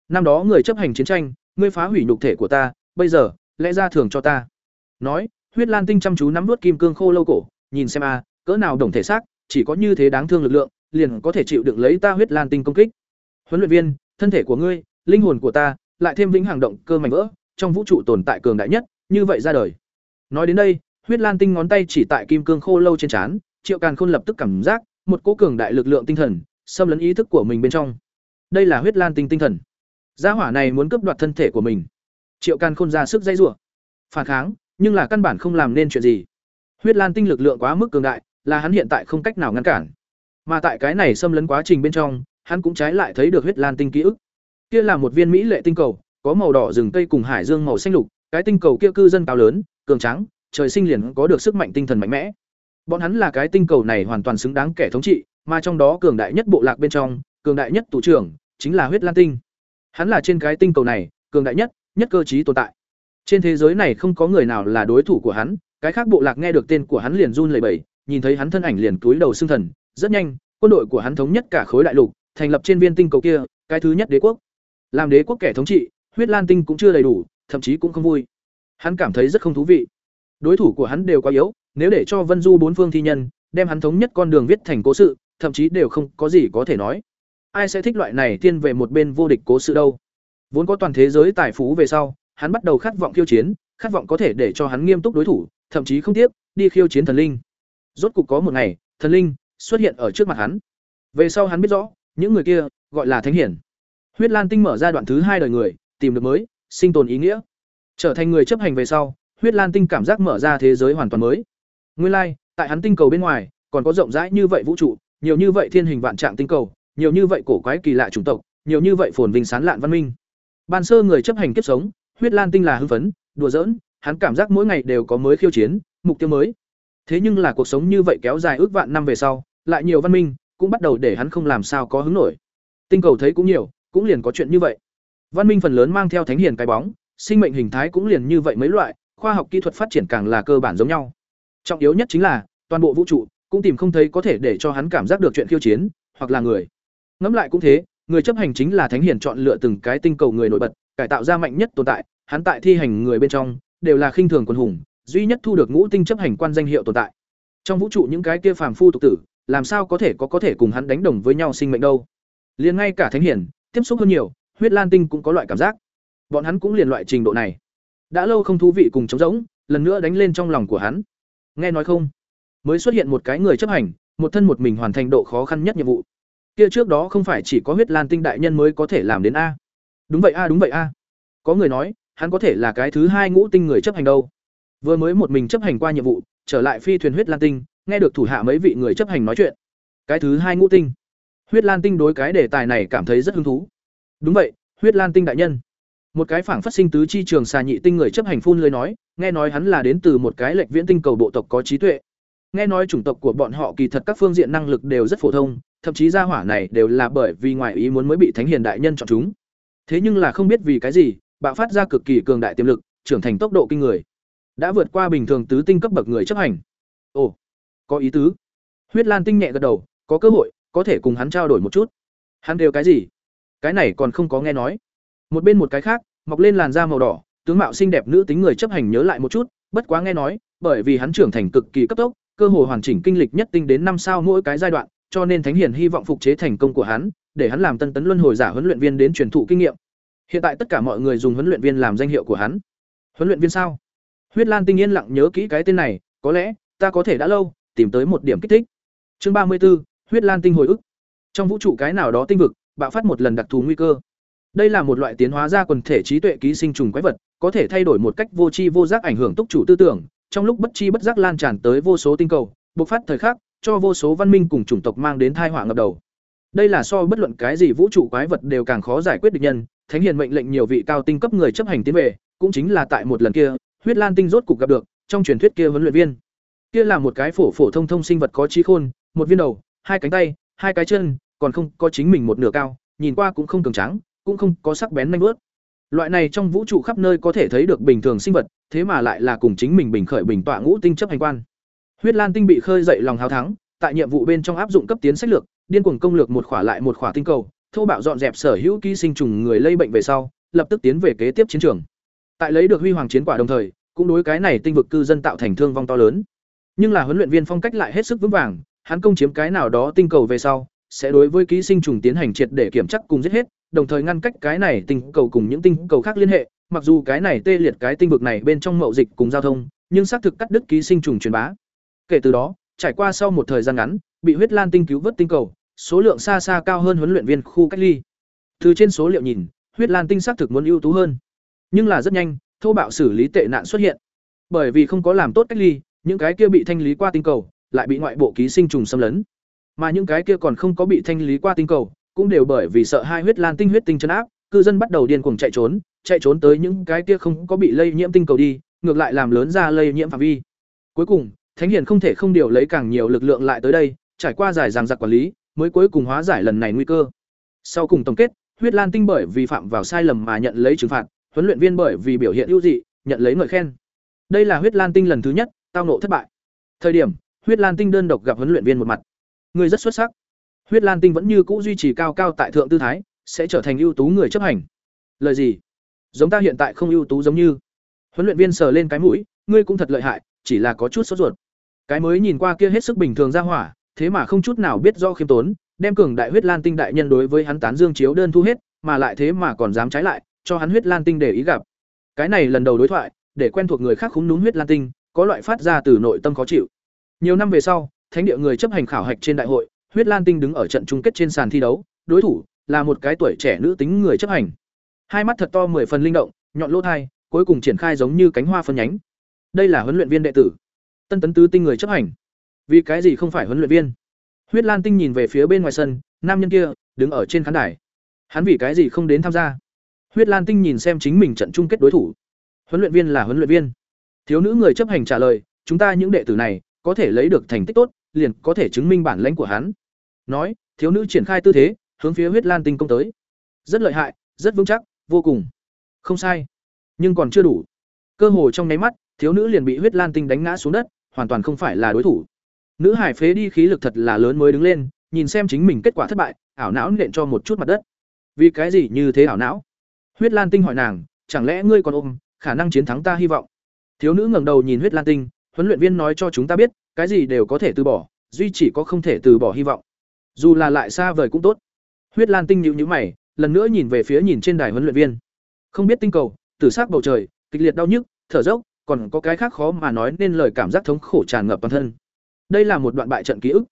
Năm đó người chấp hành chiến tranh, ngươi phá hủy nhục thể của ta, bây giờ, lẽ ra thường cho ta. Nói, Huyết Lan Tinh chăm chú nắm đuốt kim cương khô lâu cổ, nhìn xem a, cỡ nào đồng thể xác, chỉ có như thế đáng thương lực lượng, liền có thể chịu đựng lấy ta Huyết Lan Tinh công kích. Huấn luyện viên, thân thể của ngươi, linh hồn của ta, lại thêm vĩnh hằng động cơ mảnh vỡ, trong vũ trụ tồn tại cường đại nhất, như vậy ra đời. Nói đến đây, Huyết Lan Tinh ngón tay chỉ tại kim cương khô lâu trên trán, Triệu Càn Khôn lập tức cảm giác một cỗ cường đại lực lượng tinh thần xâm lấn ý thức của mình bên trong. Đây là Huyết Lan Tinh tinh thần. Gia hỏa này muốn cướp đoạt thân thể của mình. Triệu Càn Khôn ra sức dây rủa, phản kháng, nhưng là căn bản không làm nên chuyện gì. Huyết Lan Tinh lực lượng quá mức cường đại, là hắn hiện tại không cách nào ngăn cản. Mà tại cái này xâm lấn quá trình bên trong, hắn cũng trái lại thấy được Huyết Lan Tinh ký ức. Kia là một viên mỹ lệ tinh cầu, có màu đỏ rừng cây cùng hải dương màu xanh lục, cái tinh cầu kia cư dân cao lớn, cường tráng, trời sinh liền có được sức mạnh tinh thần mạnh mẽ. Bọn hắn là cái tinh cầu này hoàn toàn xứng đáng kẻ thống trị, mà trong đó cường đại nhất bộ lạc bên trong, cường đại nhất thủ trưởng chính là huyết lan tinh. Hắn là trên cái tinh cầu này, cường đại nhất, nhất cơ trí tồn tại. Trên thế giới này không có người nào là đối thủ của hắn, cái khác bộ lạc nghe được tên của hắn liền run lẩy bẩy, nhìn thấy hắn thân ảnh liền túi đầu xương thần, rất nhanh, quân đội của hắn thống nhất cả khối đại lục, thành lập trên viên tinh cầu kia, cái thứ nhất đế quốc. Làm đế quốc kẻ thống trị, huyết lan tinh cũng chưa đầy đủ, thậm chí cũng không vui. Hắn cảm thấy rất không thú vị. Đối thủ của hắn đều quá yếu, nếu để cho Vân Du bốn phương thi nhân, đem hắn thống nhất con đường viết thành cố sự, thậm chí đều không có gì có thể nói. Ai sẽ thích loại này tiên về một bên vô địch cố sự đâu? Vốn có toàn thế giới tài phú về sau, hắn bắt đầu khát vọng khiêu chiến, khát vọng có thể để cho hắn nghiêm túc đối thủ, thậm chí không tiếc đi khiêu chiến thần linh. Rốt cục có một ngày, thần linh xuất hiện ở trước mặt hắn. Về sau hắn biết rõ, những người kia gọi là thánh hiển. Huyết Lan Tinh mở ra đoạn thứ hai đời người, tìm được mới, sinh tồn ý nghĩa. Trở thành người chấp hành về sau, Huyết Lan Tinh cảm giác mở ra thế giới hoàn toàn mới. Nguyên lai、like, tại hắn tinh cầu bên ngoài, còn có rộng rãi như vậy vũ trụ, nhiều như vậy thiên hình vạn trạng tinh cầu, nhiều như vậy cổ quái kỳ lạ chủng tộc, nhiều như vậy phồn vinh sán lạn văn minh. Ban sơ người chấp hành kiếp sống, Huyết Lan Tinh là hưng phấn, đùa giỡn, hắn cảm giác mỗi ngày đều có mới khiêu chiến, mục tiêu mới. Thế nhưng là cuộc sống như vậy kéo dài ước vạn năm về sau, lại nhiều văn minh, cũng bắt đầu để hắn không làm sao có hứng nổi. Tinh cầu thấy cũng nhiều, cũng liền có chuyện như vậy. Văn minh phần lớn mang theo thánh hiền cái bóng, sinh mệnh hình thái cũng liền như vậy mấy loại, khoa học kỹ thuật phát triển càng là cơ bản giống nhau. Trọng yếu nhất chính là, toàn bộ vũ trụ cũng tìm không thấy có thể để cho hắn cảm giác được chuyện khiêu chiến, hoặc là người. Ngẫm lại cũng thế, người chấp hành chính là thánh hiền chọn lựa từng cái tinh cầu người nổi bật, cải tạo ra mạnh nhất tồn tại, hắn tại thi hành người bên trong đều là khinh thường quân hùng, duy nhất thu được ngũ tinh chấp hành quan danh hiệu tồn tại. Trong vũ trụ những cái kia phàm phu tục tử, làm sao có thể có có thể cùng hắn đánh đồng với nhau sinh mệnh đâu? Liền ngay cả thánh hiền, tiếp xúc hơn nhiều, huyết lan tinh cũng có loại cảm giác. Bọn hắn cũng liền loại trình độ này. Đã lâu không thú vị cùng trống rỗng, lần nữa đánh lên trong lòng của hắn. Nghe nói không? Mới xuất hiện một cái người chấp hành, một thân một mình hoàn thành độ khó khăn nhất nhiệm vụ. Kia trước đó không phải chỉ có huyết lan tinh đại nhân mới có thể làm đến a. Đúng vậy a, đúng vậy a. Có người nói, hắn có thể là cái thứ hai ngũ tinh người chấp hành đâu. Vừa mới một mình chấp hành qua nhiệm vụ, trở lại phi thuyền huyết lan tinh, nghe được thủ hạ mấy vị người chấp hành nói chuyện. Cái thứ hai ngũ tinh. Huyết Lan Tinh đối cái đề tài này cảm thấy rất hứng thú. Đúng vậy, Huyết Lan Tinh đại nhân. Một cái phảng phát sinh tứ chi trường xà nhị tinh người chấp hành phun lưới nói nghe nói hắn là đến từ một cái lệch viễn tinh cầu bộ tộc có trí tuệ. Nghe nói chủng tộc của bọn họ kỳ thật các phương diện năng lực đều rất phổ thông thậm chí gia hỏa này đều là bởi vì ngoại ý muốn mới bị thánh hiền đại nhân chọn chúng. Thế nhưng là không biết vì cái gì bạo phát ra cực kỳ cường đại tiềm lực trưởng thành tốc độ kinh người. Đã vượt qua bình thường tứ tinh cấp bậc người chấp hành. Ồ có ý tứ. Huyết lan tinh nhẹ gật đầu có cơ hội có thể cùng hắn trao đổi một chút. Hắn đều cái gì? Cái này còn không có nghe nói. Một bên một cái khác mọc lên làn da màu đỏ tướng mạo xinh đẹp nữ tính người chấp hành nhớ lại một chút bất quá nghe nói bởi vì hắn trưởng thành cực kỳ cấp tốc cơ hội hoàn chỉnh kinh lịch nhất tinh đến năm sao mỗi cái giai đoạn cho nên thánh hiền hy vọng phục chế thành công của hắn để hắn làm tân tấn luân hồi giả huấn luyện viên đến truyền thụ kinh nghiệm. Hiện tại tất cả mọi người dùng huấn luyện viên làm danh hiệu của hắn. Huấn luyện viên sao? Huyết lan tinh yên lặng nhớ kỹ cái tên này có lẽ ta có thể đã lâu tìm tới một điểm kích thích. Chương ba mươi 34, huyết lan tinh hồi ức trong vũ trụ cái nào đó tinh vực bạo phát một lần đặc thù nguy cơ đây là một loại tiến hóa ra quần thể trí tuệ ký sinh trùng quái vật, có thể thay đổi một cách vô tri vô giác ảnh hưởng túc chủ tư tưởng, trong lúc bất chi bất giác lan tràn tới vô số tinh cầu, bộc phát thời khắc, cho vô số văn minh cùng chủng tộc mang đến tai họa ngập đầu. Đây là so bất luận cái gì vũ trụ quái vật đều càng khó giải quyết được nhân, Thánh Hiền mệnh lệnh nhiều vị cao tinh cấp người chấp hành tiến về, cũng chính là tại một lần kia, Huyết Lan Tinh rốt cục gặp được, trong truyền thuyết kia huấn luyện viên. Kia là một cái phổ phổ thông thông sinh vật có trí khôn, một viên đầu, hai cánh tay, hai cái chân, còn không có chính mình một nửa cao, nhìn qua cũng không cường tráng, cũng không có sắc bén nhanh bước. Loại này trong vũ trụ khắp nơi có thể thấy được bình thường sinh vật, thế mà lại là cùng chính mình bình khởi bình tọa ngũ tinh chấp hành quan. Huyết Lan tinh bị khơi dậy lòng hào thắng, tại nhiệm vụ bên trong áp dụng cấp tiến sách lược, điên cuồng công lược một khỏa lại một khỏa tinh cầu, thô bạo dọn dẹp sở hữu ký sinh trùng người lây bệnh về sau, lập tức tiến về kế tiếp chiến trường. Tại lấy được huy hoàng chiến quả đồng thời, cũng đối cái này tinh vực cư dân tạo thành thương vong to lớn. Nhưng là huấn luyện viên phong cách lại hết sức vững vàng, hắn công chiếm cái nào đó tinh cầu về sau, sẽ đối với ký sinh trùng tiến hành triệt để kiểm chắc cùng giết hết, đồng thời ngăn cách cái này tinh cầu cùng những tinh cầu khác liên hệ, mặc dù cái này tê liệt cái tinh vực này bên trong mậu dịch cùng giao thông, nhưng xác thực cắt đứt ký sinh trùng truyền bá. Kể từ đó, trải qua sau một thời gian ngắn, bị huyết lan tinh cứu vớt tinh cầu, số lượng xa xa cao hơn huấn luyện viên khu cách ly. Từ trên số liệu nhìn, huyết lan tinh xác thực muốn ưu tú hơn, nhưng là rất nhanh, thô bạo xử lý tệ nạn xuất hiện. Bởi vì không có làm tốt cách ly, những cái kia bị thanh lý qua tinh cầu, lại bị ngoại bộ ký sinh trùng xâm lấn. Mà những cái kia còn không có bị thanh lý qua tinh cầu, cũng đều bởi vì sợ hai huyết lan tinh huyết tinh chấn áp, cư dân bắt đầu điên cuồng chạy trốn, chạy trốn tới những cái kia không có bị lây nhiễm tinh cầu đi, ngược lại làm lớn ra lây nhiễm phạm vi. Cuối cùng, Thánh Hiền không thể không điều lấy càng nhiều lực lượng lại tới đây, trải qua giải dàng giặc quản lý, mới cuối cùng hóa giải lần này nguy cơ. Sau cùng tổng kết, huyết lan tinh bởi vì phạm vào sai lầm mà nhận lấy trừng phạt, huấn luyện viên bởi vì biểu hiện ưu dị, nhận lấy ngợi khen. Đây là huyết lan tinh lần thứ nhất, tao nộ thất bại. Thời điểm, huyết lan tinh đơn độc gặp huấn luyện viên một mặt. Người rất xuất sắc. Huyết Lan Tinh vẫn như cũ duy trì cao cao tại thượng tư thái, sẽ trở thành ưu tú người chấp hành. Lời gì? Giống ta hiện tại không ưu tú giống như. Huấn luyện viên sờ lên cái mũi, ngươi cũng thật lợi hại, chỉ là có chút sốt ruột. Cái mới nhìn qua kia hết sức bình thường ra hỏa, thế mà không chút nào biết do khiêm tốn, đem cường đại huyết lan tinh đại nhân đối với hắn tán dương chiếu đơn thu hết, mà lại thế mà còn dám trái lại, cho hắn huyết lan tinh để ý gặp. Cái này lần đầu đối thoại, để quen thuộc người khác khúng núm huyết lan tinh, có loại phát ra từ nội tâm khó chịu. Nhiều năm về sau, thánh địa người chấp hành khảo hạch trên đại hội, huyết lan tinh đứng ở trận chung kết trên sàn thi đấu, đối thủ là một cái tuổi trẻ nữ tính người chấp hành. Hai mắt thật to mười phần linh động, nhọn lỗ thai, cuối cùng triển khai giống như cánh hoa phân nhánh. Đây là huấn luyện viên đệ tử. Tân tấn tứ tinh người chấp hành. Vì cái gì không phải huấn luyện viên? Huyết Lan Tinh nhìn về phía bên ngoài sân, nam nhân kia đứng ở trên khán đài. Hắn vì cái gì không đến tham gia? Huyết Lan Tinh nhìn xem chính mình trận chung kết đối thủ. Huấn luyện viên là huấn luyện viên. Thiếu nữ người chấp hành trả lời, chúng ta những đệ tử này có thể lấy được thành tích tốt, liền có thể chứng minh bản lãnh của hắn. Nói, thiếu nữ triển khai tư thế, hướng phía huyết lan tinh công tới. Rất lợi hại, rất vững chắc, vô cùng. Không sai, nhưng còn chưa đủ. Cơ hồ trong nháy mắt, thiếu nữ liền bị huyết lan tinh đánh ngã xuống đất, hoàn toàn không phải là đối thủ. Nữ hải phế đi khí lực thật là lớn mới đứng lên, nhìn xem chính mình kết quả thất bại, ảo não nện cho một chút mặt đất. Vì cái gì như thế ảo não? Huyết Lan Tinh hỏi nàng, chẳng lẽ ngươi còn ôm khả năng chiến thắng ta hy vọng? Thiếu nữ ngẩng đầu nhìn Huyết Lan Tinh, huấn luyện viên nói cho chúng ta biết, cái gì đều có thể từ bỏ, duy chỉ có không thể từ bỏ hy vọng. Dù là lại xa vời cũng tốt. Huyết lan tinh nhíu nhữ mày lần nữa nhìn về phía nhìn trên đài huấn luyện viên. Không biết tinh cầu tử sắc bầu trời kịch liệt đau nhức thở dốc còn có cái khác khó mà nói nên lời cảm giác thống khổ tràn ngập toàn thân. Đây là một đoạn bại trận ký ức.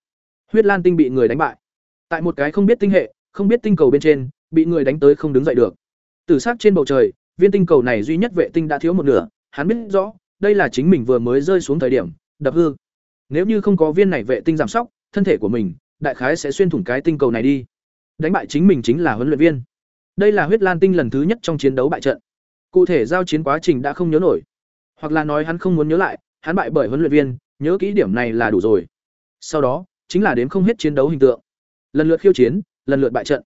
Huyết lan tinh bị người đánh bại. Tại một cái không biết tinh hệ không biết tinh cầu bên trên bị người đánh tới không đứng dậy được. Tử sắc trên bầu trời viên tinh cầu này duy nhất vệ tinh đã thiếu một nửa hắn biết rõ đây là chính mình vừa mới rơi xuống thời điểm, đập hư. Nếu như không có viên này vệ tinh giảm sóc, thân thể của mình, đại khái sẽ xuyên thủng cái tinh cầu này đi. Đánh bại chính mình chính là huấn luyện viên. Đây là huyết lan tinh lần thứ nhất trong chiến đấu bại trận. Cụ thể giao chiến quá trình đã không nhớ nổi. Hoặc là nói hắn không muốn nhớ lại, hắn bại bởi huấn luyện viên, nhớ kỹ điểm này là đủ rồi. Sau đó, chính là đến không hết chiến đấu hình tượng. Lần lượt khiêu chiến, lần lượt bại trận.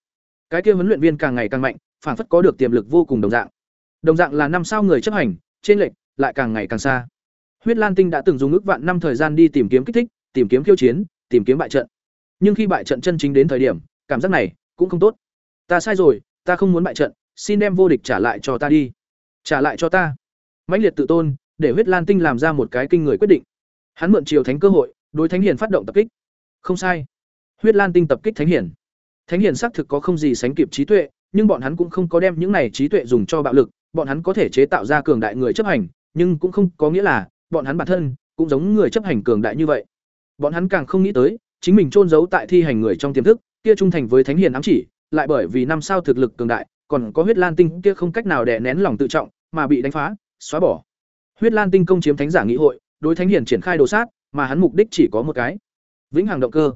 Cái kia huấn luyện viên càng ngày càng mạnh phản phất có được tiềm lực vô cùng đồng dạng. Đồng dạng là năm sao người chấp hành, trên lệch lại càng ngày càng xa. Huyết lan tinh đã từng dùng ước vạn năm thời gian đi tìm kiếm kích thích, tìm kiếm khiêu chiến, tìm kiếm bại trận. Nhưng khi bại trận chân chính đến thời điểm, cảm giác này cũng không tốt. Ta sai rồi, ta không muốn bại trận, xin đem vô địch trả lại cho ta đi. Trả lại cho ta. Mãnh liệt tự tôn, để huyết lan tinh làm ra một cái kinh người quyết định. Hắn mượn triều thánh cơ hội, đối thánh hiền phát động tập kích. Không sai. Huyết lan tinh tập kích thánh hiền. Thánh hiền xác thực có không gì sánh kịp trí tuệ, nhưng bọn hắn cũng không có đem những này trí tuệ dùng cho bạo lực, bọn hắn có thể chế tạo ra cường đại người chấp hành nhưng cũng không có nghĩa là bọn hắn bản thân cũng giống người chấp hành cường đại như vậy bọn hắn càng không nghĩ tới chính mình trôn giấu tại thi hành người trong tiềm thức, kia trung thành với thánh hiền ám chỉ, lại bởi vì năm sao thực lực cường đại, còn có huyết lan tinh kia không cách nào đè nén lòng tự trọng, mà bị đánh phá, xóa bỏ. Huyết lan tinh công chiếm thánh giả nghị hội, đối thánh hiền triển khai đồ sát, mà hắn mục đích chỉ có một cái, vĩnh hằng động cơ.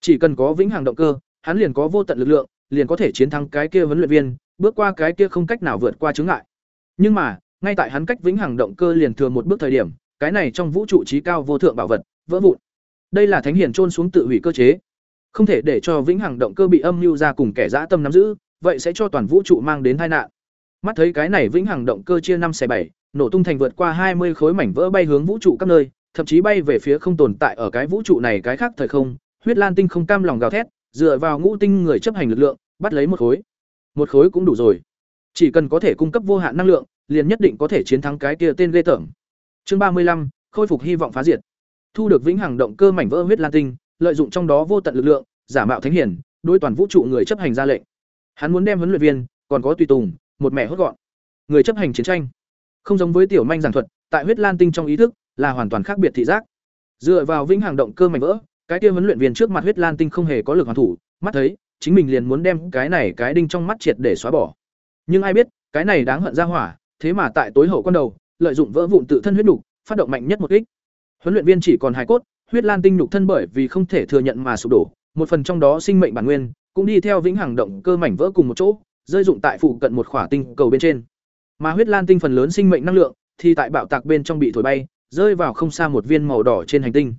Chỉ cần có vĩnh hằng động cơ, hắn liền có vô tận lực lượng, liền có thể chiến thắng cái kia huấn luyện viên, bước qua cái kia không cách nào vượt qua chướng ngại. Nhưng mà, ngay tại hắn cách vĩnh hằng động cơ liền thừa một bước thời điểm, cái này trong vũ trụ trí cao vô thượng bảo vật vỡ vụn. Đây là thánh hiển trôn xuống tự hủy cơ chế, không thể để cho vĩnh hằng động cơ bị âm mưu ra cùng kẻ dã tâm nắm giữ, vậy sẽ cho toàn vũ trụ mang đến tai nạn. Mắt thấy cái này vĩnh hằng động cơ chia năm xẻ bảy, nổ tung thành vượt qua hai mươi khối mảnh vỡ bay hướng vũ trụ các nơi, thậm chí bay về phía không tồn tại ở cái vũ trụ này cái khác thời không, huyết lan tinh không cam lòng gào thét, dựa vào ngũ tinh người chấp hành lực lượng, bắt lấy một khối. Một khối cũng đủ rồi. Chỉ cần có thể cung cấp vô hạn năng lượng, liền nhất định có thể chiến thắng cái kia tên ghê tởm. Chương ba mươi lăm khôi phục hy vọng phá diệt. Thu được vĩnh hằng động cơ mảnh vỡ huyết lan tinh, lợi dụng trong đó vô tận lực lượng, giả mạo thánh hiển, đối toàn vũ trụ người chấp hành ra lệnh. Hắn muốn đem huấn luyện viên, còn có tùy tùng, một mẹ hốt gọn. Người chấp hành chiến tranh. Không giống với tiểu manh giảng thuật, tại huyết lan tinh trong ý thức là hoàn toàn khác biệt thị giác. Dựa vào vĩnh hằng động cơ mảnh vỡ, cái kia huấn luyện viên trước mặt huyết lan tinh không hề có lực hoàn thủ, mắt thấy, chính mình liền muốn đem cái này cái đinh trong mắt triệt để xóa bỏ. Nhưng ai biết, cái này đáng hận ra hỏa, thế mà tại tối hậu con đầu, lợi dụng vỡ vụn tự thân huyết đủ, phát động mạnh nhất một kích. Huấn luyện viên chỉ còn hài cốt, huyết lan tinh nhục thân bởi vì không thể thừa nhận mà sụp đổ, một phần trong đó sinh mệnh bản nguyên cũng đi theo vĩnh hằng động cơ mảnh vỡ cùng một chỗ, rơi dụng tại phụ cận một khỏa tinh cầu bên trên. Mà huyết lan tinh phần lớn sinh mệnh năng lượng thì tại bạo tạc bên trong bị thổi bay, rơi vào không xa một viên màu đỏ trên hành tinh.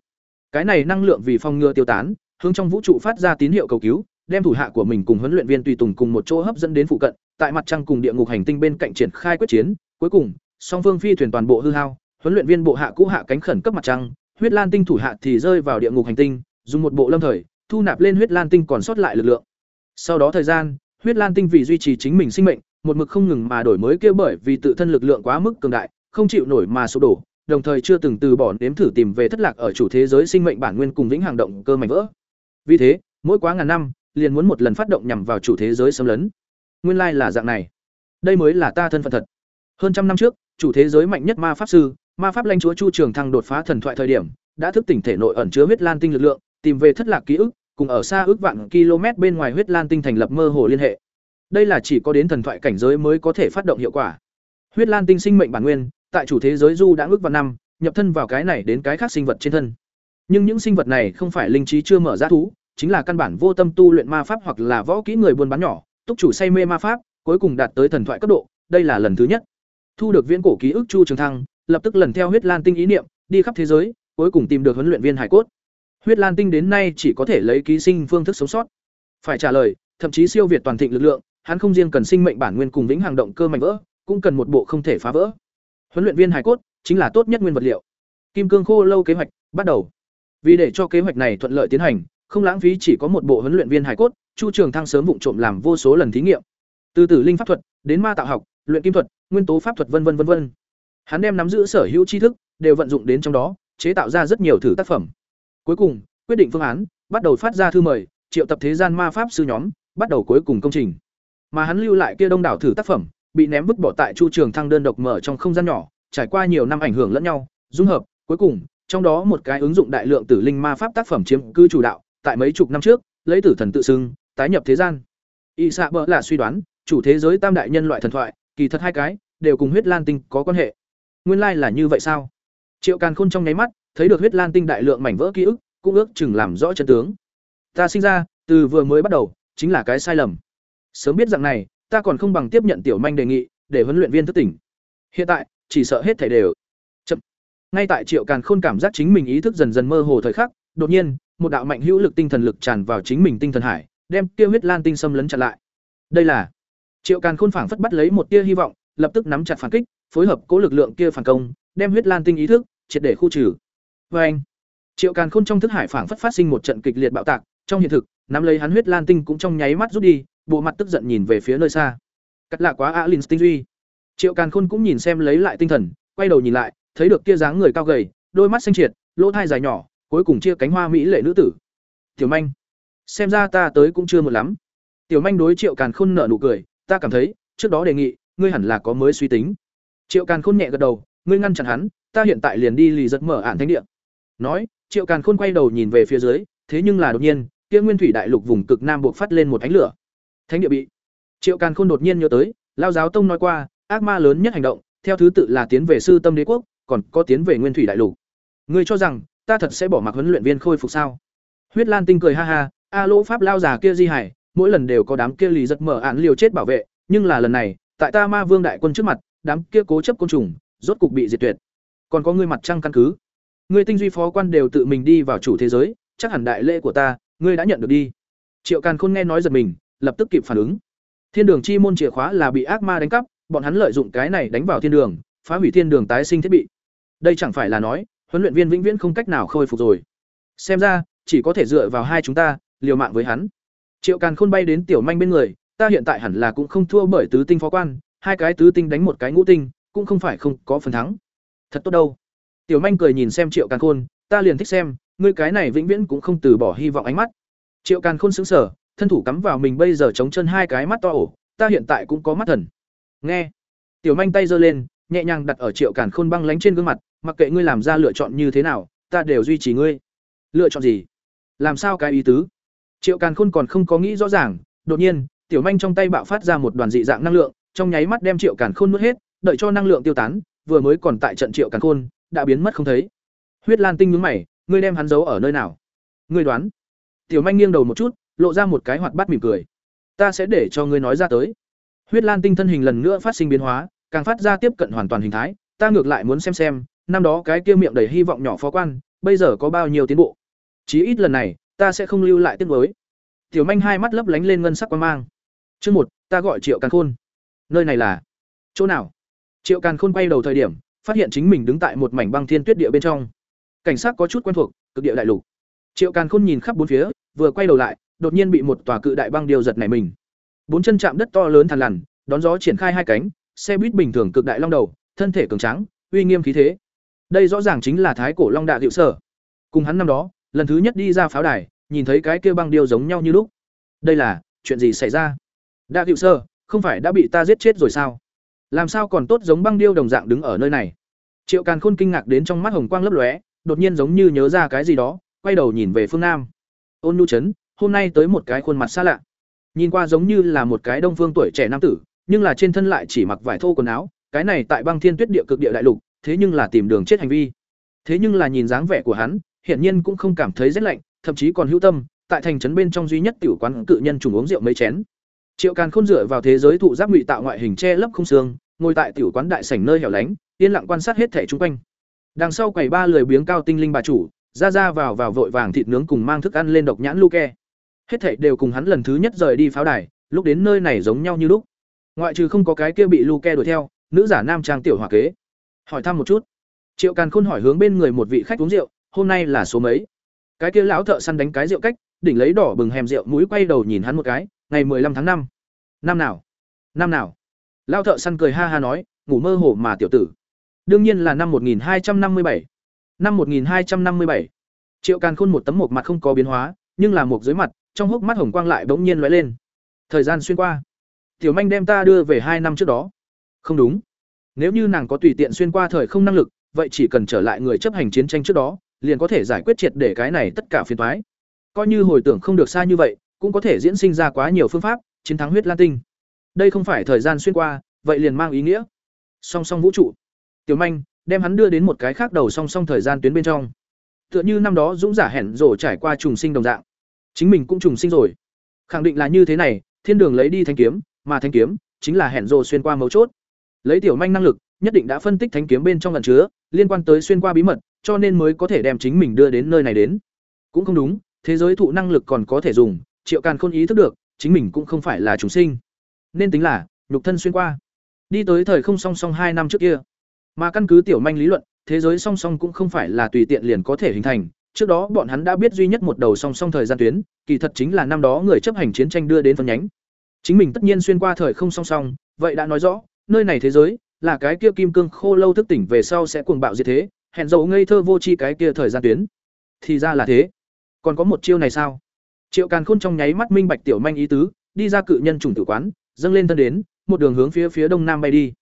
Cái này năng lượng vì phong ngừa tiêu tán, hướng trong vũ trụ phát ra tín hiệu cầu cứu, đem thủ hạ của mình cùng huấn luyện viên tùy tùng cùng một chỗ hấp dẫn đến phụ cận, tại mặt trăng cùng địa ngục hành tinh bên cạnh triển khai quyết chiến, cuối cùng, song phương phi thuyền toàn bộ hư hao, huấn luyện viên bộ hạ cũ hạ cánh khẩn cấp mặt trăng, huyết lan tinh thủ hạ thì rơi vào địa ngục hành tinh, dùng một bộ lâm thời, thu nạp lên huyết lan tinh còn sót lại lực lượng. Sau đó thời gian, huyết lan tinh vì duy trì chính mình sinh mệnh, một mực không ngừng mà đổi mới kia bởi vì tự thân lực lượng quá mức cường đại, không chịu nổi mà sụp đổ, đồng thời chưa từng từ bỏ nếm thử tìm về thất lạc ở chủ thế giới sinh mệnh bản nguyên cùng vĩnh hằng động cơ mảnh vỡ. Vì thế, mỗi quá ngàn năm, liền muốn một lần phát động nhằm vào chủ thế giới xâm lấn. Nguyên lai là dạng này. Đây mới là ta thân phận thật. Hơn trăm năm trước, chủ thế giới mạnh nhất ma pháp sư, ma pháp lãnh chúa Chu Trường Thăng đột phá thần thoại thời điểm, đã thức tỉnh thể nội ẩn chứa huyết lan tinh lực lượng, tìm về thất lạc ký ức, cùng ở xa ước vạn km bên ngoài huyết lan tinh thành lập mơ hồ liên hệ. Đây là chỉ có đến thần thoại cảnh giới mới có thể phát động hiệu quả. Huyết lan tinh sinh mệnh bản nguyên, tại chủ thế giới du đã ước vào năm, nhập thân vào cái này đến cái khác sinh vật trên thân. Nhưng những sinh vật này không phải linh trí chưa mở ra thú, chính là căn bản vô tâm tu luyện ma pháp hoặc là võ kỹ người buôn bán nhỏ, túc chủ say mê ma pháp, cuối cùng đạt tới thần thoại cấp độ, đây là lần thứ nhất. Thu được viễn cổ ký ức Chu Trường Thăng, lập tức lần theo huyết lan tinh ý niệm, đi khắp thế giới, cuối cùng tìm được huấn luyện viên hải cốt. Huyết lan tinh đến nay chỉ có thể lấy ký sinh phương thức sống sót. Phải trả lời, thậm chí siêu việt toàn thịnh lực lượng, hắn không riêng cần sinh mệnh bản nguyên cùng vĩnh hàng động cơ mạnh vỡ, cũng cần một bộ không thể phá vỡ. Huấn luyện viên hải cốt chính là tốt nhất nguyên vật liệu. Kim cương khô lâu kế hoạch bắt đầu. Vì để cho kế hoạch này thuận lợi tiến hành, không lãng phí chỉ có một bộ huấn luyện viên hải cốt, Chu Trường Thăng sớm vụng trộm làm vô số lần thí nghiệm. Từ tử linh pháp thuật đến ma tạo học, luyện kim thuật, nguyên tố pháp thuật vân vân vân vân. Hắn đem nắm giữ sở hữu tri thức đều vận dụng đến trong đó, chế tạo ra rất nhiều thử tác phẩm. Cuối cùng, quyết định phương án, bắt đầu phát ra thư mời, triệu tập thế gian ma pháp sư nhóm, bắt đầu cuối cùng công trình. Mà hắn lưu lại kia đông đảo thử tác phẩm, bị ném vứt bỏ tại Chu Trường Thăng đơn độc mở trong không gian nhỏ, trải qua nhiều năm ảnh hưởng lẫn nhau, dung hợp, cuối cùng, trong đó một cái ứng dụng đại lượng tử linh ma pháp tác phẩm chiếm cư chủ đạo, tại mấy chục năm trước, lấy tử thần tự xưng, tái nhập thế gian. Y Sạ Bỡ là suy đoán, chủ thế giới tam đại nhân loại thần thoại, kỳ thật hai cái đều cùng huyết lan tinh có quan hệ. Nguyên lai là như vậy sao? Triệu Càn Khôn trong nháy mắt, thấy được huyết lan tinh đại lượng mảnh vỡ ký ức, cũng ước chừng làm rõ chân tướng. Ta sinh ra, từ vừa mới bắt đầu, chính là cái sai lầm. Sớm biết rằng này, ta còn không bằng tiếp nhận tiểu manh đề nghị, để huấn luyện viên thức tỉnh. Hiện tại, chỉ sợ hết thảy đều. Chậm. Ngay tại Triệu Càn Khôn cảm giác chính mình ý thức dần dần mơ hồ thời khắc, đột nhiên, một đạo mạnh hữu lực tinh thần lực tràn vào chính mình tinh thần hải, đem kia huyết lan tinh xâm lấn chặn lại. Đây là Triệu Càn Khôn phảng phất bắt lấy một tia hy vọng, lập tức nắm chặt phản kích, phối hợp cố lực lượng kia phản công, đem huyết lan tinh ý thức triệt để khu trừ. Oeng! anh, Triệu Càn Khôn trong thức hải phảng phất phát sinh một trận kịch liệt bạo tạc, trong hiện thực, nắm lấy hắn huyết lan tinh cũng trong nháy mắt rút đi, bộ mặt tức giận nhìn về phía nơi xa. Cắt lạ quá Alin tinh duy. Triệu Càn Khôn cũng nhìn xem lấy lại tinh thần, quay đầu nhìn lại, thấy được kia dáng người cao gầy, đôi mắt xanh triệt, lỗ thai dài nhỏ, cuối cùng chia cánh hoa mỹ lệ nữ tử. Tiểu Manh, xem ra ta tới cũng chưa một lắm. Tiểu Manh đối Triệu Càn Khôn nở nụ cười, ta cảm thấy, trước đó đề nghị, ngươi hẳn là có mới suy tính. Triệu Càn Khôn nhẹ gật đầu, ngươi ngăn chặn hắn, ta hiện tại liền đi lì giật mở ạn thánh địa. Nói, Triệu Càn Khôn quay đầu nhìn về phía dưới, thế nhưng là đột nhiên, kia nguyên thủy đại lục vùng cực nam buộc phát lên một ánh lửa. Thánh địa bị. Triệu Càn Khôn đột nhiên nhớ tới, Lao giáo tông nói qua, ác ma lớn nhất hành động, theo thứ tự là tiến về sư tâm đế quốc, còn có tiến về nguyên thủy đại lục. Ngươi cho rằng, ta thật sẽ bỏ mặc huấn luyện viên khôi phục sao? Huyết Lan Tinh cười ha ha, a lỗ pháp lao già kia di hải, mỗi lần đều có đám kia lì giật mở án liều chết bảo vệ, nhưng là lần này, tại ta Ma Vương đại quân trước mặt, đám kia cố chấp côn trùng, rốt cục bị diệt tuyệt. Còn có ngươi mặt trăng căn cứ. Ngươi tinh duy phó quan đều tự mình đi vào chủ thế giới, chắc hẳn đại lễ của ta, ngươi đã nhận được đi. Triệu Càn Khôn nghe nói giật mình, lập tức kịp phản ứng. Thiên đường chi môn chìa khóa là bị ác ma đánh cắp, bọn hắn lợi dụng cái này đánh vào thiên đường, phá hủy thiên đường tái sinh thiết bị. Đây chẳng phải là nói, huấn luyện viên vĩnh viễn không cách nào khôi phục rồi. Xem ra, chỉ có thể dựa vào hai chúng ta, liều mạng với hắn. Triệu Càn Khôn bay đến tiểu manh bên người, ta hiện tại hẳn là cũng không thua bởi tứ tinh phó quan, hai cái tứ tinh đánh một cái ngũ tinh, cũng không phải không có phần thắng. Thật tốt đâu. Tiểu manh cười nhìn xem Triệu Càn Khôn, ta liền thích xem, ngươi cái này vĩnh viễn cũng không từ bỏ hy vọng ánh mắt. Triệu Càn Khôn sững sờ, thân thủ cắm vào mình bây giờ chống chân hai cái mắt to ổ, ta hiện tại cũng có mắt thần. Nghe. Tiểu manh tay giơ lên, nhẹ nhàng đặt ở Triệu Càn Khôn băng lánh trên gương mặt, mặc kệ ngươi làm ra lựa chọn như thế nào, ta đều duy trì ngươi. Lựa chọn gì? Làm sao cái ý tứ? Triệu Càn Khôn còn không có nghĩ rõ ràng, đột nhiên, tiểu manh trong tay bạo phát ra một đoàn dị dạng năng lượng, trong nháy mắt đem Triệu Càn Khôn nuốt hết, đợi cho năng lượng tiêu tán, vừa mới còn tại trận Triệu Càn Khôn, đã biến mất không thấy. Huyết Lan Tinh nhúng mày, ngươi đem hắn giấu ở nơi nào? Ngươi đoán? Tiểu manh nghiêng đầu một chút, lộ ra một cái hoạt bát mỉm cười. Ta sẽ để cho ngươi nói ra tới. Huyết Lan Tinh thân hình lần nữa phát sinh biến hóa, càng phát ra tiếp cận hoàn toàn hình thái, ta ngược lại muốn xem xem, năm đó cái kia miệng đầy hy vọng nhỏ phó quan, bây giờ có bao nhiêu tiến bộ. Chí ít lần này, ta sẽ không lưu lại tiếng với. Tiểu Manh hai mắt lấp lánh lên ngân sắc quang mang. Chương một, ta gọi Triệu Càn Khôn. Nơi này là chỗ nào? Triệu Càn Khôn quay đầu thời điểm, phát hiện chính mình đứng tại một mảnh băng thiên tuyết địa bên trong. Cảnh sát có chút quen thuộc, cực địa đại lục. Triệu Càn Khôn nhìn khắp bốn phía, vừa quay đầu lại, đột nhiên bị một tòa cự đại băng điều giật nảy mình. Bốn chân chạm đất to lớn thằn lằn, đón gió triển khai hai cánh, xe buýt bình thường cực đại long đầu, thân thể cường tráng, uy nghiêm khí thế. Đây rõ ràng chính là thái cổ long đạ hiệu sở. Cùng hắn năm đó, lần thứ nhất đi ra pháo đài, nhìn thấy cái kia băng điêu giống nhau như lúc. Đây là chuyện gì xảy ra? Đạ hiệu sơ, không phải đã bị ta giết chết rồi sao? Làm sao còn tốt giống băng điêu đồng dạng đứng ở nơi này? Triệu Càn Khôn kinh ngạc đến trong mắt hồng quang lấp lóe, đột nhiên giống như nhớ ra cái gì đó, quay đầu nhìn về phương nam. Ôn Nhu Trấn, hôm nay tới một cái khuôn mặt xa lạ. Nhìn qua giống như là một cái đông phương tuổi trẻ nam tử, nhưng là trên thân lại chỉ mặc vải thô quần áo, cái này tại băng thiên tuyết địa cực địa đại lục, thế nhưng là tìm đường chết hành vi. Thế nhưng là nhìn dáng vẻ của hắn, hiển nhiên cũng không cảm thấy rét lạnh, thậm chí còn hữu tâm, tại thành trấn bên trong duy nhất tiểu quán cự nhân trùng uống rượu mấy chén. Triệu Càn Khôn dựa vào thế giới thụ giáp ngụy tạo ngoại hình che lấp không xương, ngồi tại tiểu quán đại sảnh nơi hẻo lánh, yên lặng quan sát hết thảy xung quanh. Đằng sau quầy ba lười biếng cao tinh linh bà chủ, ra ra vào vào vội vàng thịt nướng cùng mang thức ăn lên độc nhãn luke. Hết thảy đều cùng hắn lần thứ nhất rời đi pháo đài, lúc đến nơi này giống nhau như lúc. Ngoại trừ không có cái kia bị luke đuổi theo, nữ giả nam trang tiểu hòa kế. Hỏi thăm một chút. Triệu Càn Khôn hỏi hướng bên người một vị khách uống rượu, hôm nay là số mấy? Cái kia lão thợ săn đánh cái rượu cách, đỉnh lấy đỏ bừng hèm rượu mũi quay đầu nhìn hắn một cái, ngày 15 tháng năm. Năm nào? Năm nào? Lão thợ săn cười ha ha nói, ngủ mơ hồ mà tiểu tử. Đương nhiên là năm 1257. Năm 1257. Triệu Càn Khôn một tấm một mặt không có biến hóa, nhưng là một dưới mặt, trong hốc mắt hồng quang lại bỗng nhiên lóe lên. Thời gian xuyên qua, Tiểu Manh đem ta đưa về hai năm trước đó. Không đúng. Nếu như nàng có tùy tiện xuyên qua thời không năng lực, vậy chỉ cần trở lại người chấp hành chiến tranh trước đó, liền có thể giải quyết triệt để cái này tất cả phiền toái. Coi như hồi tưởng không được xa như vậy, cũng có thể diễn sinh ra quá nhiều phương pháp, chiến thắng huyết lan tinh. Đây không phải thời gian xuyên qua, vậy liền mang ý nghĩa song song vũ trụ. Tiểu Manh đem hắn đưa đến một cái khác đầu song song thời gian tuyến bên trong. Tựa như năm đó Dũng giả hẹn rổ trải qua trùng sinh đồng dạng. Chính mình cũng trùng sinh rồi. Khẳng định là như thế này, thiên đường lấy đi thanh kiếm, mà thanh kiếm chính là hẹn rổ xuyên qua mấu chốt. Lấy tiểu manh năng lực, nhất định đã phân tích thánh kiếm bên trong lần chứa, liên quan tới xuyên qua bí mật, cho nên mới có thể đem chính mình đưa đến nơi này đến. Cũng không đúng, thế giới thụ năng lực còn có thể dùng, Triệu Càn Khôn ý thức được, chính mình cũng không phải là chúng sinh, nên tính là nhục thân xuyên qua. Đi tới thời không song song hai năm trước kia, mà căn cứ tiểu manh lý luận, thế giới song song cũng không phải là tùy tiện liền có thể hình thành, trước đó bọn hắn đã biết duy nhất một đầu song song thời gian tuyến, kỳ thật chính là năm đó người chấp hành chiến tranh đưa đến phân nhánh. Chính mình tất nhiên xuyên qua thời không song song, vậy đã nói rõ, nơi này thế giới là cái kia kim cương khô lâu thức tỉnh về sau sẽ cuồng bạo diệt thế, hẹn dầu ngây thơ vô tri cái kia thời gian tuyến. Thì ra là thế. Còn có một chiêu này sao? Triệu Càn Khôn trong nháy mắt minh bạch tiểu manh ý tứ, đi ra cự nhân trùng tử quán, dâng lên thân đến, một đường hướng phía phía đông nam bay đi.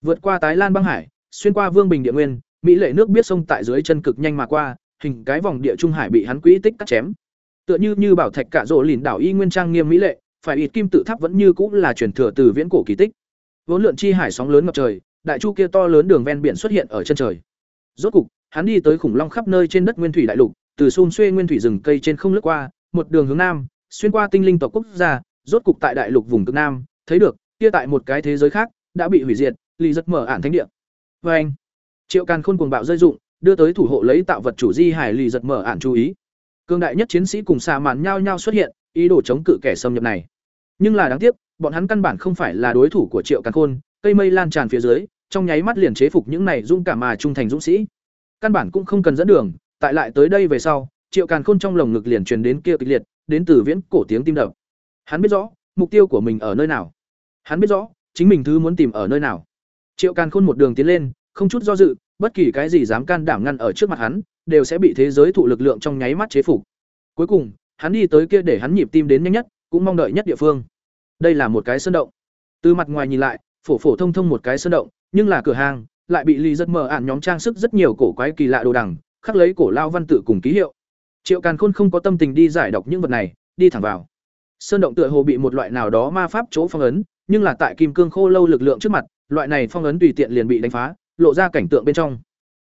Vượt qua Tái Lan băng hải, xuyên qua Vương Bình địa nguyên, mỹ lệ nước biết sông tại dưới chân cực nhanh mà qua, hình cái vòng địa trung hải bị hắn quỹ tích cắt chém. Tựa như như bảo thạch cả rộ lìn đảo y nguyên trang nghiêm mỹ lệ, phải ít kim tự tháp vẫn như cũng là truyền thừa từ viễn cổ kỳ tích. Vốn lượn chi hải sóng lớn ngập trời, đại chu kia to lớn đường ven biển xuất hiện ở chân trời. Rốt cục, hắn đi tới khủng long khắp nơi trên đất nguyên thủy đại lục, từ xun xuê nguyên thủy rừng cây trên không lướt qua, một đường hướng nam, xuyên qua tinh linh tộc quốc gia, rốt cục tại đại lục vùng cực nam, thấy được kia tại một cái thế giới khác đã bị hủy diệt lì giật mở ản thánh địa. Vê anh triệu càn khôn cuồng bạo rơi dụng đưa tới thủ hộ lấy tạo vật chủ di hải lì giật mở ản chú ý. Cương đại nhất chiến sĩ cùng xà màn nhao nhao xuất hiện ý đồ chống cự kẻ xâm nhập này. Nhưng là đáng tiếc bọn hắn căn bản không phải là đối thủ của triệu càn khôn, cây mây lan tràn phía dưới, trong nháy mắt liền chế phục những này dung cảm mà trung thành dũng sĩ. Căn bản cũng không cần dẫn đường, tại lại tới đây về sau, triệu càn khôn trong lồng ngực liền truyền đến kia kịch liệt, đến từ viễn cổ tiếng tim đập. Hắn biết rõ, mục tiêu của mình ở nơi nào. Hắn biết rõ, chính mình thứ muốn tìm ở nơi nào. Triệu càn khôn một đường tiến lên, không chút do dự, bất kỳ cái gì dám can đảm ngăn ở trước mặt hắn, đều sẽ bị thế giới thụ lực lượng trong nháy mắt chế phục. Cuối cùng, hắn đi tới kia để hắn nhịp tim đến nhanh nhất, cũng mong đợi nhất địa phương đây là một cái sơn động. Từ mặt ngoài nhìn lại, phổ phổ thông thông một cái sơn động, nhưng là cửa hàng, lại bị ly rất mờ ạn nhóm trang sức rất nhiều cổ quái kỳ lạ đồ đằng, khắc lấy cổ lao văn tự cùng ký hiệu. Triệu càn khôn không có tâm tình đi giải đọc những vật này, đi thẳng vào. Sơn động tựa hồ bị một loại nào đó ma pháp chỗ phong ấn, nhưng là tại kim cương khô lâu lực lượng trước mặt, loại này phong ấn tùy tiện liền bị đánh phá, lộ ra cảnh tượng bên trong.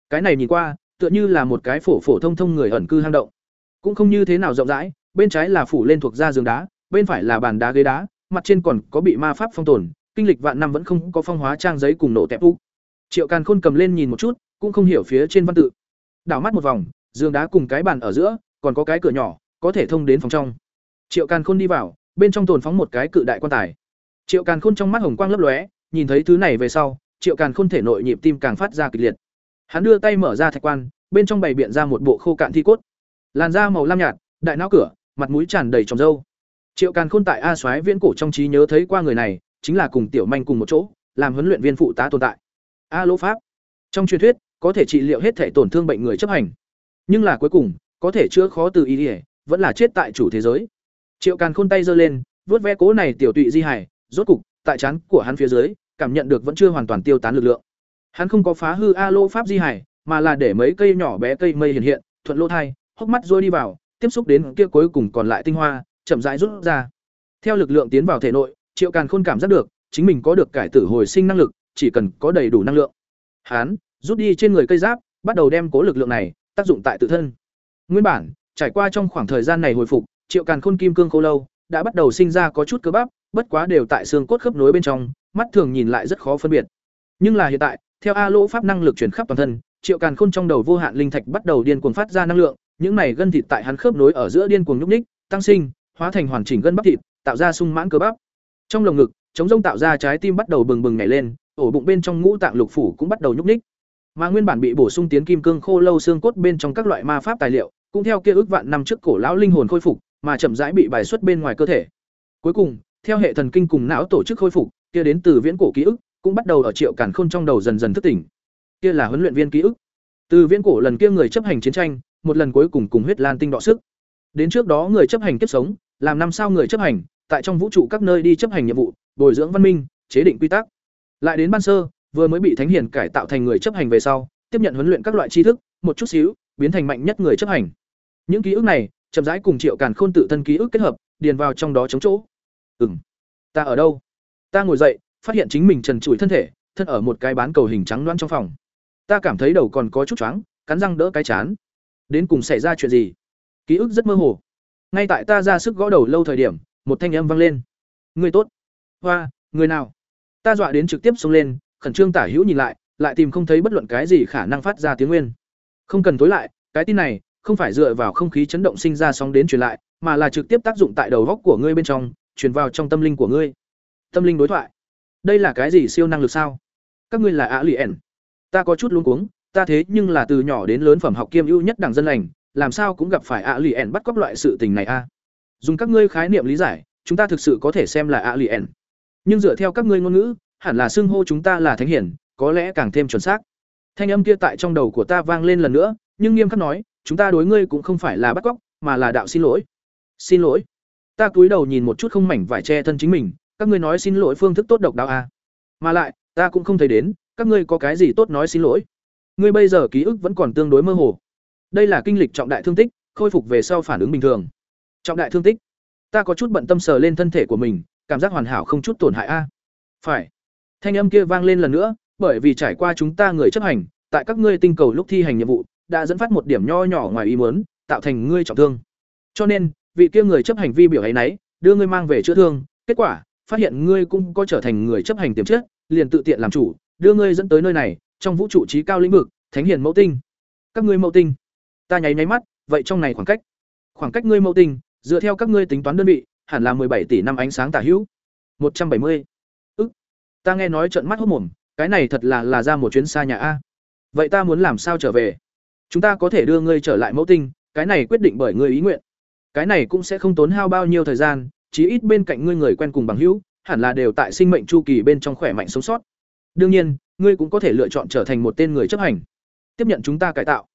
Cái này nhìn qua, tựa như là một cái phổ phổ thông thông người ẩn cư hang động. Cũng không như thế nào rộng rãi, bên trái là phủ lên thuộc da giường đá, bên phải là bàn đá ghế đá mặt trên còn có bị ma pháp phong tồn, kinh lịch vạn năm vẫn không có phong hóa trang giấy cùng nổ tẹp u. triệu càn khôn cầm lên nhìn một chút, cũng không hiểu phía trên văn tự. Đảo mắt một vòng, giường đá cùng cái bàn ở giữa, còn có cái cửa nhỏ, có thể thông đến phòng trong. Triệu càn khôn đi vào, bên trong tồn phóng một cái cự đại quan tài. Triệu càn khôn trong mắt hồng quang lấp lóe, nhìn thấy thứ này về sau, triệu càn khôn thể nội nhịp tim càng phát ra kịch liệt. Hắn đưa tay mở ra thạch quan, bên trong bày biện ra một bộ khô cạn thi cốt. Làn da màu lam nhạt, đại não cửa, mặt mũi tràn đầy trồng râu triệu càn khôn tại a soái viễn cổ trong trí nhớ thấy qua người này, chính là cùng tiểu manh cùng một chỗ, làm huấn luyện viên phụ tá tồn tại. A lỗ pháp. Trong truyền thuyết, có thể trị liệu hết thể tổn thương bệnh người chấp hành. Nhưng là cuối cùng, có thể chữa khó từ ý ỉa vẫn là chết tại chủ thế giới. Triệu càn khôn tay giơ lên vớt ve cố này tiểu tụy di hải rốt cục, tại chán của hắn phía dưới, cảm nhận được vẫn chưa hoàn toàn tiêu tán lực lượng. Hắn không có phá hư a lô pháp di hải mà là để mấy cây nhỏ bé cây mây hiện hiện, thuận lô thai, hốc mắt rôi đi vào, tiếp xúc đến kia cuối cùng còn lại tinh hoa chậm rãi rút ra. Theo lực lượng tiến vào thể nội, triệu càn khôn cảm giác được, chính mình có được cải tử hồi sinh năng lực, chỉ cần có đầy đủ năng lượng. Hắn rút đi trên người cây giáp, bắt đầu đem cố lực lượng này tác dụng tại tự thân. Nguyên bản, trải qua trong khoảng thời gian này hồi phục, triệu càn khôn kim cương khô lâu, đã bắt đầu sinh ra có chút cơ bắp, bất quá đều tại xương cốt khớp nối bên trong, mắt thường nhìn lại rất khó phân biệt. Nhưng là hiện tại, theo a lỗ pháp năng lực truyền khắp toàn thân, triệu càn khôn trong đầu vô hạn linh thạch bắt đầu điên cuồng phát ra năng lượng, những này gân thịt tại hắn khớp nối ở giữa điên cuồng nhúc ních tăng sinh hóa thành hoàn chỉnh gân bắp thịt, tạo ra sung mãn cơ bắp. Trong lồng ngực, chống rông tạo ra trái tim bắt đầu bừng bừng nhảy lên, ổ bụng bên trong ngũ tạng lục phủ cũng bắt đầu nhúc nhích. Mà nguyên bản bị bổ sung tiến kim cương khô lâu xương cốt bên trong các loại ma pháp tài liệu, cũng theo kia ước vạn năm trước cổ lão linh hồn khôi phục, mà chậm rãi bị bài xuất bên ngoài cơ thể. Cuối cùng, theo hệ thần kinh cùng não tổ chức khôi phục, kia đến từ viễn cổ ký ức, cũng bắt đầu ở triệu cản khôn trong đầu dần dần thức tỉnh. Kia là huấn luyện viên ký ức. Từ viễn cổ lần kia người chấp hành chiến tranh, một lần cuối cùng cùng huyết lan tinh đọ sức. Đến trước đó người chấp hành kiếp sống làm năm sao người chấp hành, tại trong vũ trụ các nơi đi chấp hành nhiệm vụ, bồi dưỡng văn minh, chế định quy tắc. Lại đến ban sơ, vừa mới bị thánh hiền cải tạo thành người chấp hành về sau, tiếp nhận huấn luyện các loại tri thức, một chút xíu, biến thành mạnh nhất người chấp hành. Những ký ức này, chậm rãi cùng triệu càn khôn tự thân ký ức kết hợp, điền vào trong đó chống chỗ. Ừ ta ở đâu? Ta ngồi dậy, phát hiện chính mình trần trụi thân thể, thân ở một cái bán cầu hình trắng loãng trong phòng. Ta cảm thấy đầu còn có chút choáng, cắn răng đỡ cái chán. Đến cùng xảy ra chuyện gì? Ký ức rất mơ hồ ngay tại ta ra sức gõ đầu lâu thời điểm, một thanh âm vang lên. Người tốt. Hoa, người nào? Ta dọa đến trực tiếp xông lên, khẩn trương tả hữu nhìn lại lại tìm không thấy bất luận cái gì khả năng phát ra tiếng nguyên. Không cần tối lại, cái tin này không phải dựa vào không khí chấn động sinh ra sóng đến truyền lại, mà là trực tiếp tác dụng tại đầu góc của ngươi bên trong, truyền vào trong tâm linh của ngươi. Tâm linh đối thoại. Đây là cái gì siêu năng lực sao? Các ngươi là ạ lì ẻn ta có chút luống cuống, ta thế nhưng là từ nhỏ đến lớn phẩm học kiêm ưu nhất đảng dân lành làm sao cũng gặp phải ạ lì ẻn bắt cóc loại sự tình này a. Dùng các ngươi khái niệm lý giải, chúng ta thực sự có thể xem là ạ lì ẻn nhưng dựa theo các ngươi ngôn ngữ, hẳn là xưng hô chúng ta là thánh hiển, có lẽ càng thêm chuẩn xác. Thanh âm kia tại trong đầu của ta vang lên lần nữa, nhưng nghiêm khắc nói, chúng ta đối ngươi cũng không phải là bắt cóc, mà là đạo xin lỗi. Xin lỗi. Ta cúi đầu nhìn một chút không mảnh vải che thân chính mình, các ngươi nói xin lỗi phương thức tốt độc đạo a. À. mà lại, ta cũng không thấy đến, các ngươi có cái gì tốt nói xin lỗi. Ngươi bây giờ ký ức vẫn còn tương đối mơ hồ đây là kinh lịch trọng đại thương tích khôi phục về sau phản ứng bình thường. Trọng đại thương tích. Ta có chút bận tâm sờ lên thân thể của mình cảm giác hoàn hảo không chút tổn hại a. Phải. Thanh âm kia vang lên lần nữa bởi vì trải qua chúng ta người chấp hành tại các ngươi tinh cầu lúc thi hành nhiệm vụ đã dẫn phát một điểm nho nhỏ ngoài ý muốn tạo thành ngươi trọng thương. Cho nên vị kia người chấp hành vi biểu ấy nấy đưa ngươi mang về chữa thương kết quả phát hiện ngươi cũng có trở thành người chấp hành tiềm chất, liền tự tiện làm chủ, đưa ngươi dẫn tới nơi này, trong vũ trụ trí cao lĩnh vực, thánh hiền mẫu tinh. Các ngươi mẫu tinh. Ta nháy nháy mắt, vậy trong này khoảng cách. Khoảng cách ngươi mẫu tinh, dựa theo các ngươi tính toán đơn vị, hẳn là bảy tỷ năm ánh sáng tả hữu. một trăm bảy mươi Ức. Ta nghe nói trận mắt hốt mồm, cái này thật là là ra một chuyến xa nhà a. Vậy ta muốn làm sao trở về? Chúng ta có thể đưa ngươi trở lại mẫu tinh, cái này quyết định bởi ngươi ý nguyện. Cái này cũng sẽ không tốn hao bao nhiêu thời gian, chí ít bên cạnh ngươi người quen cùng bằng hữu, hẳn là đều tại sinh mệnh chu kỳ bên trong khỏe mạnh sống sót. Đương nhiên, ngươi cũng có thể lựa chọn trở thành một tên người chấp hành, tiếp nhận chúng ta cải tạo.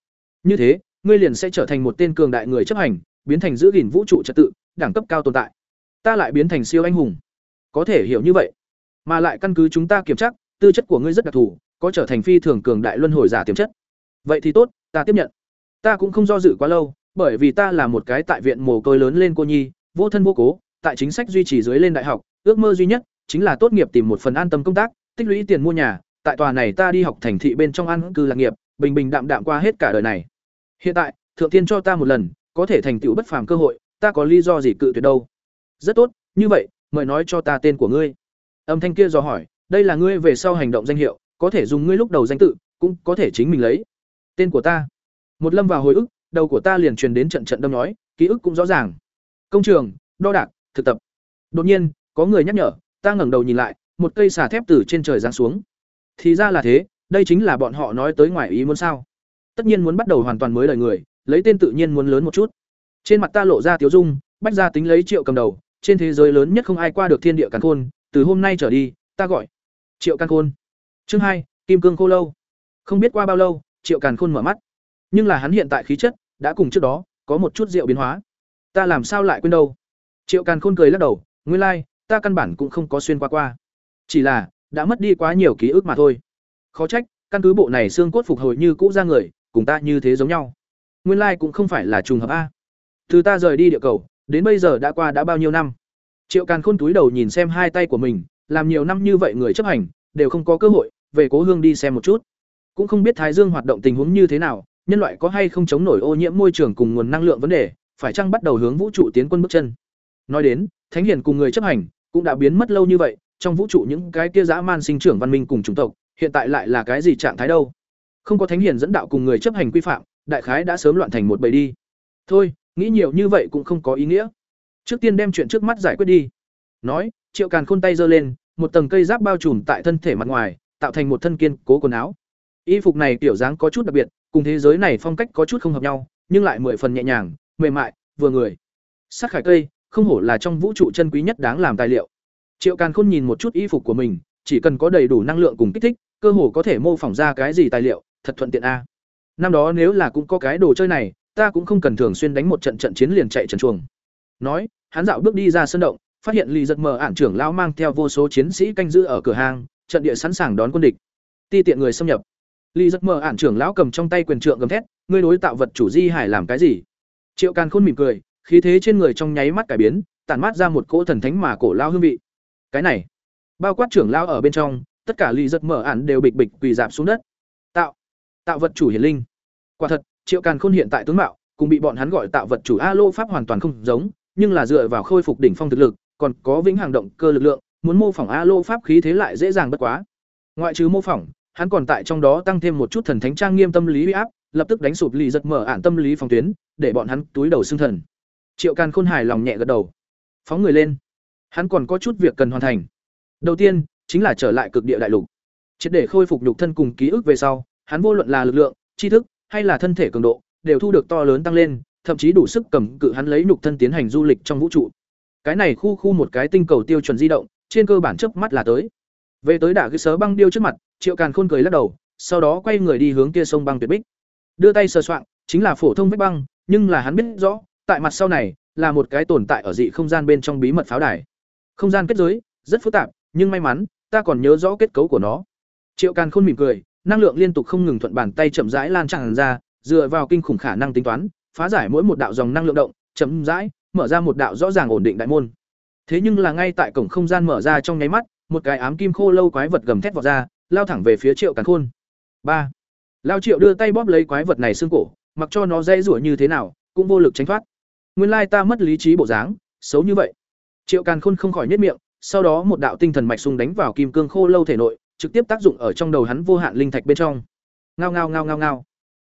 Như thế, ngươi liền sẽ trở thành một tên cường đại người chấp hành, biến thành giữ gìn vũ trụ trật tự, đẳng cấp cao tồn tại. Ta lại biến thành siêu anh hùng. Có thể hiểu như vậy, mà lại căn cứ chúng ta kiểm tra, tư chất của ngươi rất đặc thù, có trở thành phi thường cường đại luân hồi giả tiềm chất. Vậy thì tốt, ta tiếp nhận. Ta cũng không do dự quá lâu, bởi vì ta là một cái tại viện mồ côi lớn lên cô nhi, vô thân vô cố, tại chính sách duy trì dưới lên đại học, ước mơ duy nhất chính là tốt nghiệp tìm một phần an tâm công tác, tích lũy tiền mua nhà, tại tòa này ta đi học thành thị bên trong ăn cư lạc nghiệp, bình bình đạm đạm qua hết cả đời này. Hiện tại, thượng tiên cho ta một lần, có thể thành tựu bất phàm cơ hội, ta có lý do gì cự tuyệt đâu? Rất tốt, như vậy, mời nói cho ta tên của ngươi. Âm thanh kia dò hỏi, đây là ngươi về sau hành động danh hiệu, có thể dùng ngươi lúc đầu danh tự, cũng có thể chính mình lấy. Tên của ta. Một lâm vào hồi ức, đầu của ta liền truyền đến trận trận đâm nói, ký ức cũng rõ ràng. Công trường, đo đạc, thực tập. Đột nhiên, có người nhắc nhở, ta ngẩng đầu nhìn lại, một cây xà thép từ trên trời giáng xuống. Thì ra là thế, đây chính là bọn họ nói tới ngoài ý muốn sao? Tất nhiên muốn bắt đầu hoàn toàn mới đời người, lấy tên tự nhiên muốn lớn một chút. Trên mặt ta lộ ra tiếu dung, bách gia tính lấy Triệu cầm đầu, trên thế giới lớn nhất không ai qua được thiên địa càn khôn, từ hôm nay trở đi, ta gọi Triệu Càn Khôn. Chương hai, Kim Cương Khô lâu. Không biết qua bao lâu, Triệu Càn Khôn mở mắt. Nhưng là hắn hiện tại khí chất đã cùng trước đó có một chút rượu biến hóa. Ta làm sao lại quên đâu? Triệu Càn Khôn cười lắc đầu, nguyên lai、like, ta căn bản cũng không có xuyên qua qua. Chỉ là đã mất đi quá nhiều ký ức mà thôi. Khó trách, căn cứ bộ này xương cốt phục hồi như cũ ra người, cùng ta như thế giống nhau. Nguyên lai like cũng không phải là trùng hợp a. Từ ta rời đi địa cầu, đến bây giờ đã qua đã bao nhiêu năm? Triệu Càn Khôn túi đầu nhìn xem hai tay của mình, làm nhiều năm như vậy người chấp hành, đều không có cơ hội về Cố Hương đi xem một chút. Cũng không biết Thái Dương hoạt động tình huống như thế nào, nhân loại có hay không chống nổi ô nhiễm môi trường cùng nguồn năng lượng vấn đề, phải chăng bắt đầu hướng vũ trụ tiến quân bước chân. Nói đến, Thánh Hiền cùng người chấp hành, cũng đã biến mất lâu như vậy, trong vũ trụ những cái kia dã man sinh trưởng văn minh cùng chủng tộc, hiện tại lại là cái gì trạng thái đâu? Không có thánh hiền dẫn đạo cùng người chấp hành quy phạm, đại khái đã sớm loạn thành một bầy đi. Thôi, nghĩ nhiều như vậy cũng không có ý nghĩa. Trước tiên đem chuyện trước mắt giải quyết đi. Nói, Triệu Càn khôn tay giơ lên, một tầng cây giáp bao trùm tại thân thể mặt ngoài, tạo thành một thân kiên cố quần áo. Y phục này kiểu dáng có chút đặc biệt, cùng thế giới này phong cách có chút không hợp nhau, nhưng lại mười phần nhẹ nhàng, mềm mại, vừa người. sắc khải cây, không hổ là trong vũ trụ chân quý nhất đáng làm tài liệu. Triệu Càn Khôn nhìn một chút y phục của mình, chỉ cần có đầy đủ năng lượng cùng kích thích, cơ hồ có thể mô phỏng ra cái gì tài liệu, thật thuận tiện a. Năm đó nếu là cũng có cái đồ chơi này, ta cũng không cần thường xuyên đánh một trận trận chiến liền chạy trần chuồng. Nói, hắn dạo bước đi ra sân động, phát hiện Lý Giật Mờ ản trưởng lão mang theo vô số chiến sĩ canh giữ ở cửa hàng, trận địa sẵn sàng đón quân địch. Ti tiện người xâm nhập. Lý Giật Mờ ản trưởng lão cầm trong tay quyền trượng gầm thét, ngươi đối tạo vật chủ Di Hải làm cái gì? Triệu Càn Khôn mỉm cười, khí thế trên người trong nháy mắt cải biến, tản mát ra một cỗ thần thánh mà cổ lao hương vị cái này bao quát trưởng lao ở bên trong, tất cả lì giật mở ản đều bịch bịch quỳ dạp xuống đất. Tạo tạo vật chủ hiển linh. Quả thật, triệu càn khôn hiện tại tướng mạo cùng bị bọn hắn gọi tạo vật chủ a lô pháp hoàn toàn không giống, nhưng là dựa vào khôi phục đỉnh phong thực lực, còn có vĩnh hàng động cơ lực lượng, muốn mô phỏng a lô pháp khí thế lại dễ dàng bất quá. Ngoại trừ mô phỏng, hắn còn tại trong đó tăng thêm một chút thần thánh trang nghiêm tâm lý huy áp, lập tức đánh sụp lì giật mở ản tâm lý phòng tuyến, để bọn hắn túi đầu xương thần. Triệu càn khôn hài lòng nhẹ gật đầu. Phóng người lên. Hắn còn có chút việc cần hoàn thành đầu tiên, chính là trở lại cực địa đại lục. Triệt để khôi phục nhục thân cùng ký ức về sau, hắn vô luận là lực lượng, tri thức, hay là thân thể cường độ, đều thu được to lớn tăng lên, thậm chí đủ sức cầm cự hắn lấy nhục thân tiến hành du lịch trong vũ trụ. Cái này khu khu một cái tinh cầu tiêu chuẩn di động, trên cơ bản chớp mắt là tới. Về tới đả cái sớ băng điêu trước mặt, triệu càn khôn cười lắc đầu, sau đó quay người đi hướng kia sông băng tuyệt bích. Đưa tay sờ soạng, chính là phổ thông vách băng, nhưng là hắn biết rõ, tại mặt sau này, là một cái tồn tại ở dị không gian bên trong bí mật pháo đài. Không gian kết giới, rất phức tạp nhưng may mắn, ta còn nhớ rõ kết cấu của nó. Triệu càn khôn mỉm cười, năng lượng liên tục không ngừng thuận bàn tay chậm rãi lan tràn ra, dựa vào kinh khủng khả năng tính toán, phá giải mỗi một đạo dòng năng lượng động, chậm rãi, mở ra một đạo rõ ràng ổn định đại môn. Thế nhưng là ngay tại cổng không gian mở ra trong nháy mắt, một cái ám kim khô lâu quái vật gầm thét vọt ra, lao thẳng về phía triệu càn khôn. Ba. Lao triệu đưa tay bóp lấy quái vật này xương cổ, mặc cho nó dây rủa như thế nào, cũng vô lực tránh thoát. Nguyên lai ta mất lý trí bộ dáng, xấu như vậy. Triệu càn khôn không khỏi nhất miệng sau đó một đạo tinh thần mạch sung đánh vào kim cương khô lâu thể nội, trực tiếp tác dụng ở trong đầu hắn vô hạn linh thạch bên trong. Ngao ngao ngao ngao ngao.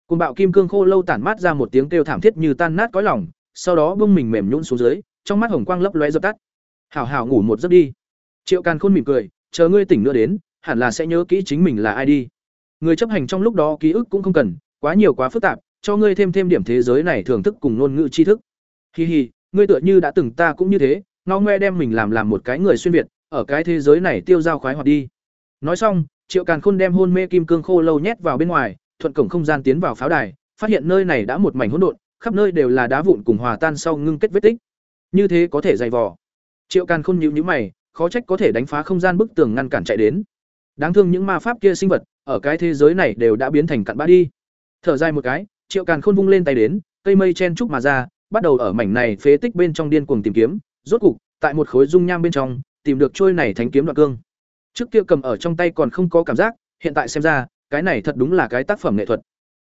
Cùng bạo kim cương khô lâu tản mát ra một tiếng kêu thảm thiết như tan nát cõi lòng, sau đó bung mình mềm nhũn xuống dưới, trong mắt hồng quang lấp lóe dập tắt. Hảo hảo ngủ một giấc đi. Triệu Càn Khôn mỉm cười, chờ ngươi tỉnh nữa đến, hẳn là sẽ nhớ kỹ chính mình là ai đi. Người chấp hành trong lúc đó ký ức cũng không cần, quá nhiều quá phức tạp, cho ngươi thêm thêm điểm thế giới này thưởng thức cùng ngôn ngữ tri thức. Hi hi, ngươi tựa như đã từng ta cũng như thế, ngao ngoe đem mình làm làm một cái người xuyên việt, ở cái thế giới này tiêu dao khoái hoạt đi. Nói xong, Triệu Càn Khôn đem hôn mê kim cương khô lâu nhét vào bên ngoài, thuận cổng không gian tiến vào pháo đài, phát hiện nơi này đã một mảnh hỗn độn, khắp nơi đều là đá vụn cùng hòa tan sau ngưng kết vết tích. Như thế có thể dày vò. Triệu Càn Khôn nhíu nhíu mày, khó trách có thể đánh phá không gian bức tường ngăn cản chạy đến. Đáng thương những ma pháp kia sinh vật, ở cái thế giới này đều đã biến thành cặn bã đi. Thở dài một cái, Triệu Càn Khôn vung lên tay đến, cây mây chen trúc mà ra, bắt đầu ở mảnh này phế tích bên trong điên cuồng tìm kiếm, rốt cục, tại một khối dung nham bên trong, tìm được trôi này thánh kiếm đoạn cương. Trước kia cầm ở trong tay còn không có cảm giác, hiện tại xem ra, cái này thật đúng là cái tác phẩm nghệ thuật.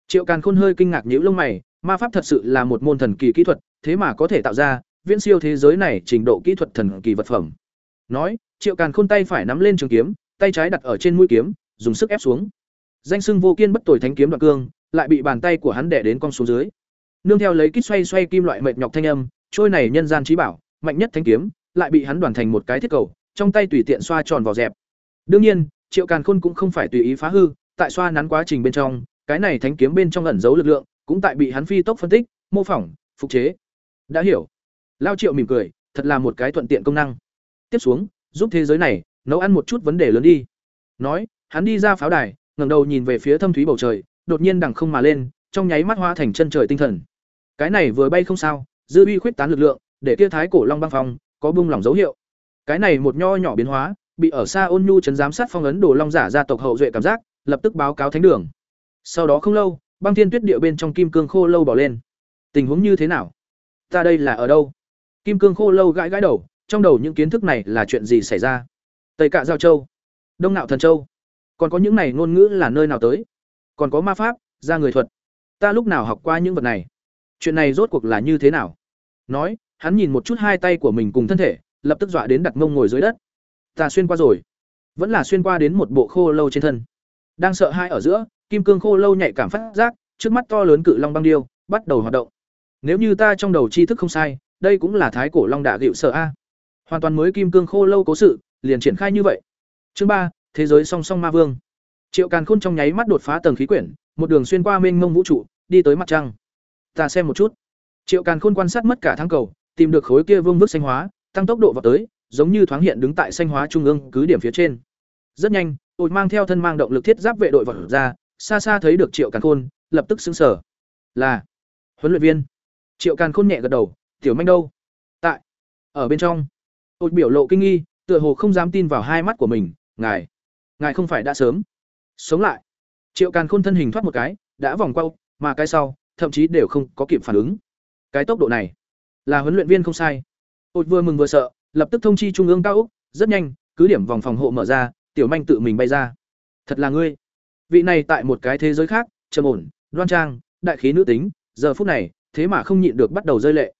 Triệu Càn Khôn hơi kinh ngạc nhíu lông mày, ma pháp thật sự là một môn thần kỳ kỹ thuật, thế mà có thể tạo ra viễn siêu thế giới này trình độ kỹ thuật thần kỳ vật phẩm. Nói, Triệu Càn Khôn tay phải nắm lên trường kiếm, tay trái đặt ở trên mũi kiếm, dùng sức ép xuống. Danh sưng vô kiên bất tồi thánh kiếm đoạn cương, lại bị bàn tay của hắn đè đến cong xuống dưới. Nương theo lấy kít xoay xoay kim loại mệt nhọc thanh âm, trôi này nhân gian trí bảo, mạnh nhất thánh kiếm, lại bị hắn đoàn thành một cái thiết cầu, trong tay tùy tiện xoa tròn vào dẹp. Đương nhiên, Triệu Càn Khôn cũng không phải tùy ý phá hư, tại xoa nắn quá trình bên trong, cái này thánh kiếm bên trong ẩn giấu lực lượng, cũng tại bị hắn phi tốc phân tích, mô phỏng, phục chế. Đã hiểu. Lao Triệu mỉm cười, thật là một cái thuận tiện công năng. Tiếp xuống, giúp thế giới này nấu ăn một chút vấn đề lớn đi. Nói, hắn đi ra pháo đài, ngẩng đầu nhìn về phía thâm thúy bầu trời, đột nhiên đằng không mà lên, trong nháy mắt hóa thành chân trời tinh thần. Cái này vừa bay không sao, dư uy khuyết tán lực lượng, để kia thái cổ long băng phong có bung lỏng dấu hiệu. Cái này một nho nhỏ biến hóa, bị ở xa ôn nhu chấn giám sát phong ấn đồ long giả gia tộc hậu duệ cảm giác, lập tức báo cáo thánh đường. Sau đó không lâu, băng thiên tuyết địa bên trong kim cương khô lâu bỏ lên. Tình huống như thế nào? Ta đây là ở đâu? Kim cương khô lâu gãi gãi đầu, trong đầu những kiến thức này là chuyện gì xảy ra? Tây Cạ Giao Châu, Đông Nạo Thần Châu, còn có những này ngôn ngữ là nơi nào tới? Còn có ma pháp, ra người thuật. Ta lúc nào học qua những vật này? Chuyện này rốt cuộc là như thế nào? Nói, hắn nhìn một chút hai tay của mình cùng thân thể, lập tức dọa đến đặt mông ngồi dưới đất. Ta xuyên qua rồi, vẫn là xuyên qua đến một bộ khô lâu trên thân. Đang sợ hai ở giữa, kim cương khô lâu nhạy cảm phát giác, trước mắt to lớn cự long băng điêu bắt đầu hoạt động. Nếu như ta trong đầu tri thức không sai, đây cũng là thái cổ long đạ gịu sợ a. Hoàn toàn mới kim cương khô lâu cố sự, liền triển khai như vậy. Chương ba, thế giới song song ma vương. Triệu Càn Khôn trong nháy mắt đột phá tầng khí quyển, một đường xuyên qua mênh mông vũ trụ, đi tới mặt trăng. Ta xem một chút. Triệu Càn Khôn quan sát mất cả tháng cầu, tìm được khối kia vương vức xanh hóa, tăng tốc độ vào tới, giống như thoáng hiện đứng tại xanh hóa trung ương cứ điểm phía trên. Rất nhanh, tôi mang theo thân mang động lực thiết giáp vệ đội vọt ra, xa xa thấy được Triệu Càn Khôn, lập tức sững sờ. Là huấn luyện viên. Triệu Càn Khôn nhẹ gật đầu, "Tiểu Manh đâu?" "Tại." "Ở bên trong." Tôi biểu lộ kinh nghi, tựa hồ không dám tin vào hai mắt của mình, "Ngài, ngài không phải đã sớm sống lại?" Triệu Càn Khôn thân hình thoát một cái, đã vòng qua, mà cái sau, thậm chí đều không có kịp phản ứng. Cái tốc độ này, là huấn luyện viên không sai. Tôi vừa mừng vừa sợ, lập tức thông chi trung ương cao úc, rất nhanh, cứ điểm vòng phòng hộ mở ra, tiểu manh tự mình bay ra. Thật là ngươi. Vị này tại một cái thế giới khác, trầm ổn, đoan trang, đại khí nữ tính, giờ phút này, thế mà không nhịn được bắt đầu rơi lệ.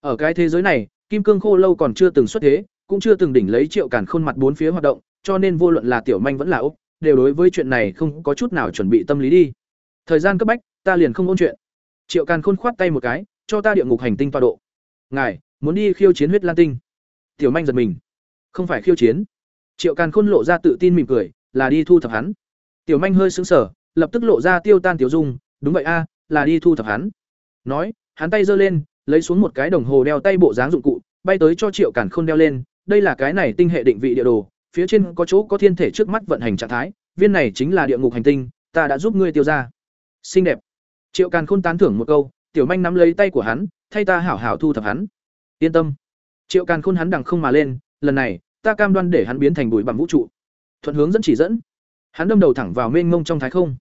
Ở cái thế giới này, kim cương khô lâu còn chưa từng xuất thế, cũng chưa từng đỉnh lấy triệu cản khôn mặt bốn phía hoạt động, cho nên vô luận là tiểu manh vẫn là úc, đều đối với chuyện này không có chút nào chuẩn bị tâm lý đi. Thời gian cấp bách, ta liền không ôn chuyện. Triệu Càn Khôn khoát tay một cái, cho ta địa ngục hành tinh tọa độ. Ngài, muốn đi khiêu chiến huyết lan tinh. Tiểu manh giật mình. Không phải khiêu chiến. Triệu Càn Khôn lộ ra tự tin mỉm cười, là đi thu thập hắn. Tiểu manh hơi sững sờ, lập tức lộ ra tiêu tan tiểu dung, đúng vậy a, là đi thu thập hắn. Nói, hắn tay giơ lên, lấy xuống một cái đồng hồ đeo tay bộ dáng dụng cụ, bay tới cho Triệu Càn Khôn đeo lên, đây là cái này tinh hệ định vị địa đồ, phía trên có chỗ có thiên thể trước mắt vận hành trạng thái, viên này chính là địa ngục hành tinh, ta đã giúp ngươi tiêu ra. Xinh đẹp. Triệu Càn Khôn tán thưởng một câu, Tiểu Manh nắm lấy tay của hắn, thay ta hảo hảo thu thập hắn. Yên tâm. Triệu Càn Khôn hắn đằng không mà lên, lần này, ta cam đoan để hắn biến thành bụi bằng vũ trụ. Thuận hướng dẫn chỉ dẫn. Hắn đâm đầu thẳng vào mênh mông trong thái không.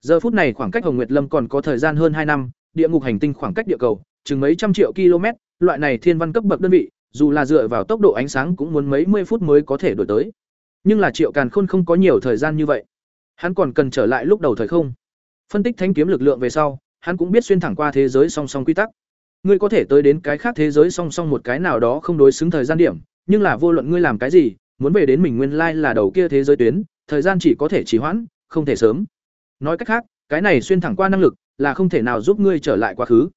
Giờ phút này khoảng cách Hồng Nguyệt Lâm còn có thời gian hơn hai năm, địa ngục hành tinh khoảng cách địa cầu chừng mấy trăm triệu km, loại này thiên văn cấp bậc đơn vị, dù là dựa vào tốc độ ánh sáng cũng muốn mấy mươi phút mới có thể đuổi tới. Nhưng là Triệu Càn Khôn không có nhiều thời gian như vậy. Hắn còn cần trở lại lúc đầu thời không. Phân tích thánh kiếm lực lượng về sau, hắn cũng biết xuyên thẳng qua thế giới song song quy tắc. Ngươi có thể tới đến cái khác thế giới song song một cái nào đó không đối xứng thời gian điểm, nhưng là vô luận ngươi làm cái gì, muốn về đến mình nguyên lai là đầu kia thế giới tuyến, thời gian chỉ có thể trì hoãn, không thể sớm. Nói cách khác, cái này xuyên thẳng qua năng lực là không thể nào giúp ngươi trở lại quá khứ.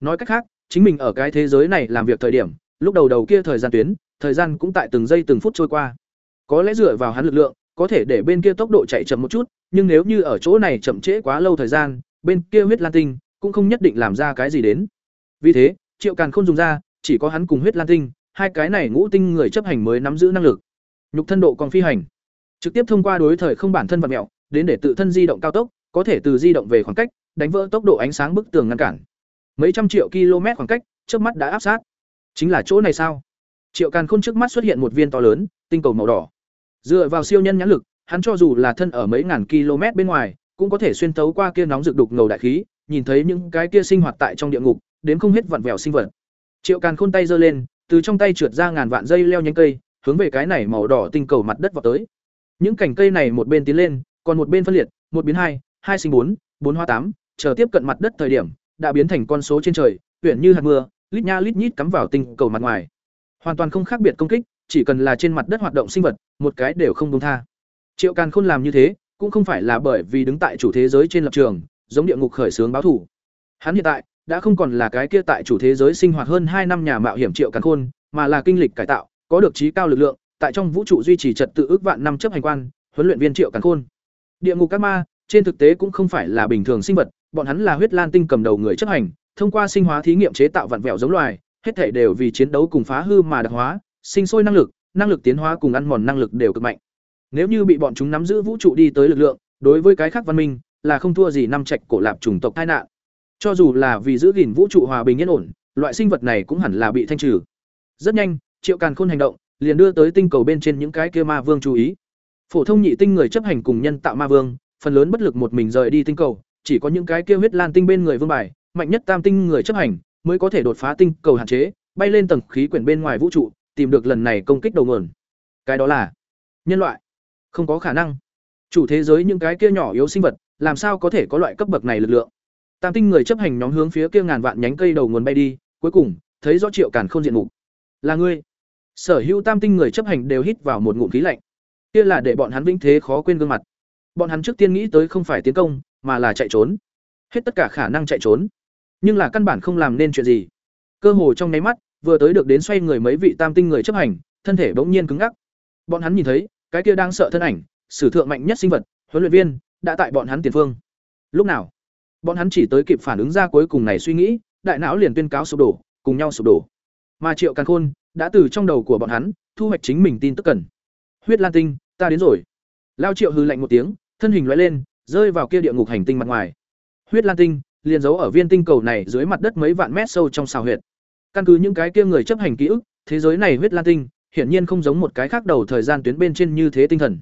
Nói cách khác, chính mình ở cái thế giới này làm việc thời điểm, lúc đầu đầu kia thời gian tuyến, thời gian cũng tại từng giây từng phút trôi qua. Có lẽ dựa vào hắn lực lượng, có thể để bên kia tốc độ chạy chậm một chút, nhưng nếu như ở chỗ này chậm trễ quá lâu thời gian, bên kia huyết lan tinh cũng không nhất định làm ra cái gì đến. Vì thế, Triệu Càn không dùng ra, chỉ có hắn cùng huyết lan tinh, hai cái này ngũ tinh người chấp hành mới nắm giữ năng lực. Nhục thân độ còn phi hành, trực tiếp thông qua đối thời không bản thân vật mẹo, đến để tự thân di động cao tốc, có thể từ di động về khoảng cách, đánh vỡ tốc độ ánh sáng bức tường ngăn cản. Mấy trăm triệu km khoảng cách, trước mắt đã áp sát. Chính là chỗ này sao? Triệu Càn Khôn trước mắt xuất hiện một viên to lớn, tinh cầu màu đỏ. Dựa vào siêu nhân nhãn lực, hắn cho dù là thân ở mấy ngàn km bên ngoài, cũng có thể xuyên tấu qua kia nóng rực đục ngầu đại khí, nhìn thấy những cái kia sinh hoạt tại trong địa ngục, đến không hết vặn vẹo sinh vật. Triệu Càn Khôn tay giơ lên, từ trong tay trượt ra ngàn vạn dây leo nhánh cây, hướng về cái này màu đỏ tinh cầu mặt đất vọt tới. Những cành cây này một bên tiến lên, còn một bên phân liệt, một biến hai, hai sinh bốn, bốn hoa tám, chờ tiếp cận mặt đất thời điểm, đã biến thành con số trên trời, uyển như hạt mưa, lít nha lít nhít cắm vào tinh cầu mặt ngoài. Hoàn toàn không khác biệt công kích, chỉ cần là trên mặt đất hoạt động sinh vật, một cái đều không buông tha. Triệu Càn Khôn làm như thế, cũng không phải là bởi vì đứng tại chủ thế giới trên lập trường, giống địa ngục khởi sướng báo thủ. Hắn hiện tại đã không còn là cái kia tại chủ thế giới sinh hoạt hơn hai năm nhà mạo hiểm Triệu Càn Khôn, mà là kinh lịch cải tạo, có được trí cao lực lượng, tại trong vũ trụ duy trì trật tự ước vạn năm chấp hành quan, huấn luyện viên Triệu Càn Khôn. Địa ngục các ma, trên thực tế cũng không phải là bình thường sinh vật, bọn hắn là huyết lan tinh cầm đầu người chấp hành, thông qua sinh hóa thí nghiệm chế tạo vạn vẹo giống loài, hết thảy đều vì chiến đấu cùng phá hư mà đặc hóa, sinh sôi năng lực, năng lực tiến hóa cùng ăn mòn năng lực đều cực mạnh. Nếu như bị bọn chúng nắm giữ vũ trụ đi tới lực lượng, đối với cái khác văn minh, là không thua gì năm trạch cổ lạp chủng tộc tai nạn. Cho dù là vì giữ gìn vũ trụ hòa bình yên ổn, loại sinh vật này cũng hẳn là bị thanh trừ. Rất nhanh, Triệu Càn Khôn hành động, liền đưa tới tinh cầu bên trên những cái kia ma vương chú ý. Phổ thông nhị tinh người chấp hành cùng nhân tạo ma vương, phần lớn bất lực một mình rời đi tinh cầu, chỉ có những cái kia huyết lan tinh bên người vương bài, mạnh nhất tam tinh người chấp hành, mới có thể đột phá tinh cầu hạn chế, bay lên tầng khí quyển bên ngoài vũ trụ, tìm được lần này công kích đầu nguồn. Cái đó là nhân loại. Không có khả năng. Chủ thế giới những cái kia nhỏ yếu sinh vật, làm sao có thể có loại cấp bậc này lực lượng? Tam tinh người chấp hành nhóm hướng phía kia ngàn vạn nhánh cây đầu nguồn bay đi, cuối cùng, thấy rõ Triệu Càn không diện mục. Là ngươi. Sở hữu tam tinh người chấp hành đều hít vào một ngụm khí lạnh. Kia là để bọn hắn vĩnh thế khó quên gương mặt. Bọn hắn trước tiên nghĩ tới không phải tiến công, mà là chạy trốn. Hết tất cả khả năng chạy trốn, nhưng là căn bản không làm nên chuyện gì. Cơ hồ trong nháy mắt, vừa tới được đến xoay người mấy vị tam tinh người chấp hành, thân thể bỗng nhiên cứng ngắc. Bọn hắn nhìn thấy, cái kia đang sợ thân ảnh, sử thượng mạnh nhất sinh vật, huấn luyện viên, đã tại bọn hắn tiền phương. Lúc nào? Bọn hắn chỉ tới kịp phản ứng ra cuối cùng này suy nghĩ, đại não liền tuyên cáo sụp đổ, cùng nhau sụp đổ. Mà Triệu Càn Khôn đã từ trong đầu của bọn hắn thu hoạch chính mình tin tức cần. Huyết Lan Tinh, ta đến rồi. Lao Triệu hừ lạnh một tiếng, thân hình lóe lên, rơi vào kia địa ngục hành tinh mặt ngoài. Huyết Lan Tinh liền giấu ở viên tinh cầu này dưới mặt đất mấy vạn mét sâu trong xào huyệt. Căn cứ những cái kia người chấp hành ký ức, thế giới này huyết lan tinh, hiển nhiên không giống một cái khác đầu thời gian tuyến bên trên như thế tinh thần.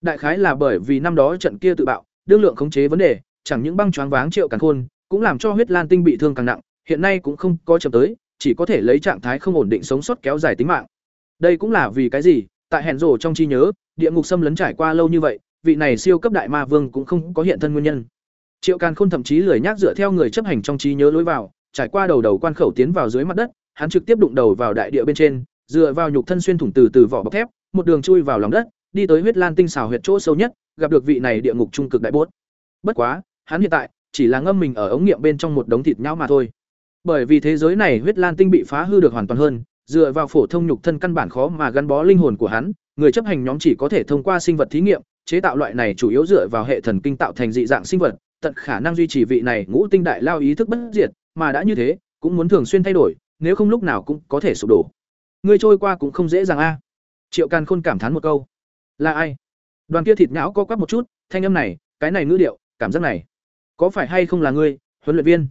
Đại khái là bởi vì năm đó trận kia tự bạo, đương lượng khống chế vấn đề, chẳng những băng choáng váng triệu càn khôn, cũng làm cho huyết lan tinh bị thương càng nặng, hiện nay cũng không có chậm tới, chỉ có thể lấy trạng thái không ổn định sống sót kéo dài tính mạng. Đây cũng là vì cái gì? Tại hẹn rổ trong chi nhớ, địa ngục xâm lấn trải qua lâu như vậy, vị này siêu cấp đại ma vương cũng không có hiện thân nguyên nhân. Triệu Càn Khôn thậm chí lười nhác dựa theo người chấp hành trong trí nhớ lối vào, trải qua đầu đầu quan khẩu tiến vào dưới mặt đất, hắn trực tiếp đụng đầu vào đại địa bên trên, dựa vào nhục thân xuyên thủng từ từ vỏ bọc thép, một đường chui vào lòng đất, đi tới huyết lan tinh xào huyệt chỗ sâu nhất, gặp được vị này địa ngục trung cực đại bốt. Bất quá, hắn hiện tại chỉ là ngâm mình ở ống nghiệm bên trong một đống thịt nhão mà thôi. Bởi vì thế giới này huyết lan tinh bị phá hư được hoàn toàn hơn, dựa vào phổ thông nhục thân căn bản khó mà gắn bó linh hồn của hắn, người chấp hành nhóm chỉ có thể thông qua sinh vật thí nghiệm, chế tạo loại này chủ yếu dựa vào hệ thần kinh tạo thành dị dạng sinh vật, tận khả năng duy trì vị này ngũ tinh đại lao ý thức bất diệt, mà đã như thế, cũng muốn thường xuyên thay đổi, nếu không lúc nào cũng có thể sụp đổ. Ngươi trôi qua cũng không dễ dàng a. Triệu Càn Khôn cảm thán một câu. Là ai? Đoàn kia thịt nhão co quắp một chút, thanh âm này, cái này ngữ điệu, cảm giác này, có phải hay không là ngươi, huấn luyện viên?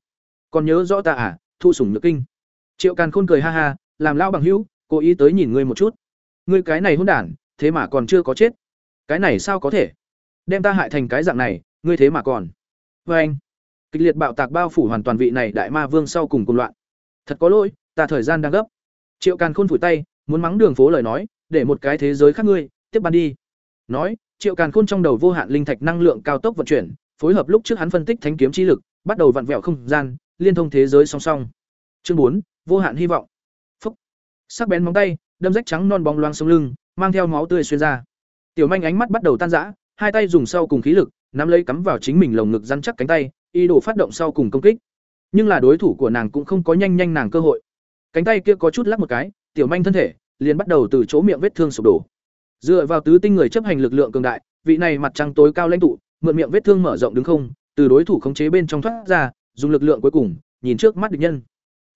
Còn nhớ rõ ta à, thu sủng nhược kinh. Triệu Càn Khôn cười ha ha, làm lao bằng hữu, cố ý tới nhìn ngươi một chút. Ngươi cái này hôn đản, thế mà còn chưa có chết. Cái này sao có thể? Đem ta hại thành cái dạng này, ngươi thế mà còn vê anh kịch liệt bạo tạc bao phủ hoàn toàn vị này đại ma vương sau cùng cùng loạn thật có lỗi ta thời gian đang gấp triệu càn khôn phủi tay muốn mắng đường phố lời nói để một cái thế giới khác ngươi tiếp ban đi nói triệu càn khôn trong đầu vô hạn linh thạch năng lượng cao tốc vận chuyển phối hợp lúc trước hắn phân tích thánh kiếm chi lực bắt đầu vặn vẹo không gian liên thông thế giới song song chương bốn vô hạn hy vọng phúc sắc bén móng tay đâm rách trắng non bóng loang sống lưng mang theo máu tươi xuyên ra. Tiểu manh ánh mắt bắt đầu tan rã, hai tay dùng sau cùng khí lực, nắm lấy cắm vào chính mình lồng ngực rắn chắc cánh tay, ý đồ phát động sau cùng công kích. Nhưng là đối thủ của nàng cũng không có nhanh nhanh nàng cơ hội. Cánh tay kia có chút lắc một cái, tiểu manh thân thể liền bắt đầu từ chỗ miệng vết thương sụp đổ. Dựa vào tứ tinh người chấp hành lực lượng cường đại, vị này mặt trăng tối cao lãnh tụ, mượn miệng vết thương mở rộng đứng không, từ đối thủ khống chế bên trong thoát ra, dùng lực lượng cuối cùng, nhìn trước mắt địch nhân.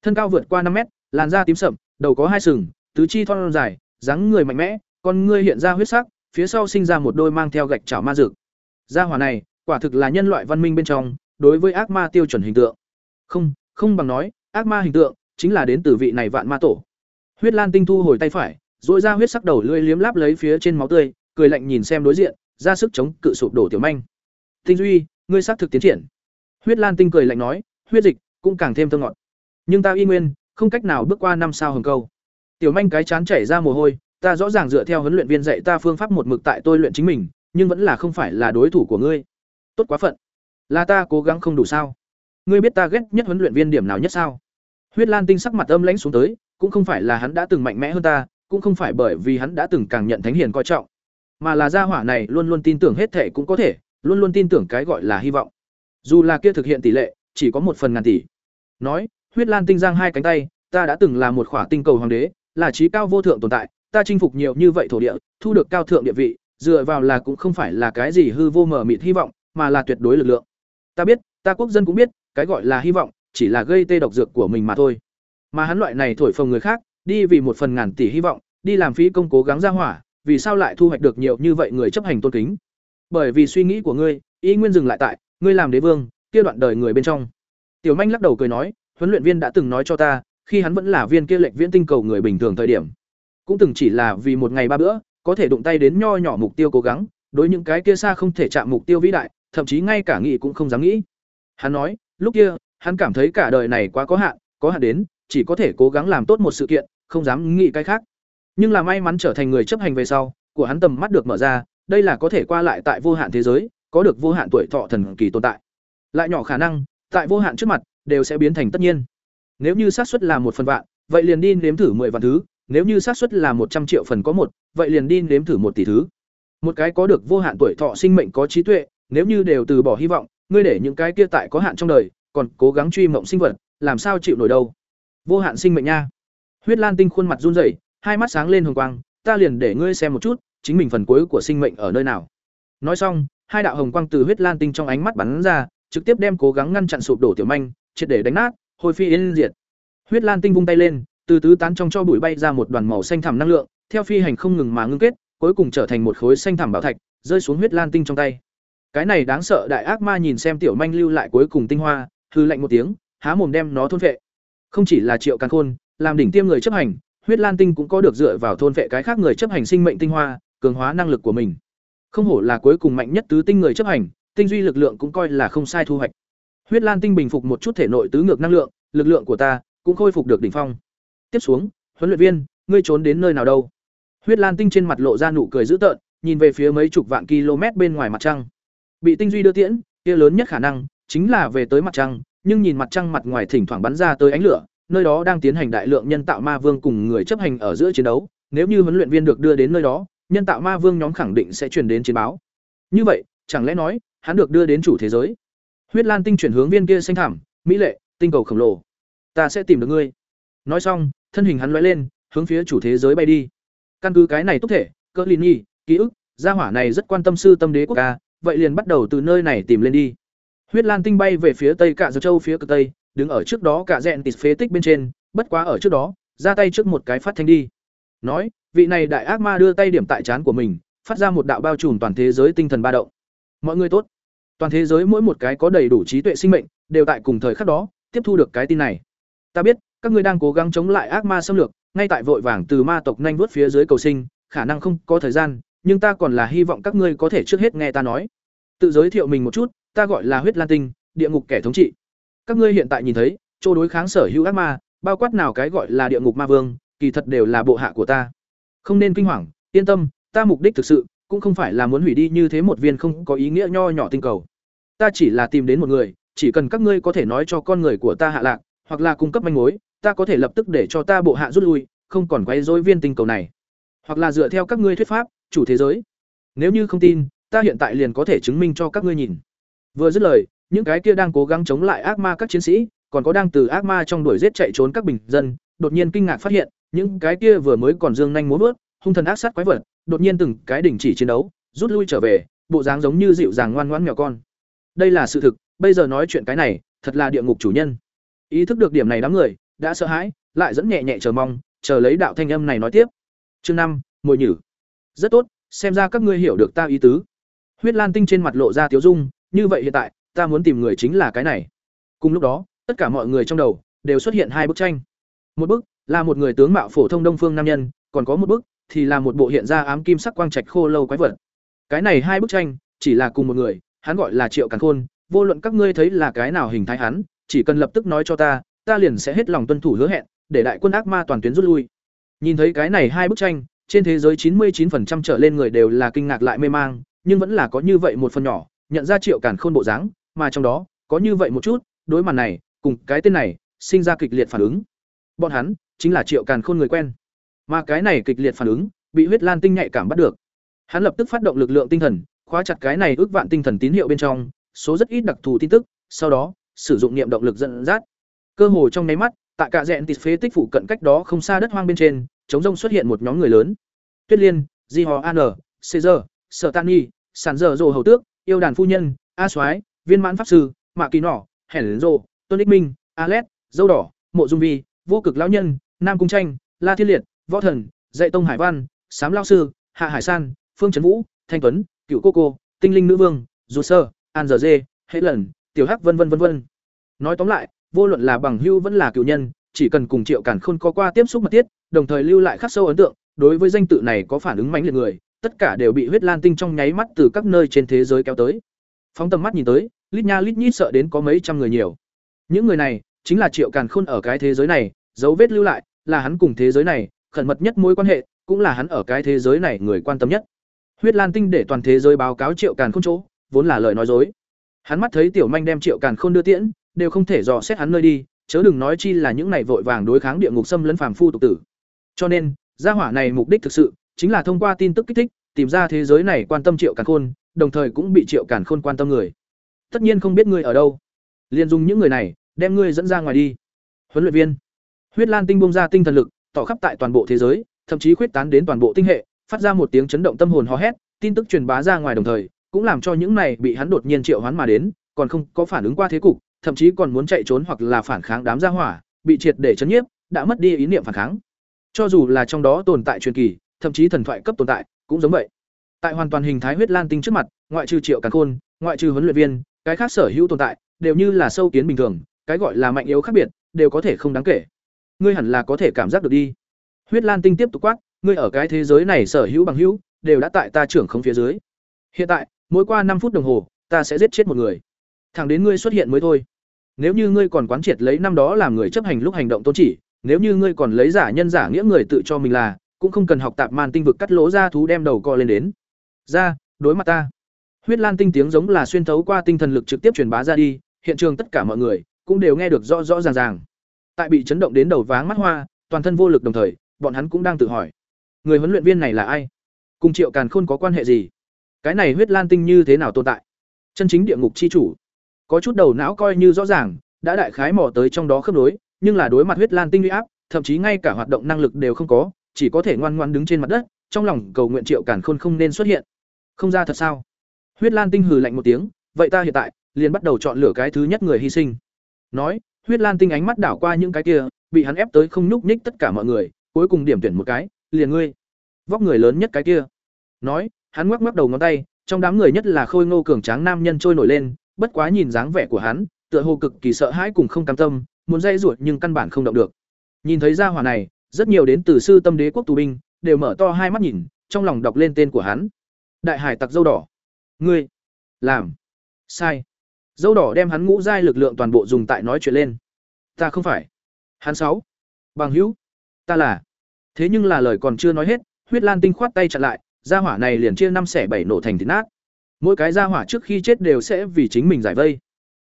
Thân cao vượt qua năm mét, làn da tím sậm, đầu có hai sừng, tứ chi thon dài, dáng người mạnh mẽ, con ngươi hiện ra huyết sắc, phía sau sinh ra một đôi mang theo gạch chảo ma dược. Gia hỏa này, quả thực là nhân loại văn minh bên trong, đối với ác ma tiêu chuẩn hình tượng. Không, không bằng nói, ác ma hình tượng chính là đến từ vị này vạn ma tổ. Huyết Lan Tinh thu hồi tay phải, rũa ra huyết sắc đầu lưỡi liếm láp lấy phía trên máu tươi, cười lạnh nhìn xem đối diện, ra sức chống cự sụp đổ tiểu manh. Tinh Duy, ngươi xác thực tiến triển. Huyết Lan Tinh cười lạnh nói, huyết dịch cũng càng thêm thơm ngọt. Nhưng ta y nguyên không cách nào bước qua năm sao hồng câu. Tiểu manh cái chán chảy ra mồ hôi, ta rõ ràng dựa theo huấn luyện viên dạy ta phương pháp một mực tại tôi luyện chính mình, nhưng vẫn là không phải là đối thủ của ngươi. Tốt quá phận. Là ta cố gắng không đủ sao? Ngươi biết ta ghét nhất huấn luyện viên điểm nào nhất sao? Huyết Lan Tinh sắc mặt âm lãnh xuống tới, cũng không phải là hắn đã từng mạnh mẽ hơn ta, cũng không phải bởi vì hắn đã từng càng nhận thánh hiền coi trọng, mà là gia hỏa này luôn luôn tin tưởng hết thể cũng có thể, luôn luôn tin tưởng cái gọi là hy vọng. Dù là kia thực hiện tỷ lệ chỉ có một phần ngàn tỷ. Nói, Huyết Lan Tinh giang hai cánh tay, ta đã từng là một khỏa tinh cầu hoàng đế, là trí cao vô thượng tồn tại, ta chinh phục nhiều như vậy thổ địa, thu được cao thượng địa vị, dựa vào là cũng không phải là cái gì hư vô mờ mịt hy vọng, mà là tuyệt đối lực lượng. Ta biết, ta quốc dân cũng biết, cái gọi là hy vọng, chỉ là gây tê độc dược của mình mà thôi. Mà hắn loại này thổi phồng người khác, đi vì một phần ngàn tỷ hy vọng, đi làm phí công cố gắng ra hỏa, vì sao lại thu hoạch được nhiều như vậy người chấp hành tôn kính? Bởi vì suy nghĩ của ngươi, ý nguyên dừng lại tại, ngươi làm đế vương, kia đoạn đời người bên trong. Tiểu Manh lắc đầu cười nói, huấn luyện viên đã từng nói cho ta, khi hắn vẫn là viên kia lệnh viễn tinh cầu người bình thường thời điểm, cũng từng chỉ là vì một ngày ba bữa, có thể đụng tay đến nho nhỏ mục tiêu cố gắng, đối những cái kia xa không thể chạm mục tiêu vĩ đại, thậm chí ngay cả nghĩ cũng không dám nghĩ. Hắn nói, lúc kia, hắn cảm thấy cả đời này quá có hạn, có hạn đến, chỉ có thể cố gắng làm tốt một sự kiện, không dám nghĩ cái khác. Nhưng là may mắn trở thành người chấp hành về sau, của hắn tầm mắt được mở ra, đây là có thể qua lại tại vô hạn thế giới, có được vô hạn tuổi thọ thần kỳ tồn tại. Lại nhỏ khả năng, tại vô hạn trước mặt, đều sẽ biến thành tất nhiên. Nếu như xác suất là một phần vạn, vậy liền đi nếm thử mười vạn thứ, nếu như xác suất là một trăm triệu phần có một, vậy liền đi nếm thử một tỷ thứ. Một cái có được vô hạn tuổi thọ sinh mệnh có trí tuệ, nếu như đều từ bỏ hy vọng, ngươi để những cái kia tại có hạn trong đời, còn cố gắng truy mộng sinh vật, làm sao chịu nổi đâu. Vô hạn sinh mệnh nha. Huyết Lan Tinh khuôn mặt run rẩy, hai mắt sáng lên hồng quang, ta liền để ngươi xem một chút, chính mình phần cuối của sinh mệnh ở nơi nào. Nói xong, hai đạo hồng quang từ Huyết Lan Tinh trong ánh mắt bắn ra, trực tiếp đem cố gắng ngăn chặn sụp đổ tiểu manh, triệt để đánh nát, hồi phi yên diệt. Huyết Lan Tinh vung tay lên, từ tứ tán trong cho bụi bay ra một đoàn màu xanh thẳm năng lượng, theo phi hành không ngừng mà ngưng kết, cuối cùng trở thành một khối xanh thẳm bảo thạch, rơi xuống Huyết Lan Tinh trong tay. Cái này đáng sợ đại ác ma nhìn xem tiểu manh lưu lại cuối cùng tinh hoa, hư lạnh một tiếng, há mồm đem nó thôn vệ. Không chỉ là Triệu Càn Khôn, làm đỉnh tiêm người chấp hành, huyết lan tinh cũng có được dựa vào thôn vệ cái khác người chấp hành sinh mệnh tinh hoa, cường hóa năng lực của mình. Không hổ là cuối cùng mạnh nhất tứ tinh người chấp hành, tinh duy lực lượng cũng coi là không sai thu hoạch. Huyết lan tinh bình phục một chút thể nội tứ ngược năng lượng, lực lượng của ta cũng khôi phục được đỉnh phong. Tiếp xuống, huấn luyện viên, ngươi trốn đến nơi nào đâu? Huyết lan tinh trên mặt lộ ra nụ cười dữ tợn, nhìn về phía mấy chục vạn km bên ngoài mặt trăng. Bị tinh duy đưa tiễn, kia lớn nhất khả năng chính là về tới mặt trăng, nhưng nhìn mặt trăng mặt ngoài thỉnh thoảng bắn ra tới ánh lửa, nơi đó đang tiến hành đại lượng nhân tạo ma vương cùng người chấp hành ở giữa chiến đấu, nếu như huấn luyện viên được đưa đến nơi đó, nhân tạo ma vương nhóm khẳng định sẽ truyền đến chiến báo. Như vậy, chẳng lẽ nói, hắn được đưa đến chủ thế giới? Huyết Lan tinh chuyển hướng viên kia xanh thảm, mỹ lệ, tinh cầu khổng lồ. Ta sẽ tìm được ngươi. Nói xong, thân hình hắn lóe lên, hướng phía chủ thế giới bay đi. Căn cứ cái này tốt thể, cỡ Linh Nhi, ký ức, gia hỏa này rất quan tâm sư tâm đế quốc ca, vậy liền bắt đầu từ nơi này tìm lên đi. Huyết Lan tinh bay về phía tây cả dầu Châu phía cực tây, đứng ở trước đó cả rèn tịt phế tích bên trên, bất quá ở trước đó, ra tay trước một cái phát thanh đi. Nói, vị này đại ác ma đưa tay điểm tại trán của mình, phát ra một đạo bao trùm toàn thế giới tinh thần ba động. Mọi người tốt. Toàn thế giới mỗi một cái có đầy đủ trí tuệ sinh mệnh, đều tại cùng thời khắc đó, tiếp thu được cái tin này. Ta biết, các ngươi đang cố gắng chống lại ác ma xâm lược, ngay tại vội vàng từ ma tộc nhanh vuốt phía dưới cầu sinh, khả năng không có thời gian, nhưng ta còn là hy vọng các ngươi có thể trước hết nghe ta nói. Tự giới thiệu mình một chút, ta gọi là Huyết Lan Tinh, địa ngục kẻ thống trị. Các ngươi hiện tại nhìn thấy, chỗ đối kháng sở hữu ác ma, bao quát nào cái gọi là địa ngục ma vương, kỳ thật đều là bộ hạ của ta. Không nên kinh hoàng, yên tâm, ta mục đích thực sự cũng không phải là muốn hủy đi như thế một viên không có ý nghĩa nho nhỏ tinh cầu. Ta chỉ là tìm đến một người, chỉ cần các ngươi có thể nói cho con người của ta hạ lạc, hoặc là cung cấp manh mối, ta có thể lập tức để cho ta bộ hạ rút lui, không còn quấy rối viên tinh cầu này. hoặc là dựa theo các ngươi thuyết pháp chủ thế giới nếu như không tin ta hiện tại liền có thể chứng minh cho các ngươi nhìn vừa dứt lời những cái kia đang cố gắng chống lại ác ma các chiến sĩ, còn có đang từ ác ma trong đuổi giết chạy trốn các bình dân, đột nhiên kinh ngạc phát hiện, những cái kia vừa mới còn dương nhanh múa vớt, hung thần ác sát quái vật, đột nhiên từng cái đình chỉ chiến đấu, rút lui trở về, bộ dáng giống như dịu dàng ngoan ngoãn mèo con. Đây là sự thực, bây giờ nói chuyện cái này, thật là địa ngục chủ nhân. Ý thức được điểm này đám người, đã sợ hãi, lại dẫn nhẹ nhẹ chờ mong, chờ lấy đạo thanh âm này nói tiếp. Chương năm mùi nhử. Rất tốt, xem ra các ngươi hiểu được ta ý tứ. Huyết lan tinh trên mặt lộ ra tiếu dung, như vậy hiện tại ta muốn tìm người chính là cái này. Cùng lúc đó, tất cả mọi người trong đầu đều xuất hiện hai bức tranh. Một bức là một người tướng mạo phổ thông đông phương nam nhân, còn có một bức thì là một bộ hiện ra ám kim sắc quang trạch khô lâu quái vật. Cái này hai bức tranh chỉ là cùng một người, hắn gọi là triệu càn khôn, vô luận các ngươi thấy là cái nào hình thái hắn, chỉ cần lập tức nói cho ta ta liền sẽ hết lòng tuân thủ hứa hẹn, để đại quân ác ma toàn tuyến rút lui. Nhìn thấy cái này hai bức tranh, trên thế giới chín mươi 99% trở lên người đều là kinh ngạc lại mê mang, nhưng vẫn là có như vậy một phần nhỏ, nhận ra triệu càn khôn bộ dáng mà trong đó, có như vậy một chút, đối màn này, cùng cái tên này, sinh ra kịch liệt phản ứng. Bọn hắn, chính là triệu càn khôn người quen. Mà cái này kịch liệt phản ứng, bị huyết lan tinh nhạy cảm bắt được. Hắn lập tức phát động lực lượng tinh thần, khóa chặt cái này ước vạn tinh thần tín hiệu bên trong, số rất ít đặc thù tin tức, sau đó, sử dụng niệm động lực dẫn dắt. Cơ hồ trong nháy mắt tại cả rẽn tịt phế tích phụ cận cách đó không xa đất hoang bên trên, chống rông xuất hiện một nhóm người lớn. Tuyết liên, di hò an caesar sở tani sàn dở dồ hầu tước, yêu đàn phu nhân, a soái viên mãn pháp sư, mạ kỳ nỏ hẻn rộ tôn ích minh alet dâu đỏ, mộ dung vi, vô cực lão nhân, nam cung tranh, la thiên liệt, võ thần, dạy tông hải văn, sám lao sư, hạ hải san, phương trấn vũ, thanh tuấn, cựu cô cô, tinh linh nữ vương, dù sơ, an giờ dê hệ lần, tiểu hắc vân vân vân vân. Nói tóm lại, vô luận là bằng hưu vẫn là cựu nhân, chỉ cần cùng triệu cản khôn có qua tiếp xúc mật thiết, đồng thời lưu lại khắc sâu ấn tượng, đối với danh tự này có phản ứng mãnh liệt người, tất cả đều bị huyết lan tinh trong nháy mắt từ các nơi trên thế giới kéo tới. Phóng tầm mắt nhìn tới lít nha lít nhít sợ đến có mấy trăm người nhiều. Những người này, chính là triệu càn khôn ở cái thế giới này, dấu vết lưu lại, là hắn cùng thế giới này, khẩn mật nhất mối quan hệ, cũng là hắn ở cái thế giới này người quan tâm nhất. Huyết lan tinh để toàn thế giới báo cáo triệu càn khôn chỗ, vốn là lời nói dối. Hắn mắt thấy tiểu manh đem triệu càn khôn đưa tiễn, đều không thể dò xét hắn nơi đi, chớ đừng nói chi là những này vội vàng đối kháng địa ngục xâm lấn phàm phu tục tử. Cho nên, gia hỏa này mục đích thực sự, chính là thông qua tin tức kích thích, tìm ra thế giới này quan tâm triệu càn khôn, đồng thời cũng bị triệu càn khôn quan tâm người tất nhiên không biết ngươi ở đâu. Liền dùng những người này, đem ngươi dẫn ra ngoài đi. Huấn luyện viên. Huyết lan tinh bung ra tinh thần lực, tỏ khắp tại toàn bộ thế giới, thậm chí khuyết tán đến toàn bộ tinh hệ, phát ra một tiếng chấn động tâm hồn hò hét, tin tức truyền bá ra ngoài đồng thời, cũng làm cho những này bị hắn đột nhiên triệu hoán mà đến, còn không có phản ứng qua thế cục, thậm chí còn muốn chạy trốn hoặc là phản kháng đám gia hỏa, bị triệt để chấn nhiếp, đã mất đi ý niệm phản kháng. Cho dù là trong đó tồn tại truyền kỳ, thậm chí thần thoại cấp tồn tại, cũng giống vậy. Tại hoàn toàn hình thái huyết lan tinh trước mặt, ngoại trừ triệu càn khôn, ngoại trừ huấn luyện viên cái khác sở hữu tồn tại, đều như là sâu kiến bình thường, cái gọi là mạnh yếu khác biệt, đều có thể không đáng kể. Ngươi hẳn là có thể cảm giác được đi. Huyết lan tinh tiếp tục quát, ngươi ở cái thế giới này sở hữu bằng hữu, đều đã tại ta trưởng không phía dưới. Hiện tại, mỗi qua năm phút đồng hồ, ta sẽ giết chết một người. Thẳng đến ngươi xuất hiện mới thôi. Nếu như ngươi còn quán triệt lấy năm đó làm người chấp hành lúc hành động tôn chỉ, nếu như ngươi còn lấy giả nhân giả nghĩa người tự cho mình là, cũng không cần học tạp man tinh vực cắt lỗ ra thú đem đầu co lên đến. Ra, đối mặt ta huyết lan tinh tiếng giống là xuyên thấu qua tinh thần lực trực tiếp truyền bá ra đi, hiện trường tất cả mọi người cũng đều nghe được rõ rõ ràng ràng. Tại bị chấn động đến đầu váng mắt hoa, toàn thân vô lực đồng thời, bọn hắn cũng đang tự hỏi, người huấn luyện viên này là ai? Cùng triệu càn khôn có quan hệ gì? Cái này huyết lan tinh như thế nào tồn tại? Chân chính địa ngục chi chủ. Có chút đầu não coi như rõ ràng, đã đại khái mò tới trong đó khớp nối, nhưng là đối mặt huyết lan tinh uy áp, thậm chí ngay cả hoạt động năng lực đều không có, chỉ có thể ngoan ngoãn đứng trên mặt đất, trong lòng cầu nguyện triệu càn khôn không nên xuất hiện. Không ra thật sao? Huyết lan tinh hừ lạnh một tiếng, vậy ta hiện tại liền bắt đầu chọn lựa cái thứ nhất người hy sinh. Nói, huyết lan tinh ánh mắt đảo qua những cái kia, bị hắn ép tới không nhúc nhích tất cả mọi người, cuối cùng điểm tuyển một cái, liền ngươi, vóc người lớn nhất cái kia. Nói, hắn ngoắc ngoắc đầu ngón tay, trong đám người nhất là khôi ngô cường tráng nam nhân trôi nổi lên, bất quá nhìn dáng vẻ của hắn, tựa hồ cực kỳ sợ hãi cùng không cam tâm, muốn dây ruột nhưng căn bản không động được. Nhìn thấy ra hỏa này, rất nhiều đến từ sư tâm đế quốc tù binh, đều mở to hai mắt nhìn, trong lòng đọc lên tên của hắn. Đại hải tặc dâu đỏ ngươi. Làm. Sai. Dâu đỏ đem hắn ngũ giai lực lượng toàn bộ dùng tại nói chuyện lên. Ta không phải. Hắn sáu. Bằng hữu. Ta là. Thế nhưng là lời còn chưa nói hết huyết lan tinh khoát tay chặn lại gia hỏa này liền chia năm xẻ bảy nổ thành thịt nát. Mỗi cái gia hỏa trước khi chết đều sẽ vì chính mình giải vây.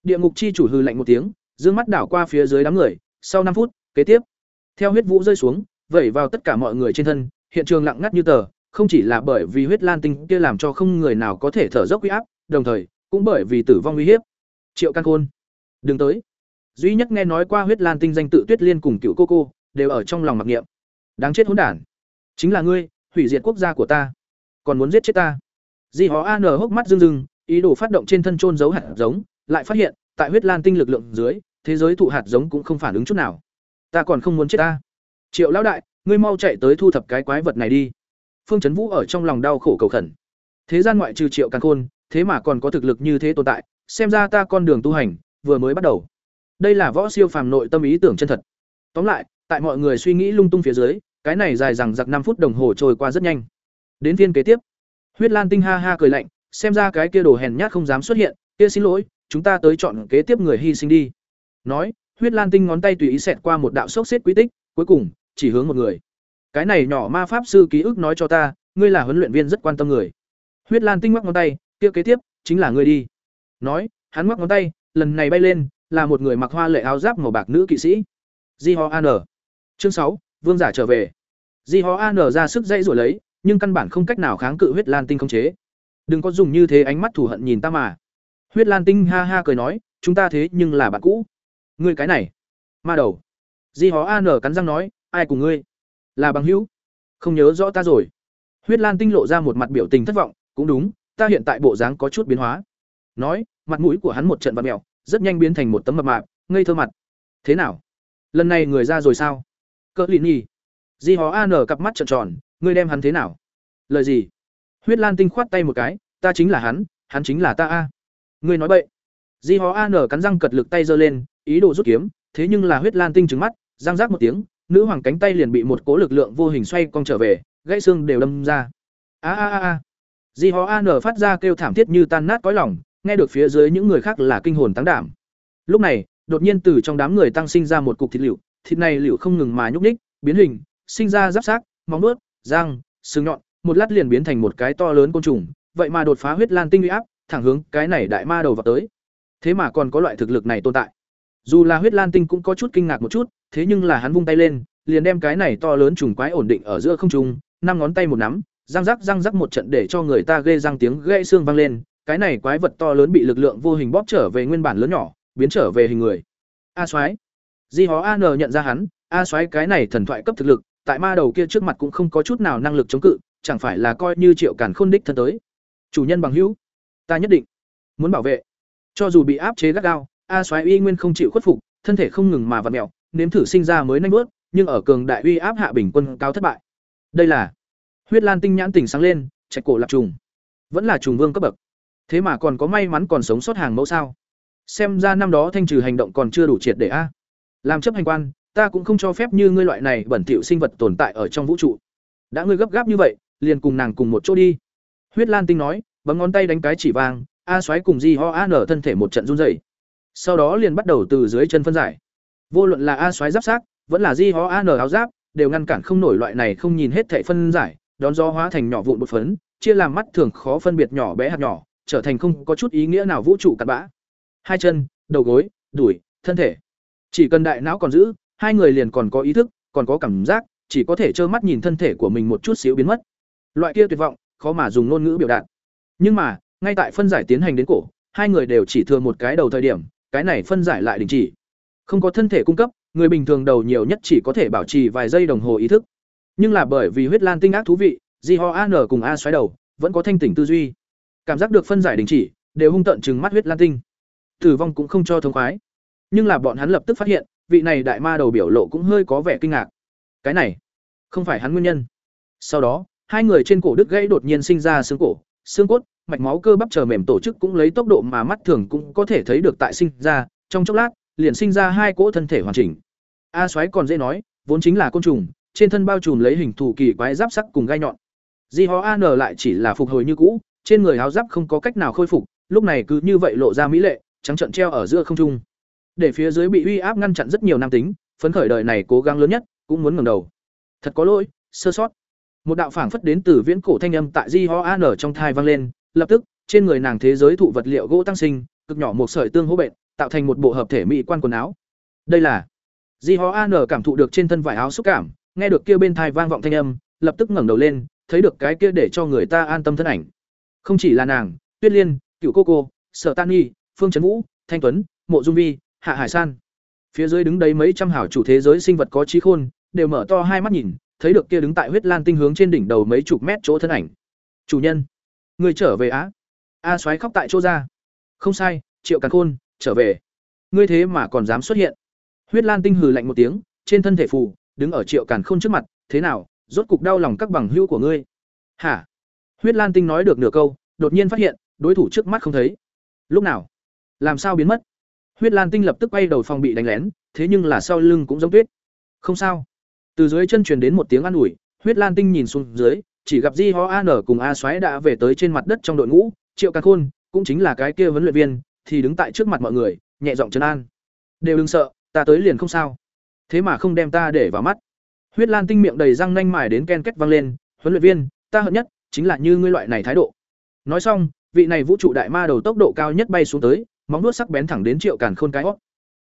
Địa ngục chi chủ hư lạnh một tiếng dương mắt đảo qua phía dưới đám người sau năm phút kế tiếp theo huyết vũ rơi xuống vẩy vào tất cả mọi người trên thân hiện trường lặng ngắt như tờ, không chỉ là bởi vì huyết lan tinh kia làm cho không người nào có thể thở dốc huy áp, đồng thời cũng bởi vì tử vong uy hiếp. Triệu Căn Khôn, đừng tới. Duy nhất nghe nói qua huyết lan tinh danh tự Tuyết Liên cùng cựu cô cô, đều ở trong lòng mặc niệm. Đáng chết hỗn đản, chính là ngươi, hủy diệt quốc gia của ta, còn muốn giết chết ta. Di Hó An hốc mắt rưng rưng, ý đồ phát động trên thân trôn giấu hạt giống, lại phát hiện, tại huyết lan tinh lực lượng dưới, thế giới thụ hạt giống cũng không phản ứng chút nào. Ta còn không muốn chết ta. Triệu lão đại, ngươi mau chạy tới thu thập cái quái vật này đi. Phương Chấn Vũ ở trong lòng đau khổ cầu khẩn. Thế gian ngoại trừ Triệu Càn Khôn, thế mà còn có thực lực như thế tồn tại, xem ra ta con đường tu hành vừa mới bắt đầu. Đây là võ siêu phàm nội tâm ý tưởng chân thật. Tóm lại, tại mọi người suy nghĩ lung tung phía dưới, cái này dài rằng giặc năm phút đồng hồ trôi qua rất nhanh. Đến phiên kế tiếp, Huyết Lan Tinh ha ha cười lạnh, xem ra cái kia đồ hèn nhát không dám xuất hiện, kia xin lỗi, chúng ta tới chọn kế tiếp người hy sinh đi. Nói, Huyết Lan Tinh ngón tay tùy ý xẹt qua một đạo sốc xếp quy tích, cuối cùng chỉ hướng một người. Cái này nhỏ ma pháp sư ký ức nói cho ta, ngươi là huấn luyện viên rất quan tâm người. Huyết Lan Tinh ngoắc ngón tay, kia kế tiếp chính là ngươi đi. Nói, hắn ngoắc ngón tay, lần này bay lên, là một người mặc hoa lệ áo giáp màu bạc nữ kỵ sĩ. Di Ho An. Chương sáu, Vương giả trở về. Di Ho An ra sức dãy rồi lấy, nhưng căn bản không cách nào kháng cự huyết lan tinh không chế. Đừng có dùng như thế ánh mắt thù hận nhìn ta mà. Huyết lan tinh ha ha cười nói, chúng ta thế nhưng là bạn cũ. Ngươi cái này, ma đầu. Di Ho An cắn răng nói, ai cùng ngươi? Là bằng hữu. Không nhớ rõ ta rồi. Huyết lan tinh lộ ra một mặt biểu tình thất vọng, cũng đúng, ta hiện tại bộ dáng có chút biến hóa. Nói, mặt mũi của hắn một trận vặn mèo, rất nhanh biến thành một tấm mập mạp, ngây thơ mặt. Thế nào? Lần này người ra rồi sao? Cỡ lìn nhỉ? Di Hó An cặp mắt trợn tròn, ngươi đem hắn thế nào? Lời gì? Huyết Lan Tinh khoát tay một cái, ta chính là hắn, hắn chính là ta a. Ngươi nói bậy. Di Hó An cắn răng cật lực tay giơ lên, ý đồ rút kiếm, thế nhưng là Huyết Lan Tinh trừng mắt, răng rác một tiếng, nữ hoàng cánh tay liền bị một cố lực lượng vô hình xoay cong trở về, gãy xương đều đâm ra. A a a a. Di Hó An phát ra kêu thảm thiết như tan nát cõi lòng, nghe được phía dưới những người khác là kinh hồn tăng đảm. Lúc này, đột nhiên từ trong đám người tăng sinh ra một cục thịt liệu, thịt này liệu không ngừng mà nhúc nhích, biến hình, sinh ra giáp xác, móng vuốt, răng, xương nhọn, một lát liền biến thành một cái to lớn côn trùng, vậy mà đột phá huyết lan tinh huy áp, thẳng hướng cái này đại ma đầu vào tới. Thế mà còn có loại thực lực này tồn tại. Dù là huyết lan tinh cũng có chút kinh ngạc một chút, thế nhưng là hắn vung tay lên, liền đem cái này to lớn trùng quái ổn định ở giữa không trung, năm ngón tay một nắm, răng rắc răng rắc một trận để cho người ta ghê răng tiếng gãy xương vang lên, cái này quái vật to lớn bị lực lượng vô hình bóp trở về nguyên bản lớn nhỏ, biến trở về hình người. A Soái. Di Hó An nhận ra hắn, A Soái cái này thần thoại cấp thực lực, tại ma đầu kia trước mặt cũng không có chút nào năng lực chống cự, chẳng phải là coi như Triệu Càn Khôn đích thân tới. Chủ nhân bằng hữu, ta nhất định muốn bảo vệ. Cho dù bị áp chế gắt gao, A Soái uy nguyên không chịu khuất phục, thân thể không ngừng mà vặn mèo, nếm thử sinh ra mới nhanh bước, nhưng ở cường đại uy áp hạ bình quân cao thất bại. Đây là Huyết Lan tinh nhãn tỉnh sáng lên, trạch cổ lạc trùng, vẫn là trùng vương cấp bậc. Thế mà còn có may mắn còn sống sót hàng mẫu sao? Xem ra năm đó thanh trừ hành động còn chưa đủ triệt để a. Làm chấp hành quan, ta cũng không cho phép như ngươi loại này bẩn thỉu sinh vật tồn tại ở trong vũ trụ. Đã ngươi gấp gáp như vậy, liền cùng nàng cùng một chỗ đi. Huyết Lan Tinh nói, bấm ngón tay đánh cái chỉ vàng, A xoáy cùng Di Ho A nở thân thể một trận run rẩy. Sau đó liền bắt đầu từ dưới chân phân giải. Vô luận là A xoáy giáp xác, vẫn là Di Ho An áo giáp, đều ngăn cản không nổi loại này không nhìn hết thể phân giải, đón gió hóa thành nhỏ vụn một phấn, chia làm mắt thường khó phân biệt nhỏ bé hạt nhỏ, trở thành không có chút ý nghĩa nào vũ trụ cặn bã. Hai chân, đầu gối, đùi, thân thể. Chỉ cần đại não còn giữ, hai người liền còn có ý thức, còn có cảm giác, chỉ có thể trơ mắt nhìn thân thể của mình một chút xíu biến mất. Loại kia tuyệt vọng, khó mà dùng ngôn ngữ biểu đạt. Nhưng mà, ngay tại phân giải tiến hành đến cổ, hai người đều chỉ thừa một cái đầu thời điểm, cái này phân giải lại đình chỉ. Không có thân thể cung cấp, người bình thường đầu nhiều nhất chỉ có thể bảo trì vài giây đồng hồ ý thức. Nhưng là bởi vì huyết lan tinh ác thú vị, Di Ho An cùng A xoáy đầu, vẫn có thanh tỉnh tư duy. Cảm giác được phân giải đình chỉ, đều hung tận trừng mắt huyết lan tinh. Tử vong cũng không cho thông khoái. Nhưng là bọn hắn lập tức phát hiện, vị này đại ma đầu biểu lộ cũng hơi có vẻ kinh ngạc. Cái này, không phải hắn nguyên nhân. Sau đó, hai người trên cổ đứt gãy đột nhiên sinh ra xương cổ, xương cốt, mạch máu cơ bắp chờ mềm tổ chức cũng lấy tốc độ mà mắt thường cũng có thể thấy được tại sinh ra, trong chốc lát, liền sinh ra hai cỗ thân thể hoàn chỉnh. A xoáy còn dễ nói, vốn chính là côn trùng, trên thân bao trùm lấy hình thù kỳ quái giáp sắc cùng gai nhọn. Di Ho An lại chỉ là phục hồi như cũ, trên người áo giáp không có cách nào khôi phục, lúc này cứ như vậy lộ ra mỹ lệ, trắng trợn treo ở giữa không trung. Để phía dưới bị uy áp ngăn chặn rất nhiều nam tính, phấn khởi đời này cố gắng lớn nhất, cũng muốn ngẩng đầu. Thật có lỗi, sơ sót. Một đạo phảng phất đến từ viễn cổ thanh âm tại Di Ho An trong thai vang lên, lập tức, trên người nàng thế giới thụ vật liệu gỗ tăng sinh, cực nhỏ một sợi tương hỗ bệnh, tạo thành một bộ hợp thể mỹ quan quần áo. Đây là Di Ho An cảm thụ được trên thân vải áo xúc cảm, nghe được kia bên thai vang vọng thanh âm, lập tức ngẩng đầu lên, thấy được cái kia để cho người ta an tâm thân ảnh. Không chỉ là nàng, Tuyết Liên, Cựu Cô Cô, Sở Tan Nghi, Phương Trấn Vũ, Thanh Tuấn, Mộ Dung Vi, Hạ Hải San. Phía dưới đứng đấy mấy trăm hảo chủ thế giới sinh vật có trí khôn, đều mở to hai mắt nhìn, thấy được kia đứng tại huyết lan tinh hướng trên đỉnh đầu mấy chục mét chỗ thân ảnh. Chủ nhân, người trở về á? A soái khóc tại chỗ ra. Không sai, Triệu Càn Khôn, trở về. Ngươi thế mà còn dám xuất hiện. Huyết Lan Tinh hừ lạnh một tiếng, trên thân thể phù, đứng ở Triệu Càn Khôn trước mặt, thế nào, rốt cục đau lòng các bằng hữu của ngươi. Hả? Huyết Lan Tinh nói được nửa câu, đột nhiên phát hiện, đối thủ trước mắt không thấy. Lúc nào? Làm sao biến mất? Huyết Lan Tinh lập tức quay đầu phòng bị đánh lén, thế nhưng là sau lưng cũng giống tuyết. Không sao. Từ dưới chân truyền đến một tiếng an ủi, Huyết Lan Tinh nhìn xuống dưới, chỉ gặp Di Ho An cùng A Soái đã về tới trên mặt đất trong đội ngũ, Triệu Càn Khôn, cũng chính là cái kia huấn luyện viên, thì đứng tại trước mặt mọi người, nhẹ giọng trấn an. "Đều đừng sợ, ta tới liền không sao." Thế mà không đem ta để vào mắt. Huyết Lan Tinh miệng đầy răng nanh mài đến ken két vang lên, "Huấn luyện viên, ta hận nhất chính là như ngươi loại này thái độ." Nói xong, vị này vũ trụ đại ma đầu tốc độ cao nhất bay xuống tới, móng vuốt sắc bén thẳng đến Triệu Càn Khôn cái hốc.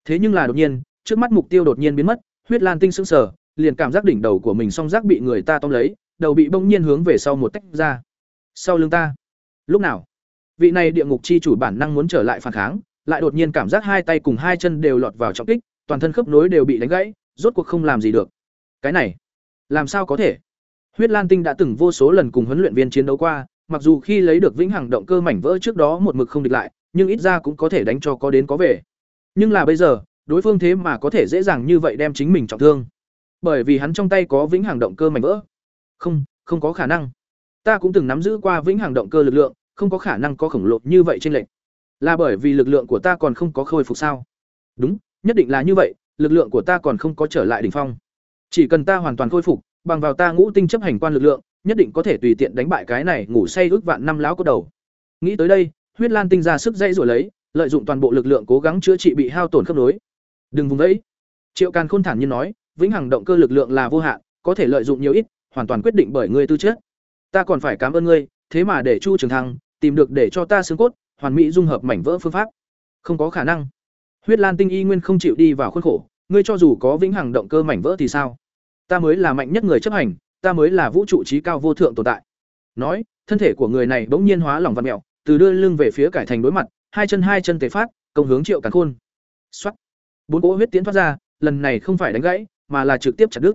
Thế nhưng là đột nhiên, trước mắt mục tiêu đột nhiên biến mất, Huyết Lan Tinh sững sờ, liền cảm giác đỉnh đầu của mình song giác bị người ta tóm lấy, đầu bị bỗng nhiên hướng về sau một tách ra. Sau lưng ta. Lúc nào? Vị này địa ngục chi chủ bản năng muốn trở lại phản kháng, lại đột nhiên cảm giác hai tay cùng hai chân đều lọt vào trọng kích, toàn thân khớp nối đều bị đánh gãy, rốt cuộc không làm gì được. Cái này, làm sao có thể? Huyết Lan Tinh đã từng vô số lần cùng huấn luyện viên chiến đấu qua, mặc dù khi lấy được vĩnh hằng động cơ mảnh vỡ trước đó một mực không địch lại, nhưng ít ra cũng có thể đánh cho có đến có về. Nhưng là bây giờ, đối phương thế mà có thể dễ dàng như vậy đem chính mình trọng thương. Bởi vì hắn trong tay có vĩnh hằng động cơ mảnh vỡ. Không, không có khả năng. Ta cũng từng nắm giữ qua vĩnh hằng động cơ lực lượng, không có khả năng có khổng lồ như vậy trên lệnh. Là bởi vì lực lượng của ta còn không có khôi phục sao? Đúng, nhất định là như vậy, lực lượng của ta còn không có trở lại đỉnh phong. Chỉ cần ta hoàn toàn khôi phục, bằng vào ta ngũ tinh chấp hành quan lực lượng, nhất định có thể tùy tiện đánh bại cái này ngủ say ước vạn năm láo có đầu. Nghĩ tới đây, huyết lan tinh ra sức dãy rồi lấy, lợi dụng toàn bộ lực lượng cố gắng chữa trị bị hao tổn khớp nối. Đừng vùng vẫy. Triệu Càn Khôn thản nhiên nói, vĩnh hằng động cơ lực lượng là vô hạn, có thể lợi dụng nhiều ít, hoàn toàn quyết định bởi ngươi tư chất. Ta còn phải cảm ơn ngươi, thế mà để Chu Trường Thăng tìm được để cho ta xương cốt hoàn mỹ dung hợp mảnh vỡ phương pháp. Không có khả năng. Huyết Lan Tinh Y Nguyên không chịu đi vào khuôn khổ, ngươi cho dù có vĩnh hằng động cơ mảnh vỡ thì sao? Ta mới là mạnh nhất người chấp hành, ta mới là vũ trụ trí cao vô thượng tồn tại. Nói, thân thể của người này bỗng nhiên hóa lỏng vặn mèo, từ đưa lưng về phía cải thành đối mặt, hai chân hai chân tề phát, công hướng Triệu Càn Khôn. Soát. Bốn cỗ huyết tiến thoát ra, lần này không phải đánh gãy, mà là trực tiếp chặt đứt.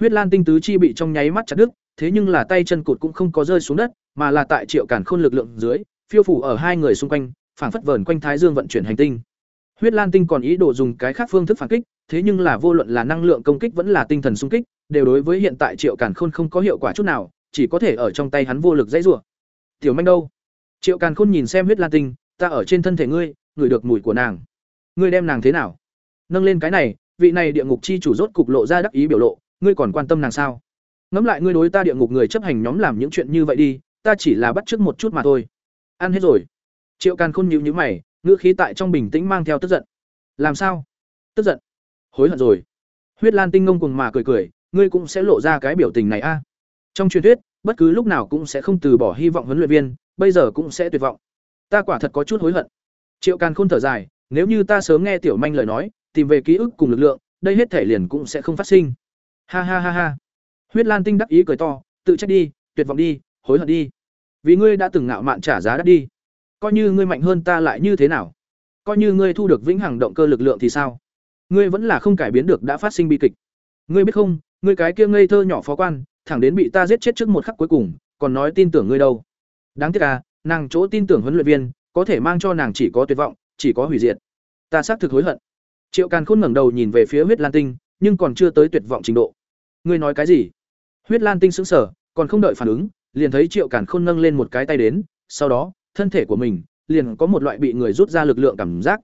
Huyết Lan tinh tứ chi bị trong nháy mắt chặt đứt, thế nhưng là tay chân cụt cũng không có rơi xuống đất, mà là tại Triệu Càn Khôn lực lượng dưới, phiêu phủ ở hai người xung quanh, phảng phất vờn quanh Thái Dương vận chuyển hành tinh. Huyết Lan tinh còn ý đồ dùng cái khác phương thức phản kích, thế nhưng là vô luận là năng lượng công kích vẫn là tinh thần xung kích, đều đối với hiện tại Triệu Càn Khôn không có hiệu quả chút nào, chỉ có thể ở trong tay hắn vô lực dãy rủa. Tiểu Manh đâu? Triệu Càn Khôn nhìn xem Huyết Lan tinh, ta ở trên thân thể ngươi, ngửi được mùi của nàng. Ngươi đem nàng thế nào? Nâng lên cái này, vị này địa ngục chi chủ rốt cục lộ ra đắc ý biểu lộ, ngươi còn quan tâm nàng sao? Ngẫm lại ngươi đối ta địa ngục người chấp hành nhóm làm những chuyện như vậy đi, ta chỉ là bắt chước một chút mà thôi. Ăn hết rồi. Triệu Càn Khôn nhíu nhíu mày, ngữ khí tại trong bình tĩnh mang theo tức giận. Làm sao? Tức giận? Hối hận rồi. Huyết Lan Tinh ngông cuồng mà cười cười, ngươi cũng sẽ lộ ra cái biểu tình này a. Trong truyền thuyết, bất cứ lúc nào cũng sẽ không từ bỏ hy vọng huấn luyện viên, bây giờ cũng sẽ tuyệt vọng. Ta quả thật có chút hối hận. Triệu Càn Khôn thở dài, nếu như ta sớm nghe tiểu manh lời nói, tìm về ký ức cùng lực lượng, đây hết thể liền cũng sẽ không phát sinh. Ha ha ha ha. Huyết Lan Tinh đắc ý cười to, tự trách đi, tuyệt vọng đi, hối hận đi. Vì ngươi đã từng ngạo mạn trả giá đắt đi. Coi như ngươi mạnh hơn ta lại như thế nào? Coi như ngươi thu được vĩnh hằng động cơ lực lượng thì sao? Ngươi vẫn là không cải biến được đã phát sinh bi kịch. Ngươi biết không, ngươi cái kia ngây thơ nhỏ phó quan, thẳng đến bị ta giết chết trước một khắc cuối cùng, còn nói tin tưởng ngươi đâu. Đáng tiếc à, nàng chỗ tin tưởng huấn luyện viên, có thể mang cho nàng chỉ có tuyệt vọng, chỉ có hủy diệt. Ta xác thực hối hận. Triệu Càn Khôn ngẩng đầu nhìn về phía Huyết Lan Tinh, nhưng còn chưa tới tuyệt vọng trình độ. Ngươi nói cái gì? Huyết Lan Tinh sững sờ, còn không đợi phản ứng, liền thấy Triệu Càn Khôn nâng lên một cái tay đến, sau đó, thân thể của mình liền có một loại bị người rút ra lực lượng cảm giác.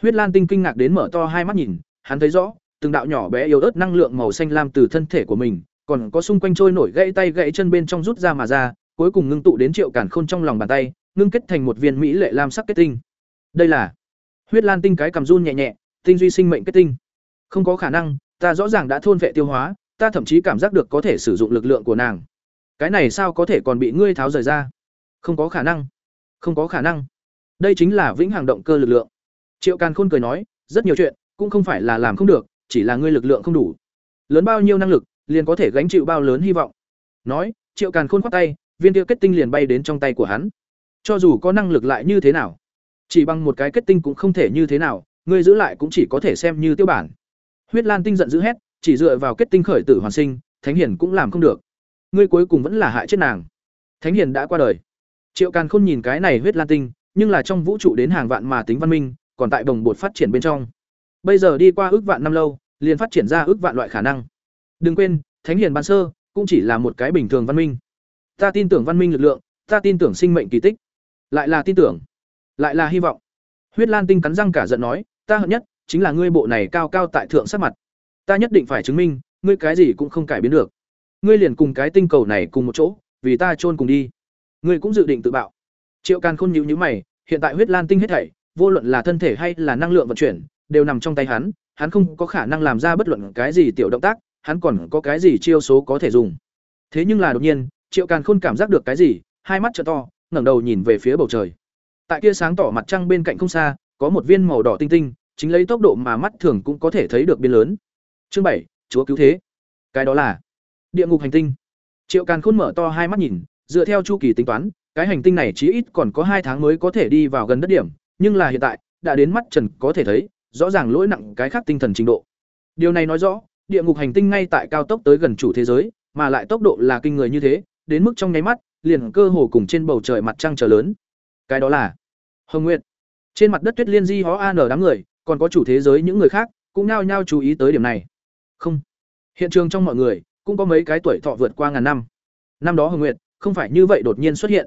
Huyết Lan Tinh kinh ngạc đến mở to hai mắt nhìn, hắn thấy rõ, từng đạo nhỏ bé yếu ớt năng lượng màu xanh lam từ thân thể của mình, còn có xung quanh trôi nổi gãy tay gãy chân bên trong rút ra mà ra, cuối cùng ngưng tụ đến Triệu Càn Khôn trong lòng bàn tay, ngưng kết thành một viên mỹ lệ lam sắc kết tinh. Đây là Huyết Lan Tinh cái cầm run nhẹ nhẹ, tinh duy sinh mệnh kết tinh. Không có khả năng, ta rõ ràng đã thôn vệ tiêu hóa, ta thậm chí cảm giác được có thể sử dụng lực lượng của nàng. Cái này sao có thể còn bị ngươi tháo rời ra? Không có khả năng. Không có khả năng. Đây chính là vĩnh hằng động cơ lực lượng. Triệu Càn Khôn cười nói, rất nhiều chuyện cũng không phải là làm không được, chỉ là ngươi lực lượng không đủ. Lớn bao nhiêu năng lực, liền có thể gánh chịu bao lớn hy vọng. nói triệu càn khôn khoát tay viên kia kết tinh liền bay đến trong tay của hắn cho dù có năng lực lại như thế nào chỉ bằng một cái kết tinh cũng không thể như thế nào ngươi giữ lại cũng chỉ có thể xem như tiêu bản huyết lan tinh giận dữ hét chỉ dựa vào kết tinh khởi tử hoàn sinh, thánh hiền cũng làm không được. Ngươi cuối cùng vẫn là hại chết nàng. Thánh hiền đã qua đời. Triệu càn khôn nhìn cái này huyết lan tinh, nhưng là trong vũ trụ đến hàng vạn mà tính văn minh, còn tại đồng bột phát triển bên trong. Bây giờ đi qua ước vạn năm lâu, liền phát triển ra ước vạn loại khả năng. Đừng quên, thánh hiền ban sơ, cũng chỉ là một cái bình thường văn minh. Ta tin tưởng văn minh lực lượng, ta tin tưởng sinh mệnh kỳ tích. Lại là tin tưởng, lại là hy vọng. Huyết lan tinh cắn răng cả giận nói, ta hận nhất chính là ngươi bộ này cao cao tại thượng sát mặt ta nhất định phải chứng minh, ngươi cái gì cũng không cải biến được. Ngươi liền cùng cái tinh cầu này cùng một chỗ, vì ta chôn cùng đi. Ngươi cũng dự định tự bạo. Triệu càn khôn nhíu nhíu mày, hiện tại huyết lan tinh hết thảy, vô luận là thân thể hay là năng lượng vận chuyển, đều nằm trong tay hắn hắn không có khả năng làm ra bất luận cái gì tiểu động tác, hắn còn có cái gì chiêu số có thể dùng. Thế nhưng là đột nhiên, triệu càn khôn cảm giác được cái gì, hai mắt trợ to, ngẩng đầu nhìn về phía bầu trời. Tại kia sáng tỏ mặt trăng bên cạnh không xa, có một viên màu đỏ tinh tinh, chính lấy tốc độ mà mắt thường cũng có thể thấy được biên lớn chương bảy, chúa cứu thế. Cái đó là địa ngục hành tinh. Triệu càn khôn mở to hai mắt nhìn, dựa theo chu kỳ tính toán, cái hành tinh này chí ít còn có hai tháng mới có thể đi vào gần đất điểm, nhưng là hiện tại, đã đến mắt trần có thể thấy, rõ ràng lỗi nặng cái khác tinh thần trình độ. Điều này nói rõ, địa ngục hành tinh ngay tại cao tốc tới gần chủ thế giới, mà lại tốc độ là kinh người như thế, đến mức trong nháy mắt, liền cơ hồ cùng trên bầu trời mặt trăng trở lớn. Cái đó là hồng nguyện. trên mặt đất tuyết liên di hó an đám người, còn có chủ thế giới những người khác, cũng nao nhao chú ý tới điểm này không. Hiện trường trong mọi người cũng có mấy cái tuổi thọ vượt qua ngàn năm. Năm đó hồng nguyệt, không phải như vậy đột nhiên xuất hiện.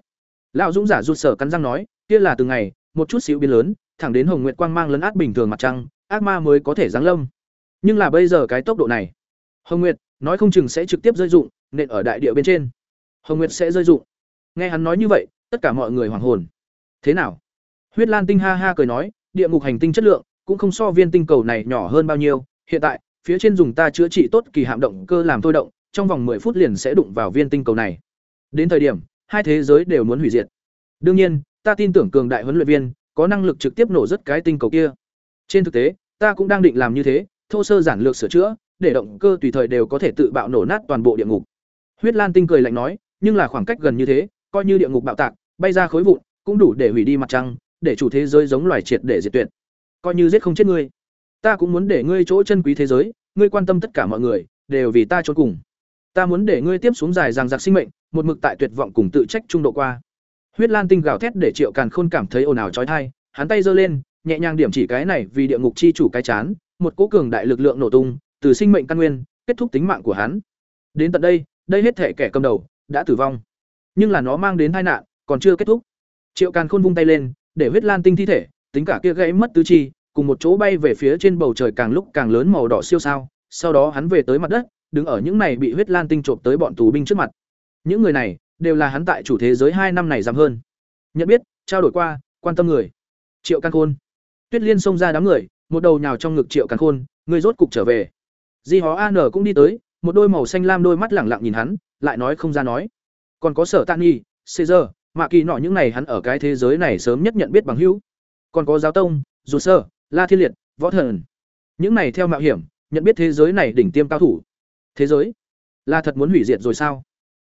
Lão dũng giả rụt sở cắn răng nói, kia là từng ngày, một chút xíu biến lớn, thẳng đến hồng nguyệt quang mang lấn át bình thường mặt trăng, ác ma mới có thể giáng lâm. Nhưng là bây giờ cái tốc độ này, hồng nguyệt, nói không chừng sẽ trực tiếp rơi dụng, nện ở đại địa bên trên. Hồng nguyệt sẽ rơi dụng. Nghe hắn nói như vậy, tất cả mọi người hoảng hồn. Thế nào? Huyết lan tinh ha ha cười nói, địa ngục hành tinh chất lượng cũng không so viên tinh cầu này nhỏ hơn bao nhiêu, hiện tại phía trên dùng ta chữa trị tốt kỳ hạm động cơ làm thôi động, trong vòng 10 phút liền sẽ đụng vào viên tinh cầu này. Đến thời điểm, hai thế giới đều muốn hủy diệt. Đương nhiên, ta tin tưởng cường đại huấn luyện viên, có năng lực trực tiếp nổ rất cái tinh cầu kia. Trên thực tế, ta cũng đang định làm như thế, thô sơ giản lược sửa chữa, để động cơ tùy thời đều có thể tự bạo nổ nát toàn bộ địa ngục. Huyết lan tinh cười lạnh nói, nhưng là khoảng cách gần như thế, coi như địa ngục bạo tạc, bay ra khối vụn, cũng đủ để hủy đi mặt trăng, để chủ thế giới giống loài triệt để diệt tuyệt. Coi như giết không chết ngươi ta cũng muốn để ngươi chỗ chân quý thế giới, ngươi quan tâm tất cả mọi người, đều vì ta trốn cùng. Ta muốn để ngươi tiếp xuống dài rằng giặc sinh mệnh, một mực tại tuyệt vọng cùng tự trách trung độ qua. Huyết lan tinh gào thét để triệu càn khôn cảm thấy ồn ào trói thai hắn tay giơ lên, nhẹ nhàng điểm chỉ cái này vì địa ngục chi chủ cái chán, một cố cường đại lực lượng nổ tung, từ sinh mệnh căn nguyên, kết thúc tính mạng của hắn. Đến tận đây đây hết thể kẻ cầm đầu, đã tử vong. Nhưng là nó mang đến tai nạn, còn chưa kết thúc. Triệu càn khôn vung tay lên, để huyết lan tinh thi thể, tính cả kia gãy mất tứ chi cùng một chỗ bay về phía trên bầu trời càng lúc càng lớn màu đỏ siêu sao, sau đó hắn về tới mặt đất, đứng ở những này bị huyết lan tinh trộm tới bọn tù binh trước mặt. Những người này, đều là hắn tại chủ thế giới hai năm này giảm hơn. Nhận biết, trao đổi qua, quan tâm người. Triệu căn khôn. Tuyết liên xông ra đám người, một đầu nhào trong ngực triệu căn khôn, người rốt cục trở về. Di hó an cũng đi tới, một đôi màu xanh lam đôi mắt lẳng lặng nhìn hắn, lại nói không ra nói. Còn có sở tan nhi, caesar, mạ kỳ nọ những này hắn ở cái thế giới này sớm nhất nhận biết bằng hữu. Còn có giáo tông, dù sơ la thiên liệt, võ thần. Những này theo mạo hiểm, nhận biết thế giới này đỉnh tiêm cao thủ. Thế giới? Là thật muốn hủy diệt rồi sao?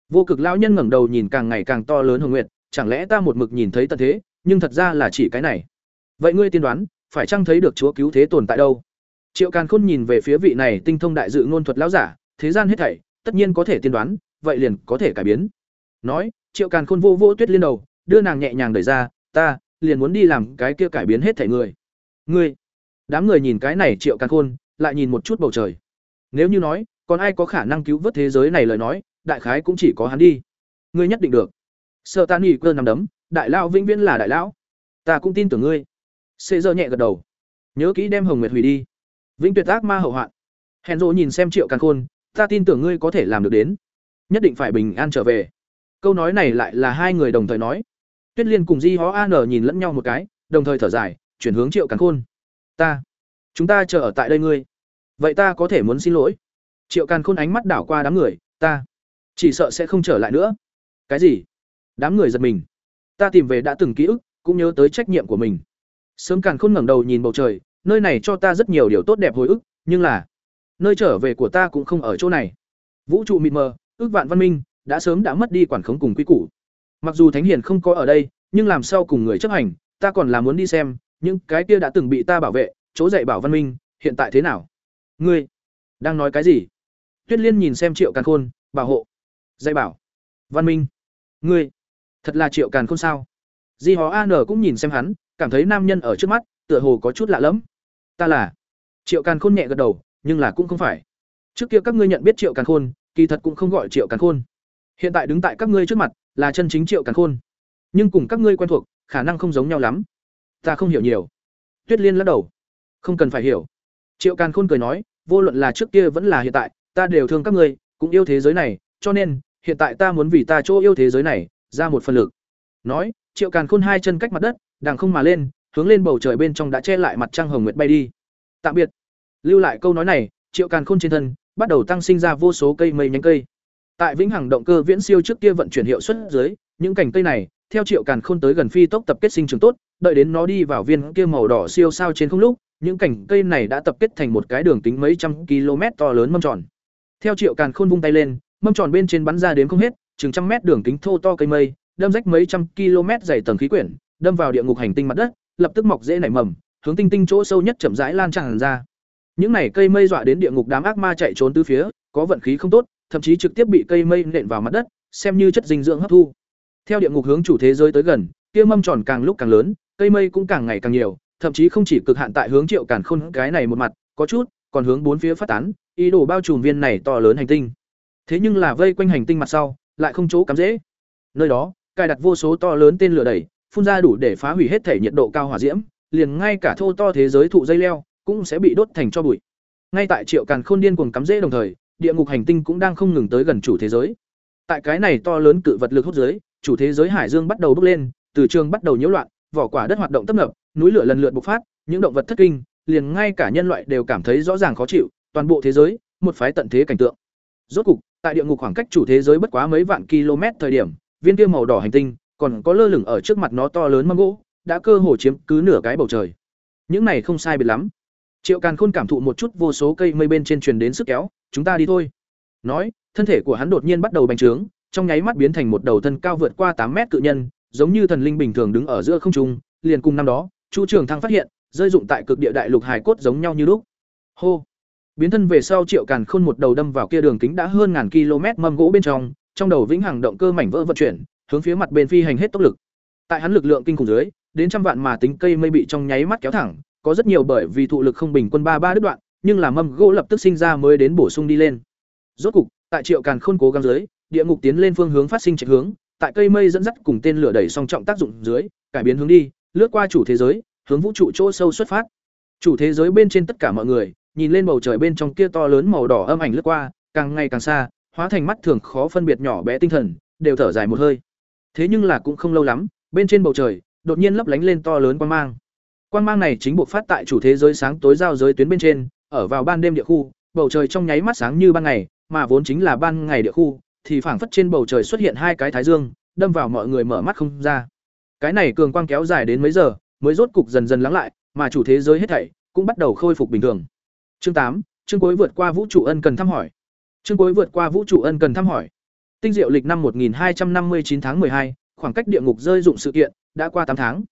Vô cực lão nhân ngẩng đầu nhìn càng ngày càng to lớn hồng nguyệt, chẳng lẽ ta một mực nhìn thấy tận thế, nhưng thật ra là chỉ cái này. Vậy ngươi tiên đoán, phải chăng thấy được chúa cứu thế tồn tại đâu? Triệu càn khôn nhìn về phía vị này tinh thông đại dự ngôn thuật lão giả, thế gian hết thảy, tất nhiên có thể tiên đoán, vậy liền có thể cải biến. Nói, triệu càn khôn vô vô tuyết liên đầu, đưa nàng nhẹ nhàng đẩy ra, ta, liền muốn đi làm cái kia cải biến hết thảy người ngươi. Đám người nhìn cái này triệu càn khôn, lại nhìn một chút bầu trời. Nếu như nói, còn ai có khả năng cứu vớt thế giới này lời nói, đại khái cũng chỉ có hắn đi. Ngươi nhất định được. Sợ tan nghỉ cơ nằm đấm, đại lão vĩnh viễn là đại lão. Ta cũng tin tưởng ngươi. Xê dơ nhẹ gật đầu. Nhớ kỹ đem hồng nguyệt hủy đi. Vĩnh tuyệt ác ma hậu hoạn. Hèn rộ nhìn xem triệu càn khôn, ta tin tưởng ngươi có thể làm được đến. Nhất định phải bình an trở về. Câu nói này lại là hai người đồng thời nói. Tuyết liên cùng di hó an nhìn lẫn nhau một cái, đồng thời thở dài chuyển hướng triệu càn khôn. Ta chúng ta chờ ở tại đây ngươi. Vậy ta có thể muốn xin lỗi. Triệu càn khôn ánh mắt đảo qua đám người ta chỉ sợ sẽ không trở lại nữa. Cái gì? Đám người giật mình. Ta tìm về đã từng ký ức cũng nhớ tới trách nhiệm của mình. Sớm càn khôn ngẩng đầu nhìn bầu trời nơi này cho ta rất nhiều điều tốt đẹp hồi ức nhưng là nơi trở về của ta cũng không ở chỗ này. Vũ trụ mịt mờ ước vạn văn minh đã sớm đã mất đi quản khống cùng quy củ. Mặc dù Thánh Hiền không có ở đây, nhưng làm sao cùng người chấp hành, ta còn là muốn đi xem, những cái kia đã từng bị ta bảo vệ, chỗ dạy bảo văn minh, hiện tại thế nào? Ngươi đang nói cái gì? Tuyết Liên nhìn xem Triệu Càn Khôn, bảo hộ, dạy bảo, văn minh. Ngươi thật là Triệu Càn Khôn sao? Di Hó An cũng nhìn xem hắn, cảm thấy nam nhân ở trước mắt, tựa hồ có chút lạ lẫm. Ta là Triệu Càn Khôn nhẹ gật đầu, nhưng là cũng không phải. Trước kia các ngươi nhận biết Triệu Càn Khôn, kỳ thật cũng không gọi Triệu Càn Khôn. Hiện tại đứng tại các ngươi trước mặt, là chân chính Triệu Càn Khôn. Nhưng cùng các ngươi quen thuộc, khả năng không giống nhau lắm. Ta không hiểu nhiều. Tuyết Liên lắc đầu. Không cần phải hiểu. Triệu Càn Khôn cười nói, vô luận là trước kia vẫn là hiện tại, ta đều thương các ngươi, cũng yêu thế giới này, cho nên, hiện tại ta muốn vì ta chỗ yêu thế giới này, ra một phần lực. Nói, Triệu Càn Khôn hai chân cách mặt đất, đàng không mà lên, hướng lên bầu trời bên trong đã che lại mặt trăng hồng nguyệt bay đi. Tạm biệt. Lưu lại câu nói này, Triệu Càn Khôn trên thân bắt đầu tăng sinh ra vô số cây mây nhánh cây. Tại Vĩnh Hằng động cơ viễn siêu trước kia vận chuyển hiệu suất dưới, những cành cây này theo Triệu Càn Khôn tới gần phi tốc tập kết sinh trưởng tốt, đợi đến nó đi vào viên kia màu đỏ siêu sao trên không lúc, những cành cây này đã tập kết thành một cái đường kính mấy trăm km to lớn mâm tròn. Theo Triệu Càn Khôn vung tay lên, mâm tròn bên trên bắn ra đến không hết, chừng trăm mét đường kính thô to cây mây, đâm rách mấy trăm km dày tầng khí quyển, đâm vào địa ngục hành tinh mặt đất, lập tức mọc rễ nảy mầm, hướng tinh tinh chỗ sâu nhất chậm rãi lan tràn ra. Những này cây mây dọa đến địa ngục đám ác ma chạy trốn tứ phía, có vận khí không tốt, thậm chí trực tiếp bị cây mây nện vào mặt đất, xem như chất dinh dưỡng hấp thu. Theo địa ngục hướng chủ thế giới tới gần, kia mâm tròn càng lúc càng lớn, cây mây cũng càng ngày càng nhiều, thậm chí không chỉ cực hạn tại hướng Triệu Càn Khôn cái này một mặt, có chút, còn hướng bốn phía phát tán, ý đồ bao trùm viên này to lớn hành tinh. Thế nhưng là vây quanh hành tinh mặt sau, lại không chỗ cắm dễ. Nơi đó, cài đặt vô số to lớn tên lửa đẩy, phun ra đủ để phá hủy hết thể nhiệt độ cao hỏa diễm, liền ngay cả thô to thế giới thụ dây leo cũng sẽ bị đốt thành cho bụi. Ngay tại Triệu Càn Khôn điên cuồng cắm rễ đồng thời, địa ngục hành tinh cũng đang không ngừng tới gần chủ thế giới. Tại cái này to lớn cự vật lực hút dưới, chủ thế giới hải dương bắt đầu bốc lên, từ trường bắt đầu nhiễu loạn, vỏ quả đất hoạt động tấp nập, núi lửa lần lượt bộc phát, những động vật thất kinh, liền ngay cả nhân loại đều cảm thấy rõ ràng khó chịu, toàn bộ thế giới, một phái tận thế cảnh tượng. Rốt cục, tại địa ngục khoảng cách chủ thế giới bất quá mấy vạn km thời điểm, viên kia màu đỏ hành tinh, còn có lơ lửng ở trước mặt nó to lớn mâm gỗ, đã cơ hồ chiếm cứ nửa cái bầu trời. Những này không sai biệt lắm. Triệu Càn Khôn cảm thụ một chút vô số cây mây bên trên truyền đến sức kéo, chúng ta đi thôi. Nói, thân thể của hắn đột nhiên bắt đầu bành trướng, trong nháy mắt biến thành một đầu thân cao vượt qua tám mét cự nhân, giống như thần linh bình thường đứng ở giữa không trung, liền cùng năm đó, Chu Trường Thăng phát hiện, rơi dụng tại cực địa đại lục hải cốt giống nhau như lúc. Hô. Biến thân về sau Triệu Càn Khôn một đầu đâm vào kia đường kính đã hơn ngàn km mâm gỗ bên trong, trong đầu vĩnh hằng động cơ mảnh vỡ vận chuyển, hướng phía mặt bên phi hành hết tốc lực. Tại hắn lực lượng kinh khủng dưới, đến trăm vạn mà tính cây mây bị trong nháy mắt kéo thẳng, có rất nhiều bởi vì thụ lực không bình quân ba ba đứt đoạn, nhưng là mâm gỗ lập tức sinh ra mới đến bổ sung đi lên. Rốt cục, tại Triệu Càn Khôn cố gắng dưới, địa ngục tiến lên phương hướng phát sinh trạch hướng, tại cây mây dẫn dắt cùng tên lửa đẩy song trọng tác dụng dưới, cải biến hướng đi, lướt qua chủ thế giới, hướng vũ trụ chỗ sâu xuất phát. Chủ thế giới bên trên tất cả mọi người, nhìn lên bầu trời bên trong kia to lớn màu đỏ âm ảnh lướt qua, càng ngày càng xa, hóa thành mắt thường khó phân biệt nhỏ bé tinh thần, đều thở dài một hơi. Thế nhưng là cũng không lâu lắm, bên trên bầu trời, đột nhiên lấp lánh lên to lớn quang mang. Quang mang này chính buộc phát tại chủ thế giới sáng tối giao giới tuyến bên trên, ở vào ban đêm địa khu, bầu trời trong nháy mắt sáng như ban ngày, mà vốn chính là ban ngày địa khu, thì phảng phất trên bầu trời xuất hiện hai cái thái dương, đâm vào mọi người mở mắt không ra. Cái này cường quang kéo dài đến mấy giờ, mới rốt cục dần dần lắng lại, mà chủ thế giới hết thảy cũng bắt đầu khôi phục bình thường. Chương tám, chương cuối vượt qua vũ trụ ân cần thăm hỏi. Chương cuối vượt qua vũ trụ ân cần thăm hỏi. Tinh diệu lịch năm 1259 tháng 12, khoảng cách địa ngục rơi dụng sự kiện đã qua tám tháng.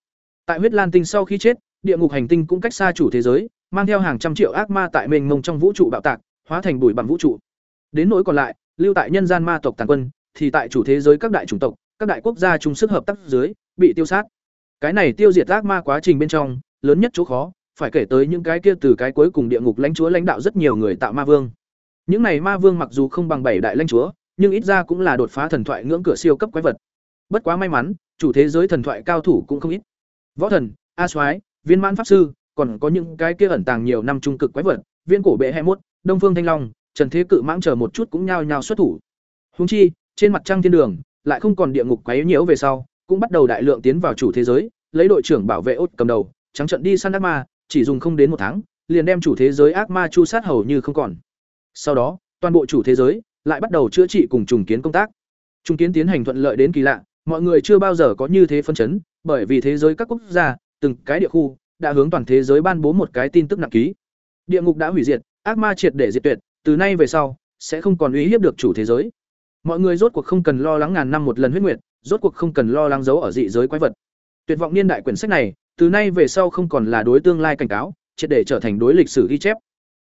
Tại huyết lan tinh sau khi chết, địa ngục hành tinh cũng cách xa chủ thế giới, mang theo hàng trăm triệu ác ma tại mênh mông trong vũ trụ bạo tạc, hóa thành bụi bằng vũ trụ. Đến nỗi còn lại, lưu tại nhân gian ma tộc tàn quân, thì tại chủ thế giới các đại chủng tộc, các đại quốc gia chung sức hợp tác dưới, bị tiêu sát. Cái này tiêu diệt ác ma quá trình bên trong, lớn nhất chỗ khó, phải kể tới những cái kia từ cái cuối cùng địa ngục lãnh chúa lãnh đạo rất nhiều người tạo ma vương. Những này ma vương mặc dù không bằng bảy đại lãnh chúa, nhưng ít ra cũng là đột phá thần thoại ngưỡng cửa siêu cấp quái vật. Bất quá may mắn, chủ thế giới thần thoại cao thủ cũng không ít. Võ thần, A Soái, Viên Mãn pháp sư, còn có những cái kia ẩn tàng nhiều năm trung cực quái vật, Viên cổ bệ 21, Đông Phương Thanh Long, Trần Thế Cự mãng chờ một chút cũng nhao nhao xuất thủ. Huống chi, trên mặt trăng thiên đường, lại không còn địa ngục quấy nhiễu về sau, cũng bắt đầu đại lượng tiến vào chủ thế giới, lấy đội trưởng bảo vệ ốt cầm đầu, trắng trận đi săn ác ma, chỉ dùng không đến một tháng, liền đem chủ thế giới ác ma chu sát hầu như không còn. Sau đó, toàn bộ chủ thế giới lại bắt đầu chữa trị cùng trùng kiến công tác. Trùng kiến tiến hành thuận lợi đến kỳ lạ, mọi người chưa bao giờ có như thế phân chấn, bởi vì thế giới các quốc gia, từng cái địa khu đã hướng toàn thế giới ban bố một cái tin tức nặng ký. Địa ngục đã hủy diệt, ác ma triệt để diệt tuyệt, từ nay về sau sẽ không còn uy hiếp được chủ thế giới. Mọi người rốt cuộc không cần lo lắng ngàn năm một lần huyết nguyệt, rốt cuộc không cần lo lắng giấu ở dị giới quái vật. Tuyệt vọng niên đại quyển sách này, từ nay về sau không còn là đối tương lai cảnh cáo, triệt để trở thành đối lịch sử ghi chép.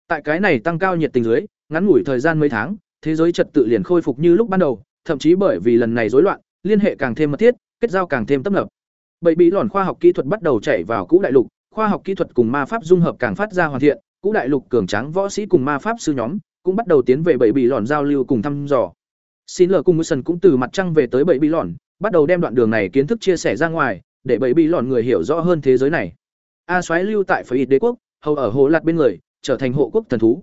Tại cái này tăng cao nhiệt tình dưới, ngắn ngủi thời gian mấy tháng, thế giới trật tự liền khôi phục như lúc ban đầu, thậm chí bởi vì lần này rối loạn, liên hệ càng thêm mật thiết, kết giao càng thêm tấp nập. bậy bí lòn khoa học kỹ thuật bắt đầu chảy vào cũ đại lục, khoa học kỹ thuật cùng ma pháp dung hợp càng phát ra hoàn thiện, cũ đại lục cường tráng võ sĩ cùng ma pháp sư nhóm cũng bắt đầu tiến về bảy bị lòn giao lưu cùng thăm dò. Xin lờ cùng Wilson cũng từ mặt trăng về tới bảy bị lòn, bắt đầu đem đoạn đường này kiến thức chia sẻ ra ngoài, để bảy bị lòn người hiểu rõ hơn thế giới này. A xoáy lưu tại Phái Đế quốc, hầu ở hồ lạt bên người, trở thành hộ quốc thần thú.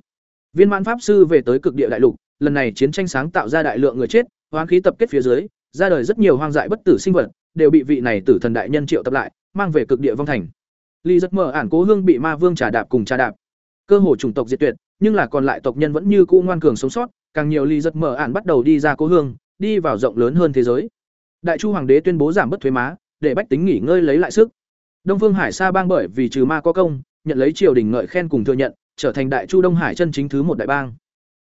Viên mãn pháp sư về tới cực địa đại lục, lần này chiến tranh sáng tạo ra đại lượng người chết, hoang khí tập kết phía dưới, ra đời rất nhiều hoang dại bất tử sinh vật, đều bị vị này tử thần đại nhân triệu tập lại, mang về cực địa vong thành. Ly rất mở ản cố hương bị ma vương trà đạp cùng trà đạp. Cơ hồ chủng tộc diệt tuyệt, nhưng là còn lại tộc nhân vẫn như cũ ngoan cường sống sót, càng nhiều ly giật mở ản bắt đầu đi ra cố hương, đi vào rộng lớn hơn thế giới. Đại Chu hoàng đế tuyên bố giảm bất thuế má, để bách tính nghỉ ngơi lấy lại sức. Đông Phương Hải Sa bang bởi vì trừ ma có công, nhận lấy triều đình ngợi khen cùng thừa nhận, trở thành Đại Chu Đông Hải chân chính thứ một đại bang.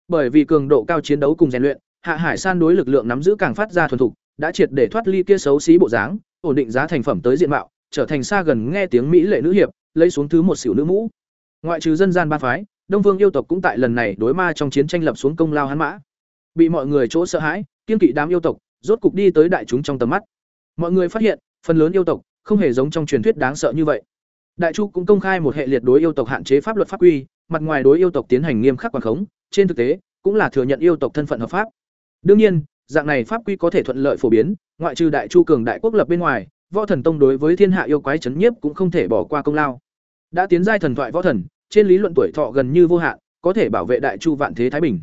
Bởi vì cường độ cao chiến đấu cùng rèn luyện, Hạ Hải San đối lực lượng nắm giữ càng phát ra thuần thục, đã triệt để thoát ly kia xấu xí bộ dáng, ổn định giá thành phẩm tới diện mạo, trở thành xa gần nghe tiếng mỹ lệ nữ hiệp, lấy xuống thứ một xỉu nữ mũ. Ngoại trừ dân gian ba phái, Đông Vương yêu tộc cũng tại lần này đối ma trong chiến tranh lập xuống công lao hắn mã. Bị mọi người chỗ sợ hãi, kiên kỵ đám yêu tộc, rốt cục đi tới đại chúng trong tầm mắt. Mọi người phát hiện, phần lớn yêu tộc không hề giống trong truyền thuyết đáng sợ như vậy. Đại Chu cũng công khai một hệ liệt đối yêu tộc hạn chế pháp luật pháp quy, mặt ngoài đối yêu tộc tiến hành nghiêm khắc quản khống, trên thực tế cũng là thừa nhận yêu tộc thân phận hợp pháp. Đương nhiên, dạng này pháp quy có thể thuận lợi phổ biến, ngoại trừ Đại Chu cường đại quốc lập bên ngoài, Võ Thần Tông đối với thiên hạ yêu quái chấn nhiếp cũng không thể bỏ qua công lao. Đã tiến giai thần thoại võ thần, trên lý luận tuổi thọ gần như vô hạn, có thể bảo vệ Đại Chu vạn thế thái bình.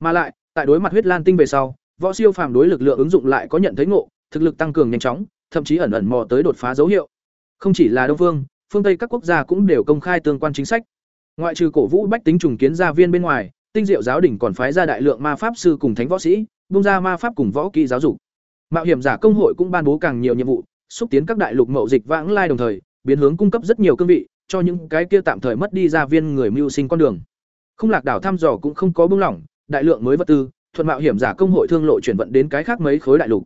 Mà lại, tại đối mặt huyết lan tinh về sau, võ siêu phàm đối lực lượng ứng dụng lại có nhận thấy ngộ, thực lực tăng cường nhanh chóng, thậm chí ẩn ẩn mò tới đột phá dấu hiệu. Không chỉ là Đông vương phương Tây các quốc gia cũng đều công khai tương quan chính sách. Ngoại trừ cổ vũ bách tính trùng kiến gia viên bên ngoài, tinh diệu giáo đỉnh còn phái ra đại lượng ma pháp sư cùng thánh võ sĩ, bung ra ma pháp cùng võ kỹ giáo dục. Mạo hiểm giả công hội cũng ban bố càng nhiều nhiệm vụ, xúc tiến các đại lục mậu dịch vãng lai đồng thời, biến hướng cung cấp rất nhiều cương vị, cho những cái kia tạm thời mất đi gia viên người mưu sinh con đường. Không lạc đảo thăm dò cũng không có buông lỏng, đại lượng mới vật tư, thuận mạo hiểm giả công hội thương lộ chuyển vận đến cái khác mấy khối đại lục.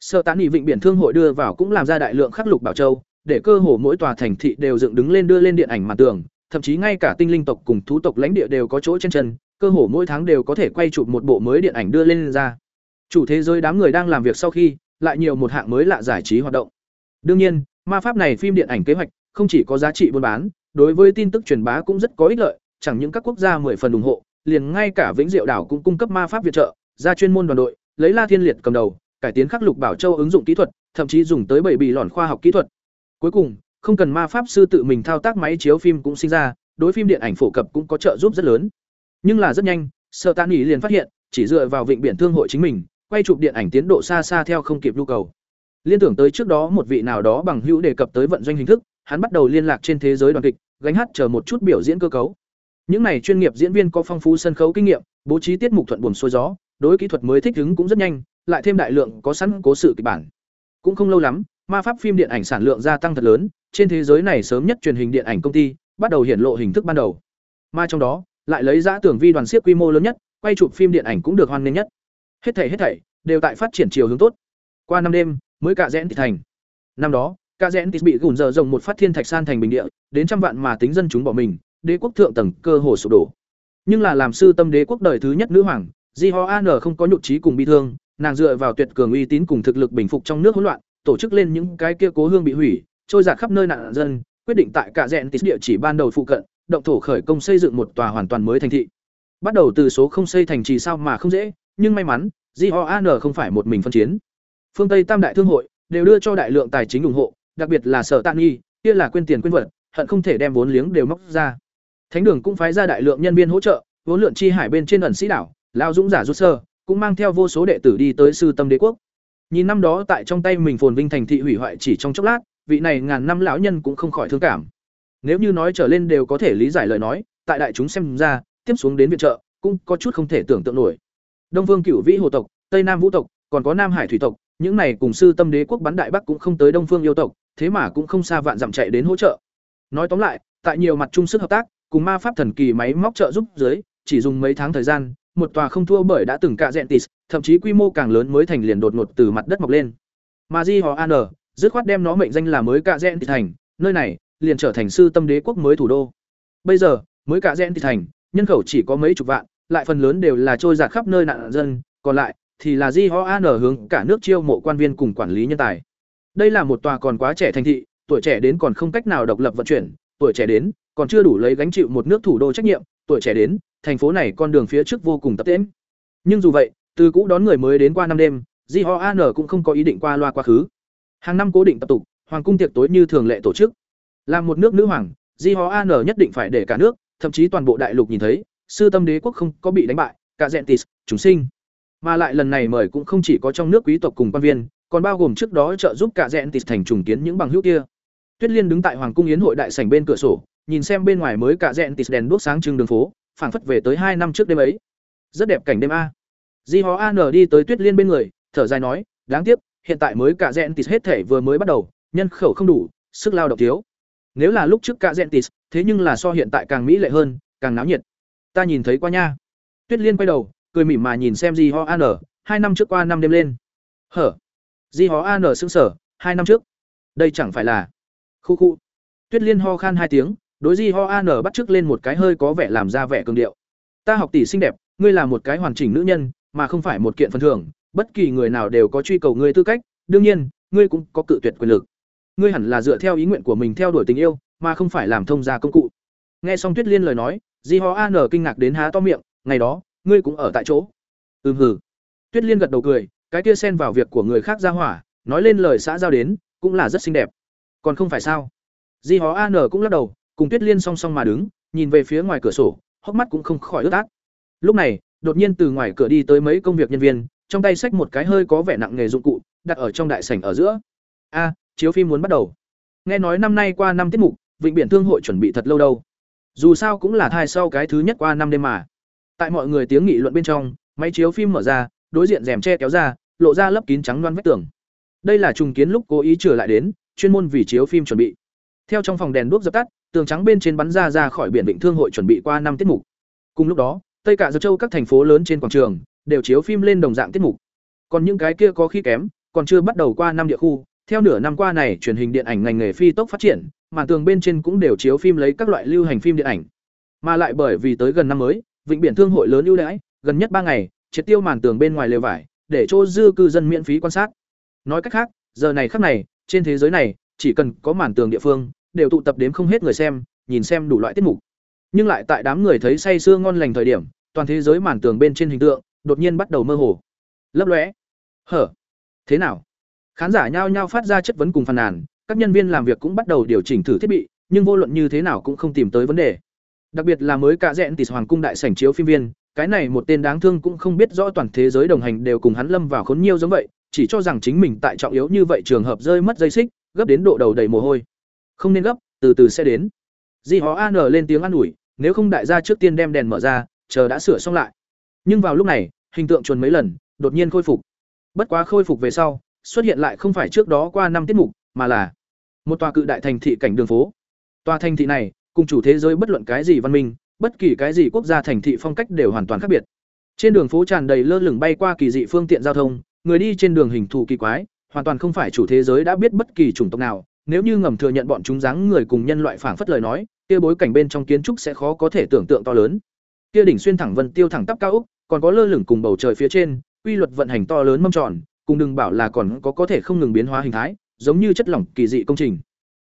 Sở Tán Nghị Vịnh biển thương hội đưa vào cũng làm ra đại lượng khắc lục bảo châu, để cơ hồ mỗi tòa thành thị đều dựng đứng lên đưa lên điện ảnh màn tường, thậm chí ngay cả tinh linh tộc cùng thú tộc lãnh địa đều có chỗ trên chân, cơ hồ mỗi tháng đều có thể quay chụp một bộ mới điện ảnh đưa lên ra. Chủ thế giới đám người đang làm việc sau khi, lại nhiều một hạng mới lạ giải trí hoạt động. Đương nhiên, ma pháp này phim điện ảnh kế hoạch không chỉ có giá trị buôn bán, đối với tin tức truyền bá cũng rất có ích lợi, chẳng những các quốc gia mười phần ủng hộ, liền ngay cả Vĩnh Diệu đảo cũng cung cấp ma pháp viện trợ, ra chuyên môn đoàn đội, lấy La Thiên Liệt cầm đầu, cải tiến khắc lục bảo châu ứng dụng kỹ thuật, thậm chí dùng tới bảy bì lòn khoa học kỹ thuật. Cuối cùng, không cần ma pháp sư tự mình thao tác máy chiếu phim cũng sinh ra, đối phim điện ảnh phổ cập cũng có trợ giúp rất lớn. Nhưng là rất nhanh, Sở Tạ Nghị liền phát hiện, chỉ dựa vào vịnh biển thương hội chính mình, quay chụp điện ảnh tiến độ xa xa theo không kịp nhu cầu. Liên tưởng tới trước đó một vị nào đó bằng hữu đề cập tới vận doanh hình thức, hắn bắt đầu liên lạc trên thế giới đoàn kịch, gánh hát chờ một chút biểu diễn cơ cấu. Những này chuyên nghiệp diễn viên có phong phú sân khấu kinh nghiệm, bố trí tiết mục thuận buồm xuôi gió, đối kỹ thuật mới thích ứng cũng rất nhanh, lại thêm đại lượng có sẵn cố sự kịch bản. Cũng không lâu lắm, ma pháp phim điện ảnh sản lượng gia tăng thật lớn, trên thế giới này sớm nhất truyền hình điện ảnh công ty bắt đầu hiển lộ hình thức ban đầu. Mà trong đó, lại lấy giá tưởng vi đoàn siết quy mô lớn nhất, quay chụp phim điện ảnh cũng được hoan nghênh nhất. Hết thảy hết thảy đều tại phát triển chiều hướng tốt. Qua năm đêm, mới cả rẽn thị thành. Năm đó, cả Dẹn thì bị gùn dở rồng một phát thiên thạch san thành bình địa, đến trăm vạn mà tính dân chúng bỏ mình, đế quốc thượng tầng cơ hồ sụp đổ. Nhưng là làm sư tâm đế quốc đời thứ nhất nữ hoàng, Di Ho An không có nhụt chí cùng bi thương, nàng dựa vào tuyệt cường uy tín cùng thực lực bình phục trong nước hỗn loạn, tổ chức lên những cái kia cố hương bị hủy, trôi dạt khắp nơi nạn dân, quyết định tại cả Dẹn tít địa chỉ ban đầu phụ cận, động thổ khởi công xây dựng một tòa hoàn toàn mới thành thị. Bắt đầu từ số không xây thành trì sao mà không dễ, nhưng may mắn, JOAN không phải một mình phân chiến. Phương Tây Tam đại thương hội đều đưa cho đại lượng tài chính ủng hộ, đặc biệt là Sở tạng Nghi, kia là quên tiền quên vật, hận không thể đem vốn liếng đều móc ra. Thánh đường cũng phái ra đại lượng nhân viên hỗ trợ, vốn lượn chi hải bên trên ẩn sĩ đảo, lao dũng giả rút sơ, cũng mang theo vô số đệ tử đi tới sư tâm đế quốc. Nhìn năm đó tại trong tay mình phồn vinh thành thị hủy hoại chỉ trong chốc lát, vị này ngàn năm lão nhân cũng không khỏi thương cảm. Nếu như nói trở lên đều có thể lý giải lời nói, tại đại chúng xem ra, tiếp xuống đến viện trợ, cũng có chút không thể tưởng tượng nổi. Đông Vương Cửu Vĩ hồ tộc, Tây Nam Vũ tộc, còn có Nam Hải thủy tộc, những này cùng sư tâm đế quốc bắn đại bắc cũng không tới Đông Phương yêu tộc, thế mà cũng không xa vạn dặm chạy đến hỗ trợ. Nói tóm lại, tại nhiều mặt chung sức hợp tác, cùng ma pháp thần kỳ máy móc trợ giúp dưới, chỉ dùng mấy tháng thời gian, một tòa không thua bởi đã từng cả tịt, thậm chí quy mô càng lớn mới thành liền đột ngột từ mặt đất mọc lên. Mà Di Hò An, dứt khoát đem nó mệnh danh là mới cả tịt thành, nơi này liền trở thành sư tâm đế quốc mới thủ đô. Bây giờ, mới cả tịt thành, nhân khẩu chỉ có mấy chục vạn, lại phần lớn đều là trôi dạt khắp nơi nạn dân, còn lại thì là Di Ho An hướng cả nước chiêu mộ quan viên cùng quản lý nhân tài. Đây là một tòa còn quá trẻ thành thị, tuổi trẻ đến còn không cách nào độc lập vận chuyển, tuổi trẻ đến còn chưa đủ lấy gánh chịu một nước thủ đô trách nhiệm, tuổi trẻ đến, thành phố này con đường phía trước vô cùng tập tễnh. Nhưng dù vậy, từ cũ đón người mới đến qua năm đêm, Di Ho An cũng không có ý định qua loa quá khứ. Hàng năm cố định tập tục, hoàng cung tiệc tối như thường lệ tổ chức. Làm một nước nữ hoàng, Di Ho An nhất định phải để cả nước, thậm chí toàn bộ đại lục nhìn thấy, sư tâm đế quốc không có bị đánh bại, cả Gentis, chúng sinh. Mà lại lần này mời cũng không chỉ có trong nước quý tộc cùng quan viên, còn bao gồm trước đó trợ giúp cả dẹn tịt thành trùng kiến những bằng hữu kia. Tuyết Liên đứng tại hoàng cung yến hội đại sảnh bên cửa sổ, nhìn xem bên ngoài mới cả dẹn tịt đèn đuốc sáng trưng đường phố, phảng phất về tới hai năm trước đêm ấy. Rất đẹp cảnh đêm a. Di Hó An đi tới Tuyết Liên bên người, thở dài nói, đáng tiếc, hiện tại mới cả dẹn tịt hết thể vừa mới bắt đầu, nhân khẩu không đủ, sức lao động thiếu. Nếu là lúc trước cả dẹn tịt thế nhưng là so hiện tại càng mỹ lệ hơn, càng náo nhiệt. Ta nhìn thấy qua nha. Tuyết Liên quay đầu, cười mỉm mà nhìn xem Di Ho An, hai năm trước qua năm đêm lên. Hở. Di hó An sững sở, hai năm trước. Đây chẳng phải là. Khu khu. Tuyết Liên ho khan hai tiếng, đối Di Ho An bắt trước lên một cái hơi có vẻ làm ra vẻ cường điệu. Ta học tỷ xinh đẹp, ngươi là một cái hoàn chỉnh nữ nhân, mà không phải một kiện phần thưởng, bất kỳ người nào đều có truy cầu ngươi tư cách, đương nhiên, ngươi cũng có cự tuyệt quyền lực. Ngươi hẳn là dựa theo ý nguyện của mình theo đuổi tình yêu, mà không phải làm thông gia công cụ. Nghe xong Tuyết Liên lời nói, Di Ho An kinh ngạc đến há to miệng, ngày đó, ngươi cũng ở tại chỗ. Ừm hử. Tuyết Liên gật đầu cười, cái kia xen vào việc của người khác ra hỏa, nói lên lời xã giao đến, cũng là rất xinh đẹp. Còn không phải sao? Di hó An cũng lắc đầu, cùng Tuyết Liên song song mà đứng, nhìn về phía ngoài cửa sổ, hốc mắt cũng không khỏi ướt át. Lúc này, đột nhiên từ ngoài cửa đi tới mấy công việc nhân viên, trong tay xách một cái hơi có vẻ nặng nghề dụng cụ, đặt ở trong đại sảnh ở giữa. A, chiếu phim muốn bắt đầu. Nghe nói năm nay qua năm tiết mục, Vịnh Biển Thương hội chuẩn bị thật lâu đâu. Dù sao cũng là thai sau cái thứ nhất qua năm đêm mà. Tại mọi người tiếng nghị luận bên trong, máy chiếu phim mở ra, đối diện rèm che kéo ra, lộ ra lớp kín trắng loan vách tường. Đây là trùng kiến lúc cố ý trở lại đến, chuyên môn vì chiếu phim chuẩn bị. Theo trong phòng đèn đuốc dập tắt, tường trắng bên trên bắn ra ra khỏi biển Vịnh Thương hội chuẩn bị qua năm tiết mục. Cùng lúc đó, Tây cả Dược Châu các thành phố lớn trên quảng trường đều chiếu phim lên đồng dạng tiết mục. Còn những cái kia có khi kém, còn chưa bắt đầu qua năm địa khu, theo nửa năm qua này truyền hình điện ảnh ngành nghề phi tốc phát triển, màn tường bên trên cũng đều chiếu phim lấy các loại lưu hành phim điện ảnh. Mà lại bởi vì tới gần năm mới, Vịnh Biển Thương hội lớn ưu đãi, gần nhất ba ngày, triệt tiêu màn tường bên ngoài lều vải, để cho dư cư dân miễn phí quan sát. Nói cách khác, giờ này khắc này, trên thế giới này, chỉ cần có màn tường địa phương, đều tụ tập đến không hết người xem, nhìn xem đủ loại tiết mục. Nhưng lại tại đám người thấy say sưa ngon lành thời điểm, toàn thế giới màn tường bên trên hình tượng đột nhiên bắt đầu mơ hồ. Lấp lóe. Hở? Thế nào? Khán giả nhao nhao phát ra chất vấn cùng phàn nàn, các nhân viên làm việc cũng bắt đầu điều chỉnh thử thiết bị, nhưng vô luận như thế nào cũng không tìm tới vấn đề. Đặc biệt là mới cả rẽn tỷ hoàng cung đại sảnh chiếu phim viên, cái này một tên đáng thương cũng không biết rõ toàn thế giới đồng hành đều cùng hắn lâm vào khốn nhiều giống vậy, chỉ cho rằng chính mình tại trọng yếu như vậy trường hợp rơi mất dây xích, gấp đến độ đầu đầy mồ hôi. Không nên gấp, từ từ sẽ đến. Di Hó An lên tiếng an ủi, nếu không đại gia trước tiên đem đèn mở ra, chờ đã sửa xong lại. Nhưng vào lúc này, hình tượng chuồn mấy lần, đột nhiên khôi phục. Bất quá khôi phục về sau, xuất hiện lại không phải trước đó qua năm tiết mục, mà là một tòa cự đại thành thị cảnh đường phố. Tòa thành thị này, cùng chủ thế giới bất luận cái gì văn minh, bất kỳ cái gì quốc gia thành thị phong cách đều hoàn toàn khác biệt. Trên đường phố tràn đầy lơ lửng bay qua kỳ dị phương tiện giao thông, người đi trên đường hình thù kỳ quái, hoàn toàn không phải chủ thế giới đã biết bất kỳ chủng tộc nào, nếu như ngầm thừa nhận bọn chúng dáng người cùng nhân loại phảng phất lời nói, kia bối cảnh bên trong kiến trúc sẽ khó có thể tưởng tượng to lớn. Kia đỉnh xuyên thẳng vân tiêu thẳng tắp cao úc còn có lơ lửng cùng bầu trời phía trên, quy luật vận hành to lớn mâm tròn, cùng đừng bảo là còn có có thể không ngừng biến hóa hình thái, giống như chất lỏng kỳ dị công trình.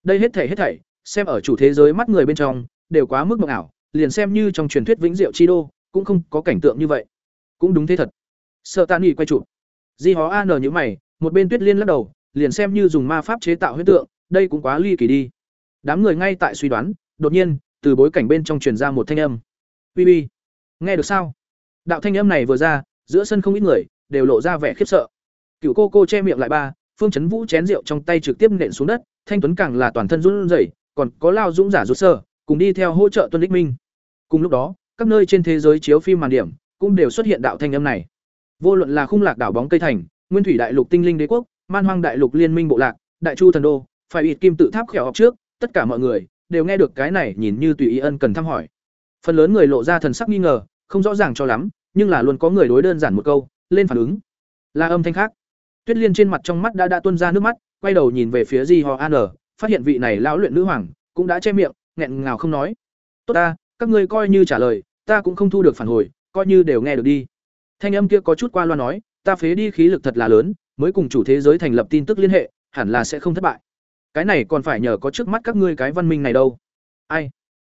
Đây hết thảy hết thảy, xem ở chủ thế giới mắt người bên trong, đều quá mức mộng ảo, liền xem như trong truyền thuyết vĩnh diệu chi đô, cũng không có cảnh tượng như vậy. Cũng đúng thế thật. Sợ tàn nghỉ quay chụp. Di Hó An như mày, một bên Tuyết Liên lắc đầu, liền xem như dùng ma pháp chế tạo huyết tượng, đây cũng quá ly kỳ đi. Đám người ngay tại suy đoán, đột nhiên, từ bối cảnh bên trong truyền ra một thanh âm. ui ui Nghe được sao? Đạo thanh âm này vừa ra, giữa sân không ít người đều lộ ra vẻ khiếp sợ. Cựu cô cô che miệng lại ba, Phương Chấn Vũ chén rượu trong tay trực tiếp nện xuống đất, Thanh Tuấn càng là toàn thân run rẩy, còn có Lao Dũng giả rụt sơ, cùng đi theo hỗ trợ Tuân Đích Minh. Cùng lúc đó, các nơi trên thế giới chiếu phim màn điểm cũng đều xuất hiện đạo thanh âm này. Vô luận là khung lạc đảo bóng cây thành, Nguyên thủy đại lục tinh linh đế quốc, Man hoang đại lục liên minh bộ lạc, Đại Chu thần đô, phải ịt kim tự tháp khẻo học trước, tất cả mọi người đều nghe được cái này nhìn như tùy ý ân cần thăm hỏi. Phần lớn người lộ ra thần sắc nghi ngờ, không rõ ràng cho lắm, nhưng là luôn có người đối đơn giản một câu lên phản ứng là âm thanh khác tuyết liên trên mặt trong mắt đã đã tuôn ra nước mắt quay đầu nhìn về phía di họ an phát hiện vị này lão luyện nữ hoàng cũng đã che miệng nghẹn ngào không nói. Tốt ta, các ngươi coi như trả lời, ta cũng không thu được phản hồi, coi như đều nghe được đi. Thanh âm kia có chút qua loa nói, ta phế đi khí lực thật là lớn, mới cùng chủ thế giới thành lập tin tức liên hệ, hẳn là sẽ không thất bại. Cái này còn phải nhờ có trước mắt các ngươi cái văn minh này đâu. Ai?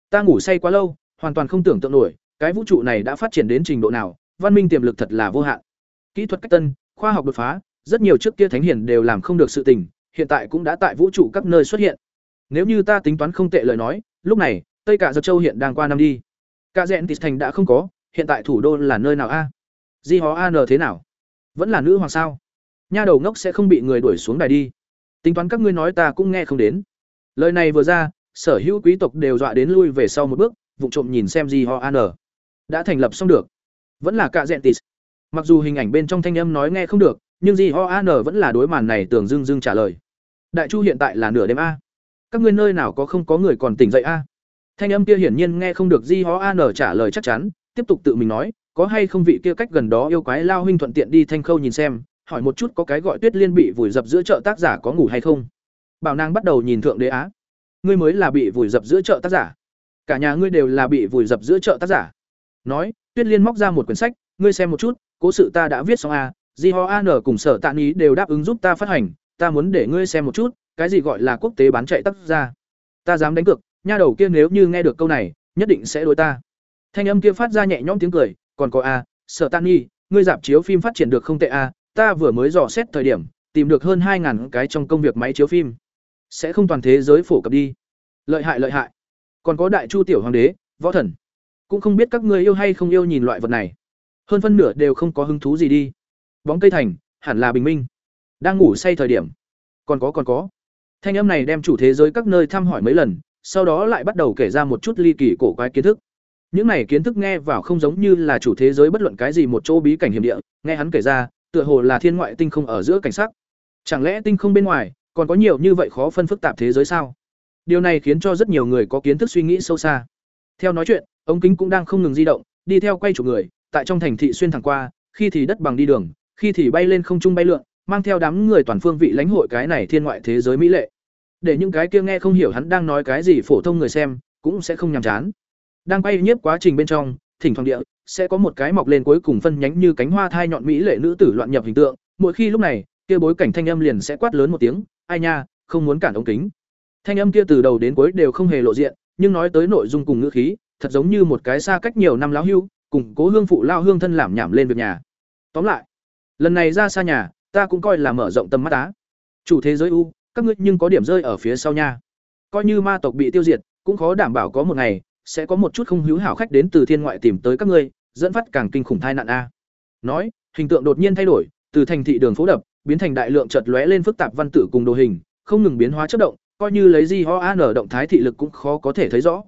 Ta ngủ say quá lâu, hoàn toàn không tưởng tượng nổi, cái vũ trụ này đã phát triển đến trình độ nào, văn minh tiềm lực thật là vô hạn. Kỹ thuật cách tân, khoa học đột phá, rất nhiều trước kia thánh hiền đều làm không được sự tình, hiện tại cũng đã tại vũ trụ các nơi xuất hiện. Nếu như ta tính toán không tệ lời nói lúc này, tây cả giật châu hiện đang qua năm đi. Cả rẽn tịt thành đã không có, hiện tại thủ đô là nơi nào a? Di hó an thế nào? Vẫn là nữ hoàng sao? Nha đầu ngốc sẽ không bị người đuổi xuống đài đi. Tính toán các ngươi nói ta cũng nghe không đến. Lời này vừa ra, sở hữu quý tộc đều dọa đến lui về sau một bước vụ trộm nhìn xem di ho an đã thành lập xong được. Vẫn là cạ dẹn tis mặc dù hình ảnh bên trong thanh âm nói nghe không được, nhưng di ho an vẫn là đối màn này tưởng dưng dưng trả lời. Đại chu hiện tại là nửa đêm a các ngươi nơi nào có không có người còn tỉnh dậy a? Thanh âm kia hiển nhiên nghe không được di ho an trả lời chắc chắn, tiếp tục tự mình nói, có hay không vị kia cách gần đó yêu quái lao huynh thuận tiện đi thanh khâu nhìn xem, hỏi một chút có cái gọi tuyết liên bị vùi dập giữa chợ tác giả có ngủ hay không? Bảo nàng bắt đầu nhìn thượng đế á. Ngươi mới là bị vùi dập giữa chợ tác giả. Cả nhà ngươi đều là bị vùi dập giữa chợ tác giả. Nói, tuyết liên móc ra một quyển sách, ngươi xem một chút, cố sự ta đã viết xong a, di ho an cùng sở tạ ý đều đáp ứng giúp ta phát hành, ta muốn để ngươi xem một chút cái gì gọi là quốc tế bán chạy tắt ra? Ta dám đánh cược, nha đầu kia nếu như nghe được câu này, nhất định sẽ đối ta. Thanh âm kia phát ra nhẹ nhõm tiếng cười, còn có a, sợ tan nhi, ngươi dạp chiếu phim phát triển được không tệ a, ta vừa mới dò xét thời điểm, tìm được hơn hai ngàn cái trong công việc máy chiếu phim. Sẽ không toàn thế giới phổ cập đi. Lợi hại lợi hại. Còn có đại chu tiểu hoàng đế, võ thần. Cũng không biết các ngươi yêu hay không yêu nhìn loại vật này. Hơn phân nửa đều không có hứng thú gì đi. Bóng cây thành, hẳn là bình minh. Đang ngủ say thời điểm. Còn có còn có thanh âm này đem chủ thế giới các nơi thăm hỏi mấy lần, sau đó lại bắt đầu kể ra một chút ly kỳ cổ quái kiến thức. Những này kiến thức nghe vào không giống như là chủ thế giới bất luận cái gì một chỗ bí cảnh hiểm địa, nghe hắn kể ra, tựa hồ là thiên ngoại tinh không ở giữa cảnh sắc. Chẳng lẽ tinh không bên ngoài còn có nhiều như vậy khó phân phức tạp thế giới sao? Điều này khiến cho rất nhiều người có kiến thức suy nghĩ sâu xa. Theo nói chuyện, ống kính cũng đang không ngừng di động, đi theo quay chủ người, tại trong thành thị xuyên thẳng qua, khi thì đất bằng đi đường, khi thì bay lên không trung bay lượn mang theo đám người toàn phương vị lãnh hội cái này thiên ngoại thế giới mỹ lệ. Để những cái kia nghe không hiểu hắn đang nói cái gì phổ thông người xem, cũng sẽ không nhàm chán. Đang bay nhiếp quá trình bên trong, thỉnh thoảng địa, sẽ có một cái mọc lên cuối cùng phân nhánh như cánh hoa thai nhọn mỹ lệ nữ tử loạn nhập hình tượng. Mỗi khi lúc này, kia bối cảnh thanh âm liền sẽ quát lớn một tiếng, ai nha, không muốn cản ống kính. Thanh âm kia từ đầu đến cuối đều không hề lộ diện, nhưng nói tới nội dung cùng ngữ khí, thật giống như một cái xa cách nhiều năm lão hưu, cùng cố hương phụ lao hương thân làm nhảm lên việc nhà. Tóm lại, lần này ra xa nhà ta cũng coi là mở rộng tầm mắt á. Chủ thế giới u, các ngươi nhưng có điểm rơi ở phía sau nha. Coi như ma tộc bị tiêu diệt, cũng khó đảm bảo có một ngày, sẽ có một chút không hữu hảo khách đến từ thiên ngoại tìm tới các ngươi, dẫn phát càng kinh khủng thai nạn a. Nói, hình tượng đột nhiên thay đổi, từ thành thị đường phố đập, biến thành đại lượng chợt lóe lên phức tạp văn tự cùng đồ hình, không ngừng biến hóa chất động, coi như lấy gì ho an động thái thị lực cũng khó có thể thấy rõ.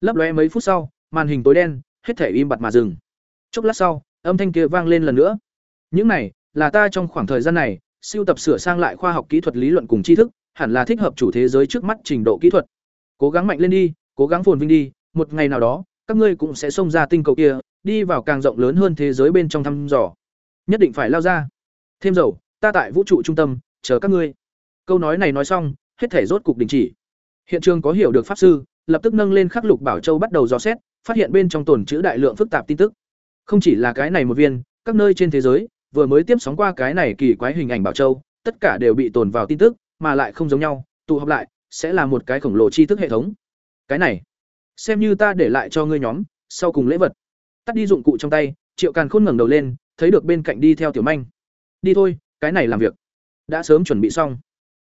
Lấp lóe mấy phút sau, màn hình tối đen, hết thể im bặt mà dừng. Chốc lát sau, âm thanh kia vang lên lần nữa. Những này là ta trong khoảng thời gian này, siêu tập sửa sang lại khoa học kỹ thuật lý luận cùng tri thức, hẳn là thích hợp chủ thế giới trước mắt trình độ kỹ thuật. Cố gắng mạnh lên đi, cố gắng phồn vinh đi, một ngày nào đó, các ngươi cũng sẽ xông ra tinh cầu kia, đi vào càng rộng lớn hơn thế giới bên trong thăm dò. Nhất định phải lao ra. Thêm dầu, ta tại vũ trụ trung tâm, chờ các ngươi. Câu nói này nói xong, hết thể rốt cục đình chỉ. Hiện trường có hiểu được pháp sư, lập tức nâng lên khắc lục bảo châu bắt đầu dò xét, phát hiện bên trong tồn chữ đại lượng phức tạp tin tức. Không chỉ là cái này một viên, các nơi trên thế giới vừa mới tiếp sóng qua cái này kỳ quái hình ảnh bảo châu, tất cả đều bị tồn vào tin tức, mà lại không giống nhau, tụ hợp lại, sẽ là một cái khổng lồ tri thức hệ thống. Cái này, xem như ta để lại cho ngươi nhóm, sau cùng lễ vật. Tắt đi dụng cụ trong tay, triệu càn khôn ngẩng đầu lên, thấy được bên cạnh đi theo tiểu manh. Đi thôi, cái này làm việc. Đã sớm chuẩn bị xong.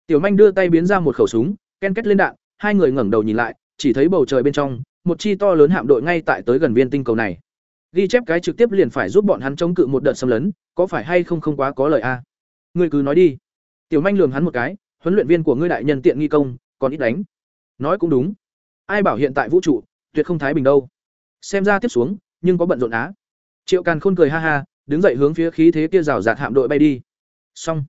Tiểu manh đưa tay biến ra một khẩu súng, ken kết lên đạn, hai người ngẩng đầu nhìn lại, chỉ thấy bầu trời bên trong, một chi to lớn hạm đội ngay tại tới gần viên tinh cầu này ghi chép cái trực tiếp liền phải giúp bọn hắn chống cự một đợt xâm lấn, có phải hay không không quá có lời a? Ngươi cứ nói đi. Tiểu manh lường hắn một cái, huấn luyện viên của ngươi đại nhân tiện nghi công, còn ít đánh. Nói cũng đúng. Ai bảo hiện tại vũ trụ, tuyệt không thái bình đâu. Xem ra tiếp xuống, nhưng có bận rộn á. Triệu càn khôn cười ha ha, đứng dậy hướng phía khí thế kia rào rạt hạm đội bay đi. Xong.